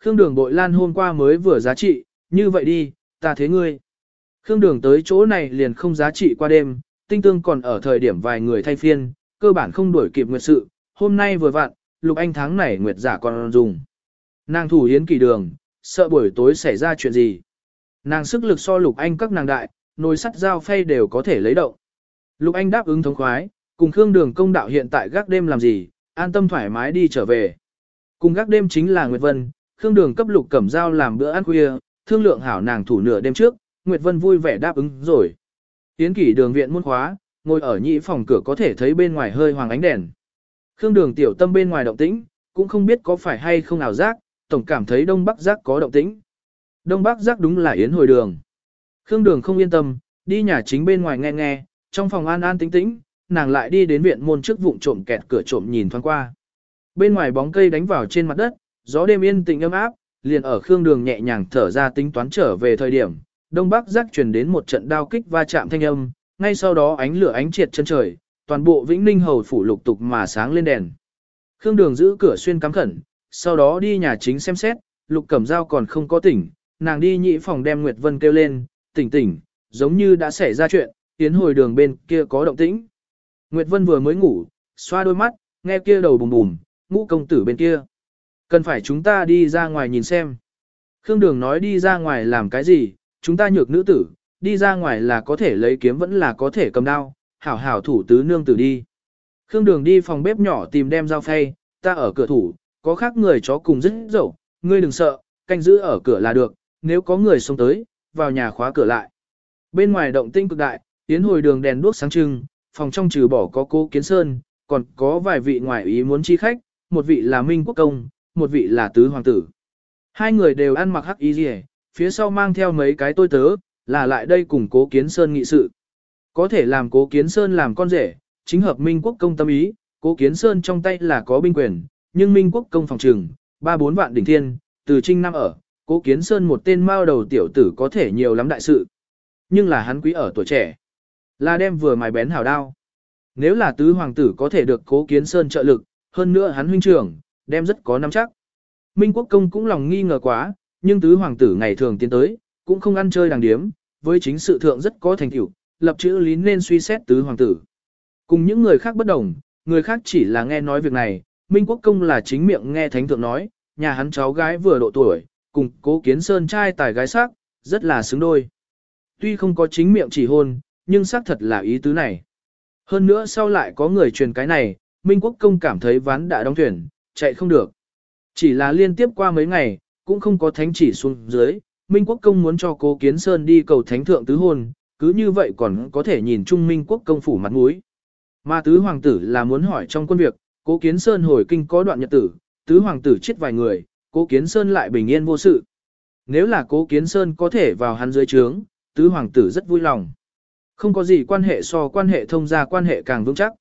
Khương Đường bội lan hôm qua mới vừa giá trị, như vậy đi, ta thế ngươi. Khương Đường tới chỗ này liền không giá trị qua đêm, tinh tương còn ở thời điểm vài người thay phiên, cơ bản không đuổi kịp nguyệt sự, hôm nay vừa vặn, lục anh tháng này nguyệt giả còn dùng. Nàng thủ hiến kỳ đường, sợ buổi tối xảy ra chuyện gì. Nàng sức lực so lục anh các nàng đại, nồi sắt dao phay đều có thể lấy động. Lục anh đáp ứng thống khoái, cùng Khương Đường công đạo hiện tại gác đêm làm gì, an tâm thoải mái đi trở về. Cùng gác đêm chính là Nguyệt Vân, Khương Đường cấp lục cẩm dao làm bữa ăn khuya, thương lượng hảo nàng thủ nửa đêm trước, Nguyệt Vân vui vẻ đáp ứng rồi. Tiến kỷ đường viện muôn khóa, ngồi ở nhị phòng cửa có thể thấy bên ngoài hơi hoàng ánh đèn. Khương Đường tiểu tâm bên ngoài động tĩnh, cũng không biết có phải hay không ảo giác, tổng cảm thấy đông bắc giác có động tĩnh. Đông bắc giác đúng là yến hồi đường. Khương Đường không yên tâm, đi nhà chính bên ngoài nghe nghe, trong phòng an an tĩnh tĩnh, nàng lại đi đến viện môn trước vụng trộm kẹt cửa trộm nhìn thoáng qua. Bên ngoài bóng cây đánh vào trên mặt đất, gió đêm yên tĩnh ấm áp, liền ở Khương Đường nhẹ nhàng thở ra tính toán trở về thời điểm, đông bắc giác truyền đến một trận đao kích va chạm thanh âm, ngay sau đó ánh lửa ánh triệt chân trời, toàn bộ Vĩnh Ninh hầu phủ lục tục mà sáng lên đèn. Khương Đường giữ cửa xuyên cắm khẩn, sau đó đi nhà chính xem xét, Lục Cẩm Dao còn không có tỉnh, nàng đi nhị phòng đem Nguyệt Vân kêu lên, tỉnh tỉnh, giống như đã xảy ra chuyện, tiến hồi đường bên kia có động tĩnh. Nguyệt Vân vừa mới ngủ, xoa đôi mắt, nghe kia đầu bùm bùm, ngũ công tử bên kia. Cần phải chúng ta đi ra ngoài nhìn xem. Khương Đường nói đi ra ngoài làm cái gì, chúng ta nhược nữ tử, đi ra ngoài là có thể lấy kiếm vẫn là có thể cầm đao, hảo hảo thủ tứ nương tử đi. Khương Đường đi phòng bếp nhỏ tìm đem dao phay, ta ở cửa thủ, có khác người chó cùng rất dẫu, ngươi đừng sợ, canh giữ ở cửa là được, nếu có người xông tới, vào nhà khóa cửa lại. Bên ngoài động tinh cực đại, tiến hồi đường đèn đuốc sáng trưng, phòng trong trừ bỏ có cô kiến sơn, còn có vài vị ngoại ý muốn chi khách, một vị là Minh Quốc Công, một vị là Tứ Hoàng tử. Hai người đều ăn mặc hắc y rìa, phía sau mang theo mấy cái tôi tớ, là lại đây cùng cố kiến sơn nghị sự. Có thể làm cố kiến sơn làm con rể, chính hợp Minh Quốc Công tâm ý, cố kiến sơn trong tay là có binh quyền, nhưng Minh Quốc công phòng trừng, ba bốn vạn đỉnh thiên, từ trinh năm ở, cố kiến sơn một tên mao đầu tiểu tử có thể nhiều lắm đại sự. Nhưng là hắn quý ở tuổi trẻ, là đem vừa mài bén hảo đao. Nếu là tứ hoàng tử có thể được cố kiến sơn trợ lực, hơn nữa hắn huynh trưởng, đem rất có nắm chắc. Minh Quốc công cũng lòng nghi ngờ quá, nhưng tứ hoàng tử ngày thường tiến tới, cũng không ăn chơi đàng điếm, với chính sự thượng rất có thành tựu, lập chữ lý nên suy xét tứ hoàng tử. Cùng những người khác bất đồng, người khác chỉ là nghe nói việc này, Minh Quốc Công là chính miệng nghe thánh thượng nói, nhà hắn cháu gái vừa độ tuổi, cùng cố kiến sơn trai tài gái sắc, rất là xứng đôi. Tuy không có chính miệng chỉ hôn, nhưng xác thật là ý tứ này. Hơn nữa sau lại có người truyền cái này, Minh Quốc Công cảm thấy ván đã đóng thuyền, chạy không được. Chỉ là liên tiếp qua mấy ngày, cũng không có thánh chỉ xuống dưới, Minh Quốc Công muốn cho cố Kiến Sơn đi cầu thánh thượng tứ hôn, cứ như vậy còn có thể nhìn chung Minh Quốc Công phủ mặt mũi. Mà tứ hoàng tử là muốn hỏi trong quân việc, cố kiến sơn hồi kinh có đoạn nhật tử, tứ hoàng tử chết vài người, cố kiến sơn lại bình yên vô sự. Nếu là cố kiến sơn có thể vào hắn dưới trướng, tứ hoàng tử rất vui lòng. Không có gì quan hệ so quan hệ thông gia quan hệ càng vững chắc.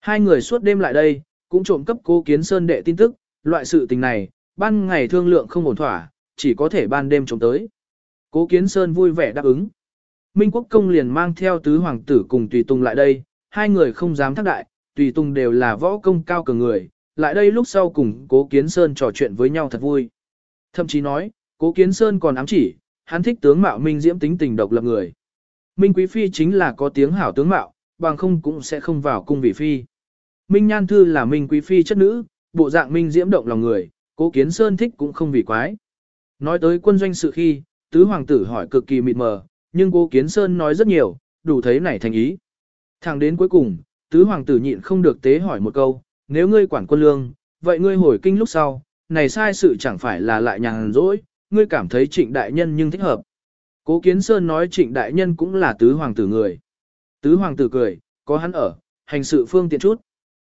Hai người suốt đêm lại đây, cũng trộm cấp cố kiến sơn đệ tin tức, loại sự tình này, ban ngày thương lượng không ổn thỏa, chỉ có thể ban đêm trộm tới. Cố kiến sơn vui vẻ đáp ứng. Minh quốc công liền mang theo tứ hoàng tử cùng tùy tùng lại đây, hai người không dám thác đại, tùy tùng đều là võ công cao cường người, lại đây lúc sau cùng cố kiến sơn trò chuyện với nhau thật vui. Thậm chí nói, cố kiến sơn còn ám chỉ, hắn thích tướng mạo minh diễm tính tình độc lập người. Minh quý phi chính là có tiếng hảo tướng mạo, bằng không cũng sẽ không vào cung vị phi. Minh nhan thư là minh quý phi chất nữ, bộ dạng minh diễm động lòng người, cố kiến sơn thích cũng không vì quái. Nói tới quân doanh sự khi, tứ hoàng tử hỏi cực kỳ mịt mờ, nhưng cố kiến sơn nói rất nhiều, đủ thấy nảy thành ý. Thẳng đến cuối cùng, tứ hoàng tử nhịn không được tế hỏi một câu, nếu ngươi quản quân lương, vậy ngươi hồi kinh lúc sau, này sai sự chẳng phải là lại nhàn rỗi, ngươi cảm thấy trịnh đại nhân nhưng thích hợp. Cố Kiến Sơn nói trịnh đại nhân cũng là tứ hoàng tử người. Tứ hoàng tử cười, có hắn ở, hành sự phương tiện chút.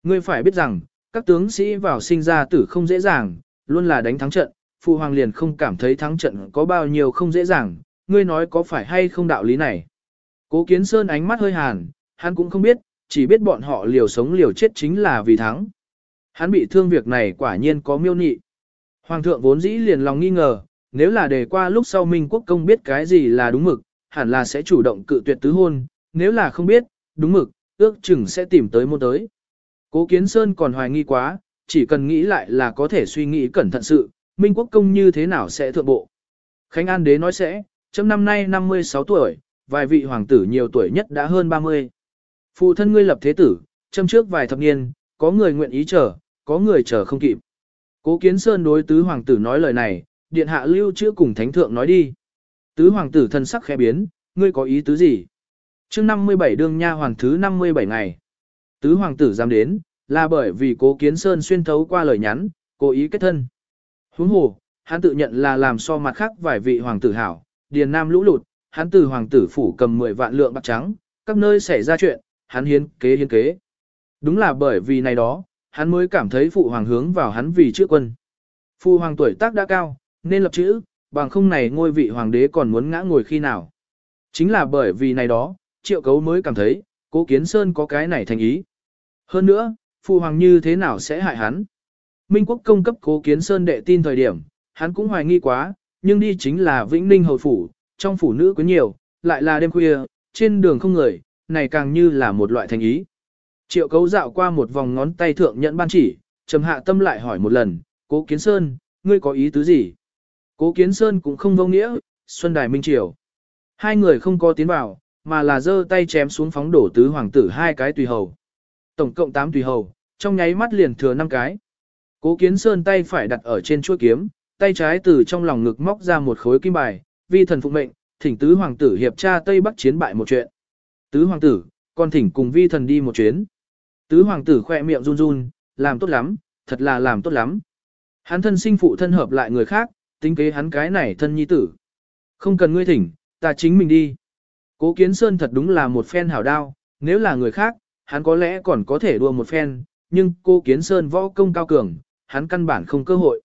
Ngươi phải biết rằng, các tướng sĩ vào sinh ra tử không dễ dàng, luôn là đánh thắng trận, phụ hoàng liền không cảm thấy thắng trận có bao nhiêu không dễ dàng, ngươi nói có phải hay không đạo lý này. Cố Kiến Sơn ánh mắt hơi hàn, hắn cũng không biết, chỉ biết bọn họ liều sống liều chết chính là vì thắng. Hắn bị thương việc này quả nhiên có miêu nị. Hoàng thượng vốn dĩ liền lòng nghi ngờ, nếu là đề qua lúc sau Minh Quốc công biết cái gì là đúng mực, hẳn là sẽ chủ động cự tuyệt tứ hôn, nếu là không biết, đúng mực, ước chừng sẽ tìm tới môn tới. Cố Kiến Sơn còn hoài nghi quá, chỉ cần nghĩ lại là có thể suy nghĩ cẩn thận sự, Minh Quốc công như thế nào sẽ thượng bộ? Khánh An đế nói sẽ, chấm năm nay 56 tuổi, vài vị hoàng tử nhiều tuổi nhất đã hơn 30. Phụ thân ngươi lập thế tử, châm trước vài thập niên, có người nguyện ý chờ, có người chờ không kịp. Cố Kiến Sơn đối tứ hoàng tử nói lời này, điện hạ lưu chữa cùng thánh thượng nói đi. Tứ hoàng tử thân sắc khẽ biến, ngươi có ý tứ gì? Chương 57 đương nha hoàng thứ 57 ngày. Tứ hoàng tử dám đến, là bởi vì Cố Kiến Sơn xuyên thấu qua lời nhắn, cố ý kết thân. Huống hồ, hắn tự nhận là làm so mặt khác vài vị hoàng tử hảo, điền nam lũ lụt, hắn từ hoàng tử phủ cầm 10 vạn lượng bạc trắng, các nơi xảy ra chuyện, hắn hiến kế hiến kế. Đúng là bởi vì này đó, hắn mới cảm thấy phụ hoàng hướng vào hắn vì trước quân. Phụ hoàng tuổi tác đã cao, nên lập chữ, bằng không này ngôi vị hoàng đế còn muốn ngã ngồi khi nào. Chính là bởi vì này đó, triệu cấu mới cảm thấy, cố kiến sơn có cái này thành ý. Hơn nữa, phụ hoàng như thế nào sẽ hại hắn. Minh quốc công cấp cố kiến sơn đệ tin thời điểm, hắn cũng hoài nghi quá, nhưng đi chính là Vĩnh Ninh hầu phủ, trong phủ nữ có nhiều, lại là đêm khuya, trên đường không người, này càng như là một loại thành ý. Triệu cấu dạo qua một vòng ngón tay thượng nhận ban chỉ, trầm hạ tâm lại hỏi một lần, cố kiến sơn, ngươi có ý tứ gì? Cố kiến sơn cũng không vô nghĩa, Xuân Đài Minh Triều. Hai người không có tiến vào, mà là giơ tay chém xuống phóng đổ tứ hoàng tử hai cái tùy hầu. Tổng cộng 8 tùy hầu, trong nháy mắt liền thừa 5 cái. Cố kiến sơn tay phải đặt ở trên chuôi kiếm, tay trái từ trong lòng ngực móc ra một khối kim bài, vi thần phụ mệnh, thỉnh tứ hoàng tử hiệp tra Tây Bắc chiến bại một chuyện. Tứ hoàng tử, con thỉnh cùng vi thần đi một chuyến. Tứ hoàng tử khoe miệng run run, làm tốt lắm, thật là làm tốt lắm. Hắn thân sinh phụ thân hợp lại người khác, tính kế hắn cái này thân nhi tử. Không cần ngươi thỉnh, ta chính mình đi. Cố Kiến Sơn thật đúng là một phen hảo đao, nếu là người khác, hắn có lẽ còn có thể đua một phen, nhưng cô Kiến Sơn võ công cao cường, hắn căn bản không cơ hội.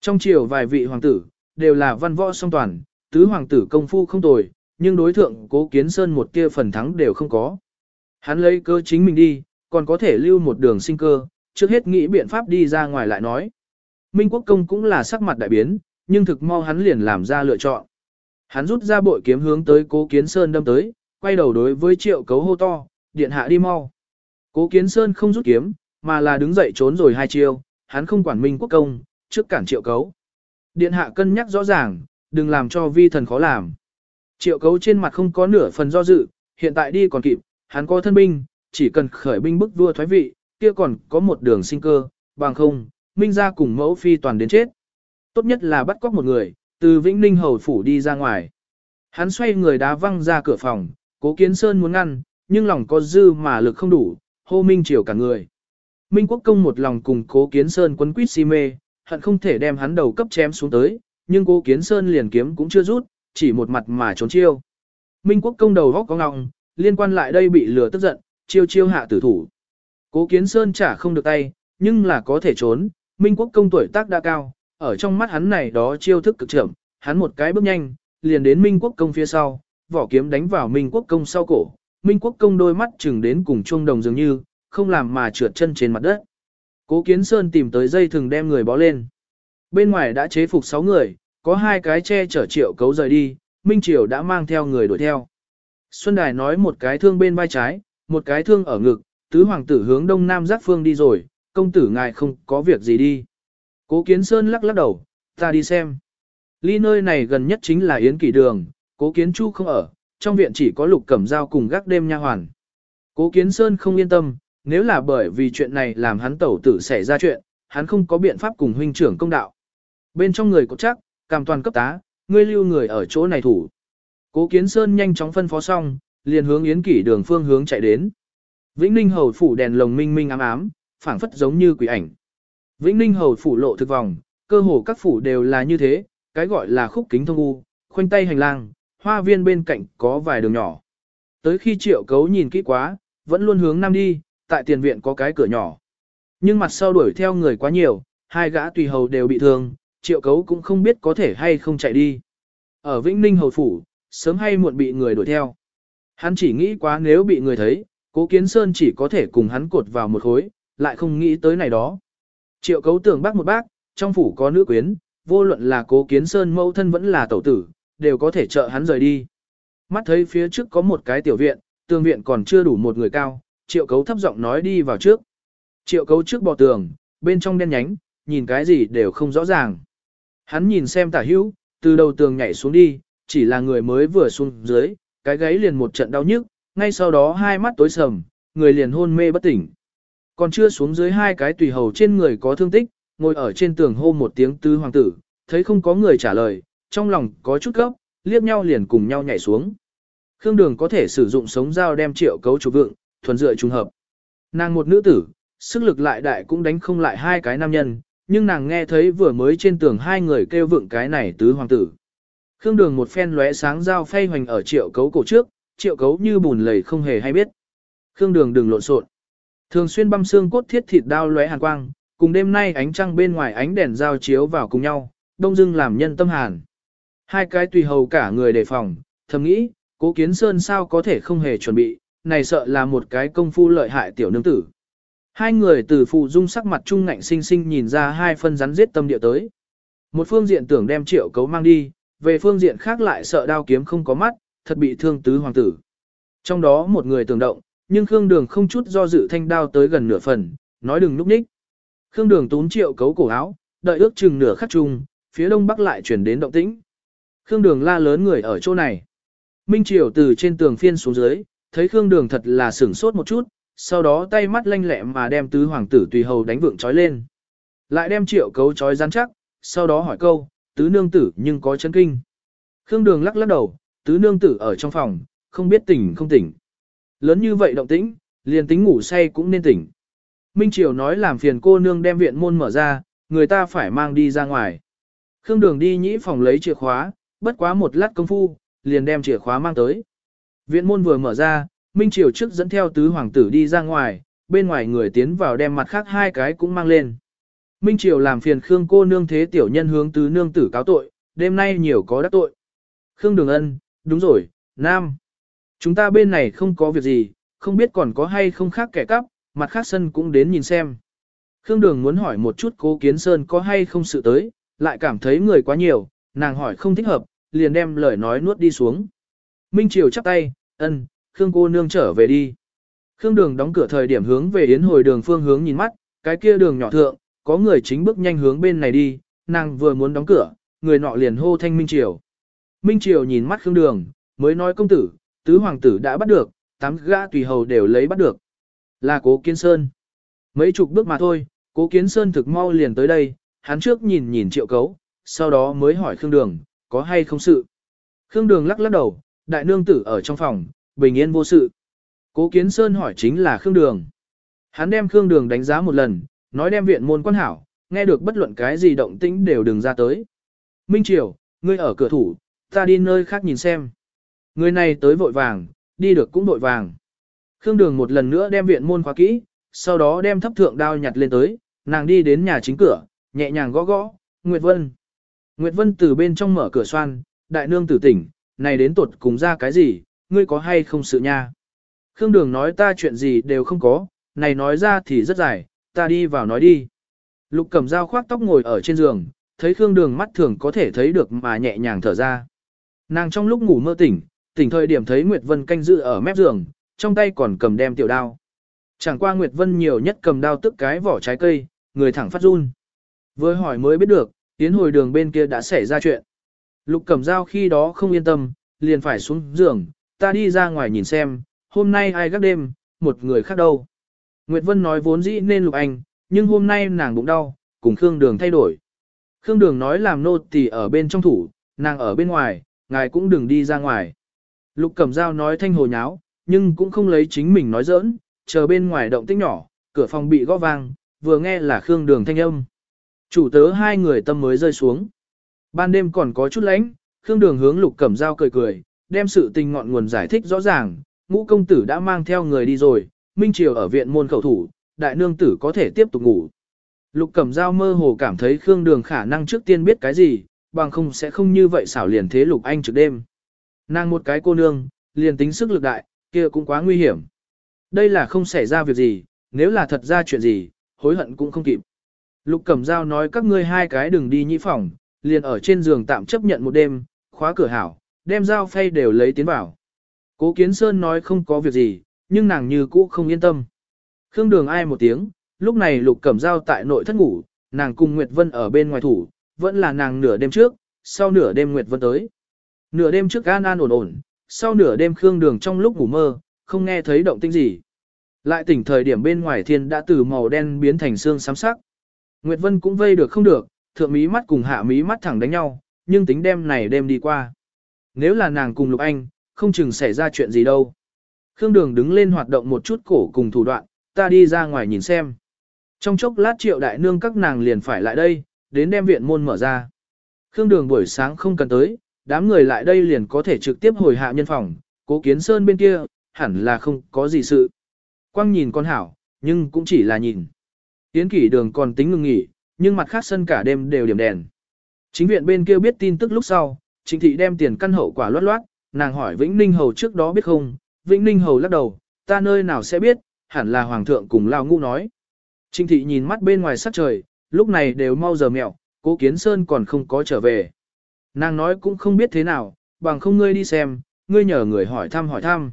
Trong triều vài vị hoàng tử, đều là văn võ song toàn, tứ hoàng tử công phu không tồi, nhưng đối thượng cố Kiến Sơn một kia phần thắng đều không có. Hắn lấy cơ chính mình đi, còn có thể lưu một đường sinh cơ, trước hết nghĩ biện pháp đi ra ngoài lại nói. Minh Quốc Công cũng là sắc mặt đại biến, nhưng thực mau hắn liền làm ra lựa chọn. Hắn rút ra bội kiếm hướng tới cố kiến sơn đâm tới, quay đầu đối với triệu cấu hô to, điện hạ đi mau. Cố kiến sơn không rút kiếm, mà là đứng dậy trốn rồi hai chiêu, hắn không quản minh quốc công, trước cản triệu cấu. Điện hạ cân nhắc rõ ràng, đừng làm cho vi thần khó làm. Triệu cấu trên mặt không có nửa phần do dự, hiện tại đi còn kịp, hắn có thân binh, chỉ cần khởi binh bức vua thoái vị, kia còn có một đường sinh cơ, bằng không, minh ra cùng mẫu phi toàn đến chết. Tốt nhất là bắt cóc một người, từ Vĩnh Ninh Hầu Phủ đi ra ngoài. Hắn xoay người đá văng ra cửa phòng, cố kiến sơn muốn ngăn, nhưng lòng có dư mà lực không đủ, hô Minh triều cả người. Minh Quốc Công một lòng cùng cố kiến sơn quấn quýt si mê, hận không thể đem hắn đầu cấp chém xuống tới, nhưng cố kiến sơn liền kiếm cũng chưa rút, chỉ một mặt mà trốn chiêu. Minh Quốc Công đầu góc có ngọng, liên quan lại đây bị lừa tức giận, chiêu chiêu hạ tử thủ. Cố kiến sơn trả không được tay, nhưng là có thể trốn, Minh Quốc Công tuổi tác đã cao, ở trong mắt hắn này đó chiêu thức cực chậm, hắn một cái bước nhanh, liền đến Minh Quốc công phía sau, vỏ kiếm đánh vào Minh Quốc công sau cổ, Minh Quốc công đôi mắt chừng đến cùng chuông đồng dường như, không làm mà trượt chân trên mặt đất. Cố Kiến Sơn tìm tới dây thừng đem người bó lên. Bên ngoài đã chế phục 6 người, có hai cái che chở triệu cấu rời đi, Minh Triều đã mang theo người đuổi theo. Xuân Đài nói một cái thương bên vai trái, một cái thương ở ngực, tứ hoàng tử hướng đông nam giác phương đi rồi, công tử ngài không có việc gì đi. Cố Kiến Sơn lắc lắc đầu, ta đi xem. Ly nơi này gần nhất chính là Yến Kỷ Đường, Cố Kiến Chu không ở, trong viện chỉ có Lục Cẩm Dao cùng gác đêm nha hoàn. Cố Kiến Sơn không yên tâm, nếu là bởi vì chuyện này làm hắn tẩu tử xảy ra chuyện, hắn không có biện pháp cùng huynh trưởng công đạo. Bên trong người có chắc, cảm toàn cấp tá, ngươi lưu người ở chỗ này thủ. Cố Kiến Sơn nhanh chóng phân phó xong, liền hướng Yến Kỷ Đường phương hướng chạy đến. Vĩnh Ninh hầu phủ đèn lồng minh minh ám ám, phảng phất giống như quỷ ảnh. Vĩnh Ninh hầu phủ lộ thực vòng, cơ hồ các phủ đều là như thế, cái gọi là khúc kính thông u, khoanh tay hành lang, hoa viên bên cạnh có vài đường nhỏ. Tới khi triệu cấu nhìn kỹ quá, vẫn luôn hướng nam đi, tại tiền viện có cái cửa nhỏ. Nhưng mặt sau đuổi theo người quá nhiều, hai gã tùy hầu đều bị thương, triệu cấu cũng không biết có thể hay không chạy đi. Ở Vĩnh Ninh hầu phủ, sớm hay muộn bị người đuổi theo. Hắn chỉ nghĩ quá nếu bị người thấy, cố kiến sơn chỉ có thể cùng hắn cột vào một khối, lại không nghĩ tới này đó. Triệu cấu tưởng bác một bác, trong phủ có nữ quyến, vô luận là cố kiến sơn mẫu thân vẫn là tẩu tử, đều có thể trợ hắn rời đi. Mắt thấy phía trước có một cái tiểu viện, tường viện còn chưa đủ một người cao, triệu cấu thấp giọng nói đi vào trước. Triệu cấu trước bò tường, bên trong đen nhánh, nhìn cái gì đều không rõ ràng. Hắn nhìn xem tả hữu, từ đầu tường nhảy xuống đi, chỉ là người mới vừa xuống dưới, cái gáy liền một trận đau nhức, ngay sau đó hai mắt tối sầm, người liền hôn mê bất tỉnh. Còn chưa xuống dưới hai cái tùy hầu trên người có thương tích, ngồi ở trên tường hô một tiếng tứ hoàng tử, thấy không có người trả lời, trong lòng có chút gấp, liếc nhau liền cùng nhau nhảy xuống. Khương Đường có thể sử dụng sống dao đem triệu cấu chủ vượng, thuần dựa trùng hợp. Nàng một nữ tử, sức lực lại đại cũng đánh không lại hai cái nam nhân, nhưng nàng nghe thấy vừa mới trên tường hai người kêu vượng cái này tứ hoàng tử. Khương Đường một phen lóe sáng dao phay hoành ở triệu cấu cổ trước, triệu cấu như bùn lầy không hề hay biết. Khương Đường đừng lộn xộn. Thường xuyên băm xương cốt thiết thịt đao lóe hàn quang, cùng đêm nay ánh trăng bên ngoài ánh đèn giao chiếu vào cùng nhau, đông dưng làm nhân tâm hàn. Hai cái tùy hầu cả người đề phòng, thầm nghĩ, cố kiến sơn sao có thể không hề chuẩn bị, này sợ là một cái công phu lợi hại tiểu nương tử. Hai người từ phụ dung sắc mặt trung ngạnh sinh sinh nhìn ra hai phân rắn giết tâm địa tới. Một phương diện tưởng đem triệu cấu mang đi, về phương diện khác lại sợ đao kiếm không có mắt, thật bị thương tứ hoàng tử. Trong đó một người tưởng động, nhưng Khương Đường không chút do dự thanh đao tới gần nửa phần, nói đừng núp ních. Khương Đường tún triệu cấu cổ áo, đợi ước chừng nửa khắc chung, phía đông bắc lại chuyển đến động tĩnh. Khương Đường la lớn người ở chỗ này. Minh Triều từ trên tường phiên xuống dưới, thấy Khương Đường thật là sửng sốt một chút, sau đó tay mắt lanh lẹ mà đem tứ hoàng tử tùy hầu đánh vượng trói lên. Lại đem triệu cấu trói rắn chắc, sau đó hỏi câu, tứ nương tử nhưng có chân kinh. Khương Đường lắc lắc đầu, tứ nương tử ở trong phòng, không biết tỉnh không tỉnh. Lớn như vậy động tĩnh, liền tính ngủ say cũng nên tỉnh. Minh Triều nói làm phiền cô nương đem viện môn mở ra, người ta phải mang đi ra ngoài. Khương Đường đi nhĩ phòng lấy chìa khóa, bất quá một lát công phu, liền đem chìa khóa mang tới. Viện môn vừa mở ra, Minh Triều trước dẫn theo tứ hoàng tử đi ra ngoài, bên ngoài người tiến vào đem mặt khác hai cái cũng mang lên. Minh Triều làm phiền Khương cô nương thế tiểu nhân hướng tứ nương tử cáo tội, đêm nay nhiều có đắc tội. Khương Đường Ân, đúng rồi, Nam. Chúng ta bên này không có việc gì, không biết còn có hay không khác kẻ cắp, mặt khác sân cũng đến nhìn xem. Khương Đường muốn hỏi một chút cố kiến sơn có hay không sự tới, lại cảm thấy người quá nhiều, nàng hỏi không thích hợp, liền đem lời nói nuốt đi xuống. Minh Triều chắp tay, ân, Khương cô nương trở về đi. Khương Đường đóng cửa thời điểm hướng về yến hồi đường phương hướng nhìn mắt, cái kia đường nhỏ thượng, có người chính bước nhanh hướng bên này đi, nàng vừa muốn đóng cửa, người nọ liền hô thanh Minh Triều. Minh Triều nhìn mắt Khương Đường, mới nói công tử, tứ hoàng tử đã bắt được, tám gã tùy hầu đều lấy bắt được. Là cố kiến sơn. Mấy chục bước mà thôi, cố kiến sơn thực mau liền tới đây, hắn trước nhìn nhìn triệu cấu, sau đó mới hỏi Khương Đường, có hay không sự. Khương Đường lắc lắc đầu, đại nương tử ở trong phòng, bình yên vô sự. Cố kiến sơn hỏi chính là Khương Đường. Hắn đem Khương Đường đánh giá một lần, nói đem viện môn quan hảo, nghe được bất luận cái gì động tĩnh đều đừng ra tới. Minh Triều, ngươi ở cửa thủ, ta đi nơi khác nhìn xem. Người này tới vội vàng, đi được cũng vội vàng. Khương Đường một lần nữa đem viện môn khóa kỹ, sau đó đem thấp thượng đao nhặt lên tới, nàng đi đến nhà chính cửa, nhẹ nhàng gõ gõ, Nguyệt Vân. Nguyệt Vân từ bên trong mở cửa xoan, đại nương tử tỉnh, này đến tuột cùng ra cái gì, ngươi có hay không sự nha. Khương Đường nói ta chuyện gì đều không có, này nói ra thì rất dài, ta đi vào nói đi. Lục cầm dao khoác tóc ngồi ở trên giường, thấy Khương Đường mắt thường có thể thấy được mà nhẹ nhàng thở ra. Nàng trong lúc ngủ mơ tỉnh, tỉnh thời điểm thấy Nguyệt Vân canh giữ ở mép giường, trong tay còn cầm đem tiểu đao. Chẳng qua Nguyệt Vân nhiều nhất cầm đao tức cái vỏ trái cây, người thẳng phát run. Với hỏi mới biết được, tiến hồi đường bên kia đã xảy ra chuyện. Lục Cẩm dao khi đó không yên tâm, liền phải xuống giường, ta đi ra ngoài nhìn xem, hôm nay ai gác đêm, một người khác đâu. Nguyệt Vân nói vốn dĩ nên lục anh, nhưng hôm nay nàng bụng đau, cùng Khương Đường thay đổi. Khương Đường nói làm nô tỳ ở bên trong thủ, nàng ở bên ngoài, ngài cũng đừng đi ra ngoài. Lục Cẩm Dao nói thanh hồ nháo, nhưng cũng không lấy chính mình nói giỡn, chờ bên ngoài động tĩnh nhỏ, cửa phòng bị gõ vang, vừa nghe là Khương Đường thanh âm. Chủ tớ hai người tâm mới rơi xuống. Ban đêm còn có chút lạnh, Khương Đường hướng Lục Cẩm Giao cười cười, đem sự tình ngọn nguồn giải thích rõ ràng, ngũ công tử đã mang theo người đi rồi, Minh Triều ở viện môn khẩu thủ, đại nương tử có thể tiếp tục ngủ. Lục Cẩm Giao mơ hồ cảm thấy Khương Đường khả năng trước tiên biết cái gì, bằng không sẽ không như vậy xảo liền thế Lục Anh trực đêm. Nàng một cái cô nương, liền tính sức lực đại, kia cũng quá nguy hiểm. Đây là không xảy ra việc gì, nếu là thật ra chuyện gì, hối hận cũng không kịp. Lục Cẩm Giao nói các ngươi hai cái đừng đi nhĩ phòng, liền ở trên giường tạm chấp nhận một đêm, khóa cửa hảo, đem dao phay đều lấy tiến vào. Cố Kiến Sơn nói không có việc gì, nhưng nàng như cũ không yên tâm. Khương Đường ai một tiếng, lúc này Lục Cẩm Giao tại nội thất ngủ, nàng cùng Nguyệt Vân ở bên ngoài thủ, vẫn là nàng nửa đêm trước, sau nửa đêm Nguyệt Vân tới. Nửa đêm trước an an ổn ổn, sau nửa đêm Khương Đường trong lúc ngủ mơ, không nghe thấy động tĩnh gì. Lại tỉnh thời điểm bên ngoài thiên đã từ màu đen biến thành xương xám sắc. Nguyệt Vân cũng vây được không được, thượng mí mắt cùng hạ mí mắt thẳng đánh nhau, nhưng tính đêm này đêm đi qua. Nếu là nàng cùng Lục Anh, không chừng xảy ra chuyện gì đâu. Khương Đường đứng lên hoạt động một chút cổ cùng thủ đoạn, ta đi ra ngoài nhìn xem. Trong chốc lát triệu đại nương các nàng liền phải lại đây, đến đem viện môn mở ra. Khương Đường buổi sáng không cần tới, đám người lại đây liền có thể trực tiếp hồi hạ nhân phòng, cố kiến sơn bên kia, hẳn là không có gì sự. Quang nhìn con hảo, nhưng cũng chỉ là nhìn. Tiến kỷ đường còn tính ngừng nghỉ, nhưng mặt khác sân cả đêm đều điểm đèn. Chính viện bên kia biết tin tức lúc sau, Trịnh thị đem tiền căn hậu quả loát loát, nàng hỏi Vĩnh Ninh Hầu trước đó biết không, Vĩnh Ninh Hầu lắc đầu, ta nơi nào sẽ biết, hẳn là Hoàng thượng cùng Lao Ngũ nói. Trịnh thị nhìn mắt bên ngoài sắc trời, lúc này đều mau giờ mẹo, cố kiến sơn còn không có trở về. Nàng nói cũng không biết thế nào, bằng không ngươi đi xem, ngươi nhờ người hỏi thăm hỏi thăm.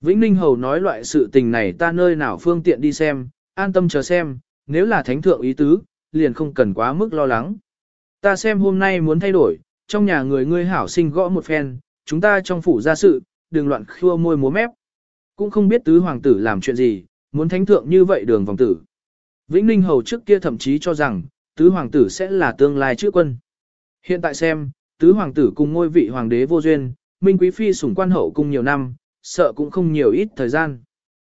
Vĩnh Ninh Hầu nói loại sự tình này ta nơi nào phương tiện đi xem, an tâm chờ xem, nếu là thánh thượng ý tứ, liền không cần quá mức lo lắng. Ta xem hôm nay muốn thay đổi, trong nhà người ngươi hảo sinh gõ một phen, chúng ta trong phủ ra sự, đừng loạn khua môi múa mép. Cũng không biết tứ hoàng tử làm chuyện gì, muốn thánh thượng như vậy đường vòng tử. Vĩnh Ninh Hầu trước kia thậm chí cho rằng, tứ hoàng tử sẽ là tương lai chữ quân. Hiện tại xem, tứ hoàng tử cùng ngôi vị hoàng đế vô duyên, Minh Quý Phi sủng quan hậu cùng nhiều năm, sợ cũng không nhiều ít thời gian.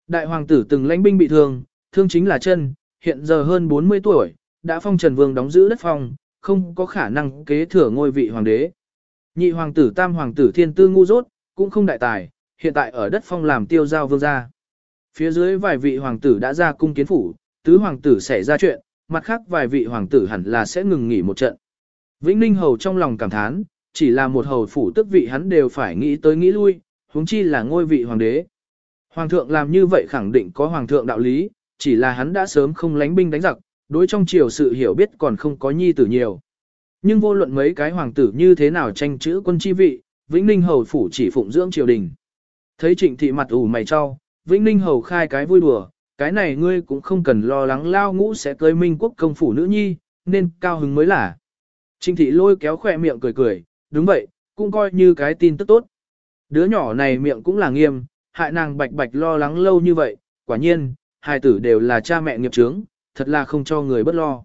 Đại hoàng tử từng lãnh binh bị thương, thương chính là chân, hiện giờ hơn 40 tuổi, đã phong Trần Vương đóng giữ đất phong, không có khả năng kế thừa ngôi vị hoàng đế. Nhị hoàng tử tam hoàng tử thiên tư ngu dốt, cũng không đại tài, hiện tại ở đất phong làm tiêu giao vương gia. Phía dưới vài vị hoàng tử đã ra cung kiến phủ, tứ hoàng tử xảy ra chuyện, mặt khác vài vị hoàng tử hẳn là sẽ ngừng nghỉ một trận. Vĩnh Ninh Hầu trong lòng cảm thán, chỉ là một hầu phủ tức vị hắn đều phải nghĩ tới nghĩ lui, huống chi là ngôi vị hoàng đế. Hoàng thượng làm như vậy khẳng định có hoàng thượng đạo lý, chỉ là hắn đã sớm không lánh binh đánh giặc, đối trong triều sự hiểu biết còn không có nhi tử nhiều. Nhưng vô luận mấy cái hoàng tử như thế nào tranh chữ quân chi vị, Vĩnh Ninh hầu phủ chỉ phụng dưỡng triều đình. Thấy Trịnh thị mặt ủ mày cho, Vĩnh Ninh hầu khai cái vui đùa, cái này ngươi cũng không cần lo lắng lao ngũ sẽ cưới Minh quốc công phủ nữ nhi, nên cao hứng mới là. Trịnh thị lôi kéo khỏe miệng cười cười, đúng vậy, cũng coi như cái tin tức tốt. Đứa nhỏ này miệng cũng là nghiêm, hại nàng bạch bạch lo lắng lâu như vậy, quả nhiên, hai tử đều là cha mẹ nghiệp trướng, thật là không cho người bất lo.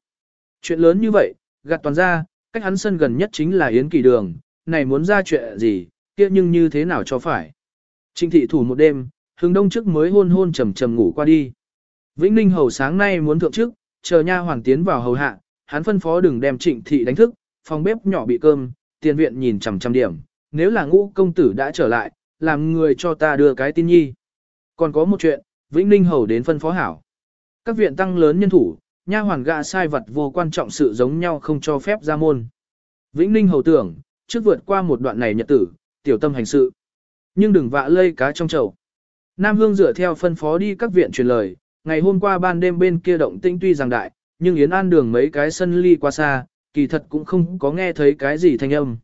Chuyện lớn như vậy, gạt toàn ra, cách hắn sân gần nhất chính là Yến Kỳ Đường, này muốn ra chuyện gì, kia nhưng như thế nào cho phải. Trịnh thị thủ một đêm, hướng đông trước mới hôn hôn trầm trầm ngủ qua đi. Vĩnh Ninh hầu sáng nay muốn thượng trước, chờ nha hoàng tiến vào hầu hạ, hắn phân phó đừng đem trịnh thị đánh thức, phòng bếp nhỏ bị cơm, tiền viện nhìn chằm chằm điểm, nếu là ngũ công tử đã trở lại, làm người cho ta đưa cái tin nhi. Còn có một chuyện, Vĩnh Ninh hầu đến phân phó hảo. Các viện tăng lớn nhân thủ, nha hoàn gạ sai vật vô quan trọng sự giống nhau không cho phép ra môn. Vĩnh Ninh hầu tưởng, trước vượt qua một đoạn này nhật tử, tiểu tâm hành sự. Nhưng đừng vạ lây cá trong chậu. Nam Hương dựa theo phân phó đi các viện truyền lời, ngày hôm qua ban đêm bên kia động tĩnh tuy rằng đại, nhưng Yến An đường mấy cái sân ly qua xa, kỳ thật cũng không có nghe thấy cái gì thanh âm.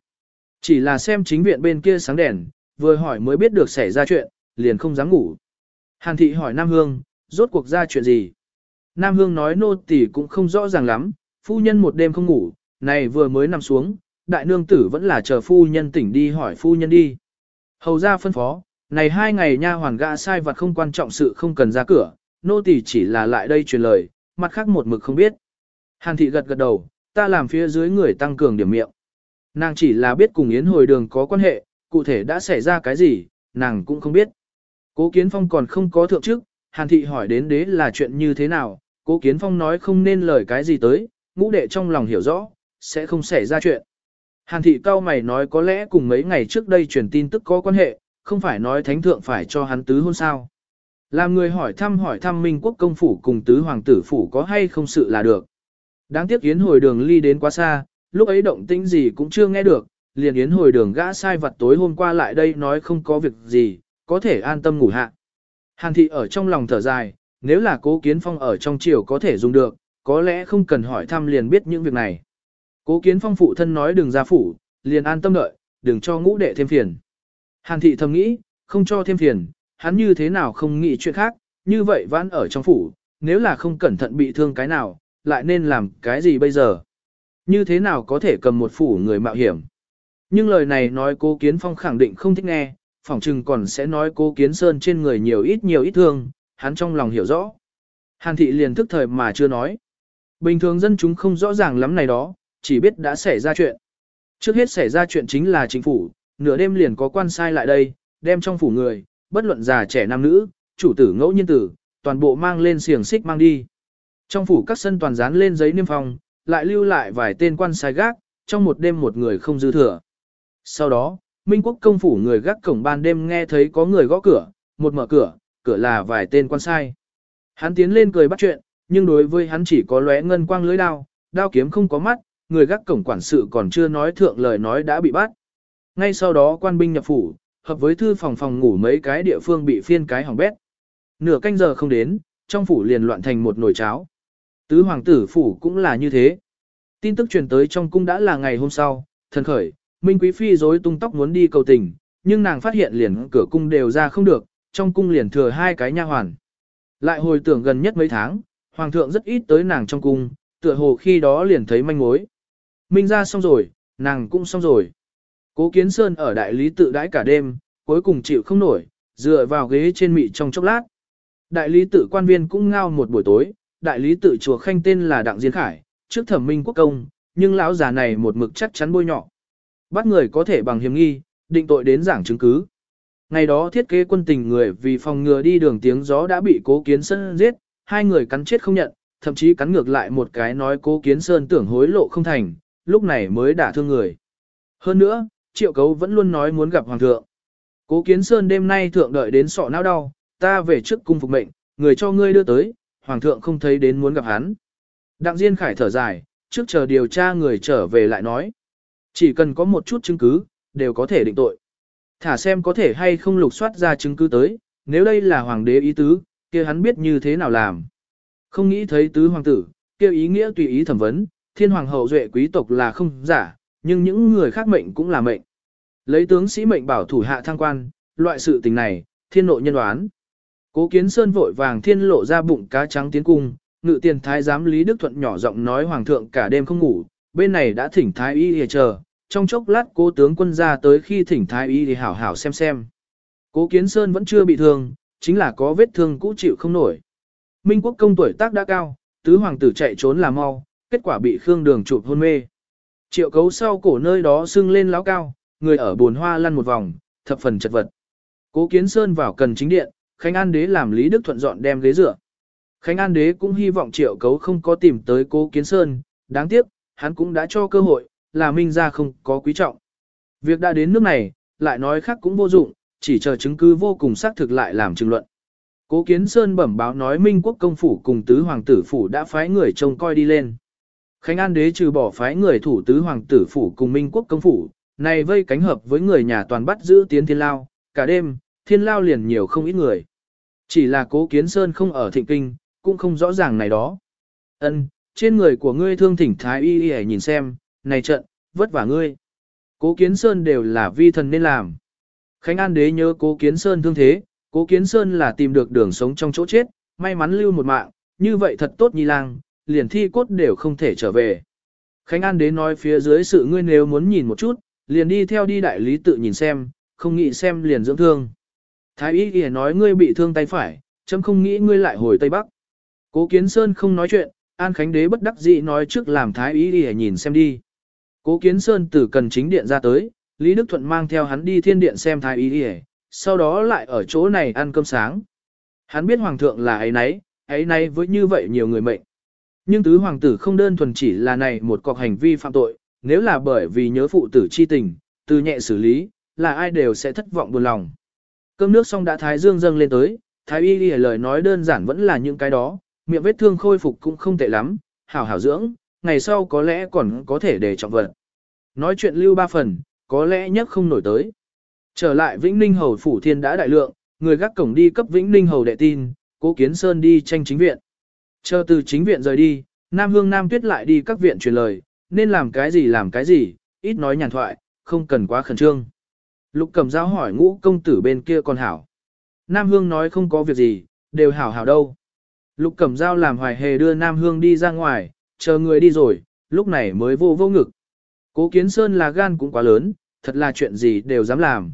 Chỉ là xem chính viện bên kia sáng đèn, vừa hỏi mới biết được xảy ra chuyện, liền không dám ngủ. Hàn thị hỏi Nam Hương, rốt cuộc ra chuyện gì? Nam Hương nói nô tỳ cũng không rõ ràng lắm, phu nhân một đêm không ngủ, này vừa mới nằm xuống, đại nương tử vẫn là chờ phu nhân tỉnh đi hỏi phu nhân đi. Hầu ra phân phó, này hai ngày nha hoàn gã sai vật không quan trọng sự không cần ra cửa, nô tỳ chỉ là lại đây truyền lời, mặt khác một mực không biết. Hàn thị gật gật đầu, ta làm phía dưới người tăng cường điểm miệng. Nàng chỉ là biết cùng Yến hồi đường có quan hệ, cụ thể đã xảy ra cái gì, nàng cũng không biết. Cố Kiến Phong còn không có thượng chức, Hàn thị hỏi đến đế là chuyện như thế nào, Cố Kiến Phong nói không nên lời cái gì tới, ngũ đệ trong lòng hiểu rõ, sẽ không xảy ra chuyện. Hàn thị cao mày nói có lẽ cùng mấy ngày trước đây truyền tin tức có quan hệ, không phải nói thánh thượng phải cho hắn tứ hôn sao. Làm người hỏi thăm hỏi thăm Minh quốc công phủ cùng tứ hoàng tử phủ có hay không sự là được. Đáng tiếc Yến hồi đường ly đến quá xa, lúc ấy động tĩnh gì cũng chưa nghe được, liền Yến hồi đường gã sai vật tối hôm qua lại đây nói không có việc gì, có thể an tâm ngủ hạ. Hàn thị ở trong lòng thở dài, nếu là cố kiến phong ở trong triều có thể dùng được, có lẽ không cần hỏi thăm liền biết những việc này. Cố kiến phong phụ thân nói đừng ra phủ, liền an tâm đợi, đừng cho ngũ đệ thêm phiền. Hàn thị thầm nghĩ, không cho thêm phiền, hắn như thế nào không nghĩ chuyện khác, như vậy vãn ở trong phủ, nếu là không cẩn thận bị thương cái nào, lại nên làm cái gì bây giờ. Như thế nào có thể cầm một phủ người mạo hiểm? Nhưng lời này nói cố kiến phong khẳng định không thích nghe, phỏng chừng còn sẽ nói cố kiến sơn trên người nhiều ít nhiều ít thương, hắn trong lòng hiểu rõ. Hàn thị liền thức thời mà chưa nói. Bình thường dân chúng không rõ ràng lắm này đó, chỉ biết đã xảy ra chuyện. Trước hết xảy ra chuyện chính là chính phủ, nửa đêm liền có quan sai lại đây, đem trong phủ người, bất luận già trẻ nam nữ, chủ tử ngẫu nhiên tử, toàn bộ mang lên xiềng xích mang đi. Trong phủ các sân toàn dán lên giấy niêm phong, lại lưu lại vài tên quan sai gác, trong một đêm một người không dư thừa. Sau đó, Minh quốc công phủ người gác cổng ban đêm nghe thấy có người gõ cửa, một mở cửa, cửa là vài tên quan sai. Hắn tiến lên cười bắt chuyện, nhưng đối với hắn chỉ có lóe ngân quang lưới đao, đao kiếm không có mắt, người gác cổng quản sự còn chưa nói thượng lời nói đã bị bắt. Ngay sau đó quan binh nhập phủ, hợp với thư phòng phòng ngủ mấy cái địa phương bị phiên cái hỏng bét. Nửa canh giờ không đến, trong phủ liền loạn thành một nồi cháo. Tứ hoàng tử phủ cũng là như thế. Tin tức truyền tới trong cung đã là ngày hôm sau, thần khởi, Minh Quý Phi rối tung tóc muốn đi cầu tình, nhưng nàng phát hiện liền cửa cung đều ra không được, trong cung liền thừa hai cái nha hoàn. Lại hồi tưởng gần nhất mấy tháng, hoàng thượng rất ít tới nàng trong cung, tựa hồ khi đó liền thấy manh mối. Minh ra xong rồi, nàng cũng xong rồi. Cố Kiến Sơn ở đại lý tự đãi cả đêm, cuối cùng chịu không nổi, dựa vào ghế trên mị trong chốc lát. Đại lý tự quan viên cũng ngao một buổi tối, đại lý tự chùa khanh tên là Đặng Diên Khải, trước thẩm minh quốc công, nhưng lão già này một mực chắc chắn bôi nhọ. Bắt người có thể bằng hiểm nghi, định tội đến giảng chứng cứ. Ngày đó thiết kế quân tình người vì phòng ngừa đi đường tiếng gió đã bị cố kiến sơn giết, hai người cắn chết không nhận, thậm chí cắn ngược lại một cái nói cố kiến sơn tưởng hối lộ không thành, lúc này mới đả thương người. Hơn nữa, triệu cấu vẫn luôn nói muốn gặp hoàng thượng. Cố kiến sơn đêm nay thượng đợi đến sọ não đau, ta về trước cung phục mệnh, người cho ngươi đưa tới, hoàng thượng không thấy đến muốn gặp hắn. Đặng Diên Khải thở dài, trước chờ điều tra người trở về lại nói. Chỉ cần có một chút chứng cứ, đều có thể định tội. Thả xem có thể hay không lục soát ra chứng cứ tới, nếu đây là hoàng đế ý tứ, kia hắn biết như thế nào làm. Không nghĩ thấy tứ hoàng tử, kia ý nghĩa tùy ý thẩm vấn, thiên hoàng hậu duệ quý tộc là không giả, nhưng những người khác mệnh cũng là mệnh. Lấy tướng sĩ mệnh bảo thủ hạ thăng quan, loại sự tình này, thiên nội nhân đoán. Cố kiến sơn vội vàng thiên lộ ra bụng cá trắng tiến cung, ngự tiền thái giám Lý Đức Thuận nhỏ giọng nói hoàng thượng cả đêm không ngủ, bên này đã thỉnh thái y chờ, trong chốc lát cố tướng quân ra tới khi thỉnh thái y thì hảo hảo xem xem. Cố kiến sơn vẫn chưa bị thương, chính là có vết thương cũ chịu không nổi. Minh quốc công tuổi tác đã cao, tứ hoàng tử chạy trốn là mau, kết quả bị Khương Đường chụp hôn mê. Triệu cấu sau cổ nơi đó sưng lên láo cao, người ở buồn hoa lăn một vòng, thập phần chật vật. Cố Kiến Sơn vào cần chính điện, Khánh An Đế làm Lý Đức Thuận dọn đem ghế dựa. Khánh An Đế cũng hy vọng Triệu Cấu không có tìm tới Cố Kiến Sơn, đáng tiếc, hắn cũng đã cho cơ hội, là Minh ra không có quý trọng. Việc đã đến nước này, lại nói khác cũng vô dụng, chỉ chờ chứng cứ vô cùng xác thực lại làm chứng luận. Cố Kiến Sơn bẩm báo nói Minh quốc công phủ cùng tứ hoàng tử phủ đã phái người trông coi đi lên. Khánh An đế trừ bỏ phái người thủ tứ hoàng tử phủ cùng Minh quốc công phủ, này vây cánh hợp với người nhà toàn bắt giữ tiến thiên lao, cả đêm, thiên lao liền nhiều không ít người. Chỉ là cố kiến sơn không ở thịnh kinh, cũng không rõ ràng này đó. Ân, trên người của ngươi thương thỉnh thái y y nhìn xem, này trận, vất vả ngươi. Cố kiến sơn đều là vi thần nên làm. Khánh An đế nhớ cố kiến sơn thương thế, cố kiến sơn là tìm được đường sống trong chỗ chết, may mắn lưu một mạng, như vậy thật tốt nhi lang, liền thi cốt đều không thể trở về. Khánh An đế nói phía dưới sự ngươi nếu muốn nhìn một chút, liền đi theo đi đại lý tự nhìn xem, không nghĩ xem liền dưỡng thương. Thái y kìa nói ngươi bị thương tay phải, chấm không nghĩ ngươi lại hồi Tây Bắc. Cố Kiến Sơn không nói chuyện, An Khánh đế bất đắc dĩ nói trước làm thái y đi nhìn xem đi. Cố Kiến Sơn từ cần chính điện ra tới, Lý Đức Thuận mang theo hắn đi thiên điện xem thái y đi sau đó lại ở chỗ này ăn cơm sáng. Hắn biết hoàng thượng là ấy nấy, ấy nấy với như vậy nhiều người mệnh. Nhưng tứ hoàng tử không đơn thuần chỉ là này một cọc hành vi phạm tội, nếu là bởi vì nhớ phụ tử chi tình, từ nhẹ xử lý, là ai đều sẽ thất vọng buồn lòng. Cơm nước xong đã thái dương dâng lên tới, thái y đi lời nói đơn giản vẫn là những cái đó, miệng vết thương khôi phục cũng không tệ lắm, hảo hảo dưỡng, ngày sau có lẽ còn có thể để trọng vật. Nói chuyện lưu ba phần, có lẽ nhất không nổi tới. Trở lại Vĩnh Ninh Hầu Phủ Thiên đã đại lượng, người gác cổng đi cấp Vĩnh Ninh Hầu đệ tin, cố kiến sơn đi tranh chính viện. Chờ từ chính viện rời đi, Nam Hương Nam Tuyết lại đi các viện truyền lời, nên làm cái gì làm cái gì, ít nói nhàn thoại, không cần quá khẩn trương. Lục cầm giáo hỏi ngũ công tử bên kia còn hảo. Nam Hương nói không có việc gì, đều hảo hảo đâu. Lục Cẩm dao làm hoài hề đưa Nam Hương đi ra ngoài, chờ người đi rồi, lúc này mới vô vô ngực. Cố Kiến Sơn là gan cũng quá lớn, thật là chuyện gì đều dám làm.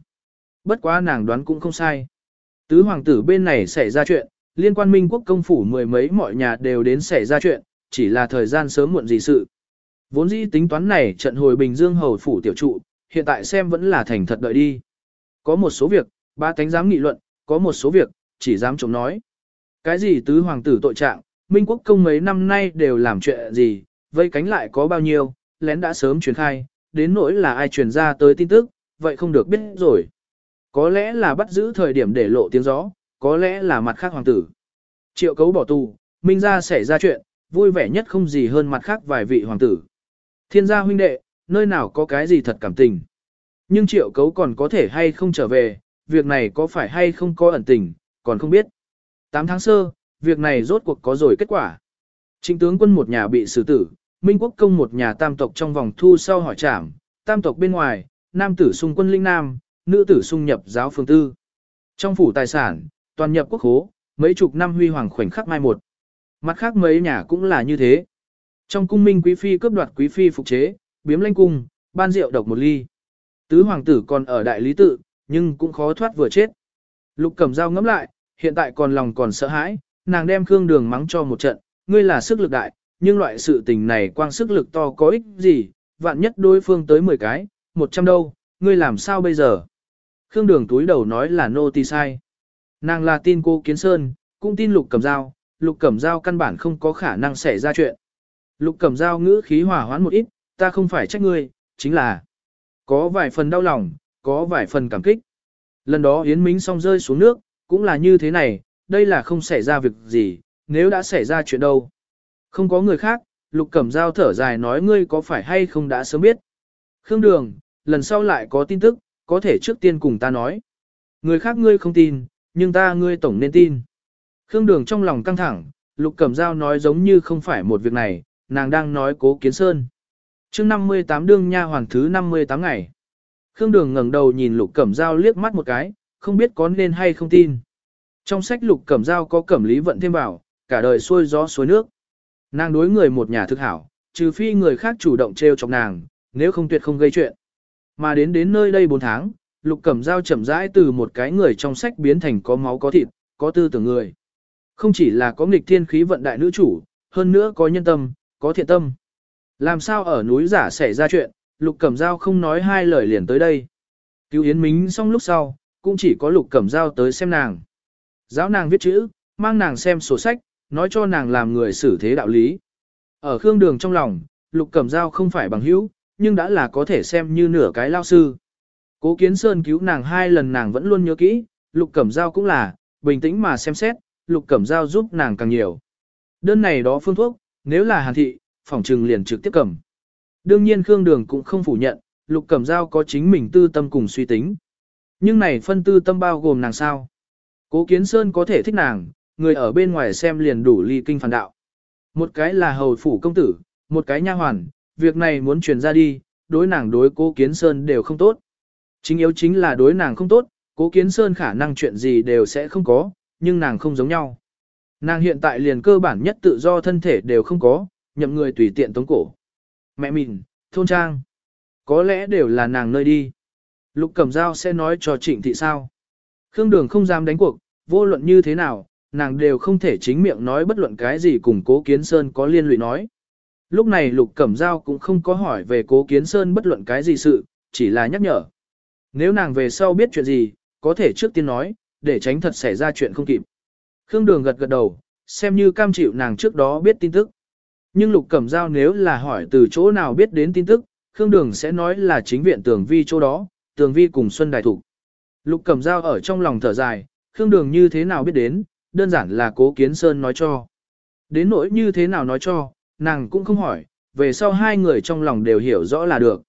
Bất quá nàng đoán cũng không sai. Tứ hoàng tử bên này xảy ra chuyện, liên quan minh quốc công phủ mười mấy mọi nhà đều đến xảy ra chuyện, chỉ là thời gian sớm muộn gì sự. Vốn dĩ tính toán này trận hồi Bình Dương hầu phủ tiểu trụ, hiện tại xem vẫn là thành thật đợi đi. Có một số việc, ba tánh dám nghị luận, có một số việc, chỉ dám chống nói. Cái gì tứ hoàng tử tội trạng, Minh quốc công mấy năm nay đều làm chuyện gì, vây cánh lại có bao nhiêu, lén đã sớm truyền khai, đến nỗi là ai truyền ra tới tin tức, vậy không được biết rồi. Có lẽ là bắt giữ thời điểm để lộ tiếng gió, có lẽ là mặt khác hoàng tử. Triệu cấu bỏ tù, Minh gia xảy ra chuyện, vui vẻ nhất không gì hơn mặt khác vài vị hoàng tử. Thiên gia huynh đệ, nơi nào có cái gì thật cảm tình. Nhưng triệu cấu còn có thể hay không trở về, việc này có phải hay không có ẩn tình, còn không biết. 8 tháng sơ, việc này rốt cuộc có rồi kết quả. Trịnh tướng quân một nhà bị xử tử, Minh quốc công một nhà tam tộc trong vòng thu sau hỏi trảm, tam tộc bên ngoài, nam tử xung quân linh nam, nữ tử xung nhập giáo phương tư. Trong phủ tài sản, toàn nhập quốc hố, mấy chục năm huy hoàng khoảnh khắc mai một. Mặt khác mấy nhà cũng là như thế. Trong cung minh quý phi cướp đoạt quý phi phục chế, biếm lanh cung, ban rượu độc một ly. Tứ hoàng tử còn ở đại lý tự, nhưng cũng khó thoát vừa chết. Lục cầm dao ngắm lại, hiện tại còn lòng còn sợ hãi, nàng đem Khương Đường mắng cho một trận, ngươi là sức lực đại, nhưng loại sự tình này quang sức lực to có ích gì, vạn nhất đối phương tới 10 cái, 100 đâu, ngươi làm sao bây giờ? Khương Đường túi đầu nói là nô tỳ sai. Nàng là tin cô Kiến Sơn, cũng tin Lục Cẩm Dao, Lục Cẩm Dao căn bản không có khả năng xảy ra chuyện. Lục Cẩm Dao ngữ khí hòa hoãn một ít, ta không phải trách ngươi, chính là có vài phần đau lòng, có vài phần cảm kích. Lần đó Yến Minh xong rơi xuống nước, cũng là như thế này, đây là không xảy ra việc gì, nếu đã xảy ra chuyện đâu. Không có người khác, Lục Cẩm giao thở dài nói ngươi có phải hay không đã sớm biết. Khương Đường, lần sau lại có tin tức, có thể trước tiên cùng ta nói. Người khác ngươi không tin, nhưng ta ngươi tổng nên tin. Khương Đường trong lòng căng thẳng, Lục Cẩm giao nói giống như không phải một việc này, nàng đang nói cố kiến sơn. chương 58 đương nha hoàng thứ 58 ngày. Khương Đường ngẩng đầu nhìn Lục Cẩm giao liếc mắt một cái, không biết có nên hay không tin. Trong sách Lục Cẩm Dao có cẩm lý vận thêm vào, cả đời xuôi gió suối nước. Nàng đối người một nhà thực hảo, trừ phi người khác chủ động trêu chọc nàng, nếu không tuyệt không gây chuyện. Mà đến đến nơi đây 4 tháng, Lục Cẩm Dao chậm rãi từ một cái người trong sách biến thành có máu có thịt, có tư tưởng người. Không chỉ là có nghịch thiên khí vận đại nữ chủ, hơn nữa có nhân tâm, có thiện tâm. Làm sao ở núi giả xảy ra chuyện, Lục Cẩm Dao không nói hai lời liền tới đây. Cứu Yến Mính xong lúc sau, cũng chỉ có Lục Cẩm Dao tới xem nàng. Giáo nàng viết chữ, mang nàng xem sổ sách, nói cho nàng làm người xử thế đạo lý. Ở Khương Đường trong lòng, Lục Cẩm Dao không phải bằng hữu, nhưng đã là có thể xem như nửa cái lao sư. Cố Kiến Sơn cứu nàng hai lần nàng vẫn luôn nhớ kỹ, Lục Cẩm Dao cũng là, bình tĩnh mà xem xét, Lục Cẩm Dao giúp nàng càng nhiều. Đơn này đó phương thuốc, nếu là hàn thị, phòng trừng liền trực tiếp cầm. Đương nhiên Khương Đường cũng không phủ nhận, Lục Cẩm Dao có chính mình tư tâm cùng suy tính. Nhưng này phân tư tâm bao gồm nàng sao? Cố Kiến Sơn có thể thích nàng, người ở bên ngoài xem liền đủ ly kinh phản đạo. Một cái là hầu phủ công tử, một cái nha hoàn, việc này muốn truyền ra đi, đối nàng đối cố Kiến Sơn đều không tốt. Chính yếu chính là đối nàng không tốt, cố Kiến Sơn khả năng chuyện gì đều sẽ không có, nhưng nàng không giống nhau. Nàng hiện tại liền cơ bản nhất tự do thân thể đều không có, nhậm người tùy tiện tống cổ. Mẹ mình, thôn trang. Có lẽ đều là nàng nơi đi. Lục Cẩm Dao sẽ nói cho trịnh thị sao. Khương Đường không dám đánh cuộc, vô luận như thế nào, nàng đều không thể chính miệng nói bất luận cái gì cùng Cố Kiến Sơn có liên lụy nói. Lúc này Lục Cẩm Giao cũng không có hỏi về Cố Kiến Sơn bất luận cái gì sự, chỉ là nhắc nhở. Nếu nàng về sau biết chuyện gì, có thể trước tiên nói, để tránh thật xảy ra chuyện không kịp. Khương Đường gật gật đầu, xem như cam chịu nàng trước đó biết tin tức. Nhưng Lục Cẩm Giao nếu là hỏi từ chỗ nào biết đến tin tức, Khương Đường sẽ nói là chính viện tưởng Vi chỗ đó, Tường Vi cùng Xuân Đại Thủ. Lục Cẩm Giao ở trong lòng thở dài, Khương Đường như thế nào biết đến, đơn giản là cố kiến sơn nói cho. Đến nỗi như thế nào nói cho, nàng cũng không hỏi, về sau hai người trong lòng đều hiểu rõ là được.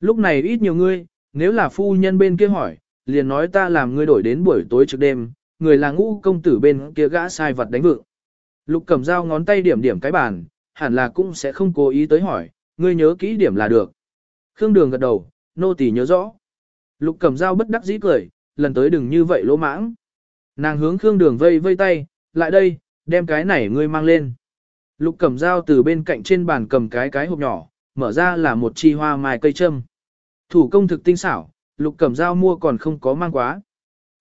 Lúc này ít nhiều ngươi, nếu là phu nhân bên kia hỏi, liền nói ta làm ngươi đổi đến buổi tối trước đêm, người là ngũ công tử bên kia gã sai vật đánh vượng. Lục cầm dao ngón tay điểm điểm cái bàn, hẳn là cũng sẽ không cố ý tới hỏi, ngươi nhớ kỹ điểm là được. Khương Đường gật đầu, nô tỳ nhớ rõ. Lục cầm dao bất đắc dĩ cười, lần tới đừng như vậy lỗ mãng. Nàng hướng Khương Đường vây vây tay, lại đây, đem cái này ngươi mang lên. Lục cầm dao từ bên cạnh trên bàn cầm cái cái hộp nhỏ, mở ra là một chi hoa mai cây châm. Thủ công thực tinh xảo, lục cầm dao mua còn không có mang quá.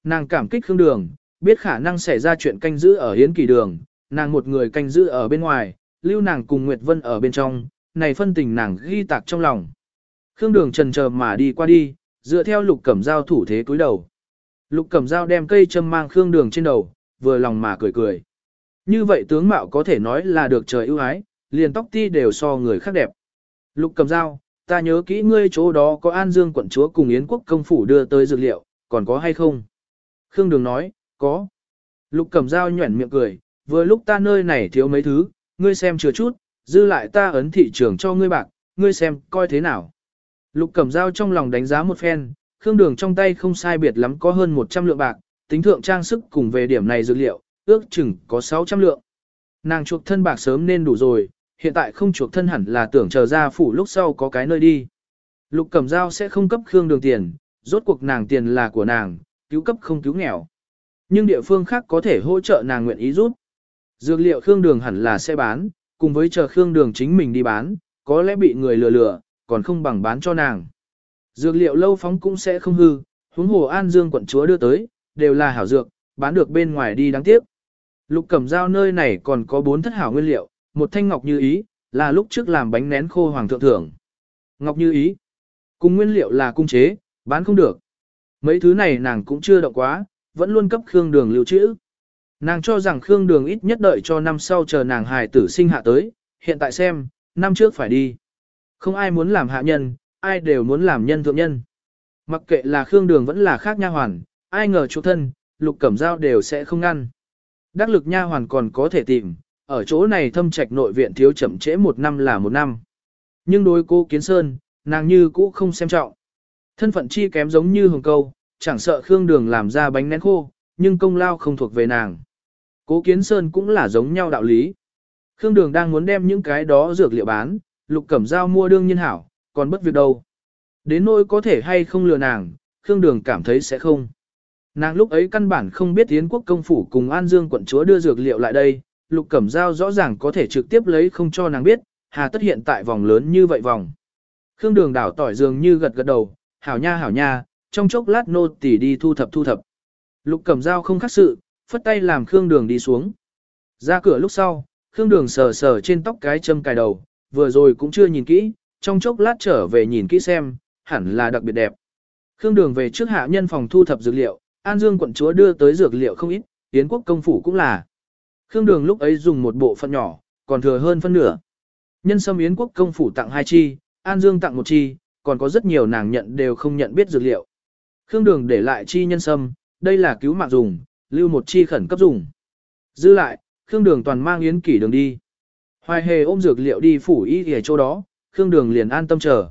Nàng cảm kích Khương Đường, biết khả năng xảy ra chuyện canh giữ ở hiến kỳ đường, nàng một người canh giữ ở bên ngoài, lưu nàng cùng Nguyệt Vân ở bên trong, này phân tình nàng ghi tạc trong lòng. Khương Đường trần chờ mà đi qua đi, dựa theo lục cẩm dao thủ thế cúi đầu. Lục cẩm dao đem cây châm mang Khương Đường trên đầu, vừa lòng mà cười cười. Như vậy tướng mạo có thể nói là được trời ưu ái, liền tóc ti đều so người khác đẹp. Lục cẩm dao, ta nhớ kỹ ngươi chỗ đó có An Dương quận chúa cùng Yến quốc công phủ đưa tới dược liệu, còn có hay không? Khương Đường nói, có. Lục cẩm dao nhuẩn miệng cười, vừa lúc ta nơi này thiếu mấy thứ, ngươi xem chừa chút, dư lại ta ấn thị trường cho ngươi bạc, ngươi xem coi thế nào. Lục cẩm dao trong lòng đánh giá một phen, Khương Đường trong tay không sai biệt lắm có hơn 100 lượng bạc, tính thượng trang sức cùng về điểm này dược liệu, ước chừng có 600 lượng. Nàng chuộc thân bạc sớm nên đủ rồi, hiện tại không chuộc thân hẳn là tưởng chờ ra phủ lúc sau có cái nơi đi. Lục cẩm dao sẽ không cấp Khương Đường tiền, rốt cuộc nàng tiền là của nàng, cứu cấp không cứu nghèo. Nhưng địa phương khác có thể hỗ trợ nàng nguyện ý rút. Dược liệu Khương Đường hẳn là sẽ bán, cùng với chờ Khương Đường chính mình đi bán, có lẽ bị người lừa lừa, còn không bằng bán cho nàng. Dược liệu lâu phóng cũng sẽ không hư, huống hồ An Dương quận chúa đưa tới, đều là hảo dược, bán được bên ngoài đi đáng tiếc. Lục cẩm dao nơi này còn có bốn thất hảo nguyên liệu, một thanh ngọc như ý, là lúc trước làm bánh nén khô hoàng thượng thưởng. Ngọc như ý, cùng nguyên liệu là cung chế, bán không được. Mấy thứ này nàng cũng chưa động quá, vẫn luôn cấp Khương Đường lưu trữ. Nàng cho rằng Khương Đường ít nhất đợi cho năm sau chờ nàng hài tử sinh hạ tới, hiện tại xem, năm trước phải đi. Không ai muốn làm hạ nhân, ai đều muốn làm nhân thượng nhân. Mặc kệ là Khương Đường vẫn là khác nha hoàn, ai ngờ chỗ thân, lục cẩm dao đều sẽ không ngăn. Đắc lực nha hoàn còn có thể tìm, ở chỗ này thâm trạch nội viện thiếu chậm trễ một năm là một năm. Nhưng đối cô Kiến Sơn, nàng như cũ không xem trọng. Thân phận chi kém giống như hồng câu, chẳng sợ Khương Đường làm ra bánh nén khô, nhưng công lao không thuộc về nàng. Cố Kiến Sơn cũng là giống nhau đạo lý. Khương Đường đang muốn đem những cái đó dược liệu bán, Lục Cẩm Giao mua đương nhiên hảo, còn bất việc đâu. Đến nỗi có thể hay không lừa nàng, Khương Đường cảm thấy sẽ không. Nàng lúc ấy căn bản không biết Yến quốc công phủ cùng An Dương quận chúa đưa dược liệu lại đây, Lục Cẩm Giao rõ ràng có thể trực tiếp lấy không cho nàng biết, hà tất hiện tại vòng lớn như vậy vòng. Khương Đường đảo tỏi dường như gật gật đầu, hảo nha hảo nha, trong chốc lát nô tỉ đi thu thập thu thập. Lục Cẩm Giao không khác sự, phất tay làm Khương Đường đi xuống. Ra cửa lúc sau, Khương Đường sờ sờ trên tóc cái châm cài đầu, vừa rồi cũng chưa nhìn kỹ, trong chốc lát trở về nhìn kỹ xem, hẳn là đặc biệt đẹp. Khương Đường về trước hạ nhân phòng thu thập dược liệu, An Dương quận chúa đưa tới dược liệu không ít, Yến quốc công phủ cũng là. Khương Đường lúc ấy dùng một bộ phận nhỏ, còn thừa hơn phân nửa. Nhân sâm Yến quốc công phủ tặng hai chi, An Dương tặng một chi, còn có rất nhiều nàng nhận đều không nhận biết dược liệu. Khương Đường để lại chi nhân sâm, đây là cứu mạng dùng, lưu một chi khẩn cấp dùng. Dư lại, Khương Đường toàn mang Yến kỷ đường đi. Hoài hề ôm dược liệu đi phủ y ở chỗ đó, Khương Đường liền an tâm chờ.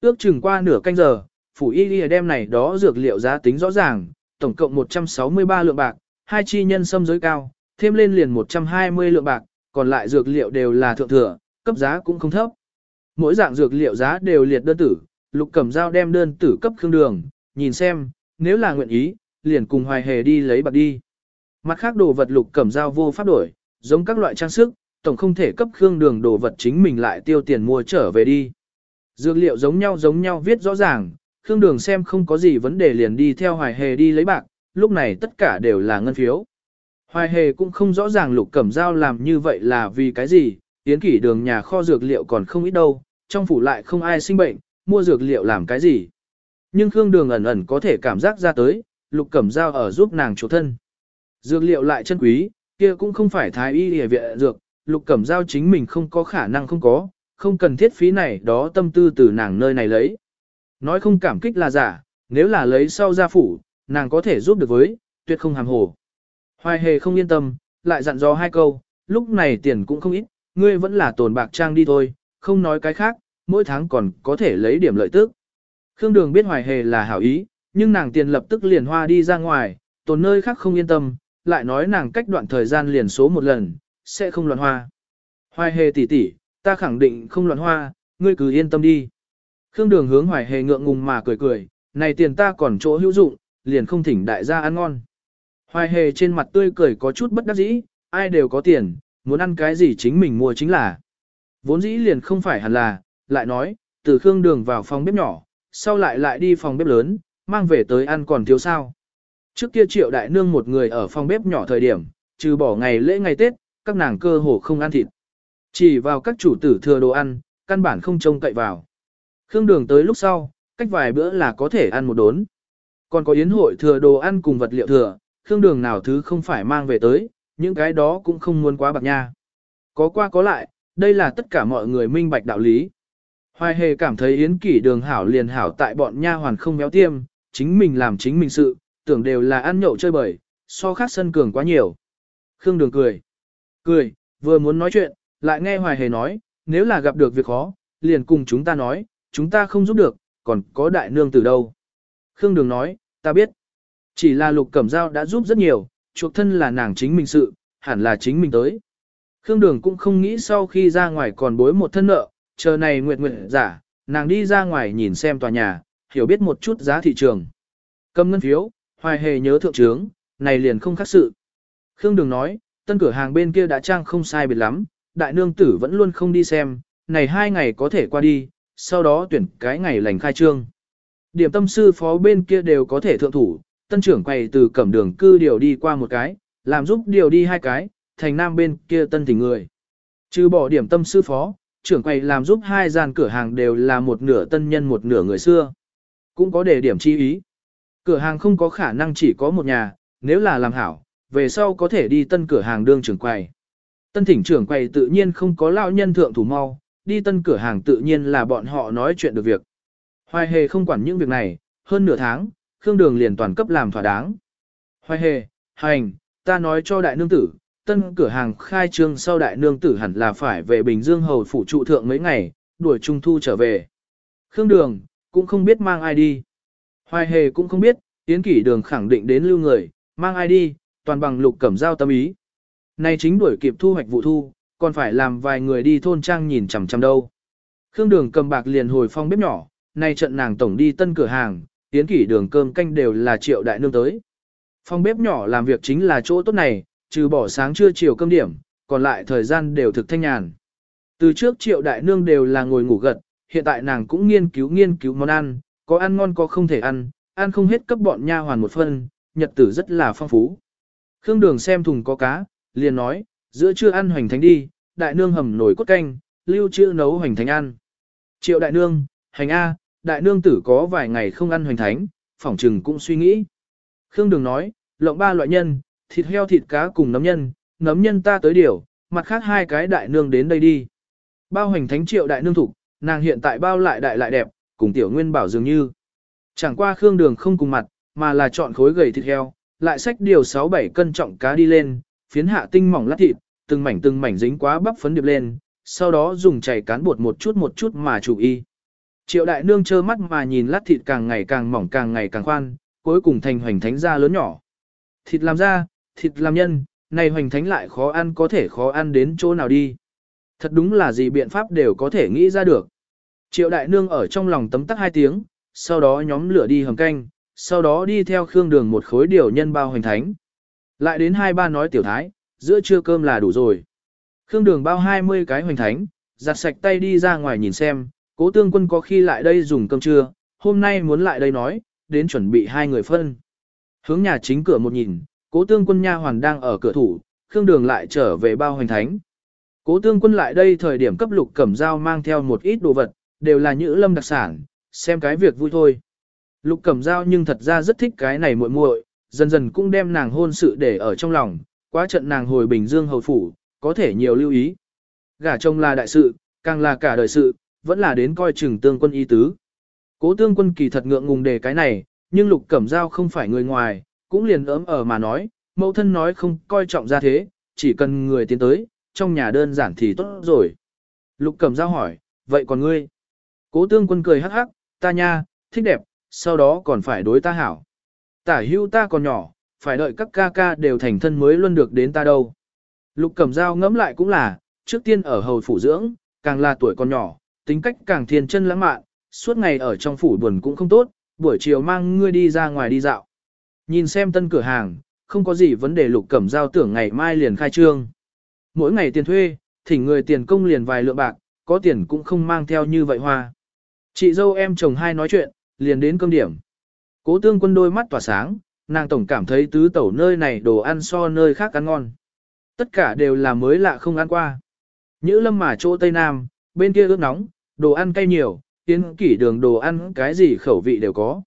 Ước chừng qua nửa canh giờ, phủ y y đem này đó dược liệu giá tính rõ ràng, tổng cộng 163 lượng bạc, hai chi nhân sâm giới cao, thêm lên liền 120 lượng bạc, còn lại dược liệu đều là thượng thừa, cấp giá cũng không thấp. Mỗi dạng dược liệu giá đều liệt đơn tử, Lục Cẩm Dao đem đơn tử cấp Khương Đường, nhìn xem, nếu là nguyện ý, liền cùng Hoài Hề đi lấy bạc đi. Mặt khác đồ vật Lục Cẩm Dao vô pháp đổi, giống các loại trang sức, tổng không thể cấp Khương Đường đồ vật chính mình lại tiêu tiền mua trở về đi. Dược liệu giống nhau giống nhau viết rõ ràng, Khương Đường xem không có gì vấn đề liền đi theo Hoài Hề đi lấy bạc, lúc này tất cả đều là ngân phiếu. Hoài Hề cũng không rõ ràng Lục Cẩm Giao làm như vậy là vì cái gì, tiến kỷ đường nhà kho dược liệu còn không ít đâu, trong phủ lại không ai sinh bệnh, mua dược liệu làm cái gì. Nhưng Khương Đường ẩn ẩn có thể cảm giác ra tới, Lục Cẩm Giao ở giúp nàng chủ thân. Dược liệu lại chân quý, kia cũng không phải thái y y viện dược, Lục Cẩm Giao chính mình không có khả năng không có, không cần thiết phí này đó tâm tư từ nàng nơi này lấy. Nói không cảm kích là giả, nếu là lấy sau gia phủ, nàng có thể giúp được với, tuyệt không hàm hồ. Hoài hề không yên tâm, lại dặn dò hai câu, lúc này tiền cũng không ít, ngươi vẫn là tồn bạc trang đi thôi, không nói cái khác, mỗi tháng còn có thể lấy điểm lợi tức. Khương Đường biết hoài hề là hảo ý, nhưng nàng tiền lập tức liền hoa đi ra ngoài, tồn nơi khác không yên tâm, lại nói nàng cách đoạn thời gian liền số một lần, sẽ không loạn hoa. Hoài hề tỷ tỷ, ta khẳng định không loạn hoa, ngươi cứ yên tâm đi. Khương đường hướng hoài hề ngượng ngùng mà cười cười, này tiền ta còn chỗ hữu dụng, liền không thỉnh đại gia ăn ngon. Hoài hề trên mặt tươi cười có chút bất đắc dĩ, ai đều có tiền, muốn ăn cái gì chính mình mua chính là. Vốn dĩ liền không phải hẳn là, lại nói, từ Khương Đường vào phòng bếp nhỏ, sau lại lại đi phòng bếp lớn, mang về tới ăn còn thiếu sao. Trước kia triệu đại nương một người ở phòng bếp nhỏ thời điểm, trừ bỏ ngày lễ ngày Tết, các nàng cơ hồ không ăn thịt. Chỉ vào các chủ tử thừa đồ ăn, căn bản không trông cậy vào. Khương đường tới lúc sau, cách vài bữa là có thể ăn một đốn. Còn có yến hội thừa đồ ăn cùng vật liệu thừa, khương đường nào thứ không phải mang về tới, những cái đó cũng không muốn quá bạc nha. Có qua có lại, đây là tất cả mọi người minh bạch đạo lý. Hoài hề cảm thấy yến kỷ đường hảo liền hảo tại bọn nha hoàn không méo tiêm, chính mình làm chính mình sự, tưởng đều là ăn nhậu chơi bời, so khác sân cường quá nhiều. Khương đường cười. Cười, vừa muốn nói chuyện, lại nghe hoài hề nói, nếu là gặp được việc khó, liền cùng chúng ta nói, chúng ta không giúp được, còn có đại nương từ đâu. Khương Đường nói, ta biết. Chỉ là lục cẩm dao đã giúp rất nhiều, chuộc thân là nàng chính mình sự, hẳn là chính mình tới. Khương Đường cũng không nghĩ sau khi ra ngoài còn bối một thân nợ, chờ này nguyệt nguyệt giả, nàng đi ra ngoài nhìn xem tòa nhà, hiểu biết một chút giá thị trường. Cầm ngân phiếu, hoài hề nhớ thượng trướng, này liền không khác sự. Khương Đường nói, tân cửa hàng bên kia đã trang không sai biệt lắm, đại nương tử vẫn luôn không đi xem, này hai ngày có thể qua đi, sau đó tuyển cái ngày lành khai trương. Điểm tâm sư phó bên kia đều có thể thượng thủ, tân trưởng quay từ cẩm đường cư điều đi qua một cái, làm giúp điều đi hai cái, thành nam bên kia tân thỉnh người. Trừ bỏ điểm tâm sư phó, trưởng quay làm giúp hai gian cửa hàng đều là một nửa tân nhân một nửa người xưa. Cũng có để điểm chi ý. Cửa hàng không có khả năng chỉ có một nhà, nếu là làm hảo, về sau có thể đi tân cửa hàng đương trưởng quầy Tân thỉnh trưởng quầy tự nhiên không có lao nhân thượng thủ mau, đi tân cửa hàng tự nhiên là bọn họ nói chuyện được việc. Hoài hề không quản những việc này, hơn nửa tháng, Khương Đường liền toàn cấp làm thỏa đáng. Hoài hề, hành, ta nói cho đại nương tử, tân cửa hàng khai trương sau đại nương tử hẳn là phải về Bình Dương Hầu phủ trụ thượng mấy ngày, đuổi trung thu trở về. Khương Đường, cũng không biết mang ai đi. Hoài hề cũng không biết, Yến Kỷ Đường khẳng định đến lưu người, mang ai đi, toàn bằng lục cẩm giao tâm ý. nay chính đuổi kịp thu hoạch vụ thu, còn phải làm vài người đi thôn trang nhìn chằm chằm đâu. Khương Đường cầm bạc liền hồi phong bếp nhỏ, nay trận nàng tổng đi tân cửa hàng, tiến kỷ đường cơm canh đều là triệu đại nương tới. Phong bếp nhỏ làm việc chính là chỗ tốt này, trừ bỏ sáng trưa chiều cơm điểm, còn lại thời gian đều thực thanh nhàn. Từ trước triệu đại nương đều là ngồi ngủ gật, hiện tại nàng cũng nghiên cứu nghiên cứu món ăn, có ăn ngon có không thể ăn, ăn không hết cấp bọn nha hoàn một phân, nhật tử rất là phong phú. Khương Đường xem thùng có cá, liền nói, giữa trưa ăn hoành thánh đi, đại nương hầm nổi cốt canh, lưu trữ nấu hoành thánh ăn. Triệu đại nương, hành A, đại nương tử có vài ngày không ăn hoành thánh, phỏng trừng cũng suy nghĩ. Khương Đường nói, lộng ba loại nhân, thịt heo thịt cá cùng nấm nhân, nấm nhân ta tới điều, mặt khác hai cái đại nương đến đây đi. Bao hoành thánh triệu đại nương thủ, nàng hiện tại bao lại đại lại đẹp, cùng tiểu nguyên bảo dường như. Chẳng qua Khương Đường không cùng mặt, mà là chọn khối gầy thịt heo, lại xách điều 6-7 cân trọng cá đi lên, phiến hạ tinh mỏng lát thịt, từng mảnh từng mảnh dính quá bắp phấn điệp lên, sau đó dùng chảy cán bột một chút một chút mà chủ y. Triệu đại nương trơ mắt mà nhìn lát thịt càng ngày càng mỏng càng ngày càng khoan, cuối cùng thành hoành thánh ra lớn nhỏ. Thịt làm ra, thịt làm nhân, này hoành thánh lại khó ăn có thể khó ăn đến chỗ nào đi. Thật đúng là gì biện pháp đều có thể nghĩ ra được. Triệu đại nương ở trong lòng tấm tắc hai tiếng, sau đó nhóm lửa đi hầm canh, sau đó đi theo khương đường một khối điều nhân bao hoành thánh. Lại đến hai ba nói tiểu thái, giữa trưa cơm là đủ rồi. Khương đường bao 20 cái hoành thánh, giặt sạch tay đi ra ngoài nhìn xem, cố tương quân có khi lại đây dùng cơm trưa, hôm nay muốn lại đây nói, đến chuẩn bị hai người phân. Hướng nhà chính cửa một nhìn, cố tương quân nha hoàn đang ở cửa thủ, Khương đường lại trở về bao hoành thánh. Cố tương quân lại đây thời điểm cấp lục cẩm dao mang theo một ít đồ vật, đều là những lâm đặc sản, xem cái việc vui thôi. Lục cẩm dao nhưng thật ra rất thích cái này muội muội, dần dần cũng đem nàng hôn sự để ở trong lòng, quá trận nàng hồi Bình Dương hầu phủ, có thể nhiều lưu ý. Gả chồng là đại sự, càng là cả đời sự, vẫn là đến coi chừng tương quân y tứ. Cố tương quân kỳ thật ngượng ngùng đề cái này, nhưng lục cẩm giao không phải người ngoài, cũng liền ấm ở mà nói, mẫu thân nói không coi trọng ra thế, chỉ cần người tiến tới, trong nhà đơn giản thì tốt rồi. Lục cẩm giao hỏi, vậy còn ngươi? Cố tương quân cười hắc hắc, ta nha, thích đẹp, sau đó còn phải đối ta hảo. Tả hưu ta còn nhỏ, phải đợi các ca ca đều thành thân mới luôn được đến ta đâu. Lục Cẩm Dao ngẫm lại cũng là, trước tiên ở hầu phủ dưỡng, càng là tuổi còn nhỏ, tính cách càng thiên chân lãng mạn, suốt ngày ở trong phủ buồn cũng không tốt, buổi chiều mang ngươi đi ra ngoài đi dạo. Nhìn xem tân cửa hàng, không có gì vấn đề Lục Cẩm Dao tưởng ngày mai liền khai trương. Mỗi ngày tiền thuê, thỉnh người tiền công liền vài lượng bạc, có tiền cũng không mang theo như vậy hoa. Chị dâu em chồng hai nói chuyện, liền đến cơm điểm. Cố tương quân đôi mắt tỏa sáng, nàng tổng cảm thấy tứ tẩu nơi này đồ ăn so nơi khác ăn ngon. Tất cả đều là mới lạ không ăn qua. Nhữ lâm mà chỗ Tây Nam, bên kia ướt nóng, đồ ăn cay nhiều, tiến kỷ đường đồ ăn cái gì khẩu vị đều có.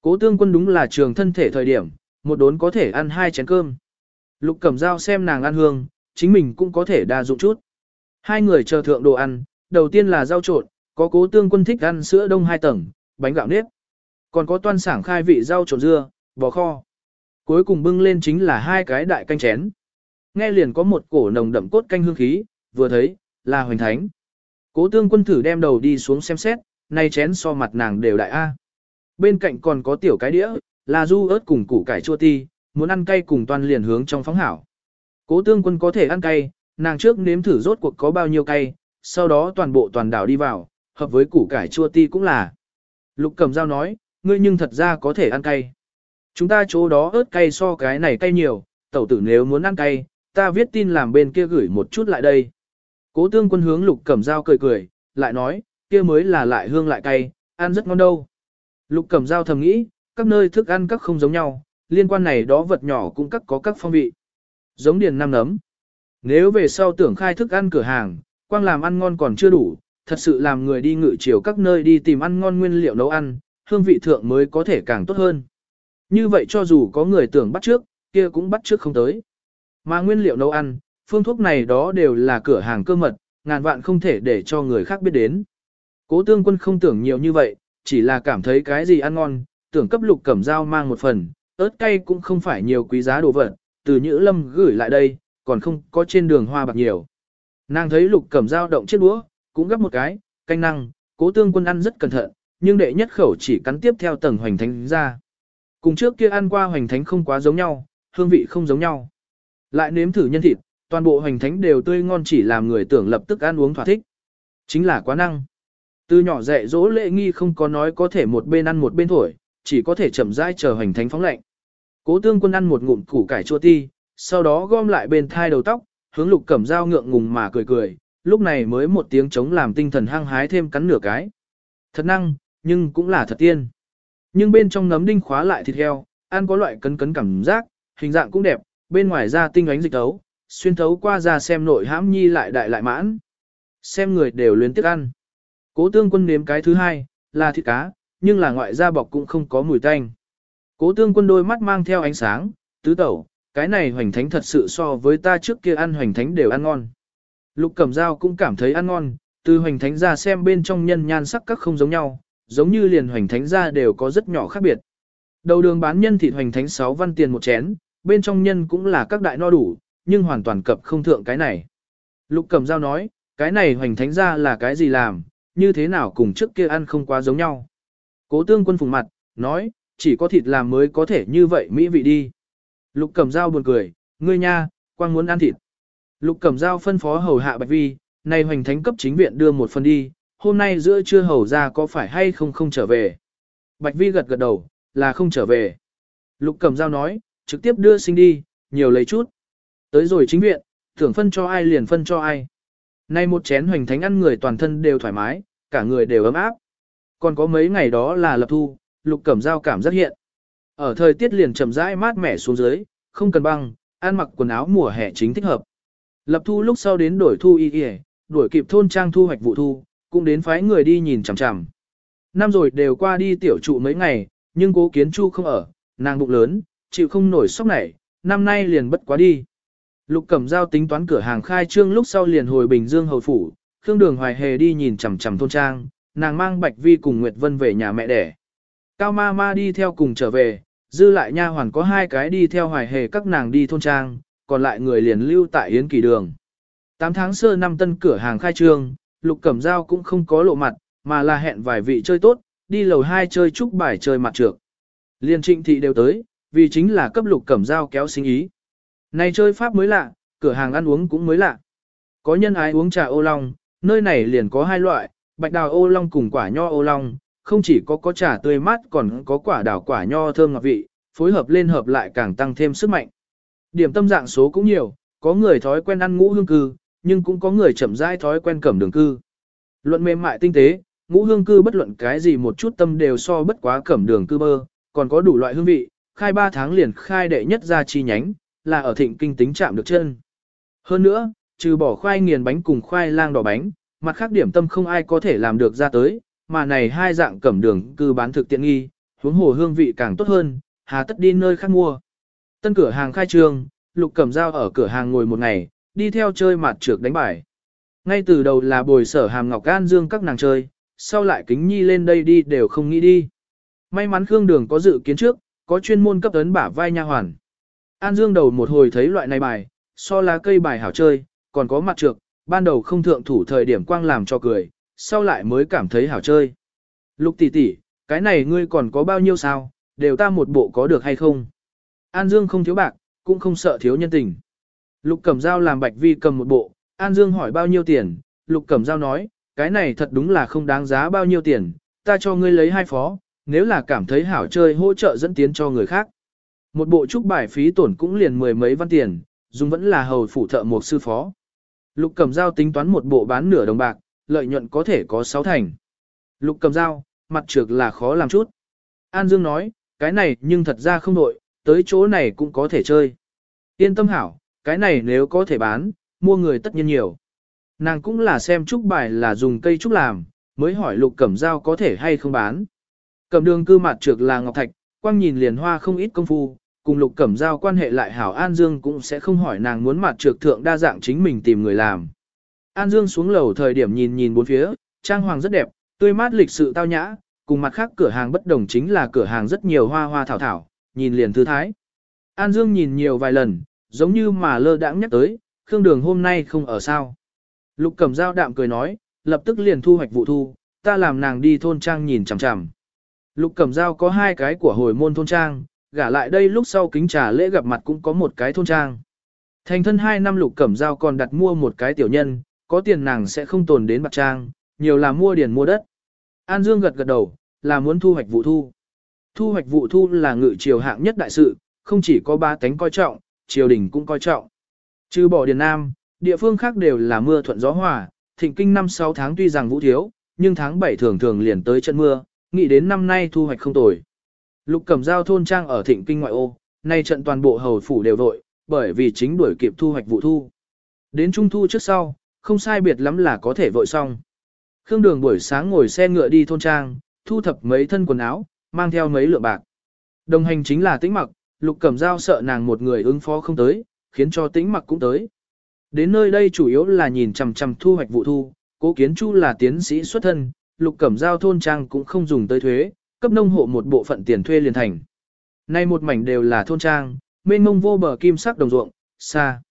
Cố tương quân đúng là trường thân thể thời điểm, một đốn có thể ăn hai chén cơm. Lục cầm dao xem nàng ăn hương, chính mình cũng có thể đa dụng chút. Hai người chờ thượng đồ ăn, đầu tiên là rau trộn, có cố tương quân thích ăn sữa đông hai tầng, bánh gạo nếp. Còn có toan sảng khai vị rau trộn dưa, bò kho. Cuối cùng bưng lên chính là hai cái đại canh chén. Nghe liền có một cổ nồng đậm cốt canh hương khí, vừa thấy, là hoành thánh. Cố tương quân thử đem đầu đi xuống xem xét, nay chén so mặt nàng đều đại A. Bên cạnh còn có tiểu cái đĩa, là du ớt cùng củ cải chua ti, muốn ăn cay cùng toàn liền hướng trong phóng hảo. Cố tương quân có thể ăn cay, nàng trước nếm thử rốt cuộc có bao nhiêu cay, sau đó toàn bộ toàn đảo đi vào, hợp với củ cải chua ti cũng là. Lục cầm dao nói, ngươi nhưng thật ra có thể ăn cay. Chúng ta chỗ đó ớt cay so cái này cay nhiều, tẩu tử nếu muốn ăn cay, ta viết tin làm bên kia gửi một chút lại đây. Cố tương quân hướng lục cẩm dao cười cười, lại nói, kia mới là lại hương lại cay, ăn rất ngon đâu. Lục cẩm dao thầm nghĩ, các nơi thức ăn các không giống nhau, liên quan này đó vật nhỏ cũng các có các phong vị. Giống điền năm nấm. Nếu về sau tưởng khai thức ăn cửa hàng, quang làm ăn ngon còn chưa đủ, thật sự làm người đi ngự chiều các nơi đi tìm ăn ngon nguyên liệu nấu ăn, hương vị thượng mới có thể càng tốt hơn. Như vậy cho dù có người tưởng bắt trước, kia cũng bắt trước không tới. Mà nguyên liệu nấu ăn, phương thuốc này đó đều là cửa hàng cơ mật, ngàn vạn không thể để cho người khác biết đến. Cố tương quân không tưởng nhiều như vậy, chỉ là cảm thấy cái gì ăn ngon, tưởng cấp lục cẩm dao mang một phần, ớt cay cũng không phải nhiều quý giá đồ vật, từ Nhữ Lâm gửi lại đây, còn không có trên đường hoa bạc nhiều. Nàng thấy lục cẩm dao động chiếc đũa, cũng gấp một cái, canh năng, cố tương quân ăn rất cẩn thận, nhưng đệ nhất khẩu chỉ cắn tiếp theo tầng hoành thánh ra. Cùng trước kia ăn qua hoành thánh không quá giống nhau, hương vị không giống nhau. Lại nếm thử nhân thịt, toàn bộ hoành thánh đều tươi ngon chỉ làm người tưởng lập tức ăn uống thỏa thích. Chính là quá năng. Từ nhỏ dạy dỗ lệ nghi không có nói có thể một bên ăn một bên thổi, chỉ có thể chậm rãi chờ hoành thánh phóng lạnh. Cố tương quân ăn một ngụm củ cải chua ti, sau đó gom lại bên thai đầu tóc, hướng lục cẩm dao ngượng ngùng mà cười cười, lúc này mới một tiếng chống làm tinh thần hăng hái thêm cắn nửa cái. Thật năng, nhưng cũng là thật tiên. Nhưng bên trong nấm đinh khóa lại thịt heo, ăn có loại cấn cấn cảm giác, hình dạng cũng đẹp, bên ngoài da tinh ánh dịch tấu, xuyên thấu qua ra xem nội hãm nhi lại đại lại mãn. Xem người đều luyến tiếc ăn. Cố tương quân nếm cái thứ hai, là thịt cá, nhưng là ngoại da bọc cũng không có mùi tanh. Cố tương quân đôi mắt mang theo ánh sáng, tứ tẩu, cái này hoành thánh thật sự so với ta trước kia ăn hoành thánh đều ăn ngon. Lục cẩm dao cũng cảm thấy ăn ngon, từ hoành thánh ra xem bên trong nhân nhan sắc các không giống nhau, giống như liền hoành thánh ra đều có rất nhỏ khác biệt. Đầu đường bán nhân thịt hoành thánh 6 văn tiền một chén, bên trong nhân cũng là các đại no đủ, nhưng hoàn toàn cập không thượng cái này. Lục cẩm dao nói, cái này hoành thánh ra là cái gì làm, như thế nào cùng trước kia ăn không quá giống nhau. Cố tương quân phùng mặt, nói, chỉ có thịt làm mới có thể như vậy mỹ vị đi. Lục cẩm dao buồn cười, ngươi nha, quang muốn ăn thịt. Lục cẩm Giao phân phó hầu hạ bạch vi, nay hoành thánh cấp chính viện đưa một phần đi, hôm nay giữa trưa hầu ra có phải hay không không trở về. Bạch vi gật gật đầu, là không trở về. Lục cẩm Giao nói, trực tiếp đưa sinh đi, nhiều lấy chút. Tới rồi chính viện, tưởng phân cho ai liền phân cho ai. Nay một chén hoành thánh ăn người toàn thân đều thoải mái, cả người đều ấm áp. Còn có mấy ngày đó là lập thu, lục cẩm Giao cảm rất hiện. Ở thời tiết liền chậm rãi mát mẻ xuống dưới, không cần băng, ăn mặc quần áo mùa hè chính thích hợp. Lập thu lúc sau đến đổi thu y y, đuổi kịp thôn trang thu hoạch vụ thu, cũng đến phái người đi nhìn chằm chằm. Năm rồi đều qua đi tiểu trụ mấy ngày, nhưng cố kiến chu không ở, nàng bụng lớn, chịu không nổi sốc này, năm nay liền bất quá đi. Lục Cẩm Giao tính toán cửa hàng khai trương lúc sau liền hồi Bình Dương hầu phủ, Khương Đường Hoài Hề đi nhìn chằm chằm thôn trang, nàng mang Bạch Vi cùng Nguyệt Vân về nhà mẹ đẻ. Cao Ma Ma đi theo cùng trở về, dư lại nha hoàn có hai cái đi theo Hoài Hề các nàng đi thôn trang, còn lại người liền lưu tại Yến Kỳ Đường. 8 tháng sơ năm tân cửa hàng khai trương, Lục Cẩm Giao cũng không có lộ mặt, mà là hẹn vài vị chơi tốt, đi lầu hai chơi chúc bài chơi mặt trược. Liên trịnh thị đều tới, vì chính là cấp Lục Cẩm Giao kéo sinh ý. Này chơi pháp mới lạ, cửa hàng ăn uống cũng mới lạ. Có nhân ái uống trà ô long, nơi này liền có hai loại, bạch đào ô long cùng quả nho ô long, không chỉ có có trà tươi mát còn có quả đào quả nho thơm ngọt vị, phối hợp lên hợp lại càng tăng thêm sức mạnh. Điểm tâm dạng số cũng nhiều, có người thói quen ăn ngũ hương cư, nhưng cũng có người chậm rãi thói quen cẩm đường cư. Luận mềm mại tinh tế, ngũ hương cư bất luận cái gì một chút tâm đều so bất quá cẩm đường cư bơ, còn có đủ loại hương vị, khai 3 tháng liền khai đệ nhất ra chi nhánh, là ở thịnh kinh tính chạm được chân. Hơn nữa, trừ bỏ khoai nghiền bánh cùng khoai lang đỏ bánh, mặt khác điểm tâm không ai có thể làm được ra tới, mà này hai dạng cẩm đường cư bán thực tiện nghi, huống hồ hương vị càng tốt hơn, hà tất đi nơi khác mua. Tân cửa hàng khai trương, Lục Cẩm Dao ở cửa hàng ngồi một ngày, đi theo chơi mặt trược đánh bài. Ngay từ đầu là bồi sở hàm ngọc gan dương các nàng chơi, sau lại kính nhi lên đây đi đều không nghĩ đi. May mắn Khương Đường có dự kiến trước, có chuyên môn cấp ấn bả vai nha hoàn. An Dương đầu một hồi thấy loại này bài, so lá cây bài hảo chơi, còn có mặt trược, ban đầu không thượng thủ thời điểm quang làm cho cười, sau lại mới cảm thấy hảo chơi. Lục tỷ tỷ, cái này ngươi còn có bao nhiêu sao, đều ta một bộ có được hay không? An Dương không thiếu bạc, cũng không sợ thiếu nhân tình. Lục Cẩm Giao làm Bạch Vi cầm một bộ, An Dương hỏi bao nhiêu tiền, Lục Cẩm Giao nói, cái này thật đúng là không đáng giá bao nhiêu tiền, ta cho ngươi lấy hai phó, nếu là cảm thấy hảo chơi hỗ trợ dẫn tiến cho người khác. Một bộ trúc bài phí tổn cũng liền mười mấy văn tiền, dùng vẫn là hầu phụ thợ một sư phó. Lục Cẩm Giao tính toán một bộ bán nửa đồng bạc, lợi nhuận có thể có sáu thành. Lục Cẩm Giao, mặt trược là khó làm chút. An Dương nói, cái này nhưng thật ra không đổi, tới chỗ này cũng có thể chơi. Yên tâm hảo, cái này nếu có thể bán, mua người tất nhiên nhiều. Nàng cũng là xem trúc bài là dùng cây trúc làm, mới hỏi lục cẩm dao có thể hay không bán. Cẩm đường cư mặt trược là ngọc thạch, quang nhìn liền hoa không ít công phu, cùng lục cẩm dao quan hệ lại hảo An Dương cũng sẽ không hỏi nàng muốn mặt trược thượng đa dạng chính mình tìm người làm. An Dương xuống lầu thời điểm nhìn nhìn bốn phía, trang hoàng rất đẹp, tươi mát lịch sự tao nhã, cùng mặt khác cửa hàng bất đồng chính là cửa hàng rất nhiều hoa hoa thảo thảo, nhìn liền thư thái. An Dương nhìn nhiều vài lần, giống như mà lơ đãng nhắc tới, Khương Đường hôm nay không ở sao. Lục Cẩm Dao đạm cười nói, lập tức liền thu hoạch vụ thu, ta làm nàng đi thôn trang nhìn chằm chằm. Lục Cẩm Dao có hai cái của hồi môn thôn trang, gả lại đây lúc sau kính trà lễ gặp mặt cũng có một cái thôn trang. Thành thân hai năm Lục Cẩm Dao còn đặt mua một cái tiểu nhân, có tiền nàng sẽ không tồn đến bạc trang, nhiều là mua điền mua đất. An Dương gật gật đầu, là muốn thu hoạch vụ thu. Thu hoạch vụ thu là ngự triều hạng nhất đại sự, không chỉ có ba tánh coi trọng, triều đình cũng coi trọng. Trừ bỏ Điền Nam, địa phương khác đều là mưa thuận gió hòa, thịnh kinh năm 6 tháng tuy rằng vũ thiếu, nhưng tháng 7 thường thường liền tới trận mưa, nghĩ đến năm nay thu hoạch không tồi. Lục Cẩm Giao thôn trang ở thịnh kinh ngoại ô, nay trận toàn bộ hầu phủ đều vội, bởi vì chính đuổi kịp thu hoạch vụ thu. Đến trung thu trước sau, không sai biệt lắm là có thể vội xong. Khương Đường buổi sáng ngồi xe ngựa đi thôn trang, thu thập mấy thân quần áo, mang theo mấy lượng bạc. Đồng hành chính là tĩnh mặc, Lục Cẩm Giao sợ nàng một người ứng phó không tới, khiến cho tĩnh mặc cũng tới. Đến nơi đây chủ yếu là nhìn chằm chằm thu hoạch vụ thu, cố kiến chu là tiến sĩ xuất thân, Lục Cẩm Giao thôn trang cũng không dùng tới thuế, cấp nông hộ một bộ phận tiền thuê liền thành. Nay một mảnh đều là thôn trang, mênh mông vô bờ kim sắc đồng ruộng, xa.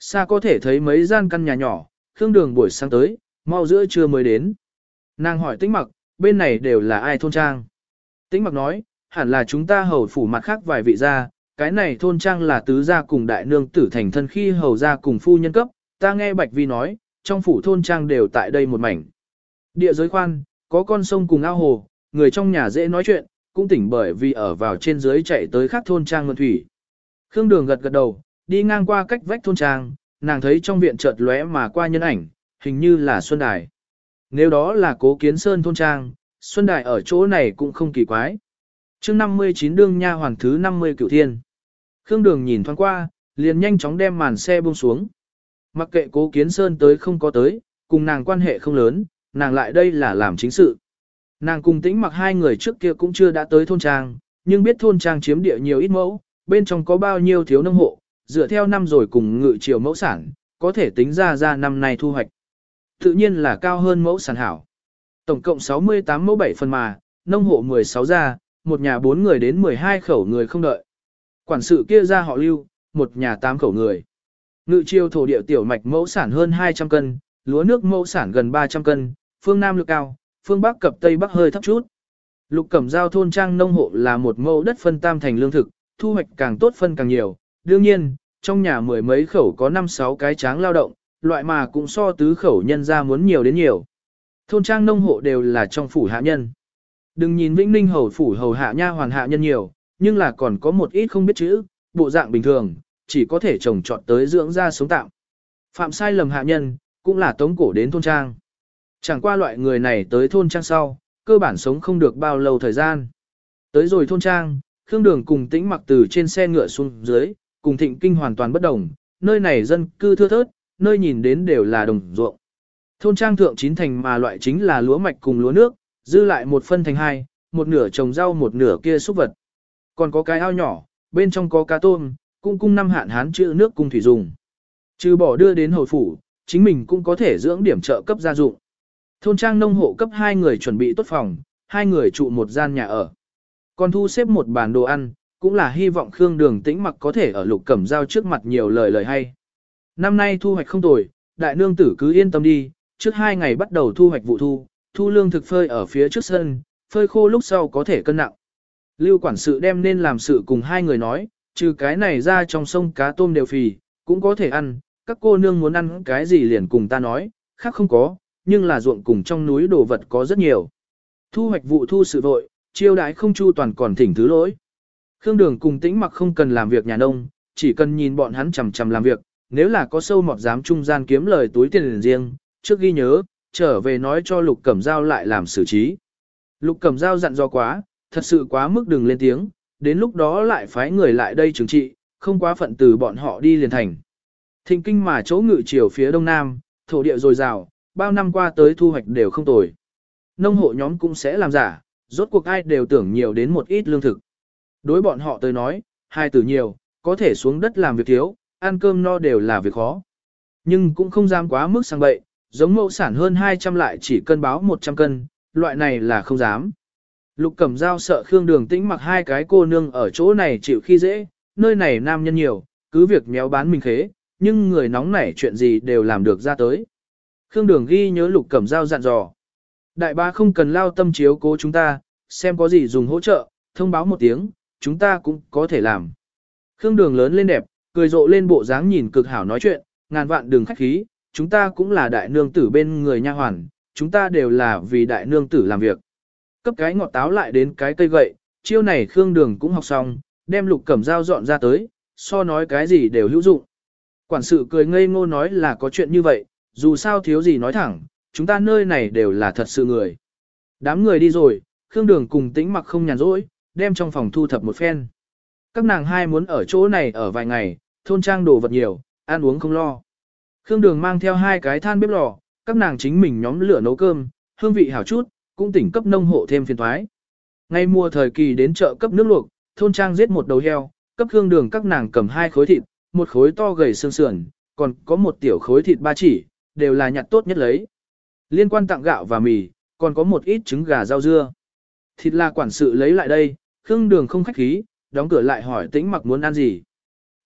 Xa có thể thấy mấy gian căn nhà nhỏ, khương đường buổi sáng tới, mau giữa trưa mới đến. Nàng hỏi tĩnh mặc, bên này đều là ai thôn trang. Tĩnh mặc nói, hẳn là chúng ta hầu phủ mặt khác vài vị gia, cái này thôn trang là tứ gia cùng đại nương tử thành thân khi hầu gia cùng phu nhân cấp, ta nghe Bạch Vi nói, trong phủ thôn trang đều tại đây một mảnh. Địa giới khoan, có con sông cùng ao hồ, người trong nhà dễ nói chuyện, cũng tỉnh bởi vì ở vào trên dưới chạy tới khác thôn trang ngân thủy. Khương Đường gật gật đầu, đi ngang qua cách vách thôn trang, nàng thấy trong viện chợt lóe mà qua nhân ảnh, hình như là Xuân Đài. Nếu đó là cố kiến sơn thôn trang, Xuân Đài ở chỗ này cũng không kỳ quái chương 59 đương nha hoàng thứ 50 cửu thiên. Khương Đường nhìn thoáng qua, liền nhanh chóng đem màn xe buông xuống. Mặc kệ cố kiến sơn tới không có tới, cùng nàng quan hệ không lớn, nàng lại đây là làm chính sự. Nàng cùng tĩnh mặc hai người trước kia cũng chưa đã tới thôn trang, nhưng biết thôn trang chiếm địa nhiều ít mẫu, bên trong có bao nhiêu thiếu nông hộ, dựa theo năm rồi cùng ngự chiều mẫu sản, có thể tính ra ra năm nay thu hoạch. Tự nhiên là cao hơn mẫu sản hảo. Tổng cộng 68 mẫu 7 phần mà, nông hộ 16 gia, một nhà bốn người đến 12 khẩu người không đợi. Quản sự kia ra họ lưu, một nhà tám khẩu người. Ngự chiêu thổ địa tiểu mạch mẫu sản hơn 200 cân, lúa nước mẫu sản gần 300 cân, phương Nam lực cao, phương Bắc cập Tây Bắc hơi thấp chút. Lục cẩm giao thôn trang nông hộ là một mẫu đất phân tam thành lương thực, thu hoạch càng tốt phân càng nhiều. Đương nhiên, trong nhà mười mấy khẩu có 5-6 cái tráng lao động, loại mà cũng so tứ khẩu nhân ra muốn nhiều đến nhiều. Thôn trang nông hộ đều là trong phủ hạ nhân. Đừng nhìn Vĩnh Ninh hầu phủ hầu hạ nha hoàn hạ nhân nhiều, nhưng là còn có một ít không biết chữ, bộ dạng bình thường, chỉ có thể trồng trọt tới dưỡng ra sống tạm. Phạm sai lầm hạ nhân, cũng là tống cổ đến thôn trang. Chẳng qua loại người này tới thôn trang sau, cơ bản sống không được bao lâu thời gian. Tới rồi thôn trang, Khương Đường cùng tĩnh mặc từ trên xe ngựa xuống dưới, cùng thịnh kinh hoàn toàn bất đồng, nơi này dân cư thưa thớt, nơi nhìn đến đều là đồng ruộng. Thôn trang thượng chín thành mà loại chính là lúa mạch cùng lúa nước, dư lại một phân thành hai, một nửa trồng rau một nửa kia xúc vật. Còn có cái ao nhỏ, bên trong có cá tôm, cung cung năm hạn hán chữ nước cung thủy dùng. Trừ bỏ đưa đến hồi phủ, chính mình cũng có thể dưỡng điểm trợ cấp gia dụng. Thôn trang nông hộ cấp hai người chuẩn bị tốt phòng, hai người trụ một gian nhà ở. Còn thu xếp một bàn đồ ăn, cũng là hy vọng Khương Đường Tĩnh mặc có thể ở lục cẩm giao trước mặt nhiều lời lời hay. Năm nay thu hoạch không tồi, đại nương tử cứ yên tâm đi, trước hai ngày bắt đầu thu hoạch vụ thu, thu lương thực phơi ở phía trước sân, phơi khô lúc sau có thể cân nặng. Lưu quản sự đem nên làm sự cùng hai người nói, trừ cái này ra trong sông cá tôm đều phì, cũng có thể ăn, các cô nương muốn ăn cái gì liền cùng ta nói, khác không có, nhưng là ruộng cùng trong núi đồ vật có rất nhiều. Thu hoạch vụ thu sự vội, chiêu đãi không chu toàn còn thỉnh thứ lỗi. Khương Đường cùng tĩnh mặc không cần làm việc nhà nông, chỉ cần nhìn bọn hắn chằm chằm làm việc, nếu là có sâu mọt dám trung gian kiếm lời túi tiền riêng, trước ghi nhớ, trở về nói cho Lục Cẩm Giao lại làm xử trí. Lục Cẩm Giao dặn do quá, thật sự quá mức đừng lên tiếng, đến lúc đó lại phái người lại đây chứng trị, không quá phận từ bọn họ đi liền thành. Thịnh kinh mà chỗ ngự chiều phía đông nam, thổ địa dồi dào, bao năm qua tới thu hoạch đều không tồi. Nông hộ nhóm cũng sẽ làm giả, rốt cuộc ai đều tưởng nhiều đến một ít lương thực. Đối bọn họ tới nói, hai từ nhiều, có thể xuống đất làm việc thiếu, ăn cơm no đều là việc khó. Nhưng cũng không dám quá mức sang bậy, giống mẫu sản hơn 200 lại chỉ cân báo 100 cân, loại này là không dám. Lục Cẩm Giao sợ Khương Đường Tĩnh mặc hai cái cô nương ở chỗ này chịu khi dễ, nơi này nam nhân nhiều, cứ việc méo bán mình khế, nhưng người nóng nảy chuyện gì đều làm được ra tới. Khương Đường ghi nhớ Lục Cẩm Giao dặn dò. Đại ba không cần lao tâm chiếu cố chúng ta, xem có gì dùng hỗ trợ, thông báo một tiếng, chúng ta cũng có thể làm. Khương Đường lớn lên đẹp, cười rộ lên bộ dáng nhìn cực hảo nói chuyện, ngàn vạn đường khách khí, chúng ta cũng là đại nương tử bên người nha hoàn, chúng ta đều là vì đại nương tử làm việc. Cấp cái ngọt táo lại đến cái cây gậy, chiêu này Khương Đường cũng học xong, đem lục cẩm dao dọn ra tới, so nói cái gì đều hữu dụng. Quản sự cười ngây ngô nói là có chuyện như vậy, dù sao thiếu gì nói thẳng, chúng ta nơi này đều là thật sự người. Đám người đi rồi, Khương Đường cùng tĩnh mặc không nhàn rỗi, đem trong phòng thu thập một phen. Các nàng hai muốn ở chỗ này ở vài ngày, thôn trang đồ vật nhiều, ăn uống không lo. Khương Đường mang theo hai cái than bếp lò, các nàng chính mình nhóm lửa nấu cơm, hương vị hảo chút, cũng tỉnh cấp nông hộ thêm phiền thoái. Ngay mùa thời kỳ đến chợ cấp nước luộc, thôn trang giết một đầu heo, cấp Khương Đường các nàng cầm hai khối thịt, một khối to gầy xương sườn, còn có một tiểu khối thịt ba chỉ, đều là nhặt tốt nhất lấy. Liên quan tặng gạo và mì, còn có một ít trứng gà rau dưa. Thịt là quản sự lấy lại đây, Khương Đường không khách khí, đóng cửa lại hỏi tĩnh mặc muốn ăn gì.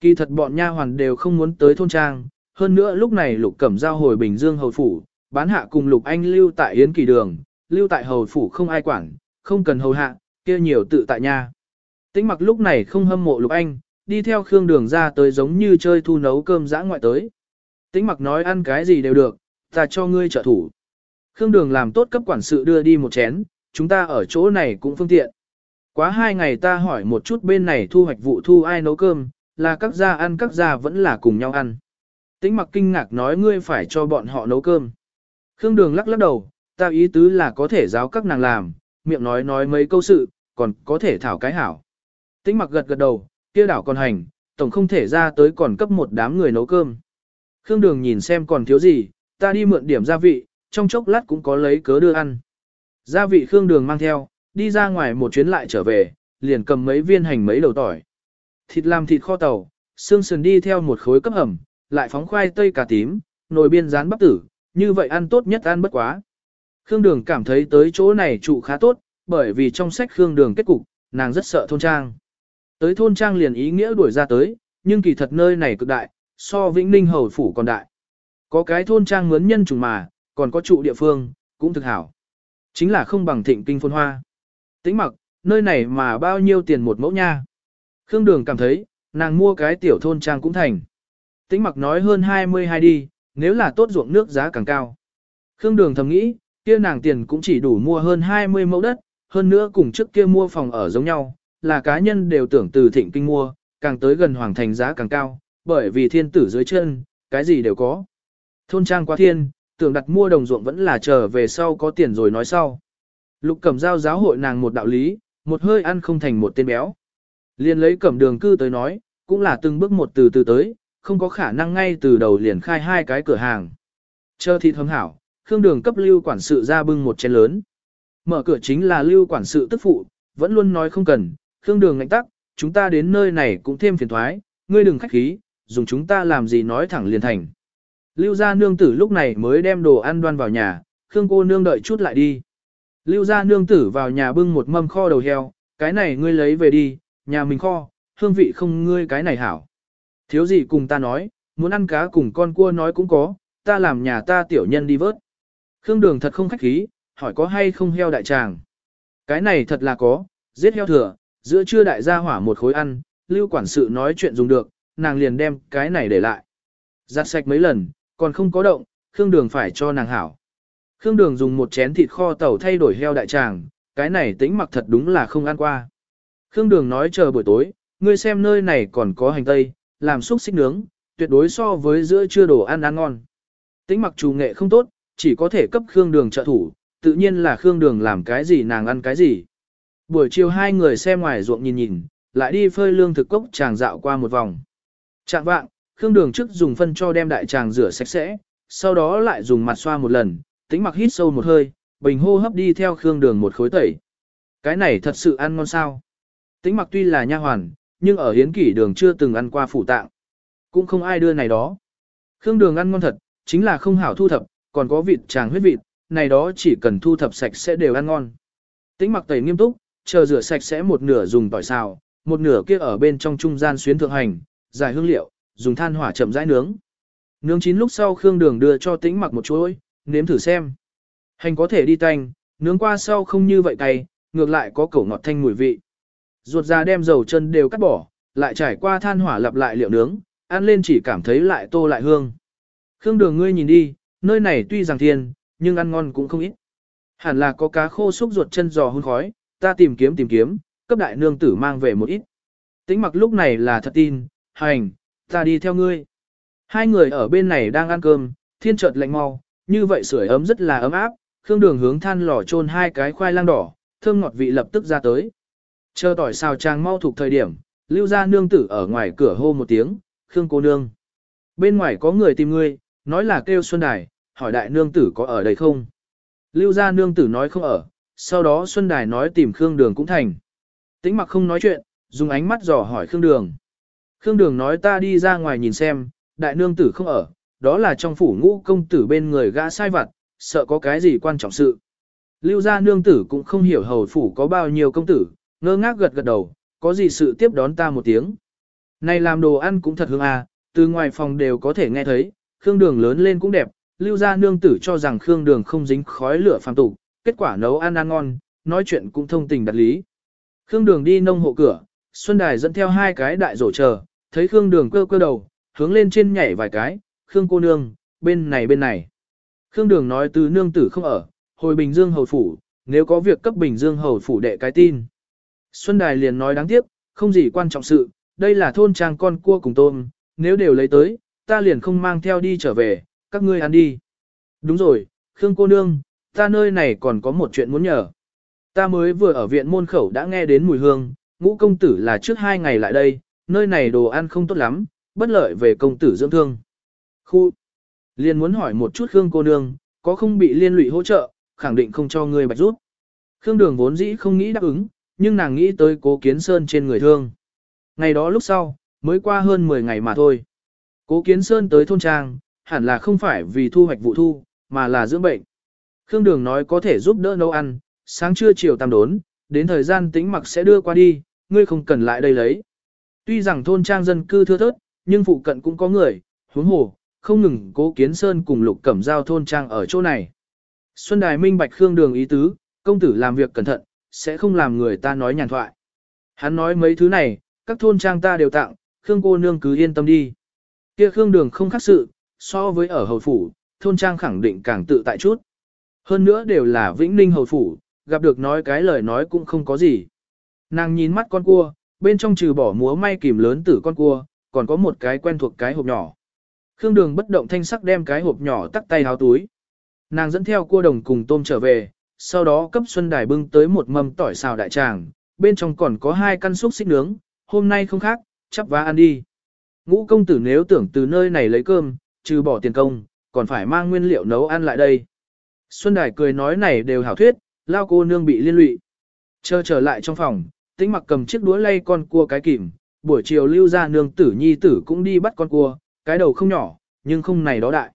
Kỳ thật bọn nha hoàn đều không muốn tới thôn trang, hơn nữa lúc này Lục Cẩm giao hồi Bình Dương hầu phủ, bán hạ cùng Lục Anh lưu tại Yến Kỳ Đường, lưu tại hầu phủ không ai quản, không cần hầu hạ, kia nhiều tự tại nha. Tĩnh mặc lúc này không hâm mộ Lục Anh, đi theo Khương Đường ra tới giống như chơi thu nấu cơm dã ngoại tới. Tĩnh mặc nói ăn cái gì đều được, ta cho ngươi trợ thủ. Khương Đường làm tốt cấp quản sự đưa đi một chén, chúng ta ở chỗ này cũng phương tiện. Quá hai ngày ta hỏi một chút bên này thu hoạch vụ thu ai nấu cơm, là các gia ăn các gia vẫn là cùng nhau ăn. Tĩnh mặc kinh ngạc nói ngươi phải cho bọn họ nấu cơm. Khương Đường lắc lắc đầu, ta ý tứ là có thể giáo các nàng làm, miệng nói nói mấy câu sự, còn có thể thảo cái hảo. Tĩnh mặc gật gật đầu, kia đảo còn hành, tổng không thể ra tới còn cấp một đám người nấu cơm. Khương Đường nhìn xem còn thiếu gì, ta đi mượn điểm gia vị, trong chốc lát cũng có lấy cớ đưa ăn. Gia vị Khương Đường mang theo, đi ra ngoài một chuyến lại trở về, liền cầm mấy viên hành mấy đầu tỏi. Thịt làm thịt kho tàu, xương sườn đi theo một khối cấp ẩm, lại phóng khoai tây cà tím, nồi biên rán bắp tử, như vậy ăn tốt nhất ăn bất quá. Khương Đường cảm thấy tới chỗ này trụ khá tốt, bởi vì trong sách Khương Đường kết cục, nàng rất sợ thôn trang. Tới thôn trang liền ý nghĩa đuổi ra tới, nhưng kỳ thật nơi này cực đại, so Vĩnh Ninh Hầu Phủ còn đại. Có cái thôn trang mướn nhân trùng mà, còn có trụ địa phương, cũng thực hảo. Chính là không bằng thịnh kinh phôn hoa. Tính mặc, nơi này mà bao nhiêu tiền một mẫu nha. Khương Đường cảm thấy, nàng mua cái tiểu thôn trang cũng thành. Tính mặc nói hơn 22 đi, nếu là tốt ruộng nước giá càng cao. Khương Đường thầm nghĩ, kia nàng tiền cũng chỉ đủ mua hơn 20 mẫu đất, hơn nữa cùng trước kia mua phòng ở giống nhau, là cá nhân đều tưởng từ thịnh kinh mua, càng tới gần hoàng thành giá càng cao, bởi vì thiên tử dưới chân, cái gì đều có. Thôn trang quá thiên, tưởng đặt mua đồng ruộng vẫn là chờ về sau có tiền rồi nói sau. Lục cẩm giao giáo hội nàng một đạo lý, một hơi ăn không thành một tên béo. Liền lấy cẩm đường cư tới nói, cũng là từng bước một từ từ tới, không có khả năng ngay từ đầu liền khai hai cái cửa hàng. Chờ thịt hâm hảo, Khương Đường cấp lưu quản sự ra bưng một chén lớn. Mở cửa chính là lưu quản sự tức phụ, vẫn luôn nói không cần, Khương Đường ngạnh tắc, chúng ta đến nơi này cũng thêm phiền thoái, ngươi đừng khách khí, dùng chúng ta làm gì nói thẳng liền thành. Lưu gia nương tử lúc này mới đem đồ ăn đoan vào nhà, Khương cô nương đợi chút lại đi. Lưu gia nương tử vào nhà bưng một mâm kho đầu heo, cái này ngươi lấy về đi, nhà mình kho, hương vị không ngươi cái này hảo. Thiếu gì cùng ta nói, muốn ăn cá cùng con cua nói cũng có, ta làm nhà ta tiểu nhân đi vớt. Khương đường thật không khách khí, hỏi có hay không heo đại tràng. Cái này thật là có, giết heo thừa, giữa trưa đại gia hỏa một khối ăn, lưu quản sự nói chuyện dùng được, nàng liền đem cái này để lại. Giặt sạch mấy lần, còn không có động, Khương đường phải cho nàng hảo. Khương đường dùng một chén thịt kho tàu thay đổi heo đại tràng, cái này tính mặc thật đúng là không ăn qua. Khương đường nói chờ buổi tối, ngươi xem nơi này còn có hành tây, làm xúc xích nướng, tuyệt đối so với giữa trưa đồ ăn ăn ngon. Tính mặc chủ nghệ không tốt, chỉ có thể cấp Khương Đường trợ thủ, tự nhiên là Khương Đường làm cái gì nàng ăn cái gì. Buổi chiều hai người xem ngoài ruộng nhìn nhìn, lại đi phơi lương thực cốc chàng dạo qua một vòng. Trạng vạng, Khương Đường trước dùng phân cho đem đại tràng rửa sạch sẽ, sau đó lại dùng mặt xoa một lần, tính mặc hít sâu một hơi, bình hô hấp đi theo Khương Đường một khối tẩy. Cái này thật sự ăn ngon sao? Tính mặc tuy là nha hoàn, nhưng ở hiến kỷ đường chưa từng ăn qua phủ tạng. Cũng không ai đưa này đó. Khương Đường ăn ngon thật, chính là không hảo thu thập, còn có vịt tràng huyết vịt, này đó chỉ cần thu thập sạch sẽ đều ăn ngon. Tính mặc tẩy nghiêm túc, chờ rửa sạch sẽ một nửa dùng tỏi xào, một nửa kia ở bên trong trung gian xuyến thượng hành, giải hương liệu, dùng than hỏa chậm rãi nướng. Nướng chín lúc sau Khương Đường đưa cho Tĩnh Mặc một chuỗi, nếm thử xem. Hành có thể đi tanh, nướng qua sau không như vậy cay, ngược lại có cổ ngọt thanh mùi vị. Ruột ra đem dầu chân đều cắt bỏ, lại trải qua than hỏa lặp lại liệu nướng, ăn lên chỉ cảm thấy lại tô lại hương. Khương Đường ngươi nhìn đi, nơi này tuy rằng thiên, nhưng ăn ngon cũng không ít. Hẳn là có cá khô xúc ruột chân giò hun khói, ta tìm kiếm tìm kiếm, cấp đại nương tử mang về một ít. Tính mặc lúc này là thật tin, hành, ta đi theo ngươi. Hai người ở bên này đang ăn cơm, thiên chợt lạnh mau, như vậy sưởi ấm rất là ấm áp, Khương Đường hướng than lò chôn hai cái khoai lang đỏ, thơm ngọt vị lập tức ra tới. Chờ tỏi xào trang mau thuộc thời điểm, lưu ra nương tử ở ngoài cửa hô một tiếng, Khương cô nương. Bên ngoài có người tìm ngươi, nói là kêu Xuân Đài, hỏi đại nương tử có ở đây không? Lưu gia nương tử nói không ở, sau đó Xuân Đài nói tìm Khương Đường cũng thành. Tĩnh mặc không nói chuyện, dùng ánh mắt dò hỏi Khương Đường. Khương Đường nói ta đi ra ngoài nhìn xem, đại nương tử không ở, đó là trong phủ ngũ công tử bên người gã sai vặt, sợ có cái gì quan trọng sự. Lưu gia nương tử cũng không hiểu hầu phủ có bao nhiêu công tử, ngơ ngác gật gật đầu, có gì sự tiếp đón ta một tiếng. Này làm đồ ăn cũng thật hương à, từ ngoài phòng đều có thể nghe thấy, Khương Đường lớn lên cũng đẹp, lưu gia nương tử cho rằng Khương Đường không dính khói lửa phàm tục, kết quả nấu ăn ăn ngon, nói chuyện cũng thông tình đặt lý. Khương Đường đi nông hộ cửa, Xuân Đài dẫn theo hai cái đại rổ chờ, thấy Khương Đường cơ cơ đầu, hướng lên trên nhảy vài cái, Khương cô nương, bên này bên này. Khương Đường nói từ nương tử không ở, hồi Bình Dương hầu phủ, nếu có việc cấp Bình Dương hầu phủ đệ cái tin. Xuân Đài liền nói đáng tiếc, không gì quan trọng sự, đây là thôn trang con cua cùng tôm, nếu đều lấy tới, ta liền không mang theo đi trở về, các ngươi ăn đi. Đúng rồi, Khương cô nương, ta nơi này còn có một chuyện muốn nhờ. Ta mới vừa ở viện môn khẩu đã nghe đến mùi hương, ngũ công tử là trước hai ngày lại đây, nơi này đồ ăn không tốt lắm, bất lợi về công tử dưỡng thương. Khu, liền muốn hỏi một chút Khương cô nương, có không bị liên lụy hỗ trợ, khẳng định không cho ngươi bạch rút. Khương đường vốn dĩ không nghĩ đáp ứng, nhưng nàng nghĩ tới cố kiến sơn trên người thương. Ngày đó lúc sau, mới qua hơn 10 ngày mà thôi. Cố Kiến Sơn tới thôn trang, hẳn là không phải vì thu hoạch vụ thu, mà là dưỡng bệnh. Khương Đường nói có thể giúp đỡ nấu ăn, sáng trưa chiều tam đốn, đến thời gian tính mặc sẽ đưa qua đi, ngươi không cần lại đây lấy. Tuy rằng thôn trang dân cư thưa thớt, nhưng phụ cận cũng có người, huống hồ, không ngừng cố kiến sơn cùng lục cẩm giao thôn trang ở chỗ này. Xuân Đài minh bạch Khương Đường ý tứ, công tử làm việc cẩn thận, sẽ không làm người ta nói nhàn thoại. Hắn nói mấy thứ này, các thôn trang ta đều tặng, Khương cô nương cứ yên tâm đi. Kia Khương Đường không khác sự, so với ở hầu phủ, thôn trang khẳng định càng tự tại chút. Hơn nữa đều là vĩnh ninh hầu phủ, gặp được nói cái lời nói cũng không có gì. Nàng nhìn mắt con cua, bên trong trừ bỏ múa may kìm lớn tử con cua, còn có một cái quen thuộc cái hộp nhỏ. Khương Đường bất động thanh sắc đem cái hộp nhỏ tắt tay háo túi. Nàng dẫn theo cua đồng cùng tôm trở về, sau đó cấp Xuân Đài bưng tới một mâm tỏi xào đại tràng, bên trong còn có hai căn xúc xích nướng, hôm nay không khác, chắp vá ăn đi. Ngũ công tử nếu tưởng từ nơi này lấy cơm, trừ bỏ tiền công, còn phải mang nguyên liệu nấu ăn lại đây. Xuân Đài cười nói này đều hảo thuyết, lao cô nương bị liên lụy. Chờ trở lại trong phòng, tĩnh mặc cầm chiếc đũa lay con cua cái kìm, buổi chiều lưu ra nương tử nhi tử cũng đi bắt con cua, cái đầu không nhỏ, nhưng không này đó đại.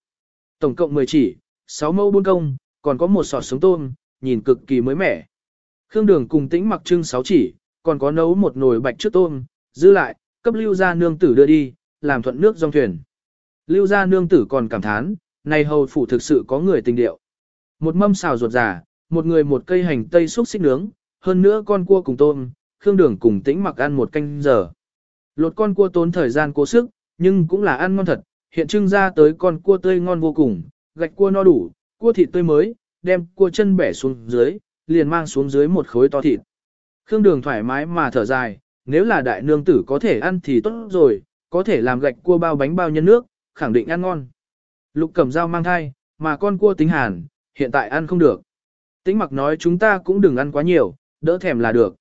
Tổng cộng 10 chỉ, 6 mẫu buôn công, còn có một sọt sống tôm, nhìn cực kỳ mới mẻ. Khương Đường cùng tĩnh mặc trưng sáu chỉ, còn có nấu một nồi bạch trước tôm, giữ lại, cấp lưu ra nương tử đưa đi, làm thuận nước dòng thuyền. Lưu ra nương tử còn cảm thán, này hầu phủ thực sự có người tình điệu. Một mâm xào ruột giả, một người một cây hành tây xúc xích nướng, hơn nữa con cua cùng tôm, Khương Đường cùng tĩnh mặc ăn một canh giờ. Lột con cua tốn thời gian cố sức, nhưng cũng là ăn ngon thật, hiện trưng ra tới con cua tươi ngon vô cùng, gạch cua no đủ, cua thịt tươi mới, đem cua chân bẻ xuống dưới, liền mang xuống dưới một khối to thịt. Khương Đường thoải mái mà thở dài, nếu là đại nương tử có thể ăn thì tốt rồi, có thể làm gạch cua bao bánh bao nhân nước, khẳng định ăn ngon. Lục cầm dao mang thai, mà con cua tính hàn, hiện tại ăn không được. Tính mặc nói chúng ta cũng đừng ăn quá nhiều, đỡ thèm là được.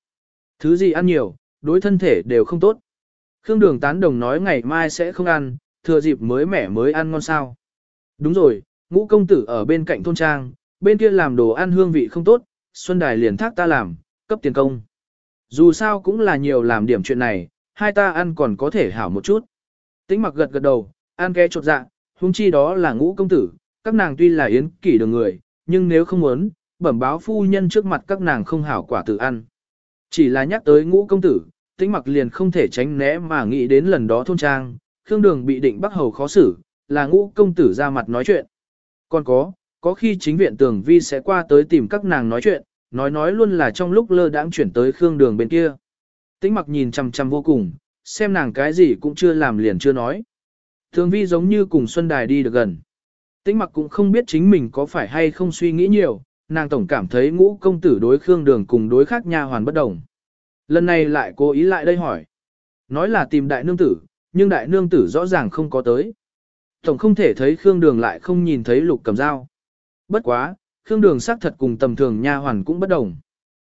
Thứ gì ăn nhiều, đối thân thể đều không tốt. Khương Đường tán đồng nói ngày mai sẽ không ăn, thừa dịp mới mẻ mới ăn ngon sao. Đúng rồi, ngũ công tử ở bên cạnh thôn trang, bên kia làm đồ ăn hương vị không tốt, Xuân Đài liền thác ta làm, cấp tiền công. Dù sao cũng là nhiều làm điểm chuyện này, hai ta ăn còn có thể hảo một chút. Tĩnh mặc gật gật đầu, ăn ké chột dạ, huống chi đó là ngũ công tử, các nàng tuy là yến kỷ đường người, nhưng nếu không muốn, bẩm báo phu nhân trước mặt các nàng không hảo quả tự ăn. Chỉ là nhắc tới ngũ công tử, tĩnh mặc liền không thể tránh né mà nghĩ đến lần đó thôn trang, khương đường bị định bắc hầu khó xử, là ngũ công tử ra mặt nói chuyện. Còn có, có khi chính viện tường vi sẽ qua tới tìm các nàng nói chuyện, nói nói luôn là trong lúc lơ đãng chuyển tới khương đường bên kia. Tĩnh mặc nhìn chằm chằm vô cùng, xem nàng cái gì cũng chưa làm liền chưa nói. Thường vi giống như cùng Xuân Đài đi được gần. Tĩnh mặc cũng không biết chính mình có phải hay không suy nghĩ nhiều, nàng tổng cảm thấy ngũ công tử đối khương đường cùng đối khác nha hoàn bất đồng. Lần này lại cố ý lại đây hỏi. Nói là tìm đại nương tử, nhưng đại nương tử rõ ràng không có tới. Tổng không thể thấy khương đường lại không nhìn thấy lục cầm dao. Bất quá, khương đường xác thật cùng tầm thường nha hoàn cũng bất đồng.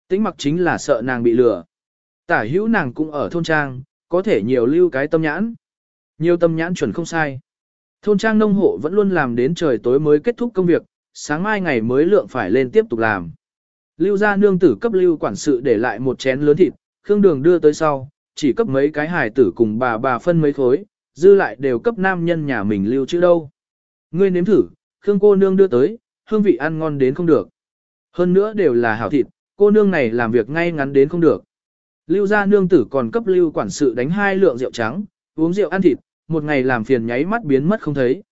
Tĩnh mặc chính là sợ nàng bị lừa. Tả hữu nàng cũng ở thôn trang, có thể nhiều lưu cái tâm nhãn. Nhiều tâm nhãn chuẩn không sai. Thôn trang nông hộ vẫn luôn làm đến trời tối mới kết thúc công việc, sáng mai ngày mới lượng phải lên tiếp tục làm. Lưu gia nương tử cấp lưu quản sự để lại một chén lớn thịt, khương đường đưa tới sau, chỉ cấp mấy cái hài tử cùng bà bà phân mấy khối, dư lại đều cấp nam nhân nhà mình lưu chứ đâu. Ngươi nếm thử, khương cô nương đưa tới, hương vị ăn ngon đến không được. Hơn nữa đều là hảo thịt, cô nương này làm việc ngay ngắn đến không được. Lưu gia nương tử còn cấp lưu quản sự đánh hai lượng rượu trắng, uống rượu ăn thịt, một ngày làm phiền nháy mắt biến mất không thấy.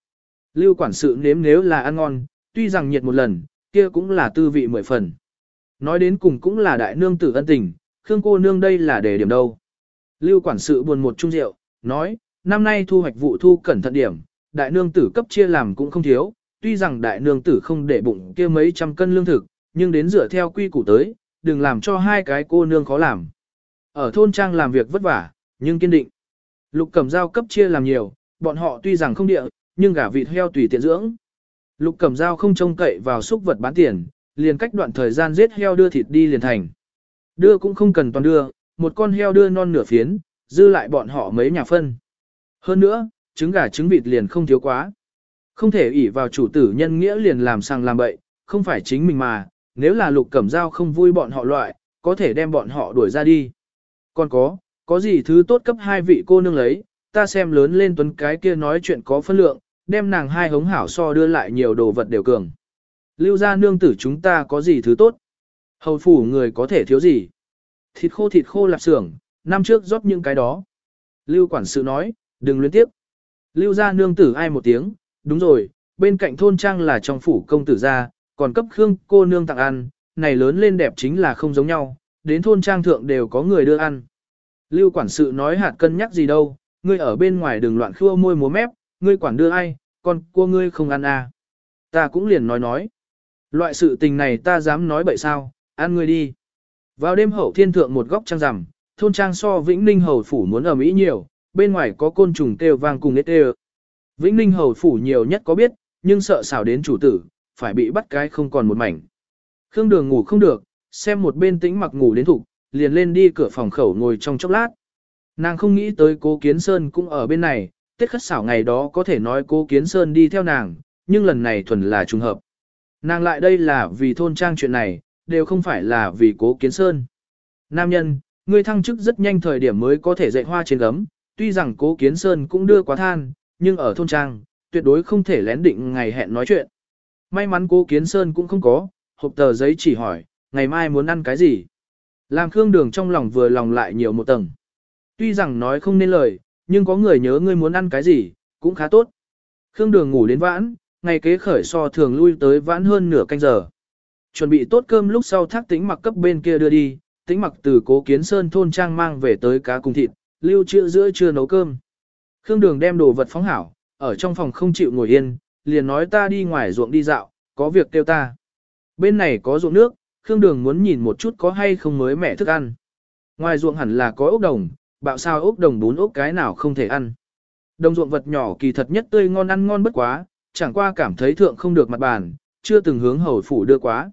Lưu quản sự nếm nếu là ăn ngon, tuy rằng nhiệt một lần, kia cũng là tư vị mười phần. Nói đến cùng cũng là đại nương tử ân tình, Khương cô nương đây là để điểm đâu. Lưu quản sự buồn một chung rượu, nói, năm nay thu hoạch vụ thu cẩn thận điểm, đại nương tử cấp chia làm cũng không thiếu, tuy rằng đại nương tử không để bụng kia mấy trăm cân lương thực, nhưng đến dựa theo quy củ tới, đừng làm cho hai cái cô nương khó làm. Ở thôn trang làm việc vất vả, nhưng kiên định. Lục cẩm dao cấp chia làm nhiều, bọn họ tuy rằng không địa, nhưng gả vịt heo tùy tiện dưỡng. Lục cẩm dao không trông cậy vào xúc vật bán tiền, liền cách đoạn thời gian giết heo đưa thịt đi liền thành. Đưa cũng không cần toàn đưa, một con heo đưa non nửa phiến, dư lại bọn họ mấy nhà phân. Hơn nữa, trứng gà trứng vịt liền không thiếu quá. Không thể ỷ vào chủ tử nhân nghĩa liền làm sang làm bậy, không phải chính mình mà, nếu là lục cẩm dao không vui bọn họ loại, có thể đem bọn họ đuổi ra đi. Còn có, có gì thứ tốt cấp hai vị cô nương lấy, ta xem lớn lên tuấn cái kia nói chuyện có phân lượng, đem nàng hai hống hảo so đưa lại nhiều đồ vật đều cường. Lưu ra nương tử chúng ta có gì thứ tốt? Hầu phủ người có thể thiếu gì? Thịt khô thịt khô lạp xưởng, năm trước rót những cái đó. Lưu quản sự nói, đừng luyến tiếp. Lưu ra nương tử ai một tiếng, đúng rồi, bên cạnh thôn trang là trong phủ công tử gia, còn cấp khương cô nương tặng ăn, này lớn lên đẹp chính là không giống nhau, đến thôn trang thượng đều có người đưa ăn. Lưu quản sự nói hạt cân nhắc gì đâu, ngươi ở bên ngoài đừng loạn khua môi múa mép, ngươi quản đưa ai, còn cua ngươi không ăn à. Ta cũng liền nói nói. Loại sự tình này ta dám nói bậy sao, ăn ngươi đi. Vào đêm hậu thiên thượng một góc trang rằm, thôn trang so vĩnh ninh hầu phủ muốn ở Mỹ nhiều, bên ngoài có côn trùng kêu vang cùng nết đều. Vĩnh Ninh hầu phủ nhiều nhất có biết, nhưng sợ xảo đến chủ tử, phải bị bắt cái không còn một mảnh. Khương Đường ngủ không được, xem một bên tĩnh mặc ngủ đến thục, liền lên đi cửa phòng khẩu ngồi trong chốc lát. Nàng không nghĩ tới cố Kiến Sơn cũng ở bên này, Tết khất xảo ngày đó có thể nói cố Kiến Sơn đi theo nàng, nhưng lần này thuần là trùng hợp. Nàng lại đây là vì thôn trang chuyện này, đều không phải là vì cố Kiến Sơn. Nam nhân, ngươi thăng chức rất nhanh thời điểm mới có thể dạy hoa trên gấm, tuy rằng cố Kiến Sơn cũng đưa quá than, nhưng ở thôn trang, tuyệt đối không thể lén định ngày hẹn nói chuyện. May mắn cố Kiến Sơn cũng không có, hộp tờ giấy chỉ hỏi, ngày mai muốn ăn cái gì. Làm Khương Đường trong lòng vừa lòng lại nhiều một tầng. Tuy rằng nói không nên lời, nhưng có người nhớ ngươi muốn ăn cái gì, cũng khá tốt. Khương Đường ngủ đến vãn, ngày kế khởi so thường lui tới vãn hơn nửa canh giờ. Chuẩn bị tốt cơm lúc sau thác tính mặc cấp bên kia đưa đi, tính mặc từ cố kiến sơn thôn trang mang về tới cá cùng thịt, lưu trữ giữa trưa nấu cơm. Khương Đường đem đồ vật phóng hảo, ở trong phòng không chịu ngồi yên, liền nói ta đi ngoài ruộng đi dạo, có việc kêu ta. Bên này có ruộng nước, Khương Đường muốn nhìn một chút có hay không mới mẻ thức ăn. Ngoài ruộng hẳn là có ốc đồng, bạo sao ốc đồng bún ốc cái nào không thể ăn. Đồng ruộng vật nhỏ kỳ thật nhất tươi ngon ăn ngon bất quá, chẳng qua cảm thấy thượng không được mặt bàn, chưa từng hướng hầu phủ đưa quá.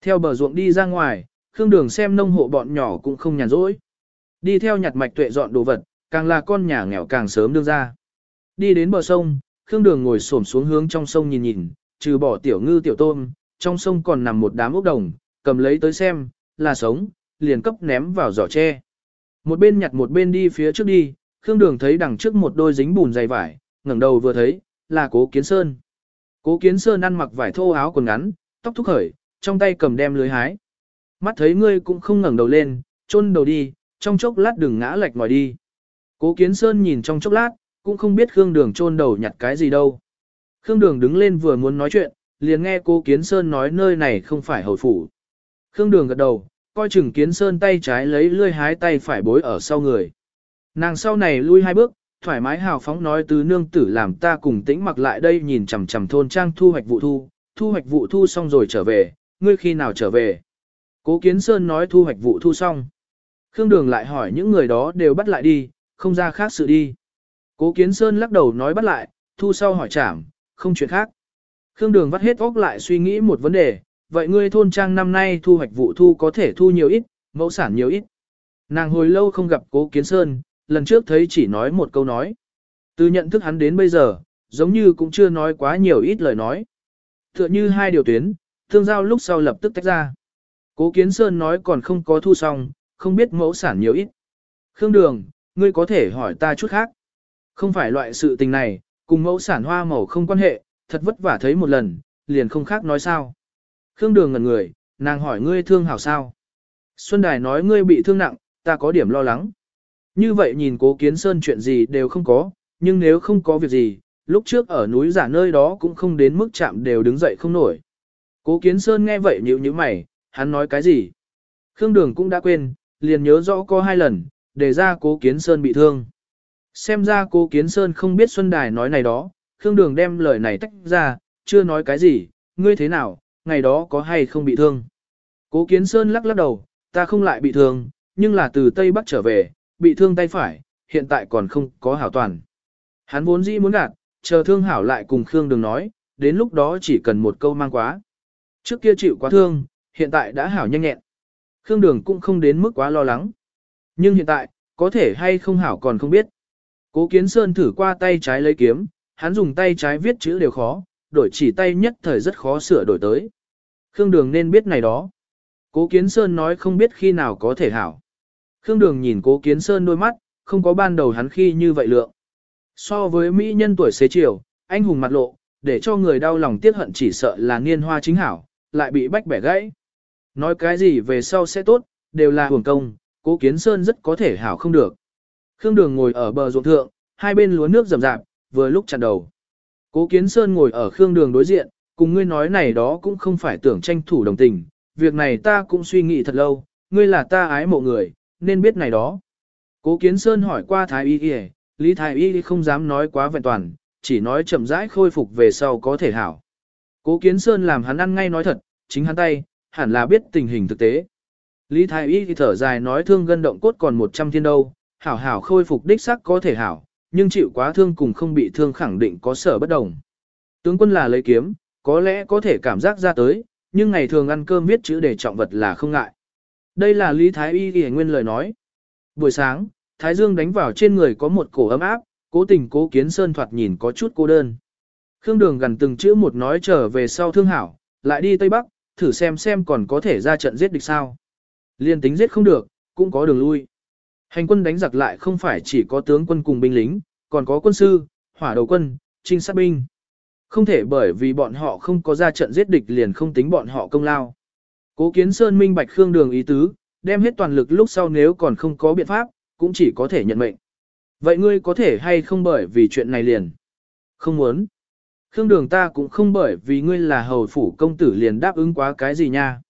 Theo bờ ruộng đi ra ngoài, Khương Đường xem nông hộ bọn nhỏ cũng không nhàn rỗi. Đi theo nhặt mạch tuệ dọn đồ vật, càng là con nhà nghèo càng sớm đương ra. Đi đến bờ sông, Khương Đường ngồi xổm xuống hướng trong sông nhìn nhìn, trừ bỏ tiểu ngư tiểu tôm, trong sông còn nằm một đám ốc đồng, cầm lấy tới xem, là sống, liền cấp ném vào giỏ tre. Một bên nhặt một bên đi phía trước đi, Khương Đường thấy đằng trước một đôi dính bùn dày vải, ngẩng đầu vừa thấy, là Cố Kiến Sơn. Cố Kiến Sơn ăn mặc vải thô áo quần ngắn, tóc thúc khởi, trong tay cầm đem lưới hái. Mắt thấy ngươi cũng không ngẩng đầu lên, chôn đầu đi, trong chốc lát đừng ngã lệch ngòi đi. Cố Kiến Sơn nhìn trong chốc lát, cũng không biết Khương Đường chôn đầu nhặt cái gì đâu. Khương Đường đứng lên vừa muốn nói chuyện, liền nghe Cố Kiến Sơn nói nơi này không phải hồi phủ. Khương Đường gật đầu, coi chừng Kiến Sơn tay trái lấy lươi hái tay phải bối ở sau người. Nàng sau này lui hai bước, thoải mái hào phóng nói từ nương tử làm ta cùng tĩnh mặc lại đây nhìn chằm chằm thôn trang thu hoạch vụ thu, thu hoạch vụ thu xong rồi trở về, ngươi khi nào trở về. Cố Kiến Sơn nói thu hoạch vụ thu xong. Khương Đường lại hỏi những người đó đều bắt lại đi, không ra khác sự đi. Cố Kiến Sơn lắc đầu nói bắt lại, thu sau hỏi trảm, không chuyện khác. Khương Đường vắt hết óc lại suy nghĩ một vấn đề, vậy ngươi thôn trang năm nay thu hoạch vụ thu có thể thu nhiều ít, mẫu sản nhiều ít. Nàng hồi lâu không gặp Cố Kiến Sơn, lần trước thấy chỉ nói một câu nói. Từ nhận thức hắn đến bây giờ, giống như cũng chưa nói quá nhiều ít lời nói. Tựa như hai điều tuyến, thương giao lúc sau lập tức tách ra. Cố Kiến Sơn nói còn không có thu xong, không biết mẫu sản nhiều ít. Khương Đường, ngươi có thể hỏi ta chút khác. Không phải loại sự tình này, cùng mẫu sản hoa màu không quan hệ, thật vất vả thấy một lần, liền không khác nói sao. Khương Đường ngẩn người, nàng hỏi ngươi thương hảo sao. Xuân Đài nói ngươi bị thương nặng, ta có điểm lo lắng. Như vậy nhìn cố kiến sơn chuyện gì đều không có, nhưng nếu không có việc gì, lúc trước ở núi giả nơi đó cũng không đến mức chạm đều đứng dậy không nổi. Cố kiến sơn nghe vậy nhíu như mày, hắn nói cái gì? Khương Đường cũng đã quên, liền nhớ rõ có hai lần, để ra cố kiến sơn bị thương. Xem ra cố kiến sơn không biết Xuân Đài nói này đó, Khương Đường đem lời này tách ra, chưa nói cái gì, ngươi thế nào, ngày đó có hay không bị thương. Cố kiến sơn lắc lắc đầu, ta không lại bị thương, nhưng là từ Tây Bắc trở về, bị thương tay phải, hiện tại còn không có hảo toàn. Hắn vốn dĩ muốn gạt, chờ thương hảo lại cùng Khương Đường nói, đến lúc đó chỉ cần một câu mang quá. Trước kia chịu quá thương, hiện tại đã hảo nhanh nhẹn. Khương Đường cũng không đến mức quá lo lắng. Nhưng hiện tại, có thể hay không hảo còn không biết. Cố Kiến Sơn thử qua tay trái lấy kiếm, hắn dùng tay trái viết chữ đều khó, đổi chỉ tay nhất thời rất khó sửa đổi tới. Khương Đường nên biết này đó. Cố Kiến Sơn nói không biết khi nào có thể hảo. Khương Đường nhìn Cố Kiến Sơn đôi mắt, không có ban đầu hắn khi như vậy lượng. So với mỹ nhân tuổi xế chiều, anh hùng mặt lộ, để cho người đau lòng tiếc hận chỉ sợ là niên hoa chính hảo, lại bị bách bẻ gãy. Nói cái gì về sau sẽ tốt, đều là hưởng công, Cố Kiến Sơn rất có thể hảo không được. Khương Đường ngồi ở bờ ruộng thượng, hai bên lúa nước rầm rạp, vừa lúc chặn đầu. Cố Kiến Sơn ngồi ở Khương Đường đối diện, cùng ngươi nói này đó cũng không phải tưởng tranh thủ đồng tình, việc này ta cũng suy nghĩ thật lâu, ngươi là ta ái mộ người, nên biết này đó. Cố Kiến Sơn hỏi qua Thái Y Y, Lý Thái Y không dám nói quá vẹn toàn, chỉ nói chậm rãi khôi phục về sau có thể hảo. Cố Kiến Sơn làm hắn ăn ngay nói thật, chính hắn tay, hẳn là biết tình hình thực tế. Lý Thái Y thì thở dài nói thương gân động cốt còn 100 thiên đâu, hảo hảo khôi phục đích sắc có thể hảo, nhưng chịu quá thương cùng không bị thương khẳng định có sở bất đồng. Tướng quân là lấy kiếm, có lẽ có thể cảm giác ra tới, nhưng ngày thường ăn cơm viết chữ để trọng vật là không ngại. Đây là Lý Thái Y thì nguyên lời nói. Buổi sáng, Thái Dương đánh vào trên người có một cổ ấm áp, cố tình cố kiến sơn thoạt nhìn có chút cô đơn. Khương Đường gần từng chữ một nói trở về sau thương hảo, lại đi Tây Bắc, thử xem xem còn có thể ra trận giết địch sao. Liên tính giết không được, cũng có đường lui. Hành quân đánh giặc lại không phải chỉ có tướng quân cùng binh lính, còn có quân sư, hỏa đầu quân, trinh sát binh. Không thể bởi vì bọn họ không có ra trận giết địch liền không tính bọn họ công lao. Cố kiến sơn minh bạch khương đường ý tứ, đem hết toàn lực lúc sau nếu còn không có biện pháp, cũng chỉ có thể nhận mệnh. Vậy ngươi có thể hay không bởi vì chuyện này liền? Không muốn. Khương đường ta cũng không bởi vì ngươi là hầu phủ công tử liền đáp ứng quá cái gì nha.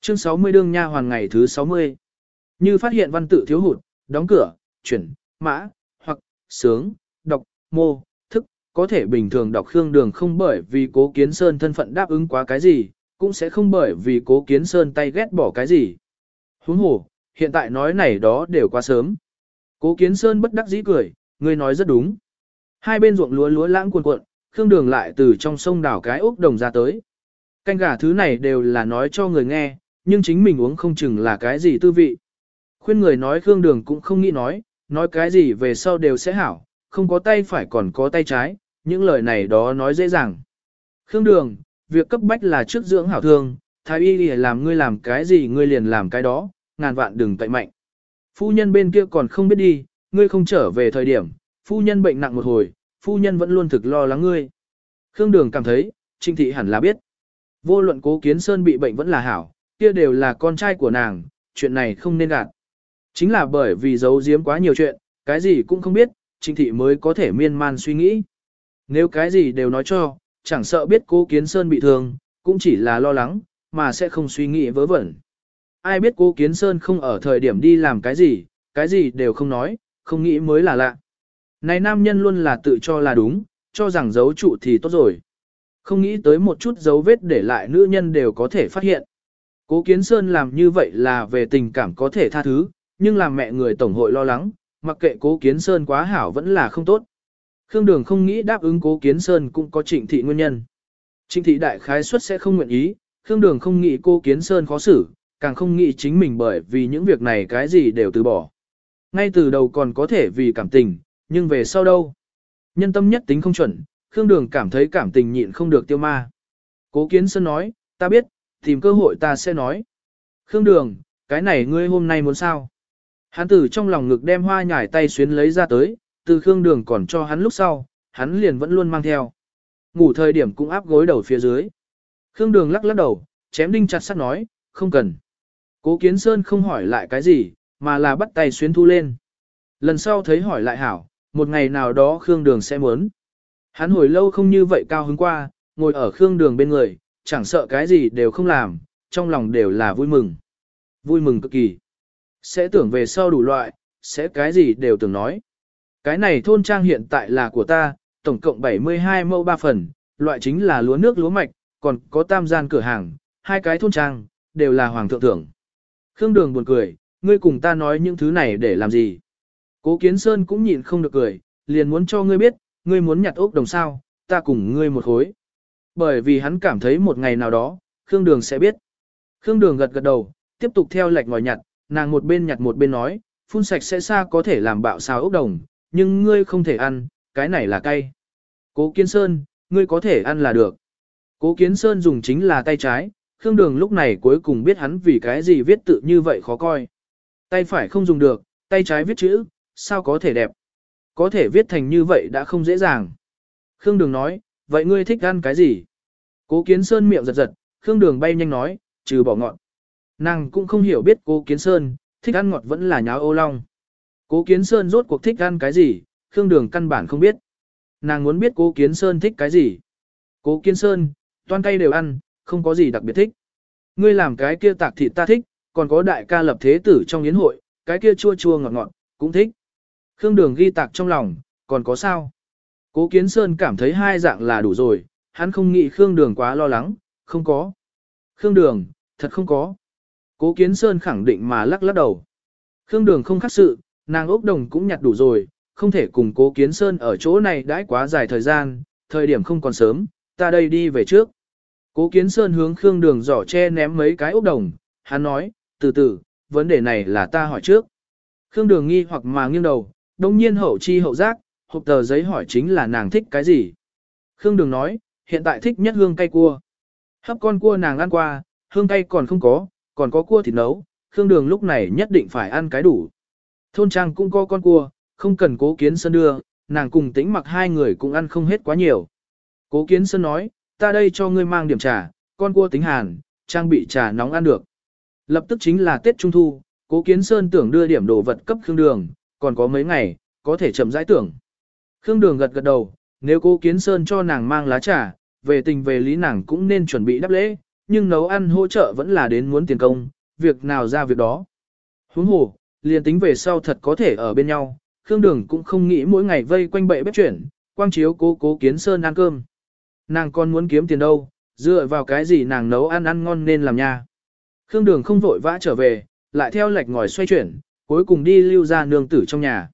Chương 60 đương nha hoàn ngày thứ 60. Như phát hiện văn tự thiếu hụt, đóng cửa, chuyển, mã, hoặc, sướng, đọc, mô, thức, có thể bình thường đọc Khương Đường không bởi vì cố kiến sơn thân phận đáp ứng quá cái gì, cũng sẽ không bởi vì cố kiến sơn tay ghét bỏ cái gì. Huống hồ, hiện tại nói này đó đều quá sớm. Cố kiến sơn bất đắc dĩ cười, ngươi nói rất đúng. Hai bên ruộng lúa lúa lãng cuồn cuộn, Khương Đường lại từ trong sông đảo cái ốc đồng ra tới. Canh gà thứ này đều là nói cho người nghe, nhưng chính mình uống không chừng là cái gì tư vị. Khuyên người nói Khương Đường cũng không nghĩ nói, nói cái gì về sau đều sẽ hảo, không có tay phải còn có tay trái, những lời này đó nói dễ dàng. Khương Đường, việc cấp bách là trước dưỡng hảo thương, thái y để làm ngươi làm cái gì ngươi liền làm cái đó, ngàn vạn đừng tệ mạnh. Phu nhân bên kia còn không biết đi, ngươi không trở về thời điểm, phu nhân bệnh nặng một hồi, phu nhân vẫn luôn thực lo lắng ngươi. Khương Đường cảm thấy, Trinh Thị hẳn là biết. Vô luận cố kiến sơn bị bệnh vẫn là hảo, kia đều là con trai của nàng, chuyện này không nên gạt. Chính là bởi vì giấu giếm quá nhiều chuyện, cái gì cũng không biết, Trịnh Thị mới có thể miên man suy nghĩ. Nếu cái gì đều nói cho, chẳng sợ biết cố kiến sơn bị thương, cũng chỉ là lo lắng, mà sẽ không suy nghĩ vớ vẩn. Ai biết cố kiến sơn không ở thời điểm đi làm cái gì, cái gì đều không nói, không nghĩ mới là lạ. Này nam nhân luôn là tự cho là đúng, cho rằng giấu trụ thì tốt rồi. Không nghĩ tới một chút dấu vết để lại nữ nhân đều có thể phát hiện. Cố Kiến Sơn làm như vậy là về tình cảm có thể tha thứ, nhưng làm mẹ người tổng hội lo lắng, mặc kệ Cố Kiến Sơn quá hảo vẫn là không tốt. Khương Đường không nghĩ đáp ứng Cố Kiến Sơn cũng có trịnh thị nguyên nhân. Trịnh thị đại khái suất sẽ không nguyện ý, Khương Đường không nghĩ Cố Kiến Sơn khó xử, càng không nghĩ chính mình bởi vì những việc này cái gì đều từ bỏ. Ngay từ đầu còn có thể vì cảm tình, nhưng về sau đâu? Nhân tâm nhất tính không chuẩn, Khương Đường cảm thấy cảm tình nhịn không được tiêu ma. Cố Kiến Sơn nói, ta biết, tìm cơ hội ta sẽ nói. Khương Đường, cái này ngươi hôm nay muốn sao? Hắn từ trong lòng ngực đem hoa nhải tay xuyến lấy ra tới, từ Khương Đường còn cho hắn lúc sau, hắn liền vẫn luôn mang theo. Ngủ thời điểm cũng áp gối đầu phía dưới. Khương Đường lắc lắc đầu, chém đinh chặt sắt nói, không cần. Cố Kiến Sơn không hỏi lại cái gì, mà là bắt tay xuyến thu lên. Lần sau thấy hỏi lại hảo, một ngày nào đó Khương Đường sẽ muốn. Hắn hồi lâu không như vậy cao hứng qua, ngồi ở Khương Đường bên người, chẳng sợ cái gì đều không làm, trong lòng đều là vui mừng. Vui mừng cực kỳ. Sẽ tưởng về sau đủ loại, sẽ cái gì đều tưởng nói. Cái này thôn trang hiện tại là của ta, tổng cộng 72 mẫu 3 phần, loại chính là lúa nước lúa mạch, còn có tam gian cửa hàng, hai cái thôn trang, đều là hoàng thượng thưởng. Khương Đường buồn cười, ngươi cùng ta nói những thứ này để làm gì? Cố Kiến Sơn cũng nhịn không được cười, liền muốn cho ngươi biết, ngươi muốn nhặt ốc đồng sao, ta cùng ngươi một khối. Bởi vì hắn cảm thấy một ngày nào đó, Khương Đường sẽ biết. Khương Đường gật gật đầu, tiếp tục theo lệch ngòi nhặt, nàng một bên nhặt một bên nói, phun sạch sẽ xa có thể làm bạo xào ốc đồng, nhưng ngươi không thể ăn, cái này là cay. Cố Kiến Sơn, ngươi có thể ăn là được. Cố Kiến Sơn dùng chính là tay trái, Khương Đường lúc này cuối cùng biết hắn vì cái gì viết tự như vậy khó coi. Tay phải không dùng được, tay trái viết chữ, sao có thể đẹp. Có thể viết thành như vậy đã không dễ dàng. Khương Đường nói, vậy ngươi thích ăn cái gì? Cố Kiến Sơn miệng giật giật, Khương Đường bay nhanh nói, trừ bỏ ngọt. Nàng cũng không hiểu biết Cố Kiến Sơn, thích ăn ngọt vẫn là nháo ô long. Cố Kiến Sơn rốt cuộc thích ăn cái gì, Khương Đường căn bản không biết. Nàng muốn biết Cố Kiến Sơn thích cái gì. Cố Kiến Sơn, toan cay đều ăn, không có gì đặc biệt thích. Ngươi làm cái kia tạc thịt ta thích, còn có đại ca lập thế tử trong yến hội, cái kia chua chua ngọt ngọt, cũng thích. Khương Đường ghi tạc trong lòng, còn có sao? Cố Kiến Sơn cảm thấy hai dạng là đủ rồi, hắn không nghĩ Khương Đường quá lo lắng, không có. Khương Đường, thật không có. Cố Kiến Sơn khẳng định mà lắc lắc đầu. Khương Đường không khác sự, Nàng ốc đồng cũng nhặt đủ rồi, không thể cùng cố kiến sơn ở chỗ này đãi quá dài thời gian, thời điểm không còn sớm, ta đây đi về trước. Cố kiến sơn hướng Khương Đường giỏ che ném mấy cái ốc đồng, hắn nói, từ từ, vấn đề này là ta hỏi trước. Khương Đường nghi hoặc mà nghiêng đầu, đồng nhiên hậu chi hậu giác, hộp tờ giấy hỏi chính là nàng thích cái gì. Khương Đường nói, hiện tại thích nhất hương cay cua. Hấp con cua nàng ăn qua, hương cay còn không có, còn có cua thịt nấu, Khương Đường lúc này nhất định phải ăn cái đủ. Thôn trang cũng có con cua, không cần cố kiến sơn đưa, nàng cùng tĩnh mặc hai người cũng ăn không hết quá nhiều. Cố kiến sơn nói, ta đây cho ngươi mang điểm trà, con cua tính hàn, trang bị trà nóng ăn được. Lập tức chính là Tết Trung Thu, cố kiến sơn tưởng đưa điểm đồ vật cấp Khương Đường, còn có mấy ngày, có thể chậm rãi tưởng. Khương Đường gật gật đầu, nếu cố kiến sơn cho nàng mang lá trà, về tình về lý nàng cũng nên chuẩn bị đáp lễ, nhưng nấu ăn hỗ trợ vẫn là đến muốn tiền công, việc nào ra việc đó. Huống hồ, liền tính về sau thật có thể ở bên nhau, Khương Đường cũng không nghĩ mỗi ngày vây quanh bệ bếp chuyển, quang chiếu cố cố kiến sơn ăn cơm. Nàng còn muốn kiếm tiền đâu, dựa vào cái gì nàng nấu ăn ăn ngon nên làm nha. Khương Đường không vội vã trở về, lại theo lệch ngòi xoay chuyển, cuối cùng đi lưu ra nương tử trong nhà.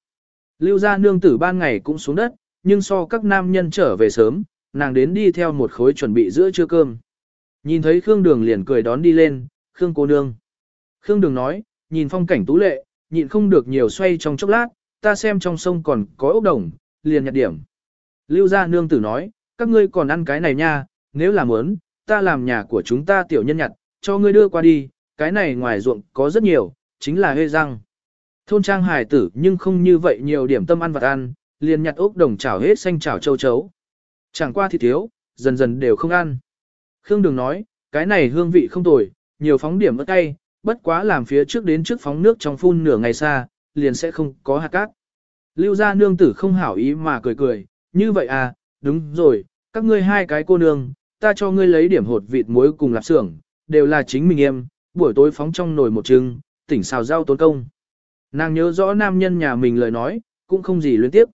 Lưu ra nương tử ban ngày cũng xuống đất, nhưng so các nam nhân trở về sớm, nàng đến đi theo một khối chuẩn bị giữa trưa cơm. Nhìn thấy Khương Đường liền cười đón đi lên, Khương cô nương. Khương Đường nói, nhìn phong cảnh tú lệ, nhịn không được nhiều xoay trong chốc lát, ta xem trong sông còn có ốc đồng, liền nhặt điểm. Lưu gia nương tử nói, các ngươi còn ăn cái này nha, nếu là muốn, ta làm nhà của chúng ta tiểu nhân nhặt, cho ngươi đưa qua đi, cái này ngoài ruộng có rất nhiều, chính là hê răng. Thôn trang hài tử nhưng không như vậy nhiều điểm tâm ăn vật ăn, liền nhặt ốc đồng chảo hết xanh chảo châu chấu. Chẳng qua thì thiếu, dần dần đều không ăn. Khương Đường nói, cái này hương vị không tồi, nhiều phóng điểm ớt cay, bất quá làm phía trước đến trước phóng nước trong phun nửa ngày xa, liền sẽ không có hạt cát. Lưu gia nương tử không hảo ý mà cười cười, như vậy à, đúng rồi, các ngươi hai cái cô nương, ta cho ngươi lấy điểm hột vịt muối cùng lạp xưởng, đều là chính mình em, buổi tối phóng trong nồi một trưng, tỉnh xào rau tốn công. Nàng nhớ rõ nam nhân nhà mình lời nói, cũng không gì liên tiếp.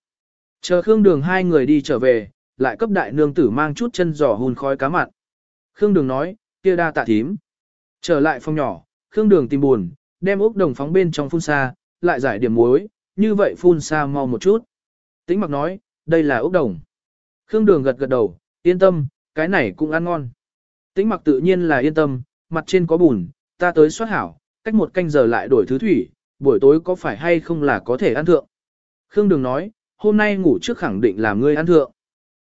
Chờ Khương Đường hai người đi trở về, lại cấp đại nương tử mang chút chân giò hùn khói cá mặn. Khương Đường nói, kia đa tạ thím. Trở lại phòng nhỏ, Khương Đường tìm buồn, đem ốc đồng phóng bên trong phun xa, lại giải điểm muối, như vậy phun xa mau một chút. Tĩnh mặc nói, đây là ốc đồng. Khương Đường gật gật đầu, yên tâm, cái này cũng ăn ngon. Tĩnh mặc tự nhiên là yên tâm, mặt trên có bùn, ta tới soát hảo, cách một canh giờ lại đổi thứ thủy, buổi tối có phải hay không là có thể ăn thượng. Khương Đường nói, hôm nay ngủ trước khẳng định là ngươi ăn thượng.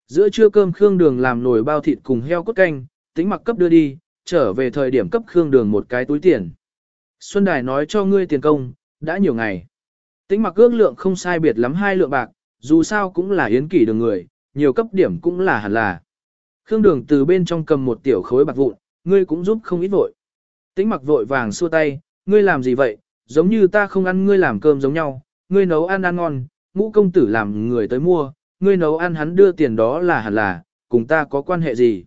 Giữa trưa cơm Khương Đường làm nồi bao thịt cùng heo cốt canh, tính mặc cấp đưa đi, trở về thời điểm cấp Khương Đường một cái túi tiền. Xuân Đài nói cho ngươi tiền công, đã nhiều ngày. Tính mặc ước lượng không sai biệt lắm hai lượng bạc, dù sao cũng là yến kỷ đường người, nhiều cấp điểm cũng là hẳn là. Khương Đường từ bên trong cầm một tiểu khối bạc vụn, ngươi cũng giúp không ít vội. Tính mặc vội vàng xua tay, ngươi làm gì vậy, giống như ta không ăn ngươi làm cơm giống nhau, ngươi nấu ăn ăn ngon, ngũ công tử làm người tới mua, ngươi nấu ăn hắn đưa tiền đó là hẳn là, cùng ta có quan hệ gì.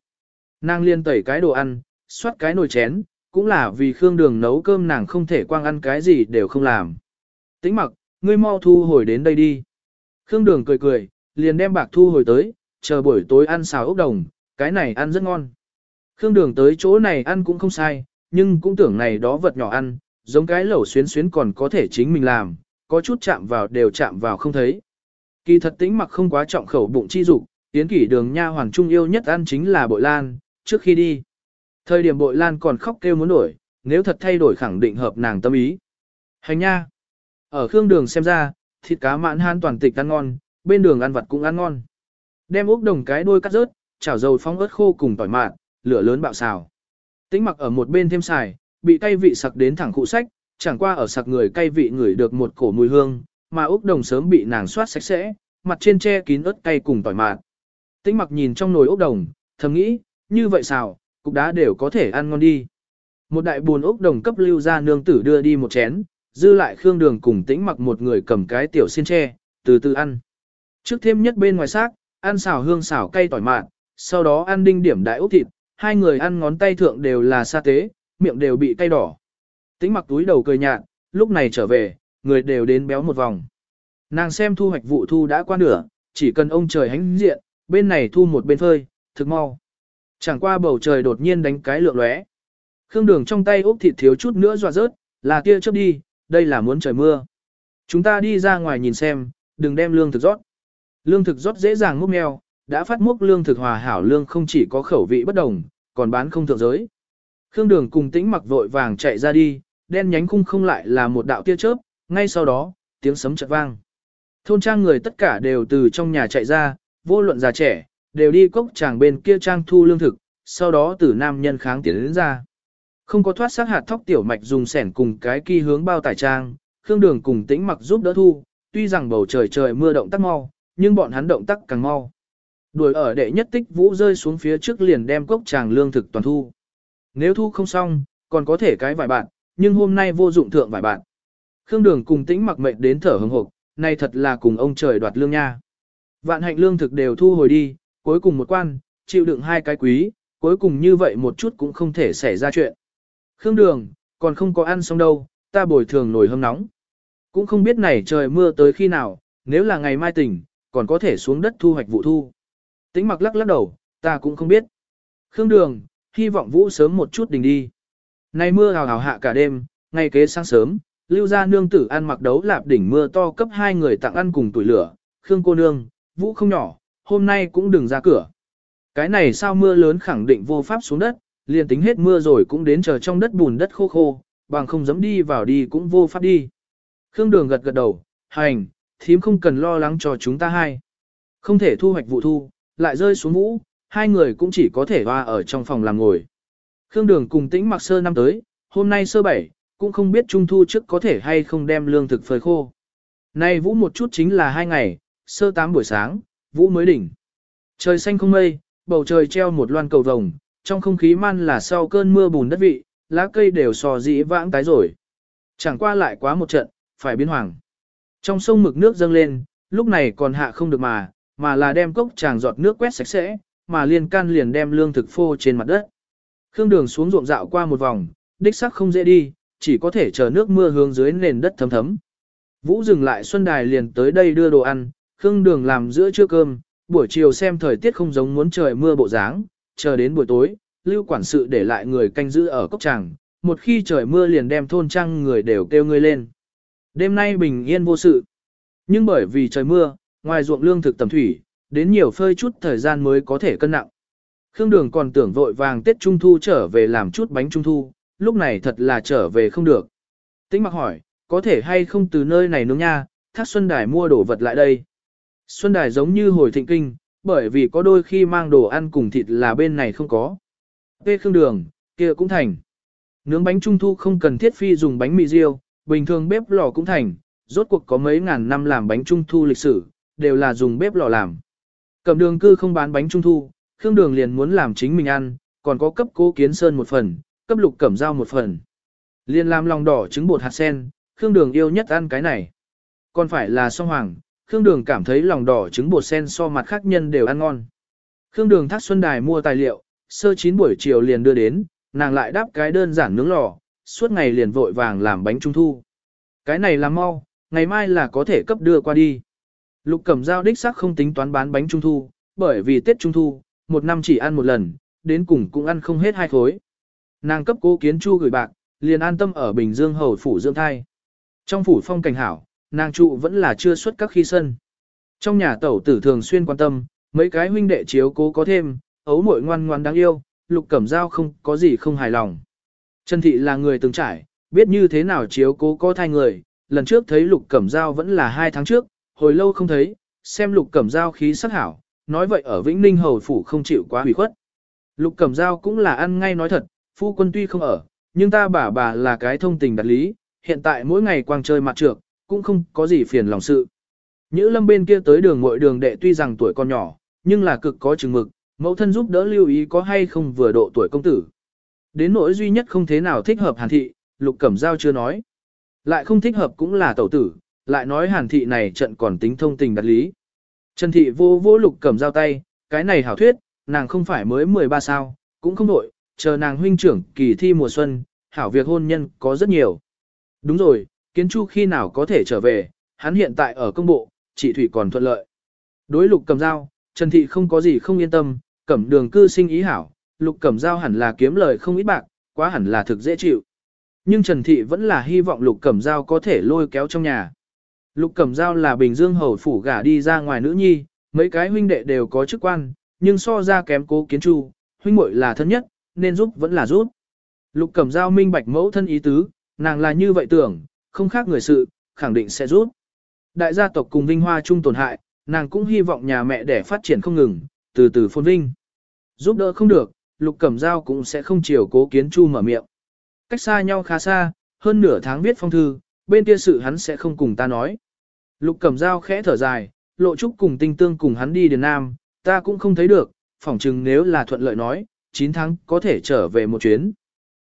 Nàng liên tẩy cái đồ ăn, xoát cái nồi chén, cũng là vì Khương Đường nấu cơm nàng không thể quang ăn cái gì đều không làm. Tĩnh mặc, ngươi mau thu hồi đến đây đi. Khương Đường cười cười, liền đem bạc thu hồi tới, chờ buổi tối ăn xào ốc đồng, cái này ăn rất ngon. Khương Đường tới chỗ này ăn cũng không sai, nhưng cũng tưởng này đó vật nhỏ ăn, giống cái lẩu xuyến xuyến còn có thể chính mình làm, có chút chạm vào đều chạm vào không thấy. Kỳ thật tĩnh mặc không quá trọng khẩu bụng chi dục, tiến kỷ đường nha hoàng trung yêu nhất ăn chính là bội lan, trước khi đi. Thời điểm bội lan còn khóc kêu muốn đổi, nếu thật thay đổi khẳng định hợp nàng tâm ý. Hành nha. Ở khương đường xem ra, thịt cá mãn han toàn tịch ăn ngon, bên đường ăn vặt cũng ăn ngon. Đem ốc đồng cái đuôi cắt rớt, chảo dầu phong ớt khô cùng tỏi mạn, lửa lớn bạo xào. Tĩnh mặc ở một bên thêm xài, bị cay vị sặc đến thẳng cụ sách, chẳng qua ở sặc người cay vị ngửi được một cổ mùi hương, mà Úc đồng sớm bị nàng soát sạch sẽ, mặt trên che kín ớt cay cùng tỏi mạn. Tĩnh mặc nhìn trong nồi Úc đồng, thầm nghĩ, như vậy sao, cục đá đều có thể ăn ngon đi. Một đại buồn Úc đồng cấp lưu ra nương tử đưa đi một chén, dư lại khương đường cùng tĩnh mặc một người cầm cái tiểu xiên tre, từ từ ăn. Trước thêm nhất bên ngoài xác, ăn xào hương xào cay tỏi mạn, sau đó ăn đinh điểm đại Úc thịt, hai người ăn ngón tay thượng đều là sa tế, miệng đều bị cay đỏ. Tĩnh mặc túi đầu cười nhạt, lúc này trở về, người đều đến béo một vòng. Nàng xem thu hoạch vụ thu đã qua nửa, chỉ cần ông trời hánh diện, bên này thu một bên phơi, thực mau. Chẳng qua bầu trời đột nhiên đánh cái lượng lóe. Khương đường trong tay úp thịt thiếu chút nữa dọa rớt, là tia chớp đi, đây là muốn trời mưa. Chúng ta đi ra ngoài nhìn xem, đừng đem lương thực rót. Lương thực rót dễ dàng múc mèo, đã phát múc lương thực hòa hảo lương không chỉ có khẩu vị bất đồng, còn bán không thượng giới. Khương Đường cùng tĩnh mặc vội vàng chạy ra đi, đen nhánh khung không lại là một đạo tia chớp, ngay sau đó, tiếng sấm chợt vang. Thôn trang người tất cả đều từ trong nhà chạy ra, vô luận già trẻ, đều đi cốc tràng bên kia trang thu lương thực, sau đó từ nam nhân kháng tiến đến ra. Không có thoát sát hạt thóc tiểu mạch dùng sẻn cùng cái kỳ hướng bao tải trang, Khương Đường cùng tĩnh mặc giúp đỡ thu, tuy rằng bầu trời trời mưa động tác mau, nhưng bọn hắn động tác càng mau. Đuổi ở đệ nhất tích vũ rơi xuống phía trước liền đem cốc tràng lương thực toàn thu. Nếu thu không xong, còn có thể cái vài bạn, nhưng hôm nay vô dụng thượng vài bạn. Khương Đường cùng tĩnh mặc mệnh đến thở hừng hộp, nay thật là cùng ông trời đoạt lương nha. Vạn hạnh lương thực đều thu hồi đi, cuối cùng một quan, chịu đựng hai cái quý, cuối cùng như vậy một chút cũng không thể xảy ra chuyện. Khương Đường, còn không có ăn xong đâu, ta bồi thường nổi hâm nóng. Cũng không biết này trời mưa tới khi nào, nếu là ngày mai tỉnh, còn có thể xuống đất thu hoạch vụ thu. Tĩnh mặc lắc lắc đầu, ta cũng không biết. Khương Đường, hy vọng vũ sớm một chút đình đi. Này mưa hào hào hạ cả đêm, ngày kế sáng sớm, lưu gia nương tử ăn mặc đấu lạp đỉnh mưa to cấp hai người tặng ăn cùng tuổi lửa. Khương cô nương, vũ không nhỏ, hôm nay cũng đừng ra cửa. Cái này sao mưa lớn khẳng định vô pháp xuống đất, liền tính hết mưa rồi cũng đến chờ trong đất bùn đất khô khô, bằng không dám đi vào đi cũng vô pháp đi. Khương Đường gật gật đầu, hành, thím không cần lo lắng cho chúng ta hai. Không thể thu hoạch vụ thu, lại rơi xuống vũ, hai người cũng chỉ có thể hoa ở trong phòng làm ngồi. Khương Đường cùng tĩnh mặc sơ năm tới, hôm nay sơ bảy, cũng không biết trung thu trước có thể hay không đem lương thực phơi khô. Nay vũ một chút chính là hai ngày, sơ tám buổi sáng, vũ mới đỉnh. Trời xanh không mây, bầu trời treo một loan cầu vồng, trong không khí man là sau cơn mưa bùn đất vị, lá cây đều sò dĩ vãng tái rồi. Chẳng qua lại quá một trận, phải biến hoàng. Trong sông mực nước dâng lên, lúc này còn hạ không được mà, mà là đem cốc tràng giọt nước quét sạch sẽ, mà liên can liền đem lương thực phô trên mặt đất. Khương đường xuống ruộng dạo qua một vòng, đích sắc không dễ đi, chỉ có thể chờ nước mưa hướng dưới nền đất thấm thấm. Vũ dừng lại Xuân Đài liền tới đây đưa đồ ăn, Khương đường làm giữa trưa cơm, buổi chiều xem thời tiết không giống muốn trời mưa bộ dáng, chờ đến buổi tối, lưu quản sự để lại người canh giữ ở cốc tràng, một khi trời mưa liền đem thôn trang người đều kêu người lên. Đêm nay bình yên vô sự. Nhưng bởi vì trời mưa, ngoài ruộng lương thực tầm thủy, đến nhiều phơi chút thời gian mới có thể cân nặng. Khương Đường còn tưởng vội vàng Tết Trung Thu trở về làm chút bánh Trung Thu, lúc này thật là trở về không được. Tĩnh mặc hỏi, có thể hay không từ nơi này nướng nha, thác Xuân Đài mua đồ vật lại đây. Xuân Đài giống như hồi thịnh kinh, bởi vì có đôi khi mang đồ ăn cùng thịt là bên này không có. Tê Khương Đường, kia cũng thành. Nướng bánh Trung Thu không cần thiết phi dùng bánh mì riêu, bình thường bếp lò cũng thành, rốt cuộc có mấy ngàn năm làm bánh trung thu lịch sử, đều là dùng bếp lò làm. cầm đường cư không bán bánh trung thu, Khương Đường liền muốn làm chính mình ăn, còn có cấp cố kiến sơn một phần, cấp lục cẩm dao một phần. Liên làm lòng đỏ trứng bột hạt sen, Khương Đường yêu nhất ăn cái này. Còn phải là song hoàng, Khương Đường cảm thấy lòng đỏ trứng bột sen so mặt khác nhân đều ăn ngon. Khương Đường thác Xuân Đài mua tài liệu, sơ chín buổi chiều liền đưa đến, nàng lại đáp cái đơn giản nướng lò, suốt ngày liền vội vàng làm bánh trung thu. Cái này làm mau, ngày mai là có thể cấp đưa qua đi. Lục Cẩm Giao đích xác không tính toán bán bánh trung thu, bởi vì Tết trung thu, một năm chỉ ăn một lần, đến cùng cũng ăn không hết hai khối. Nàng cấp cố kiến chu gửi bạc, liền an tâm ở Bình Dương hầu phủ dưỡng thai. Trong phủ phong cảnh hảo, nàng trụ vẫn là chưa xuất các khi sân. Trong nhà tẩu tử thường xuyên quan tâm, mấy cái huynh đệ chiếu cố có thêm, ấu muội ngoan ngoan đáng yêu, Lục Cẩm Giao không có gì không hài lòng. Trần Thị là người từng trải, biết như thế nào chiếu cố có thai người, lần trước thấy Lục Cẩm Giao vẫn là hai tháng trước, hồi lâu không thấy, xem Lục Cẩm Giao khí sắc hảo, nói vậy ở Vĩnh Ninh Hầu Phủ không chịu quá hủy khuất. Lục Cẩm Giao cũng là ăn ngay nói thật, phu quân tuy không ở, nhưng ta bà bà là cái thông tình đặt lý, hiện tại mỗi ngày quang chơi mặt trược, cũng không có gì phiền lòng sự. Nhữ lâm bên kia tới đường mội đường đệ tuy rằng tuổi còn nhỏ, nhưng là cực có chừng mực, mẫu thân giúp đỡ lưu ý có hay không vừa độ tuổi công tử. Đến nỗi duy nhất không thế nào thích hợp hàn thị, lục cẩm giao chưa nói. Lại không thích hợp cũng là tẩu tử, lại nói hàn thị này trận còn tính thông tình đặt lý. Trần thị vô vô lục cẩm giao tay, cái này hảo thuyết, nàng không phải mới 13 sao, cũng không nổi, chờ nàng huynh trưởng kỳ thi mùa xuân, hảo việc hôn nhân có rất nhiều. Đúng rồi, kiến chu khi nào có thể trở về, hắn hiện tại ở công bộ, chị Thủy còn thuận lợi. Đối lục cầm dao, Trần thị không có gì không yên tâm, cẩm đường cư sinh ý hảo, lục cẩm dao hẳn là kiếm lời không ít bạc, quá hẳn là thực dễ chịu. Nhưng Trần Thị vẫn là hy vọng lục cẩm dao có thể lôi kéo trong nhà. Lục Cẩm dao là Bình Dương hầu phủ gả đi ra ngoài nữ nhi, mấy cái huynh đệ đều có chức quan, nhưng so ra kém cố kiến chu, huynh muội là thân nhất, nên giúp vẫn là giúp. Lục Cẩm Giao minh bạch mẫu thân ý tứ, nàng là như vậy tưởng, không khác người sự, khẳng định sẽ giúp. Đại gia tộc cùng vinh hoa chung tổn hại, nàng cũng hy vọng nhà mẹ để phát triển không ngừng, từ từ phồn vinh. Giúp đỡ không được, Lục Cẩm Giao cũng sẽ không chiều cố kiến chu mở miệng. Cách xa nhau khá xa, hơn nửa tháng viết phong thư, bên kia sự hắn sẽ không cùng ta nói. Lục Cẩm Giao khẽ thở dài, lộ trúc cùng tinh tương cùng hắn đi Điền Nam, ta cũng không thấy được, phỏng chừng nếu là thuận lợi nói, 9 tháng có thể trở về một chuyến.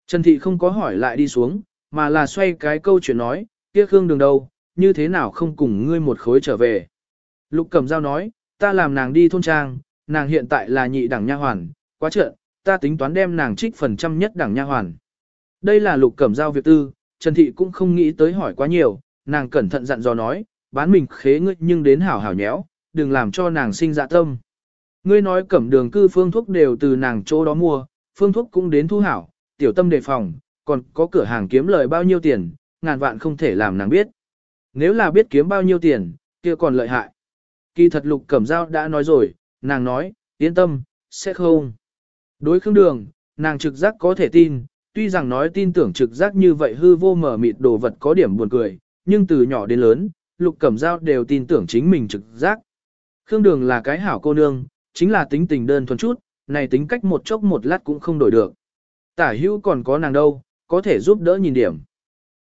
Trần Thị không có hỏi lại đi xuống, mà là xoay cái câu chuyện nói, kia Khương đường đâu, như thế nào không cùng ngươi một khối trở về. Lục Cẩm Giao nói, ta làm nàng đi thôn trang, nàng hiện tại là nhị đẳng nha hoàn, quá trợn, ta tính toán đem nàng trích phần trăm nhất đẳng nha hoàn. Đây là Lục Cẩm Giao việc tư, Trần Thị cũng không nghĩ tới hỏi quá nhiều, nàng cẩn thận dặn dò nói, bán mình khế ngươi nhưng đến hảo hảo nhéo, đừng làm cho nàng sinh dạ tâm. Ngươi nói cẩm đường cư phương thuốc đều từ nàng chỗ đó mua, phương thuốc cũng đến thu hảo, tiểu tâm đề phòng, còn có cửa hàng kiếm lời bao nhiêu tiền, ngàn vạn không thể làm nàng biết. Nếu là biết kiếm bao nhiêu tiền, kia còn lợi hại. Kỳ thật lục cẩm dao đã nói rồi, nàng nói, yên tâm, sẽ không. Đối khương đường, nàng trực giác có thể tin, tuy rằng nói tin tưởng trực giác như vậy hư vô mở mịt đồ vật có điểm buồn cười, nhưng từ nhỏ đến lớn, lục cẩm dao đều tin tưởng chính mình trực giác. Khương đường là cái hảo cô nương, chính là tính tình đơn thuần chút, này tính cách một chốc một lát cũng không đổi được. Tả hữu còn có nàng đâu, có thể giúp đỡ nhìn điểm.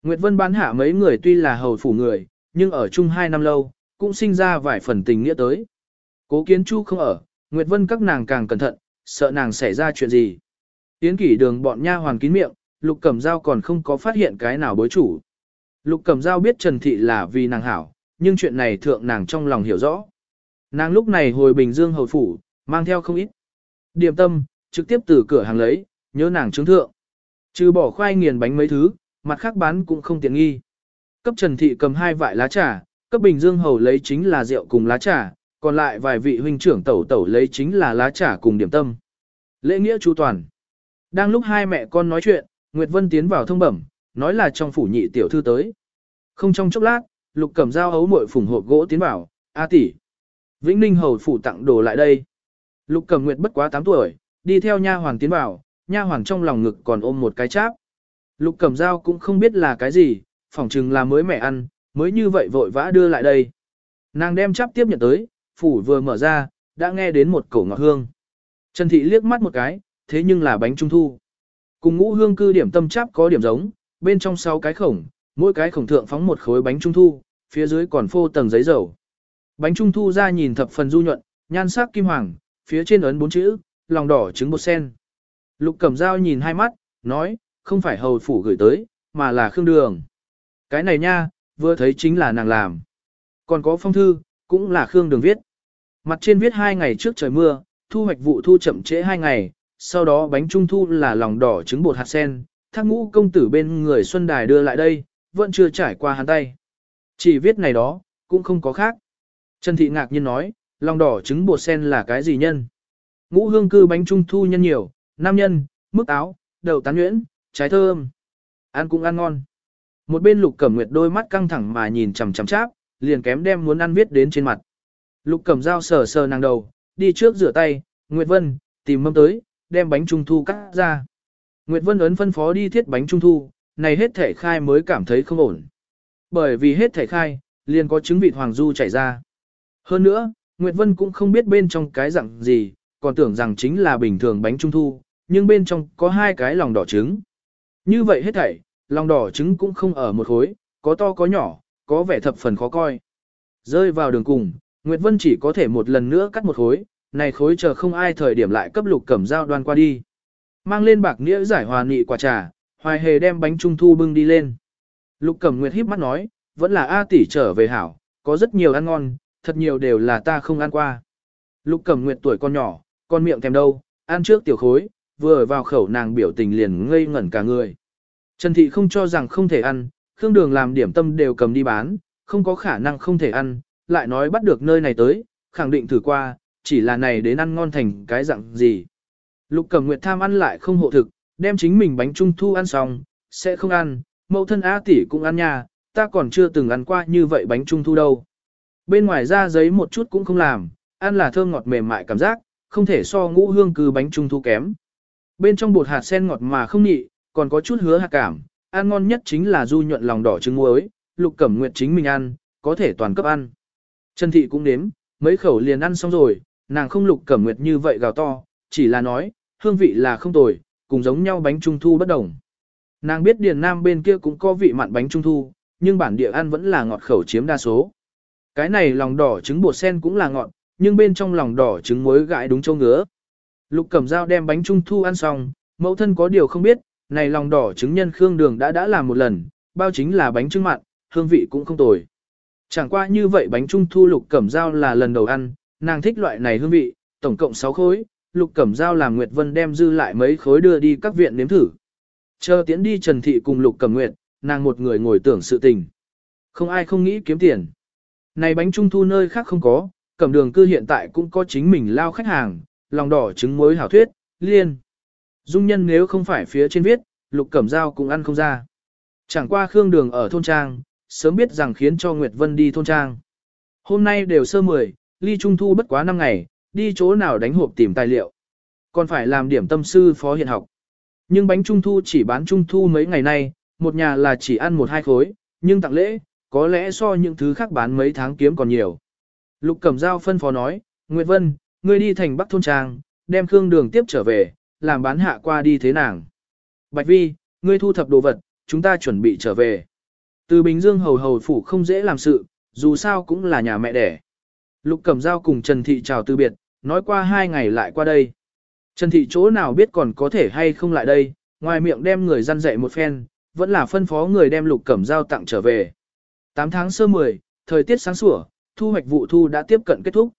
Nguyệt Vân bán hạ mấy người tuy là hầu phủ người, nhưng ở chung hai năm lâu, cũng sinh ra vài phần tình nghĩa tới. Cố kiến chu không ở, Nguyệt Vân các nàng càng cẩn thận, sợ nàng xảy ra chuyện gì. Tiến kỷ đường bọn nha hoàn kín miệng, Lục Cẩm Giao còn không có phát hiện cái nào bối chủ. Lục Cẩm Giao biết Trần Thị là vì nàng hảo, nhưng chuyện này thượng nàng trong lòng hiểu rõ. Nàng lúc này hồi Bình Dương hầu phủ, mang theo không ít. Điểm tâm, trực tiếp từ cửa hàng lấy, nhớ nàng trướng thượng. Trừ bỏ khoai nghiền bánh mấy thứ, mặt khác bán cũng không tiện nghi. Cấp Trần Thị cầm hai vại lá trà, cấp Bình Dương hầu lấy chính là rượu cùng lá trà, còn lại vài vị huynh trưởng tẩu tẩu lấy chính là lá trà cùng điểm tâm. Lễ nghĩa chu toàn. Đang lúc hai mẹ con nói chuyện, Nguyệt Vân tiến vào thông bẩm, nói là trong phủ nhị tiểu thư tới. Không trong chốc lát, Lục Cẩm Dao ấu muội phùng hộp gỗ tiến vào, "A tỷ, Vĩnh Ninh hầu phủ tặng đồ lại đây." Lục Cẩm Nguyệt bất quá 8 tuổi, đi theo nha hoàng tiến vào, nha hoàng trong lòng ngực còn ôm một cái cháp. Lục Cẩm Dao cũng không biết là cái gì, phỏng chừng là mới mẹ ăn, mới như vậy vội vã đưa lại đây. Nàng đem cháp tiếp nhận tới, phủ vừa mở ra, đã nghe đến một cổ ngọt hương. Trần Thị liếc mắt một cái, thế nhưng là bánh trung thu. Cùng ngũ hương cư điểm tâm cháp có điểm giống, bên trong sáu cái khổng, mỗi cái khổng thượng phóng một khối bánh trung thu, phía dưới còn phô tầng giấy dầu. Bánh trung thu ra nhìn thập phần du nhuận, nhan sắc kim hoàng, phía trên ấn bốn chữ, lòng đỏ trứng bột sen. Lục Cẩm Dao nhìn hai mắt, nói, không phải hầu phủ gửi tới, mà là Khương Đường. Cái này nha, vừa thấy chính là nàng làm. Còn có phong thư, cũng là Khương Đường viết. Mặt trên viết hai ngày trước trời mưa, thu hoạch vụ thu chậm trễ hai ngày, sau đó bánh trung thu là lòng đỏ trứng bột hạt sen, thác ngũ công tử bên người Xuân Đài đưa lại đây, vẫn chưa trải qua hắn tay. Chỉ viết này đó, cũng không có khác. Trần Thị ngạc nhiên nói, lòng đỏ trứng bột sen là cái gì nhân? Ngũ hương cư bánh trung thu nhân nhiều, nam nhân, mức áo, đậu tán nhuyễn, trái thơm. Ăn cũng ăn ngon. Một bên lục cẩm nguyệt đôi mắt căng thẳng mà nhìn chằm chằm cháp, liền kém đem muốn ăn viết đến trên mặt. Lục cẩm dao sờ sờ nàng đầu, đi trước rửa tay, Nguyệt Vân, tìm mâm tới, đem bánh trung thu cắt ra. Nguyệt Vân ấn phân phó đi thiết bánh trung thu, này hết thể khai mới cảm thấy không ổn. Bởi vì hết thể khai, liền có trứng vịt hoàng du chảy ra. Hơn nữa, Nguyệt Vân cũng không biết bên trong cái dạng gì, còn tưởng rằng chính là bình thường bánh trung thu, nhưng bên trong có hai cái lòng đỏ trứng. Như vậy hết thảy, lòng đỏ trứng cũng không ở một khối, có to có nhỏ, có vẻ thập phần khó coi. Rơi vào đường cùng, Nguyệt Vân chỉ có thể một lần nữa cắt một khối, này khối chờ không ai thời điểm lại cấp lục cẩm dao đoan qua đi. Mang lên bạc nghĩa giải hòa nị quả trà, hoài hề đem bánh trung thu bưng đi lên. Lục cẩm nguyệt híp mắt nói, vẫn là A tỷ trở về hảo, có rất nhiều ăn ngon, thật nhiều đều là ta không ăn qua. Lục cẩm nguyệt tuổi con nhỏ, con miệng thèm đâu, ăn trước tiểu khối, vừa vào khẩu nàng biểu tình liền ngây ngẩn cả người. Trần Thị không cho rằng không thể ăn, Khương Đường làm điểm tâm đều cầm đi bán, không có khả năng không thể ăn, lại nói bắt được nơi này tới, khẳng định thử qua, chỉ là này đến ăn ngon thành cái dạng gì. Lục Cẩm Nguyệt tham ăn lại không hộ thực, đem chính mình bánh trung thu ăn xong, sẽ không ăn, mẫu thân A tỷ cũng ăn nha, ta còn chưa từng ăn qua như vậy bánh trung thu đâu. Bên ngoài ra giấy một chút cũng không làm, ăn là thơm ngọt mềm mại cảm giác, không thể so ngũ hương cư bánh trung thu kém. Bên trong bột hạt sen ngọt mà không nhị, còn có chút hứa hạt cảm, ăn ngon nhất chính là du nhuận lòng đỏ trứng muối, lục cẩm nguyệt chính mình ăn, có thể toàn cấp ăn. Trần Thị cũng nếm, mấy khẩu liền ăn xong rồi, nàng không lục cẩm nguyệt như vậy gào to, chỉ là nói, hương vị là không tồi, cùng giống nhau bánh trung thu bất đồng. Nàng biết Điền Nam bên kia cũng có vị mặn bánh trung thu, nhưng bản địa ăn vẫn là ngọt khẩu chiếm đa số. Cái này lòng đỏ trứng bột sen cũng là ngọt, nhưng bên trong lòng đỏ trứng muối gãi đúng châu ngứa. Lục Cẩm Dao đem bánh trung thu ăn xong, mẫu thân có điều không biết, này lòng đỏ trứng nhân khương đường đã đã làm một lần, bao chính là bánh trưng mặn, hương vị cũng không tồi. Chẳng qua như vậy bánh trung thu Lục Cẩm Dao là lần đầu ăn, nàng thích loại này hương vị, tổng cộng 6 khối, Lục Cẩm Dao làm Nguyệt Vân đem dư lại mấy khối đưa đi các viện nếm thử. Chờ tiến đi Trần Thị cùng Lục Cẩm Nguyệt, nàng một người ngồi tưởng sự tình. Không ai không nghĩ kiếm tiền. Này bánh trung thu nơi khác không có, cẩm đường cư hiện tại cũng có chính mình lao khách hàng, lòng đỏ trứng muối hảo thuyết, liên. Dung nhân nếu không phải phía trên viết, lục cẩm dao cũng ăn không ra. Chẳng qua khương đường ở thôn trang, sớm biết rằng khiến cho Nguyệt Vân đi thôn trang. Hôm nay đều sơ mười, ly trung thu bất quá năm ngày, đi chỗ nào đánh hộp tìm tài liệu. Còn phải làm điểm tâm sư phó hiện học. Nhưng bánh trung thu chỉ bán trung thu mấy ngày nay, một nhà là chỉ ăn một hai khối, nhưng tặng lễ, có lẽ so những thứ khác bán mấy tháng kiếm còn nhiều. Lục Cẩm Giao phân phó nói, Nguyệt Vân, ngươi đi thành Bắc Thôn Trang, đem Khương Đường tiếp trở về, làm bán hạ qua đi thế nàng. Bạch Vi, ngươi thu thập đồ vật, chúng ta chuẩn bị trở về. Từ Bình Dương hầu hầu phủ không dễ làm sự, dù sao cũng là nhà mẹ đẻ. Lục Cẩm Giao cùng Trần Thị chào từ biệt, nói qua hai ngày lại qua đây. Trần Thị chỗ nào biết còn có thể hay không lại đây, ngoài miệng đem người gian dạy một phen, vẫn là phân phó người đem Lục Cẩm Giao tặng trở về. 8 tháng sơ 10, thời tiết sáng sủa, thu hoạch vụ thu đã tiếp cận kết thúc.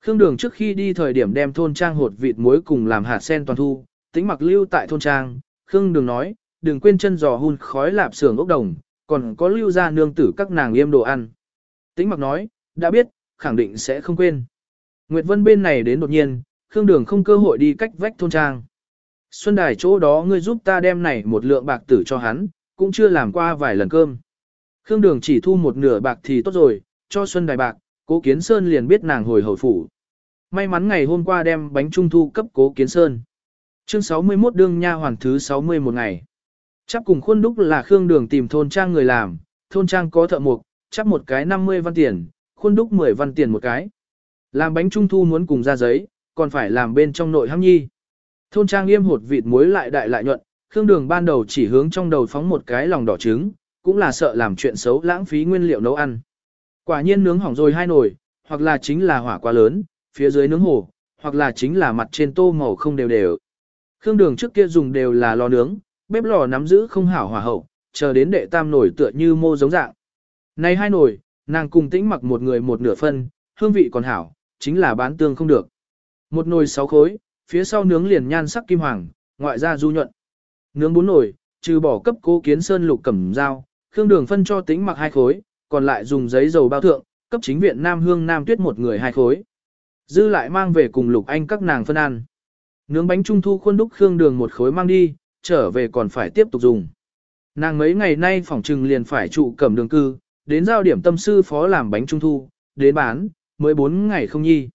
Khương Đường trước khi đi thời điểm đem thôn trang hột vịt muối cùng làm hạt sen toàn thu, tính mặc lưu tại thôn trang, Khương Đường nói, đừng quên chân giò hun khói lạp xưởng ốc đồng, còn có lưu ra nương tử các nàng yêm đồ ăn. Tính mặc nói, đã biết, khẳng định sẽ không quên. Nguyệt Vân bên này đến đột nhiên, Khương Đường không cơ hội đi cách vách thôn trang. Xuân Đài chỗ đó ngươi giúp ta đem này một lượng bạc tử cho hắn, cũng chưa làm qua vài lần cơm. Khương Đường chỉ thu một nửa bạc thì tốt rồi, cho Xuân Đài bạc, Cố Kiến Sơn liền biết nàng hồi hồi phủ. May mắn ngày hôm qua đem bánh trung thu cấp Cố Kiến Sơn. Chương 61 đương nha hoàn thứ 60 một ngày. Chắp cùng khuôn đúc là Khương Đường tìm thôn trang người làm, thôn trang có thợ mộc, chắp một cái 50 văn tiền, khuôn đúc 10 văn tiền một cái. Làm bánh trung thu muốn cùng ra giấy, còn phải làm bên trong nội hăng nhi. Thôn trang yêm hột vịt muối lại đại lại nhuận, Khương Đường ban đầu chỉ hướng trong đầu phóng một cái lòng đỏ trứng, cũng là sợ làm chuyện xấu lãng phí nguyên liệu nấu ăn. Quả nhiên nướng hỏng rồi hai nồi, hoặc là chính là hỏa quá lớn, phía dưới nướng hồ, hoặc là chính là mặt trên tô màu không đều đều. Khương đường trước kia dùng đều là lò nướng, bếp lò nắm giữ không hảo hỏa hậu, chờ đến đệ tam nồi tựa như mô giống dạng. Này hai nồi, nàng cùng tĩnh mặc một người một nửa phân, hương vị còn hảo, chính là bán tương không được. Một nồi sáu khối, phía sau nướng liền nhan sắc kim hoàng, ngoại ra du nhuận. Nướng bốn nồi, trừ bỏ cấp cố kiến sơn lục cẩm dao, khương đường phân cho tĩnh mặc hai khối, còn lại dùng giấy dầu bao thượng, cấp chính viện Nam Hương Nam Tuyết một người hai khối. Dư lại mang về cùng Lục Anh các nàng phân ăn. Nướng bánh trung thu khuôn đúc khương đường một khối mang đi, trở về còn phải tiếp tục dùng. Nàng mấy ngày nay phỏng trừng liền phải trụ cẩm đường cư, đến giao điểm tâm sư phó làm bánh trung thu, đến bán, mới 4 ngày không nhi.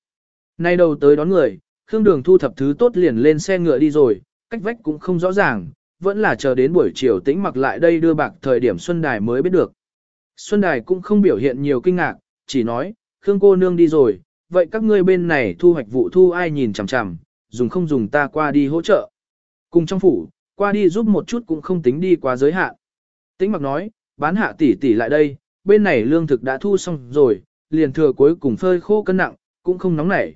Nay đầu tới đón người, khương đường thu thập thứ tốt liền lên xe ngựa đi rồi, cách vách cũng không rõ ràng, vẫn là chờ đến buổi chiều tĩnh mặc lại đây đưa bạc thời điểm Xuân Đài mới biết được. Xuân Đài cũng không biểu hiện nhiều kinh ngạc, chỉ nói, Khương cô nương đi rồi, vậy các ngươi bên này thu hoạch vụ thu ai nhìn chằm chằm, dùng không dùng ta qua đi hỗ trợ. Cùng trong phủ, qua đi giúp một chút cũng không tính đi quá giới hạn. Tĩnh mặc nói, bán hạ tỷ tỷ lại đây, bên này lương thực đã thu xong rồi, liền thừa cuối cùng phơi khô cân nặng, cũng không nóng nảy.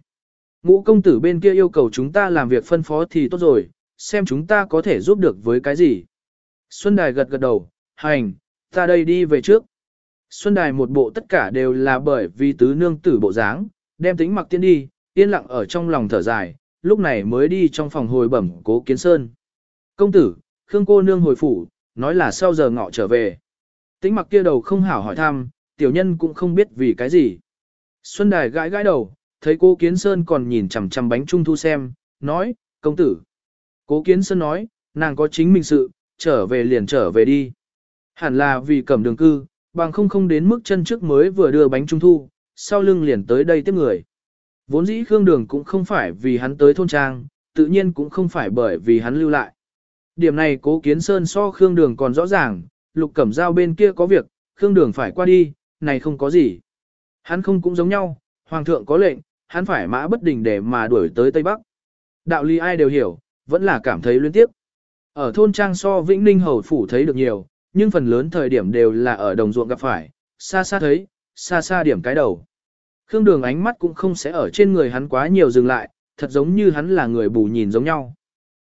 Ngũ công tử bên kia yêu cầu chúng ta làm việc phân phó thì tốt rồi, xem chúng ta có thể giúp được với cái gì. Xuân Đài gật gật đầu, hành, ta đây đi về trước. Xuân Đài một bộ tất cả đều là bởi vì tứ nương tử bộ dáng, đem tính mặc tiên đi, yên lặng ở trong lòng thở dài, lúc này mới đi trong phòng hồi bẩm cố kiến sơn. Công tử, Khương cô nương hồi phủ, nói là sau giờ ngọ trở về. Tính mặc kia đầu không hảo hỏi thăm, tiểu nhân cũng không biết vì cái gì. Xuân Đài gãi gãi đầu, thấy cô kiến sơn còn nhìn chằm chằm bánh trung thu xem, nói, công tử. Cố kiến sơn nói, nàng có chính mình sự, trở về liền trở về đi. Hẳn là vì cẩm đường cư, bằng không không đến mức chân trước mới vừa đưa bánh trung thu, sau lưng liền tới đây tiếp người. Vốn dĩ Khương Đường cũng không phải vì hắn tới thôn trang, tự nhiên cũng không phải bởi vì hắn lưu lại. Điểm này cố kiến sơn so Khương Đường còn rõ ràng, lục cẩm dao bên kia có việc, Khương Đường phải qua đi, này không có gì. Hắn không cũng giống nhau, Hoàng thượng có lệnh, hắn phải mã bất đình để mà đuổi tới Tây Bắc. Đạo lý ai đều hiểu, vẫn là cảm thấy liên tiếp. Ở thôn trang so Vĩnh Ninh Hầu Phủ thấy được nhiều, nhưng phần lớn thời điểm đều là ở đồng ruộng gặp phải, xa xa thấy, xa xa điểm cái đầu. Khương Đường ánh mắt cũng không sẽ ở trên người hắn quá nhiều dừng lại, thật giống như hắn là người bù nhìn giống nhau.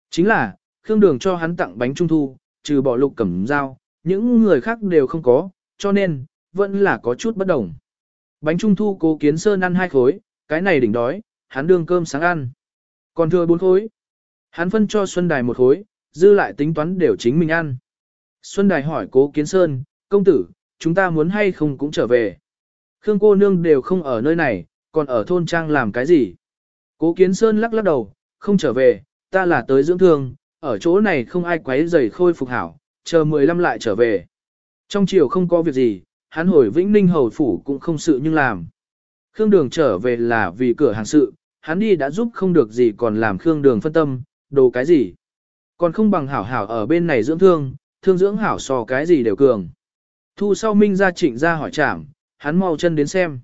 Chính là, Khương Đường cho hắn tặng bánh trung thu, trừ bỏ lục cẩm dao, những người khác đều không có, cho nên, vẫn là có chút bất đồng. Bánh trung thu cố kiến sơn ăn hai khối, cái này đỉnh đói, hắn đương cơm sáng ăn. Còn thừa bốn khối. Hắn phân cho Xuân Đài một khối, dư lại tính toán đều chính mình ăn. Xuân Đài hỏi cố kiến sơn, công tử, chúng ta muốn hay không cũng trở về. Khương cô nương đều không ở nơi này, còn ở thôn trang làm cái gì? Cố kiến sơn lắc lắc đầu, không trở về, ta là tới dưỡng thương, ở chỗ này không ai quấy rầy khôi phục hảo, chờ 15 lại trở về. Trong chiều không có việc gì, hắn hồi Vĩnh Ninh hầu phủ cũng không sự nhưng làm. Khương Đường trở về là vì cửa hàng sự, hắn đi đã giúp không được gì còn làm Khương Đường phân tâm, đồ cái gì. Còn không bằng hảo hảo ở bên này dưỡng thương, thương dưỡng hảo so cái gì đều cường. Thu sau Minh ra trịnh ra hỏi trảm, hắn mau chân đến xem.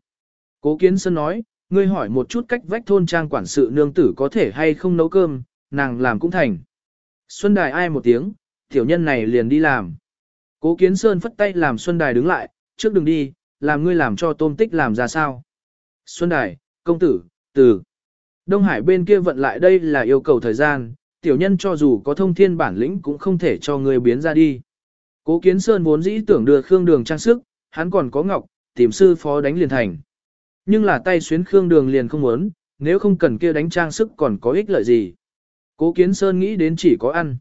Cố Kiến Sơn nói, ngươi hỏi một chút cách vách thôn trang quản sự nương tử có thể hay không nấu cơm, nàng làm cũng thành. Xuân Đài ai một tiếng, tiểu nhân này liền đi làm. Cố Kiến Sơn phất tay làm Xuân Đài đứng lại, trước đừng đi, làm ngươi làm cho tôm tích làm ra sao. Xuân Đài, công tử, từ. Đông Hải bên kia vận lại đây là yêu cầu thời gian, tiểu nhân cho dù có thông thiên bản lĩnh cũng không thể cho người biến ra đi. Cố Kiến Sơn vốn dĩ tưởng đưa Khương Đường trang sức, hắn còn có ngọc, tìm sư phó đánh liền thành. Nhưng là tay xuyến Khương Đường liền không muốn, nếu không cần kia đánh trang sức còn có ích lợi gì. Cố Kiến Sơn nghĩ đến chỉ có ăn.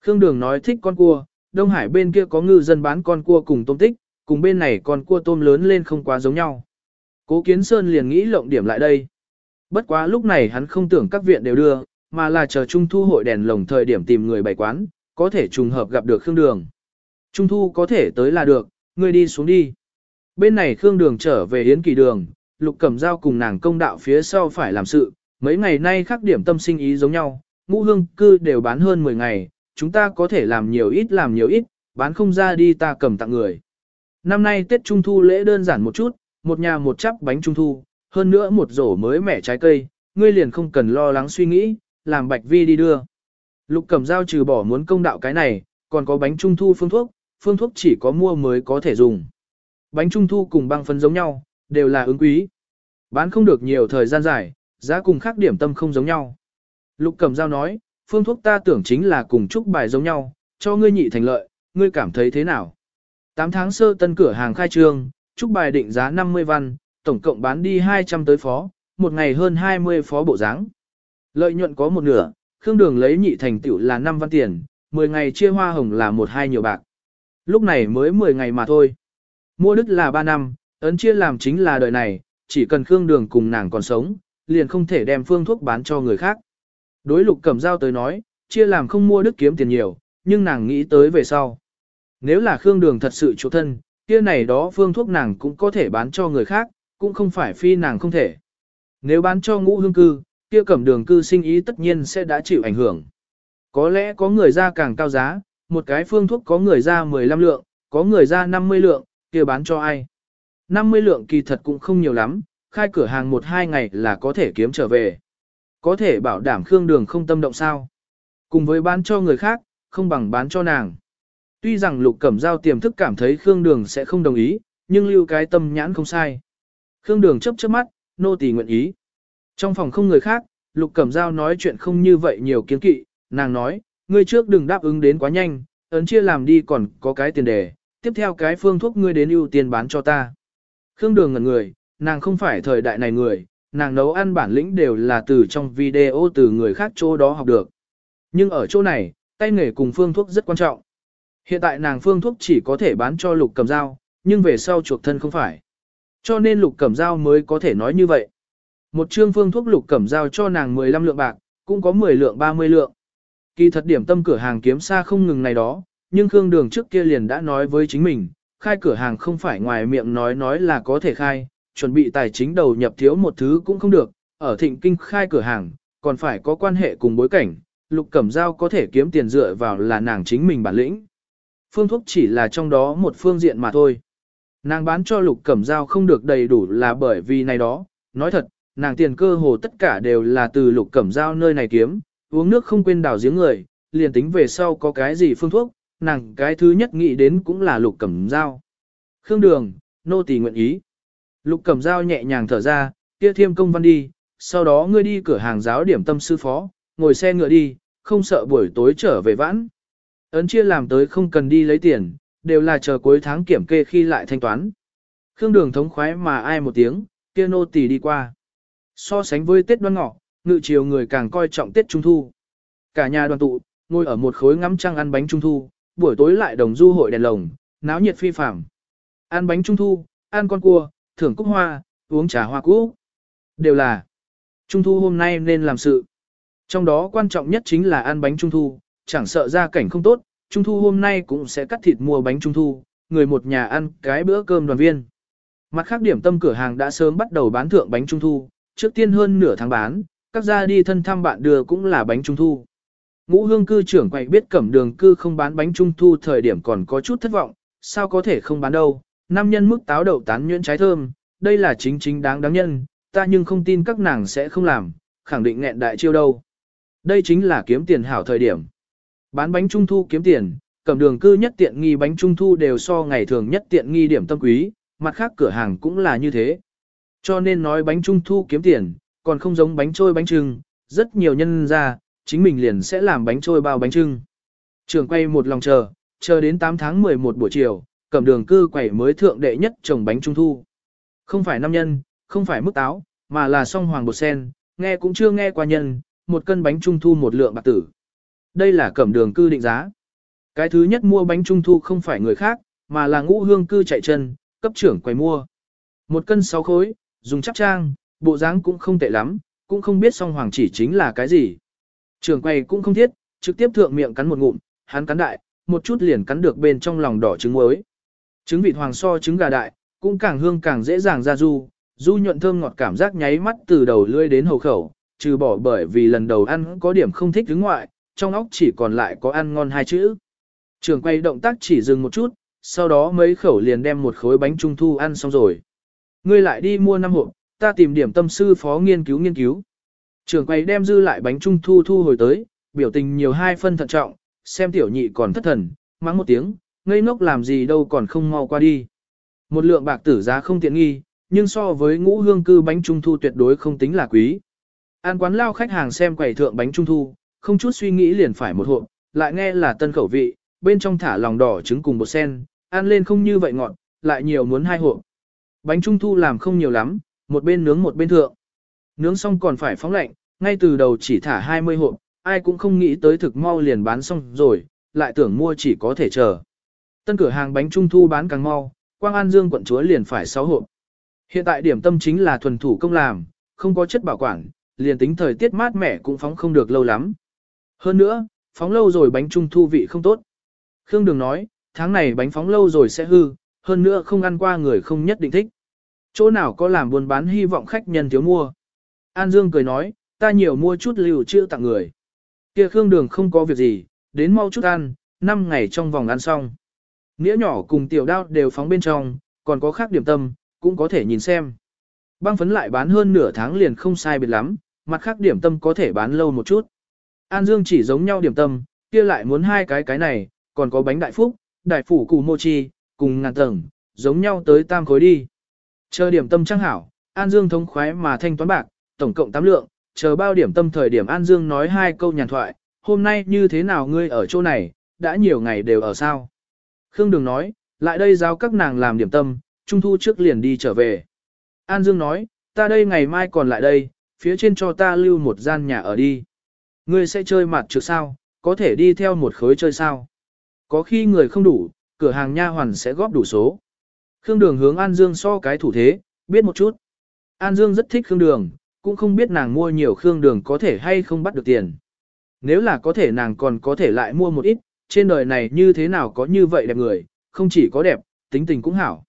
Khương Đường nói thích con cua, Đông Hải bên kia có ngư dân bán con cua cùng tôm tích, cùng bên này con cua tôm lớn lên không quá giống nhau. Cố Kiến Sơn liền nghĩ lộng điểm lại đây. Bất quá lúc này hắn không tưởng các viện đều đưa, mà là chờ Trung Thu hội đèn lồng thời điểm tìm người bày quán, có thể trùng hợp gặp được Khương Đường. Trung Thu có thể tới là được, ngươi đi xuống đi. Bên này Khương Đường trở về Yến Kỳ Đường, Lục Cẩm Giao cùng nàng công đạo phía sau phải làm sự, mấy ngày nay khắc điểm tâm sinh ý giống nhau, ngũ hương cư đều bán hơn 10 ngày, chúng ta có thể làm nhiều ít làm nhiều ít, bán không ra đi ta cầm tặng người. Năm nay Tết Trung Thu lễ đơn giản một chút, một nhà một chắp bánh Trung Thu, hơn nữa một rổ mới mẻ trái cây, ngươi liền không cần lo lắng suy nghĩ, làm Bạch Vi đi đưa. Lục Cẩm Giao trừ bỏ muốn công đạo cái này, còn có bánh Trung Thu phương thuốc, phương thuốc chỉ có mua mới có thể dùng. Bánh Trung Thu cùng băng phân giống nhau, đều là ứng quý. Bán không được nhiều thời gian dài, giá cùng khác điểm tâm không giống nhau. Lục Cẩm Giao nói, phương thuốc ta tưởng chính là cùng chúc bài giống nhau, cho ngươi nhị thành lợi, ngươi cảm thấy thế nào? 8 tháng sơ tân cửa hàng khai trương, chúc bài định giá 50 văn, tổng cộng bán đi 200 tới phó, một ngày hơn 20 phó bộ dáng. Lợi nhuận có một nửa, Khương Đường lấy nhị thành tựu là 5 văn tiền, 10 ngày chia hoa hồng là một hai nhiều bạc. Lúc này mới 10 ngày mà thôi. Mua đức là 3 năm, ấn chia làm chính là đời này, chỉ cần Khương Đường cùng nàng còn sống, liền không thể đem phương thuốc bán cho người khác. Đối lục cẩm dao tới nói, chia làm không mua đức kiếm tiền nhiều, nhưng nàng nghĩ tới về sau. Nếu là Khương Đường thật sự chỗ thân, kia này đó phương thuốc nàng cũng có thể bán cho người khác, cũng không phải phi nàng không thể. Nếu bán cho ngũ hương cư, kia cẩm đường cư sinh ý tất nhiên sẽ đã chịu ảnh hưởng. Có lẽ có người ra càng cao giá, một cái phương thuốc có người ra 15 lượng, có người ra 50 lượng, kia bán cho ai. 50 lượng kỳ thật cũng không nhiều lắm, khai cửa hàng một hai ngày là có thể kiếm trở về. Có thể bảo đảm Khương Đường không tâm động sao. Cùng với bán cho người khác, không bằng bán cho nàng. Tuy rằng Lục Cẩm Giao tiềm thức cảm thấy Khương Đường sẽ không đồng ý, nhưng lưu cái tâm nhãn không sai. Khương Đường chấp chớp mắt, nô tỳ nguyện ý. Trong phòng không người khác, Lục Cẩm Giao nói chuyện không như vậy nhiều kiến kỵ, nàng nói, ngươi trước đừng đáp ứng đến quá nhanh, ấn chia làm đi còn có cái tiền đề, tiếp theo cái phương thuốc ngươi đến ưu tiên bán cho ta. Khương Đường ngẩn người, nàng không phải thời đại này người, nàng nấu ăn bản lĩnh đều là từ trong video từ người khác chỗ đó học được. Nhưng ở chỗ này, tay nghề cùng phương thuốc rất quan trọng. Hiện tại nàng phương thuốc chỉ có thể bán cho lục cầm dao, nhưng về sau chuộc thân không phải. Cho nên lục cẩm dao mới có thể nói như vậy. Một trương phương thuốc lục cẩm dao cho nàng 15 lượng bạc, cũng có 10 lượng 30 lượng. Kỳ thật điểm tâm cửa hàng kiếm xa không ngừng này đó, nhưng Khương Đường trước kia liền đã nói với chính mình, khai cửa hàng không phải ngoài miệng nói nói là có thể khai, chuẩn bị tài chính đầu nhập thiếu một thứ cũng không được, ở thịnh kinh khai cửa hàng, còn phải có quan hệ cùng bối cảnh, lục cẩm dao có thể kiếm tiền dựa vào là nàng chính mình bản lĩnh. Phương thuốc chỉ là trong đó một phương diện mà thôi. Nàng bán cho lục cẩm dao không được đầy đủ là bởi vì này đó, nói thật, nàng tiền cơ hồ tất cả đều là từ lục cẩm dao nơi này kiếm, uống nước không quên đào giếng người, liền tính về sau có cái gì phương thuốc, nàng cái thứ nhất nghĩ đến cũng là lục cẩm dao. Khương đường, nô tỳ nguyện ý. Lục cẩm dao nhẹ nhàng thở ra, kia thiêm công văn đi, sau đó ngươi đi cửa hàng giáo điểm tâm sư phó, ngồi xe ngựa đi, không sợ buổi tối trở về vãn. Ấn chia làm tới không cần đi lấy tiền, đều là chờ cuối tháng kiểm kê khi lại thanh toán. Khương đường thống khoái mà ai một tiếng, kia nô tỳ đi qua. So sánh với Tết đoan ngọ, ngự chiều người càng coi trọng Tết Trung Thu. Cả nhà đoàn tụ, ngồi ở một khối ngắm trăng ăn bánh Trung Thu, buổi tối lại đồng du hội đèn lồng, náo nhiệt phi phạm. Ăn bánh Trung Thu, ăn con cua, thưởng cúc hoa, uống trà hoa cúc. Đều là Trung Thu hôm nay nên làm sự. Trong đó quan trọng nhất chính là ăn bánh Trung Thu, chẳng sợ ra cảnh không tốt, Trung Thu hôm nay cũng sẽ cắt thịt mua bánh Trung Thu, người một nhà ăn cái bữa cơm đoàn viên. Mặt khác điểm tâm cửa hàng đã sớm bắt đầu bán thượng bánh Trung Thu, trước tiên hơn nửa tháng bán, các gia đi thân thăm bạn đưa cũng là bánh Trung Thu. Ngũ hương cư trưởng quậy biết cẩm đường cư không bán bánh Trung Thu thời điểm còn có chút thất vọng, sao có thể không bán đâu, nam nhân mức táo đậu tán nhuyễn trái thơm, đây là chính chính đáng đáng nhân, ta nhưng không tin các nàng sẽ không làm, khẳng định nghẹn đại chiêu đâu. Đây chính là kiếm tiền hảo thời điểm. Bán bánh trung thu kiếm tiền, cầm đường cư nhất tiện nghi bánh trung thu đều so ngày thường nhất tiện nghi điểm tâm quý, mặt khác cửa hàng cũng là như thế. Cho nên nói bánh trung thu kiếm tiền, còn không giống bánh trôi bánh trưng, rất nhiều nhân ra, chính mình liền sẽ làm bánh trôi bao bánh trưng. Trường quay một lòng chờ, chờ đến 8 tháng 11 buổi chiều, cầm đường cư quẩy mới thượng đệ nhất trồng bánh trung thu. Không phải năm nhân, không phải mức táo, mà là song hoàng bột sen, nghe cũng chưa nghe qua nhân, một cân bánh trung thu một lượng bạc tử. Đây là cẩm đường cư định giá. Cái thứ nhất mua bánh trung thu không phải người khác, mà là ngũ hương cư chạy chân, cấp trưởng quay mua. Một cân sáu khối, dùng chắc trang, bộ dáng cũng không tệ lắm, cũng không biết song hoàng chỉ chính là cái gì. Trưởng quay cũng không thiết, trực tiếp thượng miệng cắn một ngụm, hắn cắn đại, một chút liền cắn được bên trong lòng đỏ trứng muối. Trứng vịt hoàng so trứng gà đại, cũng càng hương càng dễ dàng ra du, du nhuận thơm ngọt cảm giác nháy mắt từ đầu lưỡi đến hầu khẩu, trừ bỏ bởi vì lần đầu ăn có điểm không thích đứng ngoại, trong óc chỉ còn lại có ăn ngon hai chữ. Trường quay động tác chỉ dừng một chút, sau đó mấy khẩu liền đem một khối bánh trung thu ăn xong rồi. Ngươi lại đi mua năm hộp, ta tìm điểm tâm sư phó nghiên cứu nghiên cứu. Trường quay đem dư lại bánh trung thu thu hồi tới, biểu tình nhiều hai phân thận trọng, xem tiểu nhị còn thất thần, mắng một tiếng, ngây ngốc làm gì đâu còn không mau qua đi. Một lượng bạc tử giá không tiện nghi, nhưng so với ngũ hương cư bánh trung thu tuyệt đối không tính là quý. An quán lao khách hàng xem quầy thượng bánh trung thu, không chút suy nghĩ liền phải một hộp, lại nghe là tân khẩu vị, bên trong thả lòng đỏ trứng cùng bột sen, ăn lên không như vậy ngọt, lại nhiều muốn hai hộp. Bánh trung thu làm không nhiều lắm, một bên nướng một bên thượng. Nướng xong còn phải phóng lạnh, ngay từ đầu chỉ thả 20 hộp, ai cũng không nghĩ tới thực mau liền bán xong rồi, lại tưởng mua chỉ có thể chờ. Tân cửa hàng bánh trung thu bán càng mau, Quang An Dương quận chúa liền phải 6 hộp. Hiện tại điểm tâm chính là thuần thủ công làm, không có chất bảo quản, liền tính thời tiết mát mẻ cũng phóng không được lâu lắm. Hơn nữa, phóng lâu rồi bánh trung thu vị không tốt. Khương Đường nói, tháng này bánh phóng lâu rồi sẽ hư, hơn nữa không ăn qua người không nhất định thích. Chỗ nào có làm buôn bán hy vọng khách nhân thiếu mua. An Dương cười nói, ta nhiều mua chút lưu chưa tặng người. Kia Khương Đường không có việc gì, đến mau chút ăn, 5 ngày trong vòng ăn xong. Nghĩa nhỏ cùng tiểu đao đều phóng bên trong, còn có khác điểm tâm, cũng có thể nhìn xem. Băng phấn lại bán hơn nửa tháng liền không sai biệt lắm, mặt khác điểm tâm có thể bán lâu một chút. An Dương chỉ giống nhau điểm tâm, kia lại muốn hai cái cái này, còn có bánh đại phúc, đại phủ củ mochi, cùng ngàn tầng, giống nhau tới tam khối đi. Chờ điểm tâm trang hảo, An Dương thống khoái mà thanh toán bạc, tổng cộng 8 lượng, chờ bao điểm tâm thời điểm An Dương nói hai câu nhàn thoại, hôm nay như thế nào ngươi ở chỗ này, đã nhiều ngày đều ở sao. Khương Đường nói, lại đây giao các nàng làm điểm tâm, trung thu trước liền đi trở về. An Dương nói, ta đây ngày mai còn lại đây, phía trên cho ta lưu một gian nhà ở đi. Ngươi sẽ chơi mặt trước sao, có thể đi theo một khối chơi sao. Có khi người không đủ, cửa hàng nha hoàn sẽ góp đủ số. Khương Đường hướng An Dương so cái thủ thế, biết một chút. An Dương rất thích Khương Đường, cũng không biết nàng mua nhiều Khương Đường có thể hay không bắt được tiền. Nếu là có thể nàng còn có thể lại mua một ít, trên đời này như thế nào có như vậy đẹp người, không chỉ có đẹp, tính tình cũng hảo.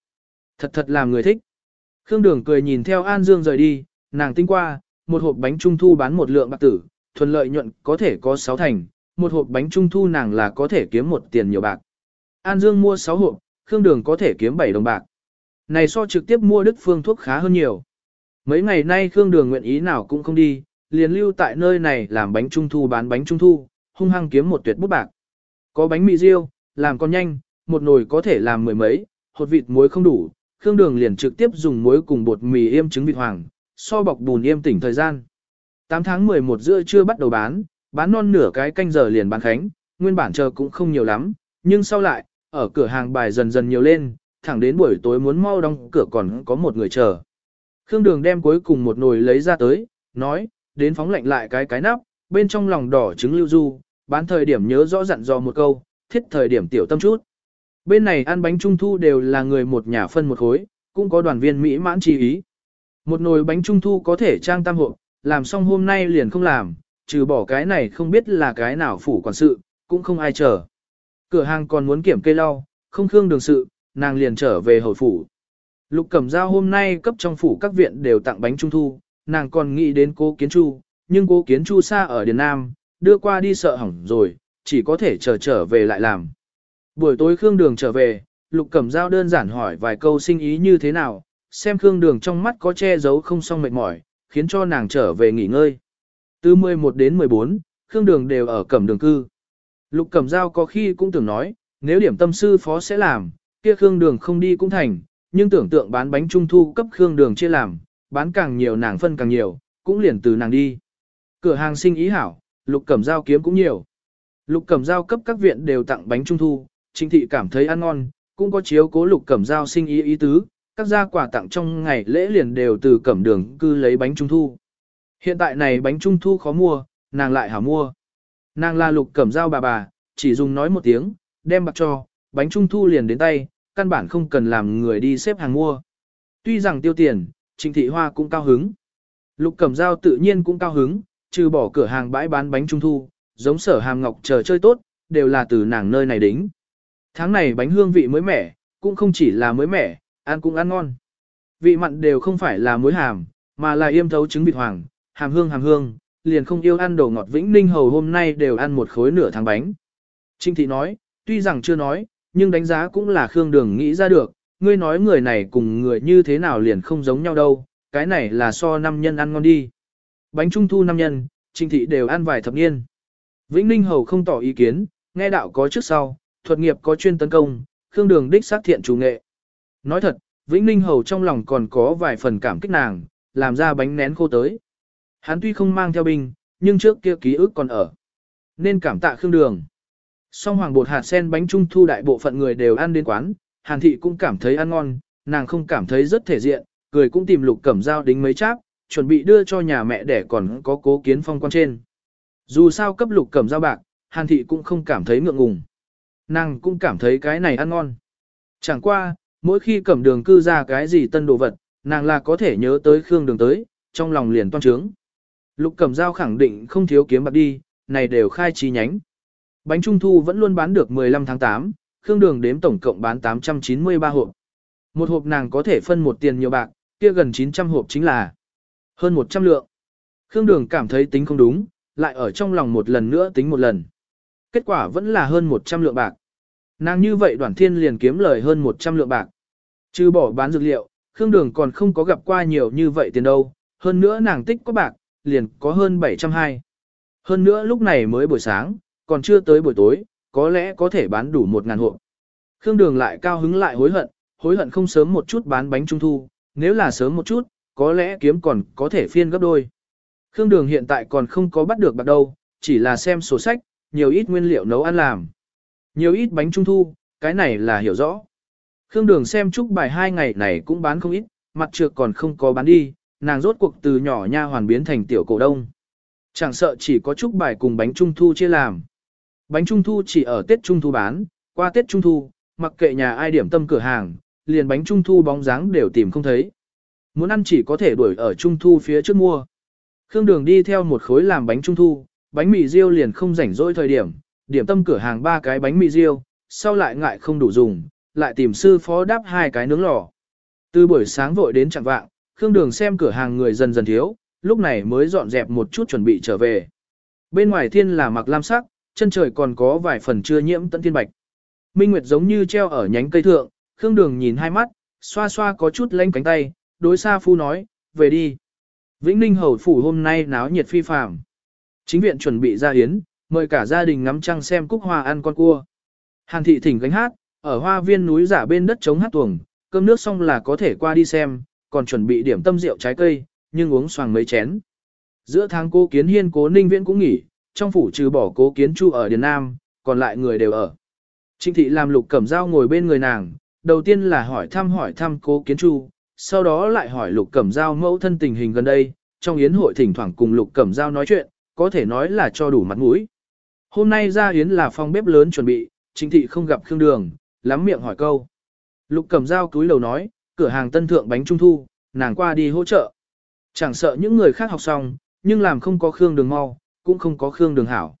Thật thật làm người thích. Khương Đường cười nhìn theo An Dương rời đi, nàng tinh qua, một hộp bánh trung thu bán một lượng bạc tử, thuần lợi nhuận có thể có 6 thành, một hộp bánh trung thu nàng là có thể kiếm một tiền nhiều bạc. An Dương mua 6 hộp, Khương Đường có thể kiếm 7 đồng bạc. Này so trực tiếp mua Đức Phương thuốc khá hơn nhiều. Mấy ngày nay Khương Đường nguyện ý nào cũng không đi, liền lưu tại nơi này làm bánh trung thu bán bánh trung thu, hung hăng kiếm một tuyệt bút bạc. Có bánh mì riêu, làm con nhanh, một nồi có thể làm mười mấy, hột vịt muối không đủ, Khương Đường liền trực tiếp dùng muối cùng bột mì yêm trứng vịt hoàng, so bọc bùn yêm tỉnh thời gian. 8 tháng 11 giữa chưa bắt đầu bán, bán non nửa cái canh giờ liền bán khánh, nguyên bản chờ cũng không nhiều lắm, nhưng sau lại, ở cửa hàng bài dần dần nhiều lên, thẳng đến buổi tối muốn mau đóng cửa còn có một người chờ. Khương Đường đem cuối cùng một nồi lấy ra tới, nói, đến phóng lạnh lại cái cái nắp, bên trong lòng đỏ trứng lưu du, bán thời điểm nhớ rõ dặn dò một câu, thiết thời điểm tiểu tâm chút. Bên này ăn bánh trung thu đều là người một nhà phân một khối, cũng có đoàn viên mỹ mãn chi ý. Một nồi bánh trung thu có thể trang tam hộp, làm xong hôm nay liền không làm, trừ bỏ cái này không biết là cái nào phủ quản sự, cũng không ai chờ. Cửa hàng còn muốn kiểm cây lau, không khương đường sự, nàng liền trở về hồi phủ. Lục Cẩm Giao hôm nay cấp trong phủ các viện đều tặng bánh trung thu, nàng còn nghĩ đến cố kiến chu, nhưng cố kiến chu xa ở Điền Nam, đưa qua đi sợ hỏng rồi, chỉ có thể chờ trở về lại làm. Buổi tối Khương Đường trở về, Lục Cẩm Giao đơn giản hỏi vài câu sinh ý như thế nào, xem Khương Đường trong mắt có che giấu không xong mệt mỏi, khiến cho nàng trở về nghỉ ngơi. Từ 11 đến 14, Khương Đường đều ở Cẩm Đường cư. Lục Cẩm Giao có khi cũng tưởng nói, nếu điểm tâm sư phó sẽ làm, kia Khương Đường không đi cũng thành, nhưng tưởng tượng bán bánh trung thu cấp Khương Đường chia làm, bán càng nhiều nàng phân càng nhiều, cũng liền từ nàng đi. Cửa hàng sinh ý hảo, Lục Cẩm Giao kiếm cũng nhiều. Lục Cẩm Giao cấp các viện đều tặng bánh trung thu, Trinh Thị cảm thấy ăn ngon, cũng có chiếu cố Lục Cẩm Giao sinh ý ý tứ, các gia quà tặng trong ngày lễ liền đều từ Cẩm Đường cư lấy bánh trung thu. Hiện tại này bánh trung thu khó mua, nàng lại hảo mua. Nàng là Lục Cẩm Giao bà bà, chỉ dùng nói một tiếng, đem bạc cho, bánh trung thu liền đến tay, căn bản không cần làm người đi xếp hàng mua. Tuy rằng tiêu tiền, Trịnh Thị Hoa cũng cao hứng. Lục Cẩm Giao tự nhiên cũng cao hứng, trừ bỏ cửa hàng bãi bán bánh trung thu, giống sở hàm ngọc chờ chơi tốt, đều là từ nàng nơi này đính. Tháng này bánh hương vị mới mẻ, cũng không chỉ là mới mẻ, ăn cũng ăn ngon. Vị mặn đều không phải là muối hàm, mà là yêm thấu trứng vịt hoàng, hàm hương hàm hương, liền không yêu ăn đồ ngọt vĩnh ninh hầu hôm nay đều ăn một khối nửa tháng bánh. Trinh Thị nói, tuy rằng chưa nói, nhưng đánh giá cũng là Khương Đường nghĩ ra được, ngươi nói người này cùng người như thế nào liền không giống nhau đâu, cái này là so năm nhân ăn ngon đi. Bánh trung thu năm nhân, Trinh Thị đều ăn vài thập niên. Vĩnh Ninh Hầu không tỏ ý kiến, nghe đạo có trước sau, thuật nghiệp có chuyên tấn công, Khương Đường đích xác thiện chủ nghệ. Nói thật, Vĩnh Ninh Hầu trong lòng còn có vài phần cảm kích nàng, làm ra bánh nén khô tới. Hắn tuy không mang theo binh, nhưng trước kia ký ức còn ở. Nên cảm tạ Khương Đường. Song hoàng bột hạt sen bánh trung thu đại bộ phận người đều ăn đến quán, Hàn thị cũng cảm thấy ăn ngon, nàng không cảm thấy rất thể diện, cười cũng tìm lục cẩm dao đính mấy cháp, chuẩn bị đưa cho nhà mẹ để còn có cố kiến phong quan trên. Dù sao cấp lục cẩm dao bạc, Hàn thị cũng không cảm thấy ngượng ngùng. Nàng cũng cảm thấy cái này ăn ngon. Chẳng qua, mỗi khi cẩm đường cư ra cái gì tân đồ vật, nàng là có thể nhớ tới Khương đường tới, trong lòng liền toan trướng. Lục cẩm dao khẳng định không thiếu kiếm bạc đi, này đều khai chi nhánh. Bánh trung thu vẫn luôn bán được 15 tháng 8, Khương Đường đếm tổng cộng bán 893 hộp. Một hộp nàng có thể phân một tiền nhiều bạc, kia gần 900 hộp chính là hơn 100 lượng. Khương Đường cảm thấy tính không đúng, lại ở trong lòng một lần nữa tính một lần. Kết quả vẫn là hơn 100 lượng bạc. Nàng như vậy đoàn thiên liền kiếm lời hơn 100 lượng bạc. Trừ bỏ bán dược liệu, Khương Đường còn không có gặp qua nhiều như vậy tiền đâu, hơn nữa nàng tích có bạc, liền có hơn 720. Hơn nữa lúc này mới buổi sáng, còn chưa tới buổi tối, có lẽ có thể bán đủ một ngàn hộp. Khương Đường lại cao hứng lại hối hận, hối hận không sớm một chút bán bánh trung thu, nếu là sớm một chút, có lẽ kiếm còn có thể phiên gấp đôi. Khương Đường hiện tại còn không có bắt được bạc đâu, chỉ là xem sổ sách, nhiều ít nguyên liệu nấu ăn làm. Nhiều ít bánh trung thu, cái này là hiểu rõ. Khương Đường xem chúc bài hai ngày này cũng bán không ít, mặt trược còn không có bán đi, nàng rốt cuộc từ nhỏ nha hoàn biến thành tiểu cổ đông. Chẳng sợ chỉ có chúc bài cùng bánh trung thu chia làm. Bánh trung thu chỉ ở Tết Trung thu bán, qua Tết Trung thu, mặc kệ nhà ai điểm tâm cửa hàng, liền bánh trung thu bóng dáng đều tìm không thấy. Muốn ăn chỉ có thể đuổi ở trung thu phía trước mua. Khương Đường đi theo một khối làm bánh trung thu, bánh mì riêu liền không rảnh rỗi thời điểm, điểm tâm cửa hàng ba cái bánh mì riêu, sau lại ngại không đủ dùng, lại tìm sư phó đáp hai cái nướng lò. Từ buổi sáng vội đến chặng vạng, Khương Đường xem cửa hàng người dần dần thiếu, lúc này mới dọn dẹp một chút chuẩn bị trở về. Bên ngoài thiên là mặc lam sắc, chân trời còn có vài phần chưa nhiễm tận thiên bạch. Minh Nguyệt giống như treo ở nhánh cây thượng, Khương Đường nhìn hai mắt, xoa xoa có chút lênh cánh tay, đối xa phu nói, về đi. Vĩnh Ninh hầu phủ hôm nay náo nhiệt phi phàm. Chính viện chuẩn bị ra hiến, mời cả gia đình ngắm trăng xem cúc hoa ăn con cua. Hàn thị thỉnh gánh hát, ở hoa viên núi giả bên đất chống hát tuồng, cơm nước xong là có thể qua đi xem, còn chuẩn bị điểm tâm rượu trái cây, nhưng uống xoàng mấy chén. Giữa tháng cô kiến hiên cố ninh viễn cũng nghỉ, trong phủ trừ bỏ cố kiến chu ở Điền Nam, còn lại người đều ở. Trịnh thị làm lục cẩm dao ngồi bên người nàng, đầu tiên là hỏi thăm hỏi thăm cố kiến chu, sau đó lại hỏi lục cẩm dao mẫu thân tình hình gần đây, trong yến hội thỉnh thoảng cùng lục cẩm dao nói chuyện, có thể nói là cho đủ mặt mũi. Hôm nay ra yến là phòng bếp lớn chuẩn bị, chính thị không gặp Khương Đường, lắm miệng hỏi câu. Lục cẩm dao túi lầu nói, cửa hàng tân thượng bánh trung thu, nàng qua đi hỗ trợ. Chẳng sợ những người khác học xong, nhưng làm không có Khương Đường mau, cũng không có Khương Đường hảo.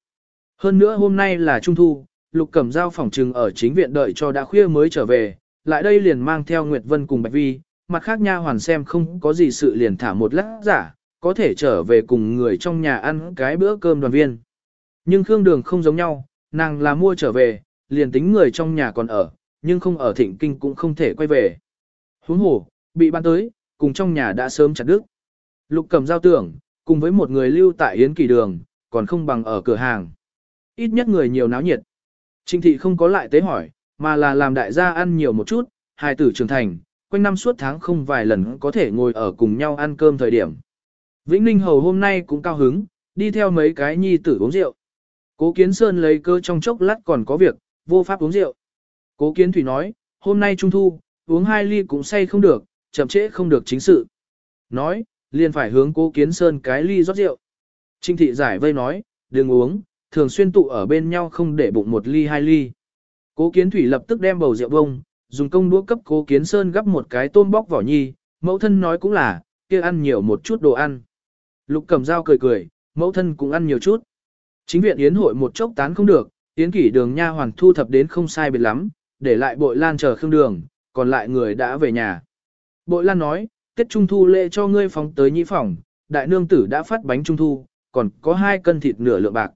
Hơn nữa hôm nay là trung thu, Lục Cẩm Giao phòng trừng ở chính viện đợi cho đã khuya mới trở về, lại đây liền mang theo Nguyệt Vân cùng Bạch Vi, mặt khác nha hoàn xem không có gì sự liền thả một lát giả, có thể trở về cùng người trong nhà ăn cái bữa cơm đoàn viên. Nhưng Khương Đường không giống nhau, nàng là mua trở về, liền tính người trong nhà còn ở, nhưng không ở thịnh kinh cũng không thể quay về. Huống hồ, bị ban tới, cùng trong nhà đã sớm chặt đứt. Lục cầm giao tưởng, cùng với một người lưu tại Yến Kỳ Đường, còn không bằng ở cửa hàng. Ít nhất người nhiều náo nhiệt. Trinh thị không có lại tế hỏi, mà là làm đại gia ăn nhiều một chút, hài tử trưởng thành, quanh năm suốt tháng không vài lần có thể ngồi ở cùng nhau ăn cơm thời điểm. Vĩnh Ninh Hầu hôm nay cũng cao hứng, đi theo mấy cái nhi tử uống rượu. Cố Kiến Sơn lấy cơ trong chốc lát còn có việc, vô pháp uống rượu. Cố Kiến Thủy nói, hôm nay trung thu, uống hai ly cũng say không được, chậm trễ không được chính sự. Nói, liền phải hướng Cố Kiến Sơn cái ly rót rượu. Trinh thị giải vây nói, đừng uống, thường xuyên tụ ở bên nhau không để bụng một ly hai ly. Cố Kiến Thủy lập tức đem bầu rượu bông, dùng công đũa cấp Cố Kiến Sơn gắp một cái tôm bóc vỏ nhi, mẫu thân nói cũng là, kia ăn nhiều một chút đồ ăn. Lục Cẩm Dao cười cười, mẫu thân cũng ăn nhiều chút. Chính viện yến hội một chốc tán không được, yến kỷ đường nha hoàn thu thập đến không sai biệt lắm, để lại bội lan chờ khương đường, còn lại người đã về nhà. Bội lan nói, Tết Trung Thu lễ cho ngươi phóng tới nhĩ phòng, đại nương tử đã phát bánh Trung Thu, còn có hai cân thịt nửa lượng bạc.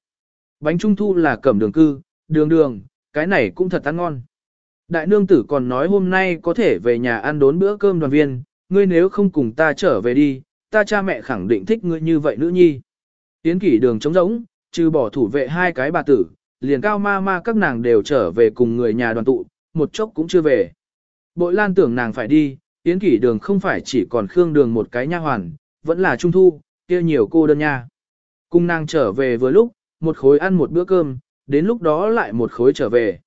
Bánh Trung Thu là cẩm đường cư, đường đường, cái này cũng thật ăn ngon. Đại nương tử còn nói hôm nay có thể về nhà ăn đốn bữa cơm đoàn viên, ngươi nếu không cùng ta trở về đi, ta cha mẹ khẳng định thích ngươi như vậy nữ nhi. Tiến kỷ đường trống rỗng, trừ bỏ thủ vệ hai cái bà tử, liền cao ma ma các nàng đều trở về cùng người nhà đoàn tụ, một chốc cũng chưa về. Bội lan tưởng nàng phải đi, Tiến kỷ đường không phải chỉ còn khương đường một cái nha hoàn, vẫn là trung thu, kia nhiều cô đơn nha. Cùng nàng trở về vừa lúc, một khối ăn một bữa cơm, đến lúc đó lại một khối trở về.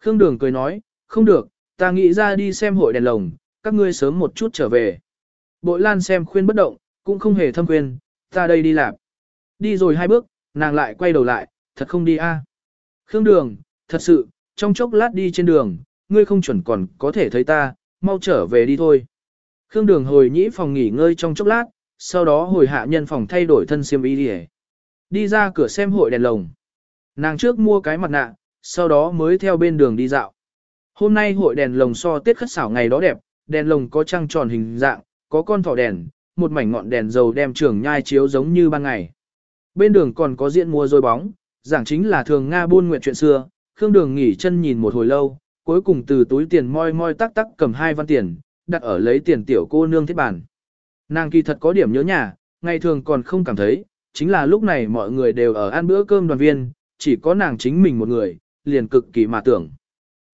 Khương đường cười nói, không được, ta nghĩ ra đi xem hội đèn lồng, các ngươi sớm một chút trở về. Bội lan xem khuyên bất động, cũng không hề thâm khuyên, ta đây đi làm. Đi rồi hai bước, nàng lại quay đầu lại, thật không đi a. Khương đường, thật sự, trong chốc lát đi trên đường, ngươi không chuẩn còn có thể thấy ta, mau trở về đi thôi. Khương đường hồi nhĩ phòng nghỉ ngơi trong chốc lát, sau đó hồi hạ nhân phòng thay đổi thân xiêm y đi Đi ra cửa xem hội đèn lồng. Nàng trước mua cái mặt nạ, sau đó mới theo bên đường đi dạo. Hôm nay hội đèn lồng so tiết khất xảo ngày đó đẹp, đèn lồng có trăng tròn hình dạng, có con thỏ đèn, một mảnh ngọn đèn dầu đem trường nhai chiếu giống như ban ngày. Bên đường còn có diện mua rồi bóng, giảng chính là thường Nga buôn nguyện chuyện xưa, Khương Đường nghỉ chân nhìn một hồi lâu, cuối cùng từ túi tiền moi moi tắc tắc cầm hai văn tiền, đặt ở lấy tiền tiểu cô nương thiết bản. Nàng kỳ thật có điểm nhớ nhà, ngày thường còn không cảm thấy, chính là lúc này mọi người đều ở ăn bữa cơm đoàn viên, chỉ có nàng chính mình một người, liền cực kỳ mà tưởng.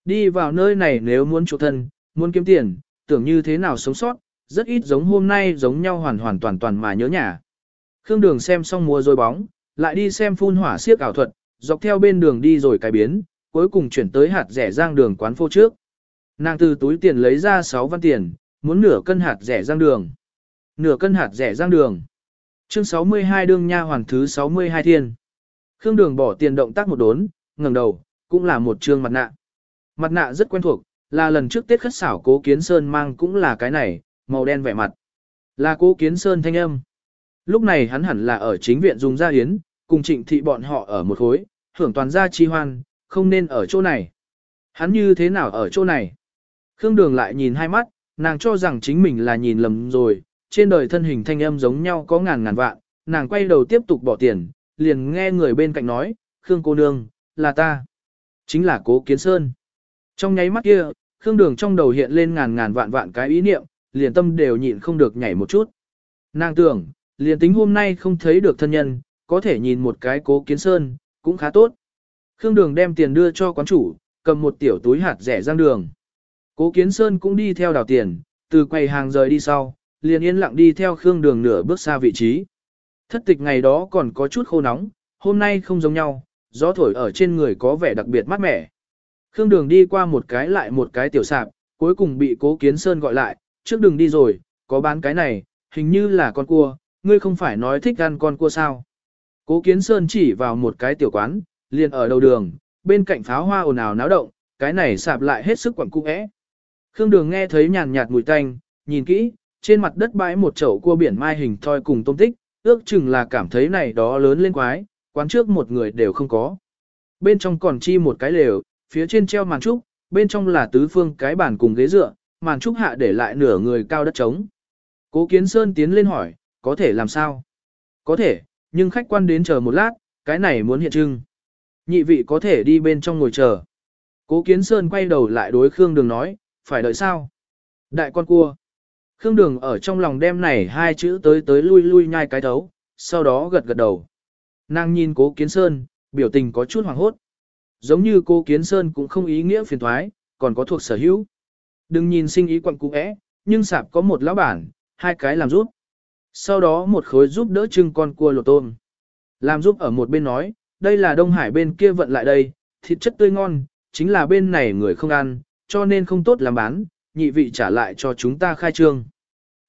Đi vào nơi này nếu muốn chủ thân, muốn kiếm tiền, tưởng như thế nào sống sót, rất ít giống hôm nay giống nhau hoàn hoàn toàn toàn mà nhớ nhà. Khương Đường xem xong mùa rồi bóng, lại đi xem phun hỏa siếc ảo thuật, dọc theo bên đường đi rồi cái biến, cuối cùng chuyển tới hạt rẻ giang đường quán phô trước. Nàng từ túi tiền lấy ra 6 văn tiền, muốn nửa cân hạt rẻ giang đường. Nửa cân hạt rẻ giang đường. Chương 62 đương nha hoàn thứ 62 thiên. Khương Đường bỏ tiền động tác một đốn, ngẩng đầu, cũng là một trương mặt nạ. Mặt nạ rất quen thuộc, là lần trước Tết khất xảo cố kiến sơn mang cũng là cái này, màu đen vẻ mặt. Là cố kiến sơn thanh âm. Lúc này hắn hẳn là ở chính viện dùng gia yến cùng trịnh thị bọn họ ở một khối, hưởng toàn gia chi hoan, không nên ở chỗ này. Hắn như thế nào ở chỗ này? Khương Đường lại nhìn hai mắt, nàng cho rằng chính mình là nhìn lầm rồi, trên đời thân hình thanh âm giống nhau có ngàn ngàn vạn, nàng quay đầu tiếp tục bỏ tiền, liền nghe người bên cạnh nói, Khương cô nương, là ta. Chính là cố kiến sơn. Trong nháy mắt kia, Khương Đường trong đầu hiện lên ngàn ngàn vạn vạn cái ý niệm, liền tâm đều nhịn không được nhảy một chút. Nàng tưởng, liền tính hôm nay không thấy được thân nhân, có thể nhìn một cái cố kiến sơn, cũng khá tốt. Khương Đường đem tiền đưa cho quán chủ, cầm một tiểu túi hạt rẻ rang đường. Cố Kiến Sơn cũng đi theo đào tiền, từ quầy hàng rời đi sau, liền yên lặng đi theo Khương Đường nửa bước xa vị trí. Thất tịch ngày đó còn có chút khô nóng, hôm nay không giống nhau, gió thổi ở trên người có vẻ đặc biệt mát mẻ. Khương Đường đi qua một cái lại một cái tiểu sạp, cuối cùng bị Cố Kiến Sơn gọi lại, trước đường đi rồi, có bán cái này, hình như là con cua, ngươi không phải nói thích ăn con cua sao. Cố Kiến Sơn chỉ vào một cái tiểu quán, liền ở đầu đường, bên cạnh pháo hoa ồn ào náo động, cái này sạp lại hết sức quẩn cung ẽ. Khương Đường nghe thấy nhàn nhạt mùi tanh, nhìn kỹ, trên mặt đất bãi một chậu cua biển mai hình thoi cùng tôm tích, ước chừng là cảm thấy này đó lớn lên quái, quán trước một người đều không có. Bên trong còn chi một cái lều, phía trên treo màn trúc, bên trong là tứ phương cái bàn cùng ghế dựa, màn trúc hạ để lại nửa người cao đất trống. Cố Kiến Sơn tiến lên hỏi, có thể làm sao? Có thể, nhưng khách quan đến chờ một lát, cái này muốn hiện trưng. Nhị vị có thể đi bên trong ngồi chờ. Cố Kiến Sơn quay đầu lại đối Khương Đường nói, phải đợi sao? Đại con cua. Khương Đường ở trong lòng đem này hai chữ tới tới lui lui nhai cái thấu, sau đó gật gật đầu. Nàng nhìn Cố Kiến Sơn, biểu tình có chút hoàng hốt. Giống như Cố Kiến Sơn cũng không ý nghĩa phiền thoái, còn có thuộc sở hữu. Đừng nhìn sinh ý quặng cũ é, nhưng sạp có một lão bản, hai cái làm rút. Sau đó một khối giúp đỡ trưng con cua lột tôm. Làm giúp ở một bên nói, đây là Đông Hải bên kia vận lại đây, thịt chất tươi ngon, chính là bên này người không ăn, cho nên không tốt làm bán, nhị vị trả lại cho chúng ta khai trương.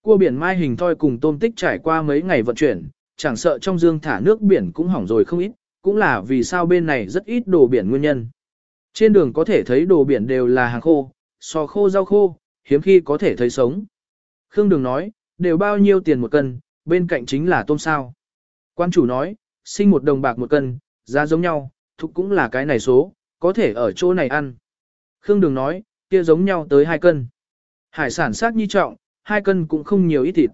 Cua biển mai hình thoi cùng tôm tích trải qua mấy ngày vận chuyển, chẳng sợ trong dương thả nước biển cũng hỏng rồi không ít, cũng là vì sao bên này rất ít đồ biển nguyên nhân. Trên đường có thể thấy đồ biển đều là hàng khô, sò khô rau khô, hiếm khi có thể thấy sống. Khương Đường nói, đều bao nhiêu tiền một cân, bên cạnh chính là tôm sao. Quan chủ nói, sinh một đồng bạc một cân, giá giống nhau, thục cũng là cái này số, có thể ở chỗ này ăn. Khương Đường nói, kia giống nhau tới 2 cân. Hải sản sát nhi trọng, 2 cân cũng không nhiều ít thịt.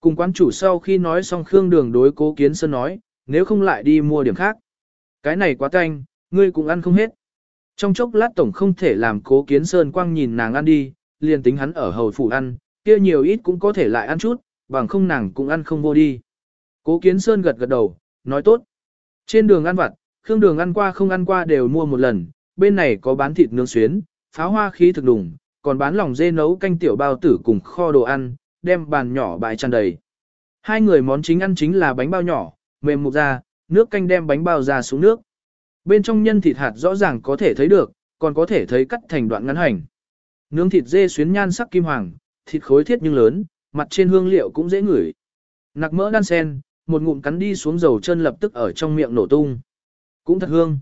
Cùng quán chủ sau khi nói xong Khương Đường đối cố kiến sơn nói, nếu không lại đi mua điểm khác. Cái này quá canh, ngươi cũng ăn không hết. Trong chốc lát tổng không thể làm cố kiến sơn quang nhìn nàng ăn đi, liền tính hắn ở hầu phủ ăn, kia nhiều ít cũng có thể lại ăn chút, bằng không nàng cũng ăn không vô đi. Cố kiến sơn gật gật đầu, nói tốt. Trên đường ăn vặt, Khương Đường ăn qua không ăn qua đều mua một lần, bên này có bán thịt nướng xuyến, pháo hoa khí thực đùng, còn bán lòng dê nấu canh tiểu bao tử cùng kho đồ ăn, đem bàn nhỏ bãi tràn đầy. Hai người món chính ăn chính là bánh bao nhỏ, mềm mục ra, nước canh đem bánh bao ra xuống nước. Bên trong nhân thịt hạt rõ ràng có thể thấy được, còn có thể thấy cắt thành đoạn ngắn hành. Nướng thịt dê xuyến nhan sắc kim hoàng, thịt khối thiết nhưng lớn, mặt trên hương liệu cũng dễ ngửi. Nạc mỡ đan sen, một ngụm cắn đi xuống dầu chân lập tức ở trong miệng nổ tung. Cũng thật hương.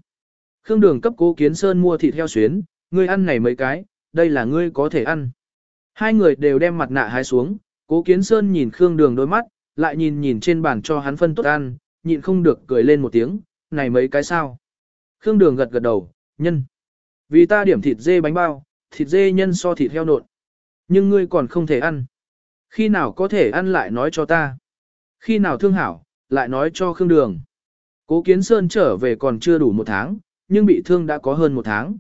Khương Đường cấp Cố Kiến Sơn mua thịt heo xuyến, ngươi ăn này mấy cái, đây là ngươi có thể ăn. Hai người đều đem mặt nạ hái xuống, Cố Kiến Sơn nhìn Khương Đường đôi mắt, lại nhìn nhìn trên bàn cho hắn phân tốt ăn, nhịn không được cười lên một tiếng, này mấy cái sao. Khương Đường gật gật đầu, nhân. Vì ta điểm thịt dê bánh bao, thịt dê nhân so thịt heo nộn. Nhưng ngươi còn không thể ăn. Khi nào có thể ăn lại nói cho ta. Khi nào thương hảo, lại nói cho Khương Đường. Cố Kiến Sơn trở về còn chưa đủ một tháng, nhưng bị thương đã có hơn một tháng.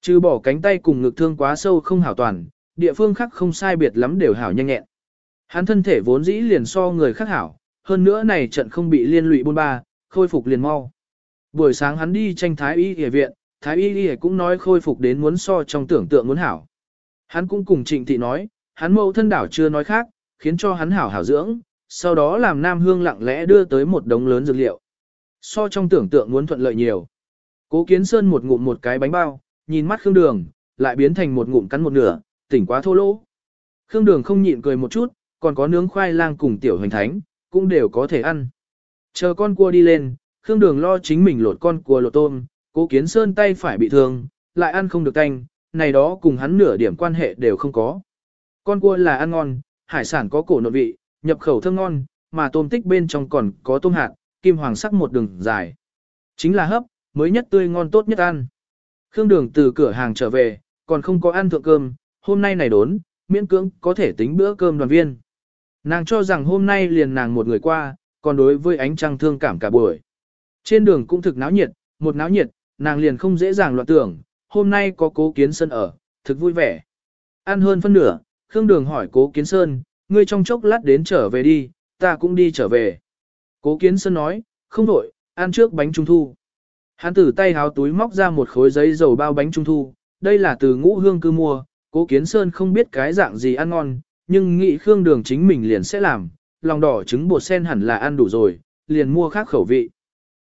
Trừ bỏ cánh tay cùng ngực thương quá sâu không hảo toàn, địa phương khác không sai biệt lắm đều hảo nhanh nhẹn. Hắn thân thể vốn dĩ liền so người khác hảo, hơn nữa này trận không bị liên lụy bôn ba, khôi phục liền mau. Buổi sáng hắn đi tranh thái y y viện, thái y y cũng nói khôi phục đến muốn so trong tưởng tượng muốn hảo. Hắn cũng cùng trịnh thị nói, hắn mẫu thân đảo chưa nói khác, khiến cho hắn hảo hảo dưỡng, sau đó làm Nam Hương lặng lẽ đưa tới một đống lớn dược liệu. So trong tưởng tượng muốn thuận lợi nhiều. Cố Kiến Sơn một ngụm một cái bánh bao, nhìn mắt Khương Đường, lại biến thành một ngụm cắn một nửa, tỉnh quá thô lỗ. Khương Đường không nhịn cười một chút, còn có nướng khoai lang cùng tiểu hoành thánh, cũng đều có thể ăn. Chờ con cua đi lên, Khương Đường lo chính mình lột con cua lột tôm, Cố Kiến Sơn tay phải bị thương, lại ăn không được canh, này đó cùng hắn nửa điểm quan hệ đều không có. Con cua là ăn ngon, hải sản có cổ nội vị, nhập khẩu thơm ngon, mà tôm tích bên trong còn có tôm hạt, kim hoàng sắc một đường dài. Chính là hấp, mới nhất tươi ngon tốt nhất ăn. Khương Đường từ cửa hàng trở về, còn không có ăn thượng cơm, hôm nay này đốn, miễn cưỡng có thể tính bữa cơm đoàn viên. Nàng cho rằng hôm nay liền nàng một người qua, còn đối với ánh trăng thương cảm cả buổi. Trên đường cũng thực náo nhiệt, một náo nhiệt, nàng liền không dễ dàng loạn tưởng, hôm nay có cố kiến sơn ở, thực vui vẻ. Ăn hơn phân nửa, Khương Đường hỏi cố kiến sơn, ngươi trong chốc lát đến trở về đi, ta cũng đi trở về. Cố kiến sơn nói, không đổi, ăn trước bánh trung thu. Hắn từ tay háo túi móc ra một khối giấy dầu bao bánh trung thu, đây là từ ngũ hương cư mua, cố kiến sơn không biết cái dạng gì ăn ngon, nhưng nghĩ Khương Đường chính mình liền sẽ làm, lòng đỏ trứng bột sen hẳn là ăn đủ rồi, liền mua khác khẩu vị.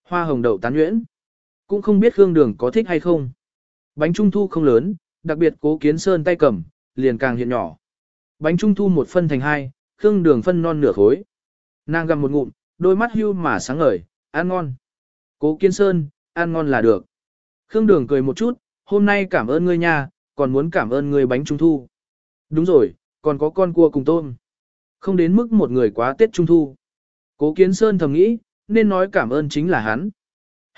Hoa hồng đậu tán nhuyễn, cũng không biết Khương Đường có thích hay không. Bánh trung thu không lớn, đặc biệt cố kiến sơn tay cầm, liền càng hiện nhỏ. Bánh trung thu một phân thành hai, Khương Đường phân non nửa khối. Nàng gặm một ngụm, đôi mắt hưu mà sáng ngời, ăn ngon. Cố kiến sơn, ăn ngon là được. Khương Đường cười một chút, hôm nay cảm ơn ngươi nha, còn muốn cảm ơn ngươi bánh trung thu. Đúng rồi, còn có con cua cùng tôm. Không đến mức một người quá Tết Trung Thu. Cố Kiến Sơn thầm nghĩ, nên nói cảm ơn chính là hắn.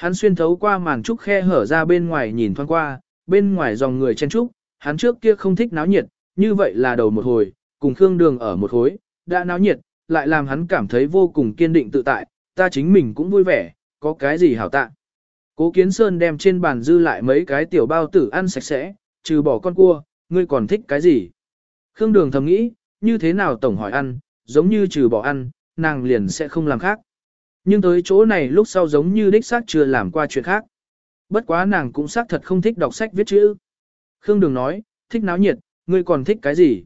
Hắn xuyên thấu qua màn trúc khe hở ra bên ngoài nhìn thoáng qua, bên ngoài dòng người chen trúc, hắn trước kia không thích náo nhiệt, như vậy là đầu một hồi, cùng Khương Đường ở một hối, đã náo nhiệt, lại làm hắn cảm thấy vô cùng kiên định tự tại, ta chính mình cũng vui vẻ, có cái gì hảo tạ. Cố Kiến Sơn đem trên bàn dư lại mấy cái tiểu bao tử ăn sạch sẽ, trừ bỏ con cua, ngươi còn thích cái gì? Khương Đường thầm nghĩ, như thế nào tổng hỏi ăn, giống như trừ bỏ ăn, nàng liền sẽ không làm khác. Nhưng tới chỗ này lúc sau giống như đích xác chưa làm qua chuyện khác. Bất quá nàng cũng xác thật không thích đọc sách viết chữ. Khương Đường nói, thích náo nhiệt, ngươi còn thích cái gì?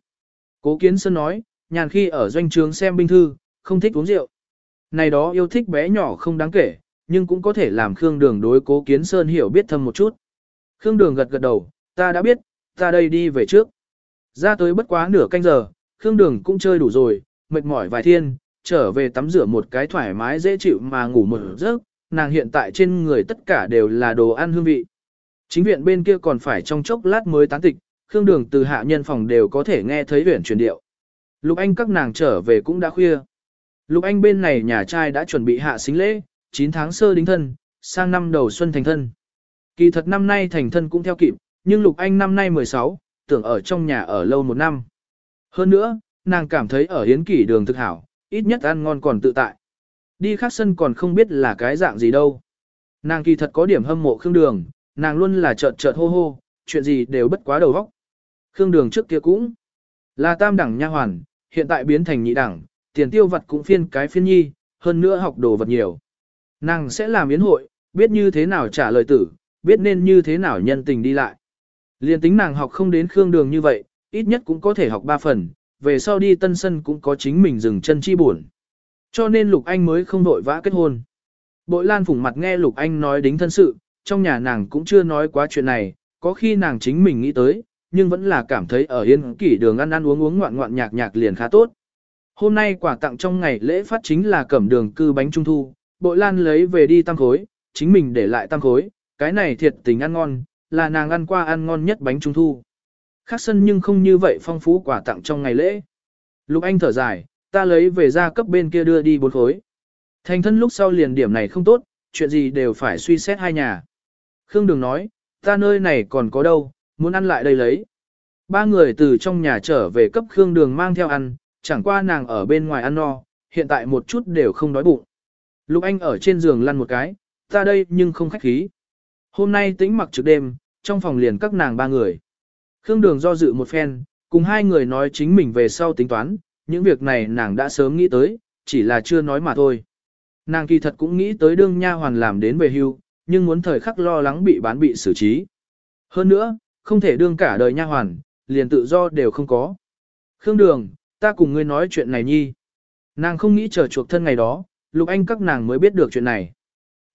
Cố Kiến Sơn nói, nhàn khi ở doanh trường xem binh thư, không thích uống rượu. Này đó yêu thích bé nhỏ không đáng kể, nhưng cũng có thể làm Khương Đường đối Cố Kiến Sơn hiểu biết thâm một chút. Khương Đường gật gật đầu, ta đã biết, ta đây đi về trước. Ra tới bất quá nửa canh giờ, Khương Đường cũng chơi đủ rồi, mệt mỏi vài thiên, trở về tắm rửa một cái thoải mái dễ chịu mà ngủ một giấc, nàng hiện tại trên người tất cả đều là đồ ăn hương vị. Chính viện bên kia còn phải trong chốc lát mới tán tịch, Khương Đường từ hạ nhân phòng đều có thể nghe thấy huyền truyền điệu. Lục Anh các nàng trở về cũng đã khuya. Lục Anh bên này nhà trai đã chuẩn bị hạ xính lễ, 9 tháng sơ đính thân, sang năm đầu xuân thành thân. Kỳ thật năm nay thành thân cũng theo kịp, nhưng Lục Anh năm nay 16, tưởng ở trong nhà ở lâu một năm. Hơn nữa, nàng cảm thấy ở hiến kỷ đường thực hảo, ít nhất ăn ngon còn tự tại. Đi khác sân còn không biết là cái dạng gì đâu. Nàng kỳ thật có điểm hâm mộ Khương Đường, nàng luôn là chợt chợt hô hô, chuyện gì đều bất quá đầu óc. Khương Đường trước kia cũng là tam đẳng nha hoàn, hiện tại biến thành nhị đẳng, tiền tiêu vật cũng phiên cái phiên nhi, hơn nữa học đồ vật nhiều. Nàng sẽ làm yến hội, biết như thế nào trả lời tử, biết nên như thế nào nhân tình đi lại. Liên tính nàng học không đến Khương Đường như vậy, ít nhất cũng có thể học 3 phần, về sau đi tân sân cũng có chính mình dừng chân chi buồn. Cho nên Lục Anh mới không đội vã kết hôn. Bội Lan phủng mặt nghe Lục Anh nói đính thân sự, trong nhà nàng cũng chưa nói quá chuyện này, có khi nàng chính mình nghĩ tới, nhưng vẫn là cảm thấy ở yên kỷ đường ăn ăn uống uống ngoạn ngoạn nhạc nhạc liền khá tốt. Hôm nay quả tặng trong ngày lễ phát chính là cẩm đường cư bánh trung thu, bội lan lấy về đi tăng khối, chính mình để lại tăng khối, cái này thiệt tình ăn ngon, là nàng ăn qua ăn ngon nhất bánh trung thu. Khác sân nhưng không như vậy phong phú quà tặng trong ngày lễ. Lục Anh thở dài, ta lấy về ra cấp bên kia đưa đi bốn khối. Thành thân lúc sau liền điểm này không tốt, chuyện gì đều phải suy xét hai nhà. Khương Đường nói, ta nơi này còn có đâu, muốn ăn lại đây lấy. Ba người từ trong nhà trở về cấp Khương Đường mang theo ăn, chẳng qua nàng ở bên ngoài ăn no, hiện tại một chút đều không đói bụng. Lục Anh ở trên giường lăn một cái, ta đây nhưng không khách khí. Hôm nay tĩnh mặc trực đêm, trong phòng liền các nàng ba người. Khương Đường do dự một phen, cùng hai người nói chính mình về sau tính toán, những việc này nàng đã sớm nghĩ tới, chỉ là chưa nói mà thôi. Nàng kỳ thật cũng nghĩ tới đương nha hoàn làm đến về hưu, nhưng muốn thời khắc lo lắng bị bán bị xử trí. Hơn nữa, không thể đương cả đời nha hoàn, liền tự do đều không có. Khương Đường, ta cùng ngươi nói chuyện này nhi. Nàng không nghĩ chờ chuộc thân ngày đó, Lục Anh các nàng mới biết được chuyện này.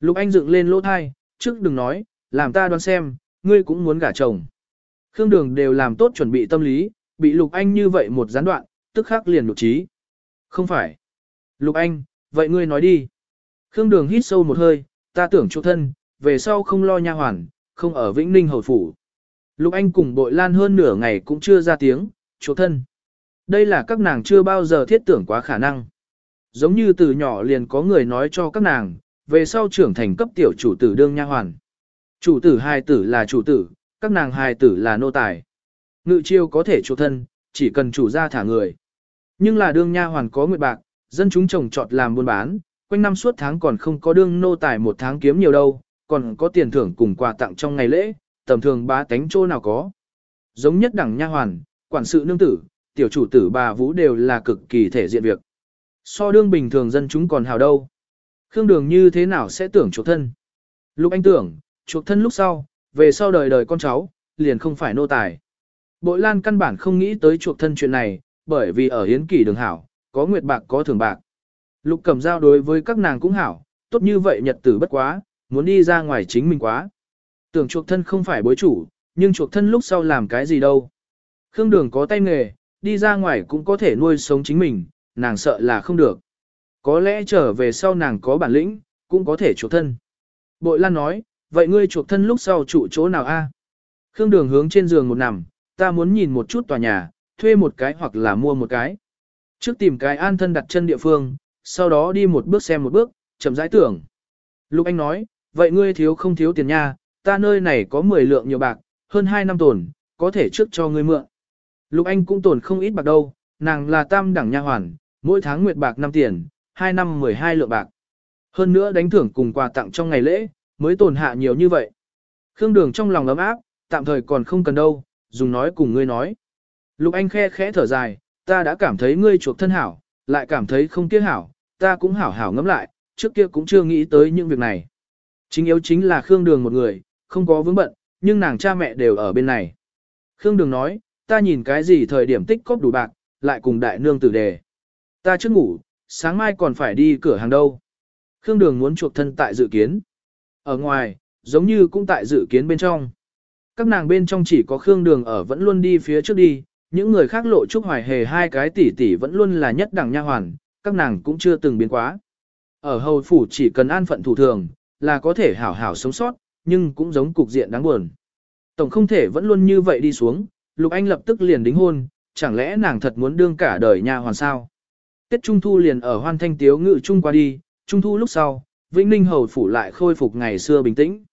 Lục Anh dựng lên lỗ thai, trước đừng nói, làm ta đoán xem, ngươi cũng muốn gả chồng. Khương Đường đều làm tốt chuẩn bị tâm lý, bị Lục Anh như vậy một gián đoạn, tức khắc liền lục trí. Không phải. Lục Anh, vậy ngươi nói đi. Khương Đường hít sâu một hơi, ta tưởng chỗ thân, về sau không lo nha hoàn, không ở Vĩnh Ninh hầu phủ. Lục Anh cùng bội lan hơn nửa ngày cũng chưa ra tiếng, chỗ thân. Đây là các nàng chưa bao giờ thiết tưởng quá khả năng. Giống như từ nhỏ liền có người nói cho các nàng, về sau trưởng thành cấp tiểu chủ tử đương nha hoàn. Chủ tử hai tử là chủ tử, các nàng hài tử là nô tài. Ngự chiêu có thể chủ thân, chỉ cần chủ gia thả người. Nhưng là đương nha hoàn có nguyệt bạc, dân chúng trồng trọt làm buôn bán, quanh năm suốt tháng còn không có đương nô tài một tháng kiếm nhiều đâu, còn có tiền thưởng cùng quà tặng trong ngày lễ, tầm thường bá tánh chỗ nào có. Giống nhất đẳng nha hoàn, quản sự nương tử, tiểu chủ tử bà Vũ đều là cực kỳ thể diện việc. So đương bình thường dân chúng còn hào đâu. Khương Đường như thế nào sẽ tưởng chuộc thân? Lúc anh tưởng, chuộc thân lúc sau, về sau đời đời con cháu, liền không phải nô tài. Bội Lan căn bản không nghĩ tới chuộc thân chuyện này, bởi vì ở hiến kỷ đường hảo, có nguyệt bạc có thường bạc. Lục cầm giao đối với các nàng cũng hảo, tốt như vậy nhật tử bất quá, muốn đi ra ngoài chính mình quá. Tưởng chuộc thân không phải bối chủ, nhưng chuộc thân lúc sau làm cái gì đâu. Khương đường có tay nghề, đi ra ngoài cũng có thể nuôi sống chính mình, nàng sợ là không được. Có lẽ trở về sau nàng có bản lĩnh, cũng có thể chuộc thân. Bội Lan nói, vậy ngươi chuộc thân lúc sau trụ chỗ nào a? Khương đường hướng trên giường một nằm, ta muốn nhìn một chút tòa nhà, thuê một cái hoặc là mua một cái. Trước tìm cái an thân đặt chân địa phương, sau đó đi một bước xem một bước, chậm rãi tưởng. Lục Anh nói, vậy ngươi thiếu không thiếu tiền nha, ta nơi này có 10 lượng nhiều bạc, hơn 2 năm tồn, có thể trước cho ngươi mượn. Lục Anh cũng tồn không ít bạc đâu, nàng là tam đẳng nha hoàn, mỗi tháng nguyệt bạc 5 tiền, 2 năm 12 lượng bạc. Hơn nữa đánh thưởng cùng quà tặng trong ngày lễ, mới tổn hạ nhiều như vậy. Khương Đường trong lòng ấm áp, tạm thời còn không cần đâu, dùng nói cùng ngươi nói. Lục Anh khe khẽ thở dài, ta đã cảm thấy ngươi chuộc thân hảo, lại cảm thấy không tiếc hảo, ta cũng hảo hảo ngẫm lại, trước kia cũng chưa nghĩ tới những việc này. Chính yếu chính là Khương Đường một người, không có vướng bận, nhưng nàng cha mẹ đều ở bên này. Khương Đường nói, ta nhìn cái gì thời điểm tích cóp đủ bạc, lại cùng đại nương tử đề. Ta trước ngủ, sáng mai còn phải đi cửa hàng đâu. Khương Đường muốn chuộc thân tại dự kiến. Ở ngoài, giống như cũng tại dự kiến bên trong. Các nàng bên trong chỉ có Khương Đường ở vẫn luôn đi phía trước đi, những người khác lộ trúc hoài hề hai cái tỷ tỷ vẫn luôn là nhất đẳng nha hoàn, các nàng cũng chưa từng biến quá. Ở hầu phủ chỉ cần an phận thủ thường, là có thể hảo hảo sống sót, nhưng cũng giống cục diện đáng buồn. Tổng không thể vẫn luôn như vậy đi xuống, Lục Anh lập tức liền đính hôn, chẳng lẽ nàng thật muốn đương cả đời nha hoàn sao? Tết Trung Thu liền ở hoan thanh tiếu ngự Trung qua đi, Trung Thu lúc sau, Vĩnh Ninh hầu phủ lại khôi phục ngày xưa bình tĩnh.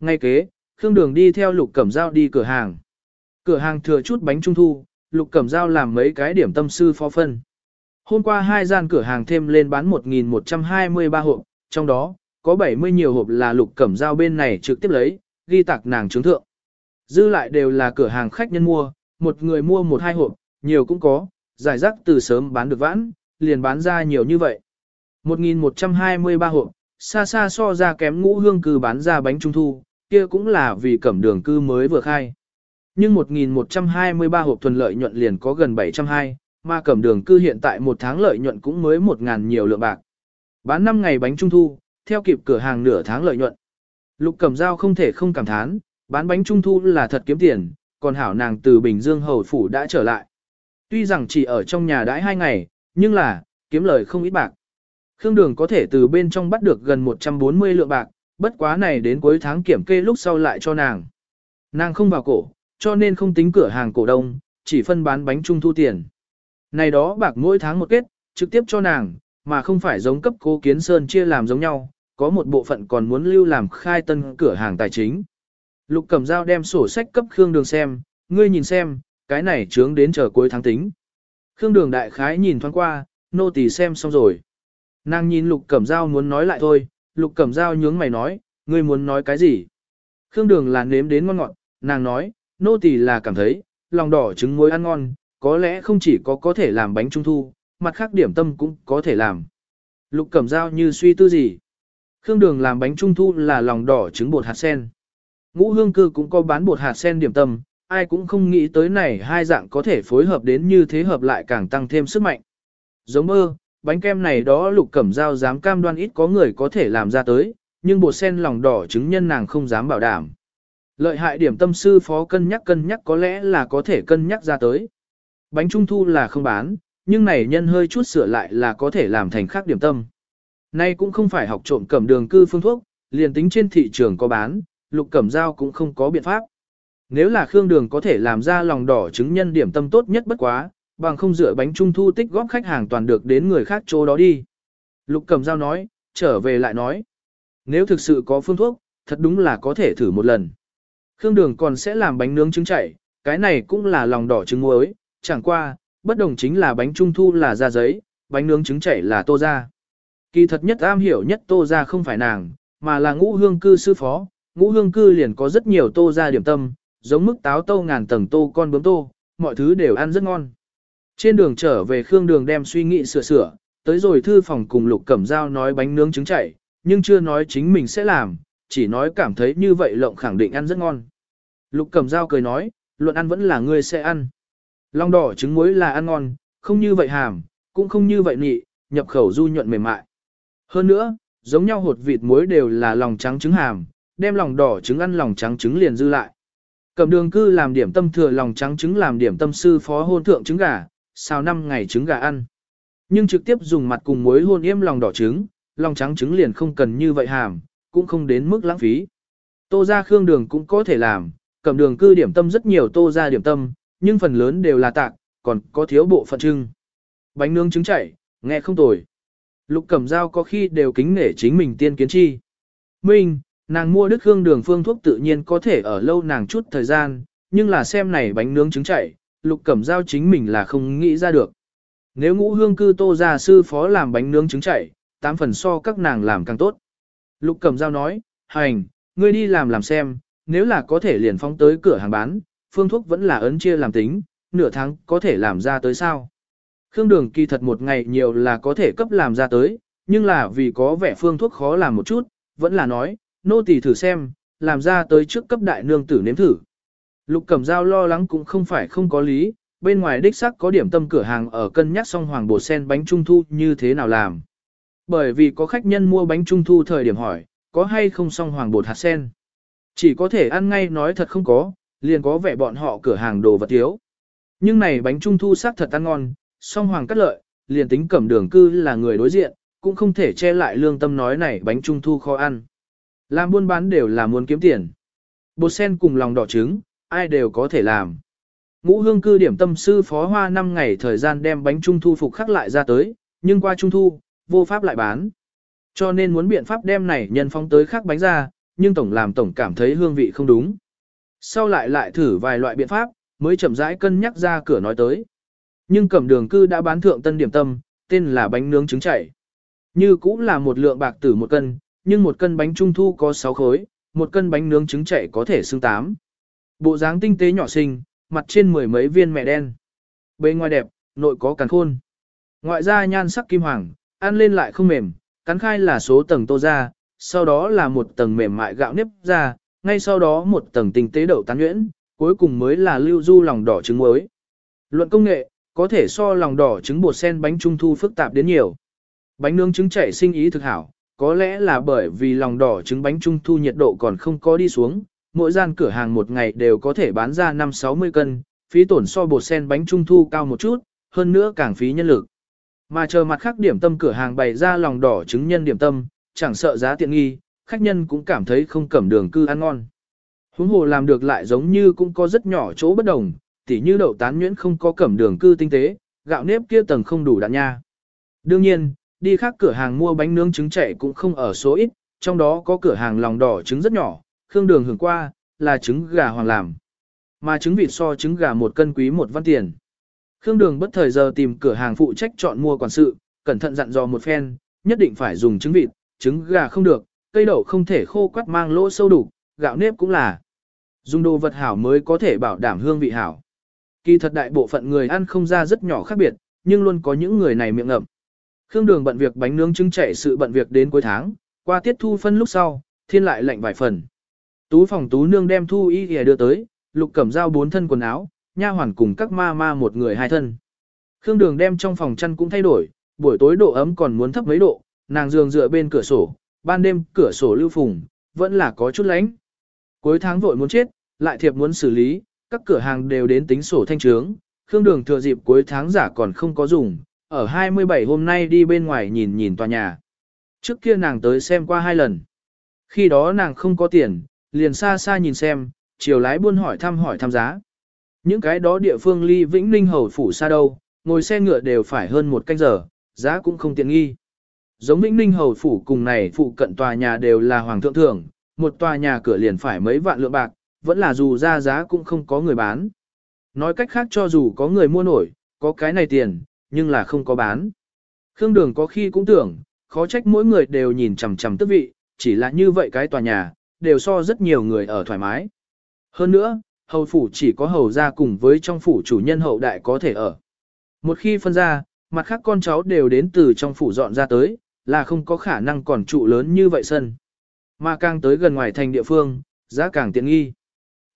Ngay kế, Khương Đường đi theo Lục Cẩm Giao đi cửa hàng. Cửa hàng thừa chút bánh Trung Thu, Lục Cẩm Giao làm mấy cái điểm tâm sư phó phân. Hôm qua hai gian cửa hàng thêm lên bán 1.123 hộp, trong đó, có 70 nhiều hộp là Lục Cẩm Giao bên này trực tiếp lấy, ghi tạc nàng chứng thượng. Dư lại đều là cửa hàng khách nhân mua, một người mua một hai hộp, nhiều cũng có, giải rác từ sớm bán được vãn, liền bán ra nhiều như vậy. 1.123 hộp, xa xa so ra kém ngũ hương cư bán ra bánh trung thu, kia cũng là vì cẩm đường cư mới vừa khai. Nhưng 1.123 hộp thuần lợi nhuận liền có gần 720, mà cẩm đường cư hiện tại một tháng lợi nhuận cũng mới 1.000 nhiều lượng bạc. Bán 5 ngày bánh trung thu, theo kịp cửa hàng nửa tháng lợi nhuận. Lục cẩm giao không thể không cảm thán, bán bánh trung thu là thật kiếm tiền, còn hảo nàng từ Bình Dương Hầu Phủ đã trở lại. Tuy rằng chỉ ở trong nhà đãi hai ngày, nhưng là, kiếm lời không ít bạc. Khương Đường có thể từ bên trong bắt được gần 140 lượng bạc, bất quá này đến cuối tháng kiểm kê lúc sau lại cho nàng. Nàng không vào cổ, cho nên không tính cửa hàng cổ đông, chỉ phân bán bánh trung thu tiền. Này đó bạc mỗi tháng một kết, trực tiếp cho nàng, mà không phải giống cấp cố kiến sơn chia làm giống nhau, có một bộ phận còn muốn lưu làm khai tân cửa hàng tài chính. Lục cầm dao đem sổ sách cấp Khương Đường xem, ngươi nhìn xem, cái này trướng đến chờ cuối tháng tính. Khương Đường đại khái nhìn thoáng qua, nô tỳ xem xong rồi. Nàng nhìn Lục Cẩm Dao muốn nói lại thôi, Lục Cẩm Dao nhướng mày nói, ngươi muốn nói cái gì? Khương Đường là nếm đến ngon ngọt, nàng nói, nô tỳ là cảm thấy, lòng đỏ trứng muối ăn ngon, có lẽ không chỉ có có thể làm bánh trung thu, mặt khác điểm tâm cũng có thể làm. Lục Cẩm Dao như suy tư gì? Khương Đường làm bánh trung thu là lòng đỏ trứng bột hạt sen. Ngũ hương cư cũng có bán bột hạt sen điểm tâm, ai cũng không nghĩ tới này hai dạng có thể phối hợp đến như thế hợp lại càng tăng thêm sức mạnh. Giống mơ, bánh kem này đó lục cẩm dao dám cam đoan ít có người có thể làm ra tới, nhưng bột sen lòng đỏ chứng nhân nàng không dám bảo đảm. Lợi hại điểm tâm sư phó cân nhắc cân nhắc có lẽ là có thể cân nhắc ra tới. Bánh trung thu là không bán, nhưng này nhân hơi chút sửa lại là có thể làm thành khác điểm tâm. Nay cũng không phải học trộm cẩm đường cư phương thuốc, liền tính trên thị trường có bán, lục cẩm dao cũng không có biện pháp. Nếu là Khương Đường có thể làm ra lòng đỏ chứng nhân điểm tâm tốt nhất bất quá, bằng không dựa bánh trung thu tích góp khách hàng toàn được đến người khác chỗ đó đi. Lục cầm Dao nói, trở về lại nói. Nếu thực sự có phương thuốc, thật đúng là có thể thử một lần. Khương Đường còn sẽ làm bánh nướng trứng chảy, cái này cũng là lòng đỏ trứng muối, chẳng qua, bất đồng chính là bánh trung thu là da giấy, bánh nướng trứng chảy là tô ra. Kỳ thật nhất am hiểu nhất tô ra không phải nàng, mà là ngũ hương cư sư phó, ngũ hương cư liền có rất nhiều tô ra điểm tâm, giống mức táo tô ngàn tầng tô con bướm tô, mọi thứ đều ăn rất ngon. Trên đường trở về Khương Đường đem suy nghĩ sửa sửa, tới rồi thư phòng cùng Lục Cẩm Dao nói bánh nướng trứng chảy, nhưng chưa nói chính mình sẽ làm, chỉ nói cảm thấy như vậy lộng khẳng định ăn rất ngon. Lục Cẩm Dao cười nói, luận ăn vẫn là ngươi sẽ ăn. Long đỏ trứng muối là ăn ngon, không như vậy hàm, cũng không như vậy nhị, nhập khẩu du nhuận mềm mại. Hơn nữa, giống nhau hột vịt muối đều là lòng trắng trứng hàm, đem lòng đỏ trứng ăn lòng trắng trứng liền dư lại. Cầm đường cư làm điểm tâm thừa lòng trắng trứng làm điểm tâm sư phó hôn thượng trứng gà, sau 5 ngày trứng gà ăn. Nhưng trực tiếp dùng mặt cùng muối hôn yêm lòng đỏ trứng, lòng trắng trứng liền không cần như vậy hàm, cũng không đến mức lãng phí. Tô ra khương đường cũng có thể làm, cầm đường cư điểm tâm rất nhiều tô ra điểm tâm, nhưng phần lớn đều là tạc, còn có thiếu bộ phận trưng. Bánh nướng trứng chảy, nghe không tồi. Lục cẩm dao có khi đều kính nể chính mình tiên kiến chi. Minh, nàng mua đức hương đường phương thuốc tự nhiên có thể ở lâu nàng chút thời gian, nhưng là xem này bánh nướng trứng chảy, lục cẩm Giao chính mình là không nghĩ ra được. Nếu ngũ hương cư tô gia sư phó làm bánh nướng trứng chảy, tám phần so các nàng làm càng tốt. Lục cẩm Giao nói, hành, ngươi đi làm làm xem, nếu là có thể liền phóng tới cửa hàng bán, phương thuốc vẫn là ấn chia làm tính, nửa tháng có thể làm ra tới sao. Khương đường kỳ thật một ngày nhiều là có thể cấp làm ra tới, nhưng là vì có vẻ phương thuốc khó làm một chút, vẫn là nói, nô tỳ thử xem, làm ra tới trước cấp đại nương tử nếm thử. Lục Cẩm Dao lo lắng cũng không phải không có lý, bên ngoài đích sắc có điểm tâm cửa hàng ở cân nhắc xong hoàng bột sen bánh trung thu như thế nào làm. Bởi vì có khách nhân mua bánh trung thu thời điểm hỏi, có hay không xong hoàng bột hạt sen. Chỉ có thể ăn ngay nói thật không có, liền có vẻ bọn họ cửa hàng đồ vật thiếu. Nhưng này bánh trung thu sắc thật ăn ngon, song hoàng cắt lợi, liền tính cẩm đường cư là người đối diện, cũng không thể che lại lương tâm nói này bánh trung thu khó ăn. Làm buôn bán đều là muốn kiếm tiền. Bột sen cùng lòng đỏ trứng, ai đều có thể làm. Ngũ hương cư điểm tâm sư phó hoa 5 ngày thời gian đem bánh trung thu phục khắc lại ra tới, nhưng qua trung thu, vô pháp lại bán. Cho nên muốn biện pháp đem này nhân phong tới khắc bánh ra, nhưng tổng làm tổng cảm thấy hương vị không đúng. Sau lại lại thử vài loại biện pháp, mới chậm rãi cân nhắc ra cửa nói tới. Nhưng cẩm đường cư đã bán thượng tân điểm tâm, tên là bánh nướng trứng chảy. Như cũng là một lượng bạc tử một cân, nhưng một cân bánh trung thu có 6 khối, một cân bánh nướng trứng chảy có thể xưng 8. Bộ dáng tinh tế nhỏ xinh, mặt trên mười mấy viên mẹ đen. bề ngoài đẹp, nội có càn khôn. Ngoại ra nhan sắc kim hoàng, ăn lên lại không mềm, cắn khai là số tầng tô ra, sau đó là một tầng mềm mại gạo nếp ra, ngay sau đó một tầng tinh tế đậu tán nhuyễn, cuối cùng mới là lưu du lòng đỏ trứng muối. Luận công nghệ, có thể so lòng đỏ trứng bột sen bánh trung thu phức tạp đến nhiều. Bánh nướng trứng chảy sinh ý thực hảo, có lẽ là bởi vì lòng đỏ trứng bánh trung thu nhiệt độ còn không có đi xuống, mỗi gian cửa hàng một ngày đều có thể bán ra 5-60 cân, phí tổn so bột sen bánh trung thu cao một chút, hơn nữa càng phí nhân lực. Mà chờ mặt khác điểm tâm cửa hàng bày ra lòng đỏ trứng nhân điểm tâm, chẳng sợ giá tiện nghi, khách nhân cũng cảm thấy không cẩm đường cư ăn ngon. Huống hồ làm được lại giống như cũng có rất nhỏ chỗ bất đồng, tỉ như đậu tán nhuyễn không có cẩm đường cư tinh tế, gạo nếp kia tầng không đủ đạn nha. Đương nhiên, đi khác cửa hàng mua bánh nướng trứng chạy cũng không ở số ít, trong đó có cửa hàng lòng đỏ trứng rất nhỏ, khương đường hưởng qua, là trứng gà hoàng làm. Mà trứng vịt so trứng gà một cân quý một văn tiền. Khương đường bất thời giờ tìm cửa hàng phụ trách chọn mua quản sự, cẩn thận dặn dò một phen, nhất định phải dùng trứng vịt, trứng gà không được, cây đậu không thể khô quắt mang lỗ sâu đủ, gạo nếp cũng là. Dùng đồ vật hảo mới có thể bảo đảm hương vị hảo. Kỳ thật đại bộ phận người ăn không ra rất nhỏ khác biệt, nhưng luôn có những người này miệng ngậm. Khương Đường bận việc bánh nướng trứng chạy sự bận việc đến cuối tháng, qua tiết thu phân lúc sau, thiên lại lạnh vài phần. Tú phòng tú nương đem thu y ghề đưa tới, lục cẩm dao bốn thân quần áo, nha hoàn cùng các ma ma một người hai thân. Khương Đường đem trong phòng chăn cũng thay đổi, buổi tối độ ấm còn muốn thấp mấy độ, nàng giường dựa bên cửa sổ, ban đêm cửa sổ lưu phùng, vẫn là có chút lạnh. Cuối tháng vội muốn chết, lại thiệp muốn xử lý, các cửa hàng đều đến tính sổ thanh trướng, Khương Đường thừa dịp cuối tháng giả còn không có dùng, ở 27 hôm nay đi bên ngoài nhìn nhìn tòa nhà. Trước kia nàng tới xem qua hai lần. Khi đó nàng không có tiền, liền xa xa nhìn xem, chiều lái buôn hỏi thăm hỏi thăm giá. Những cái đó địa phương ly Vĩnh Ninh Hầu Phủ xa đâu, ngồi xe ngựa đều phải hơn một canh giờ, giá cũng không tiện nghi. Giống Vĩnh Ninh Hầu Phủ cùng này phụ cận tòa nhà đều là hoàng thượng thưởng, một tòa nhà cửa liền phải mấy vạn lượng bạc, vẫn là dù ra giá cũng không có người bán. nói cách khác cho dù có người mua nổi, có cái này tiền, nhưng là không có bán. Khương Đường có khi cũng tưởng, khó trách mỗi người đều nhìn chằm chằm tức vị, chỉ là như vậy cái tòa nhà, đều so rất nhiều người ở thoải mái. Hơn nữa, hầu phủ chỉ có hầu ra cùng với trong phủ chủ nhân hậu đại có thể ở. Một khi phân ra, mặt khác con cháu đều đến từ trong phủ dọn ra tới, là không có khả năng còn trụ lớn như vậy sân. Mà càng tới gần ngoài thành địa phương, giá càng tiện nghi.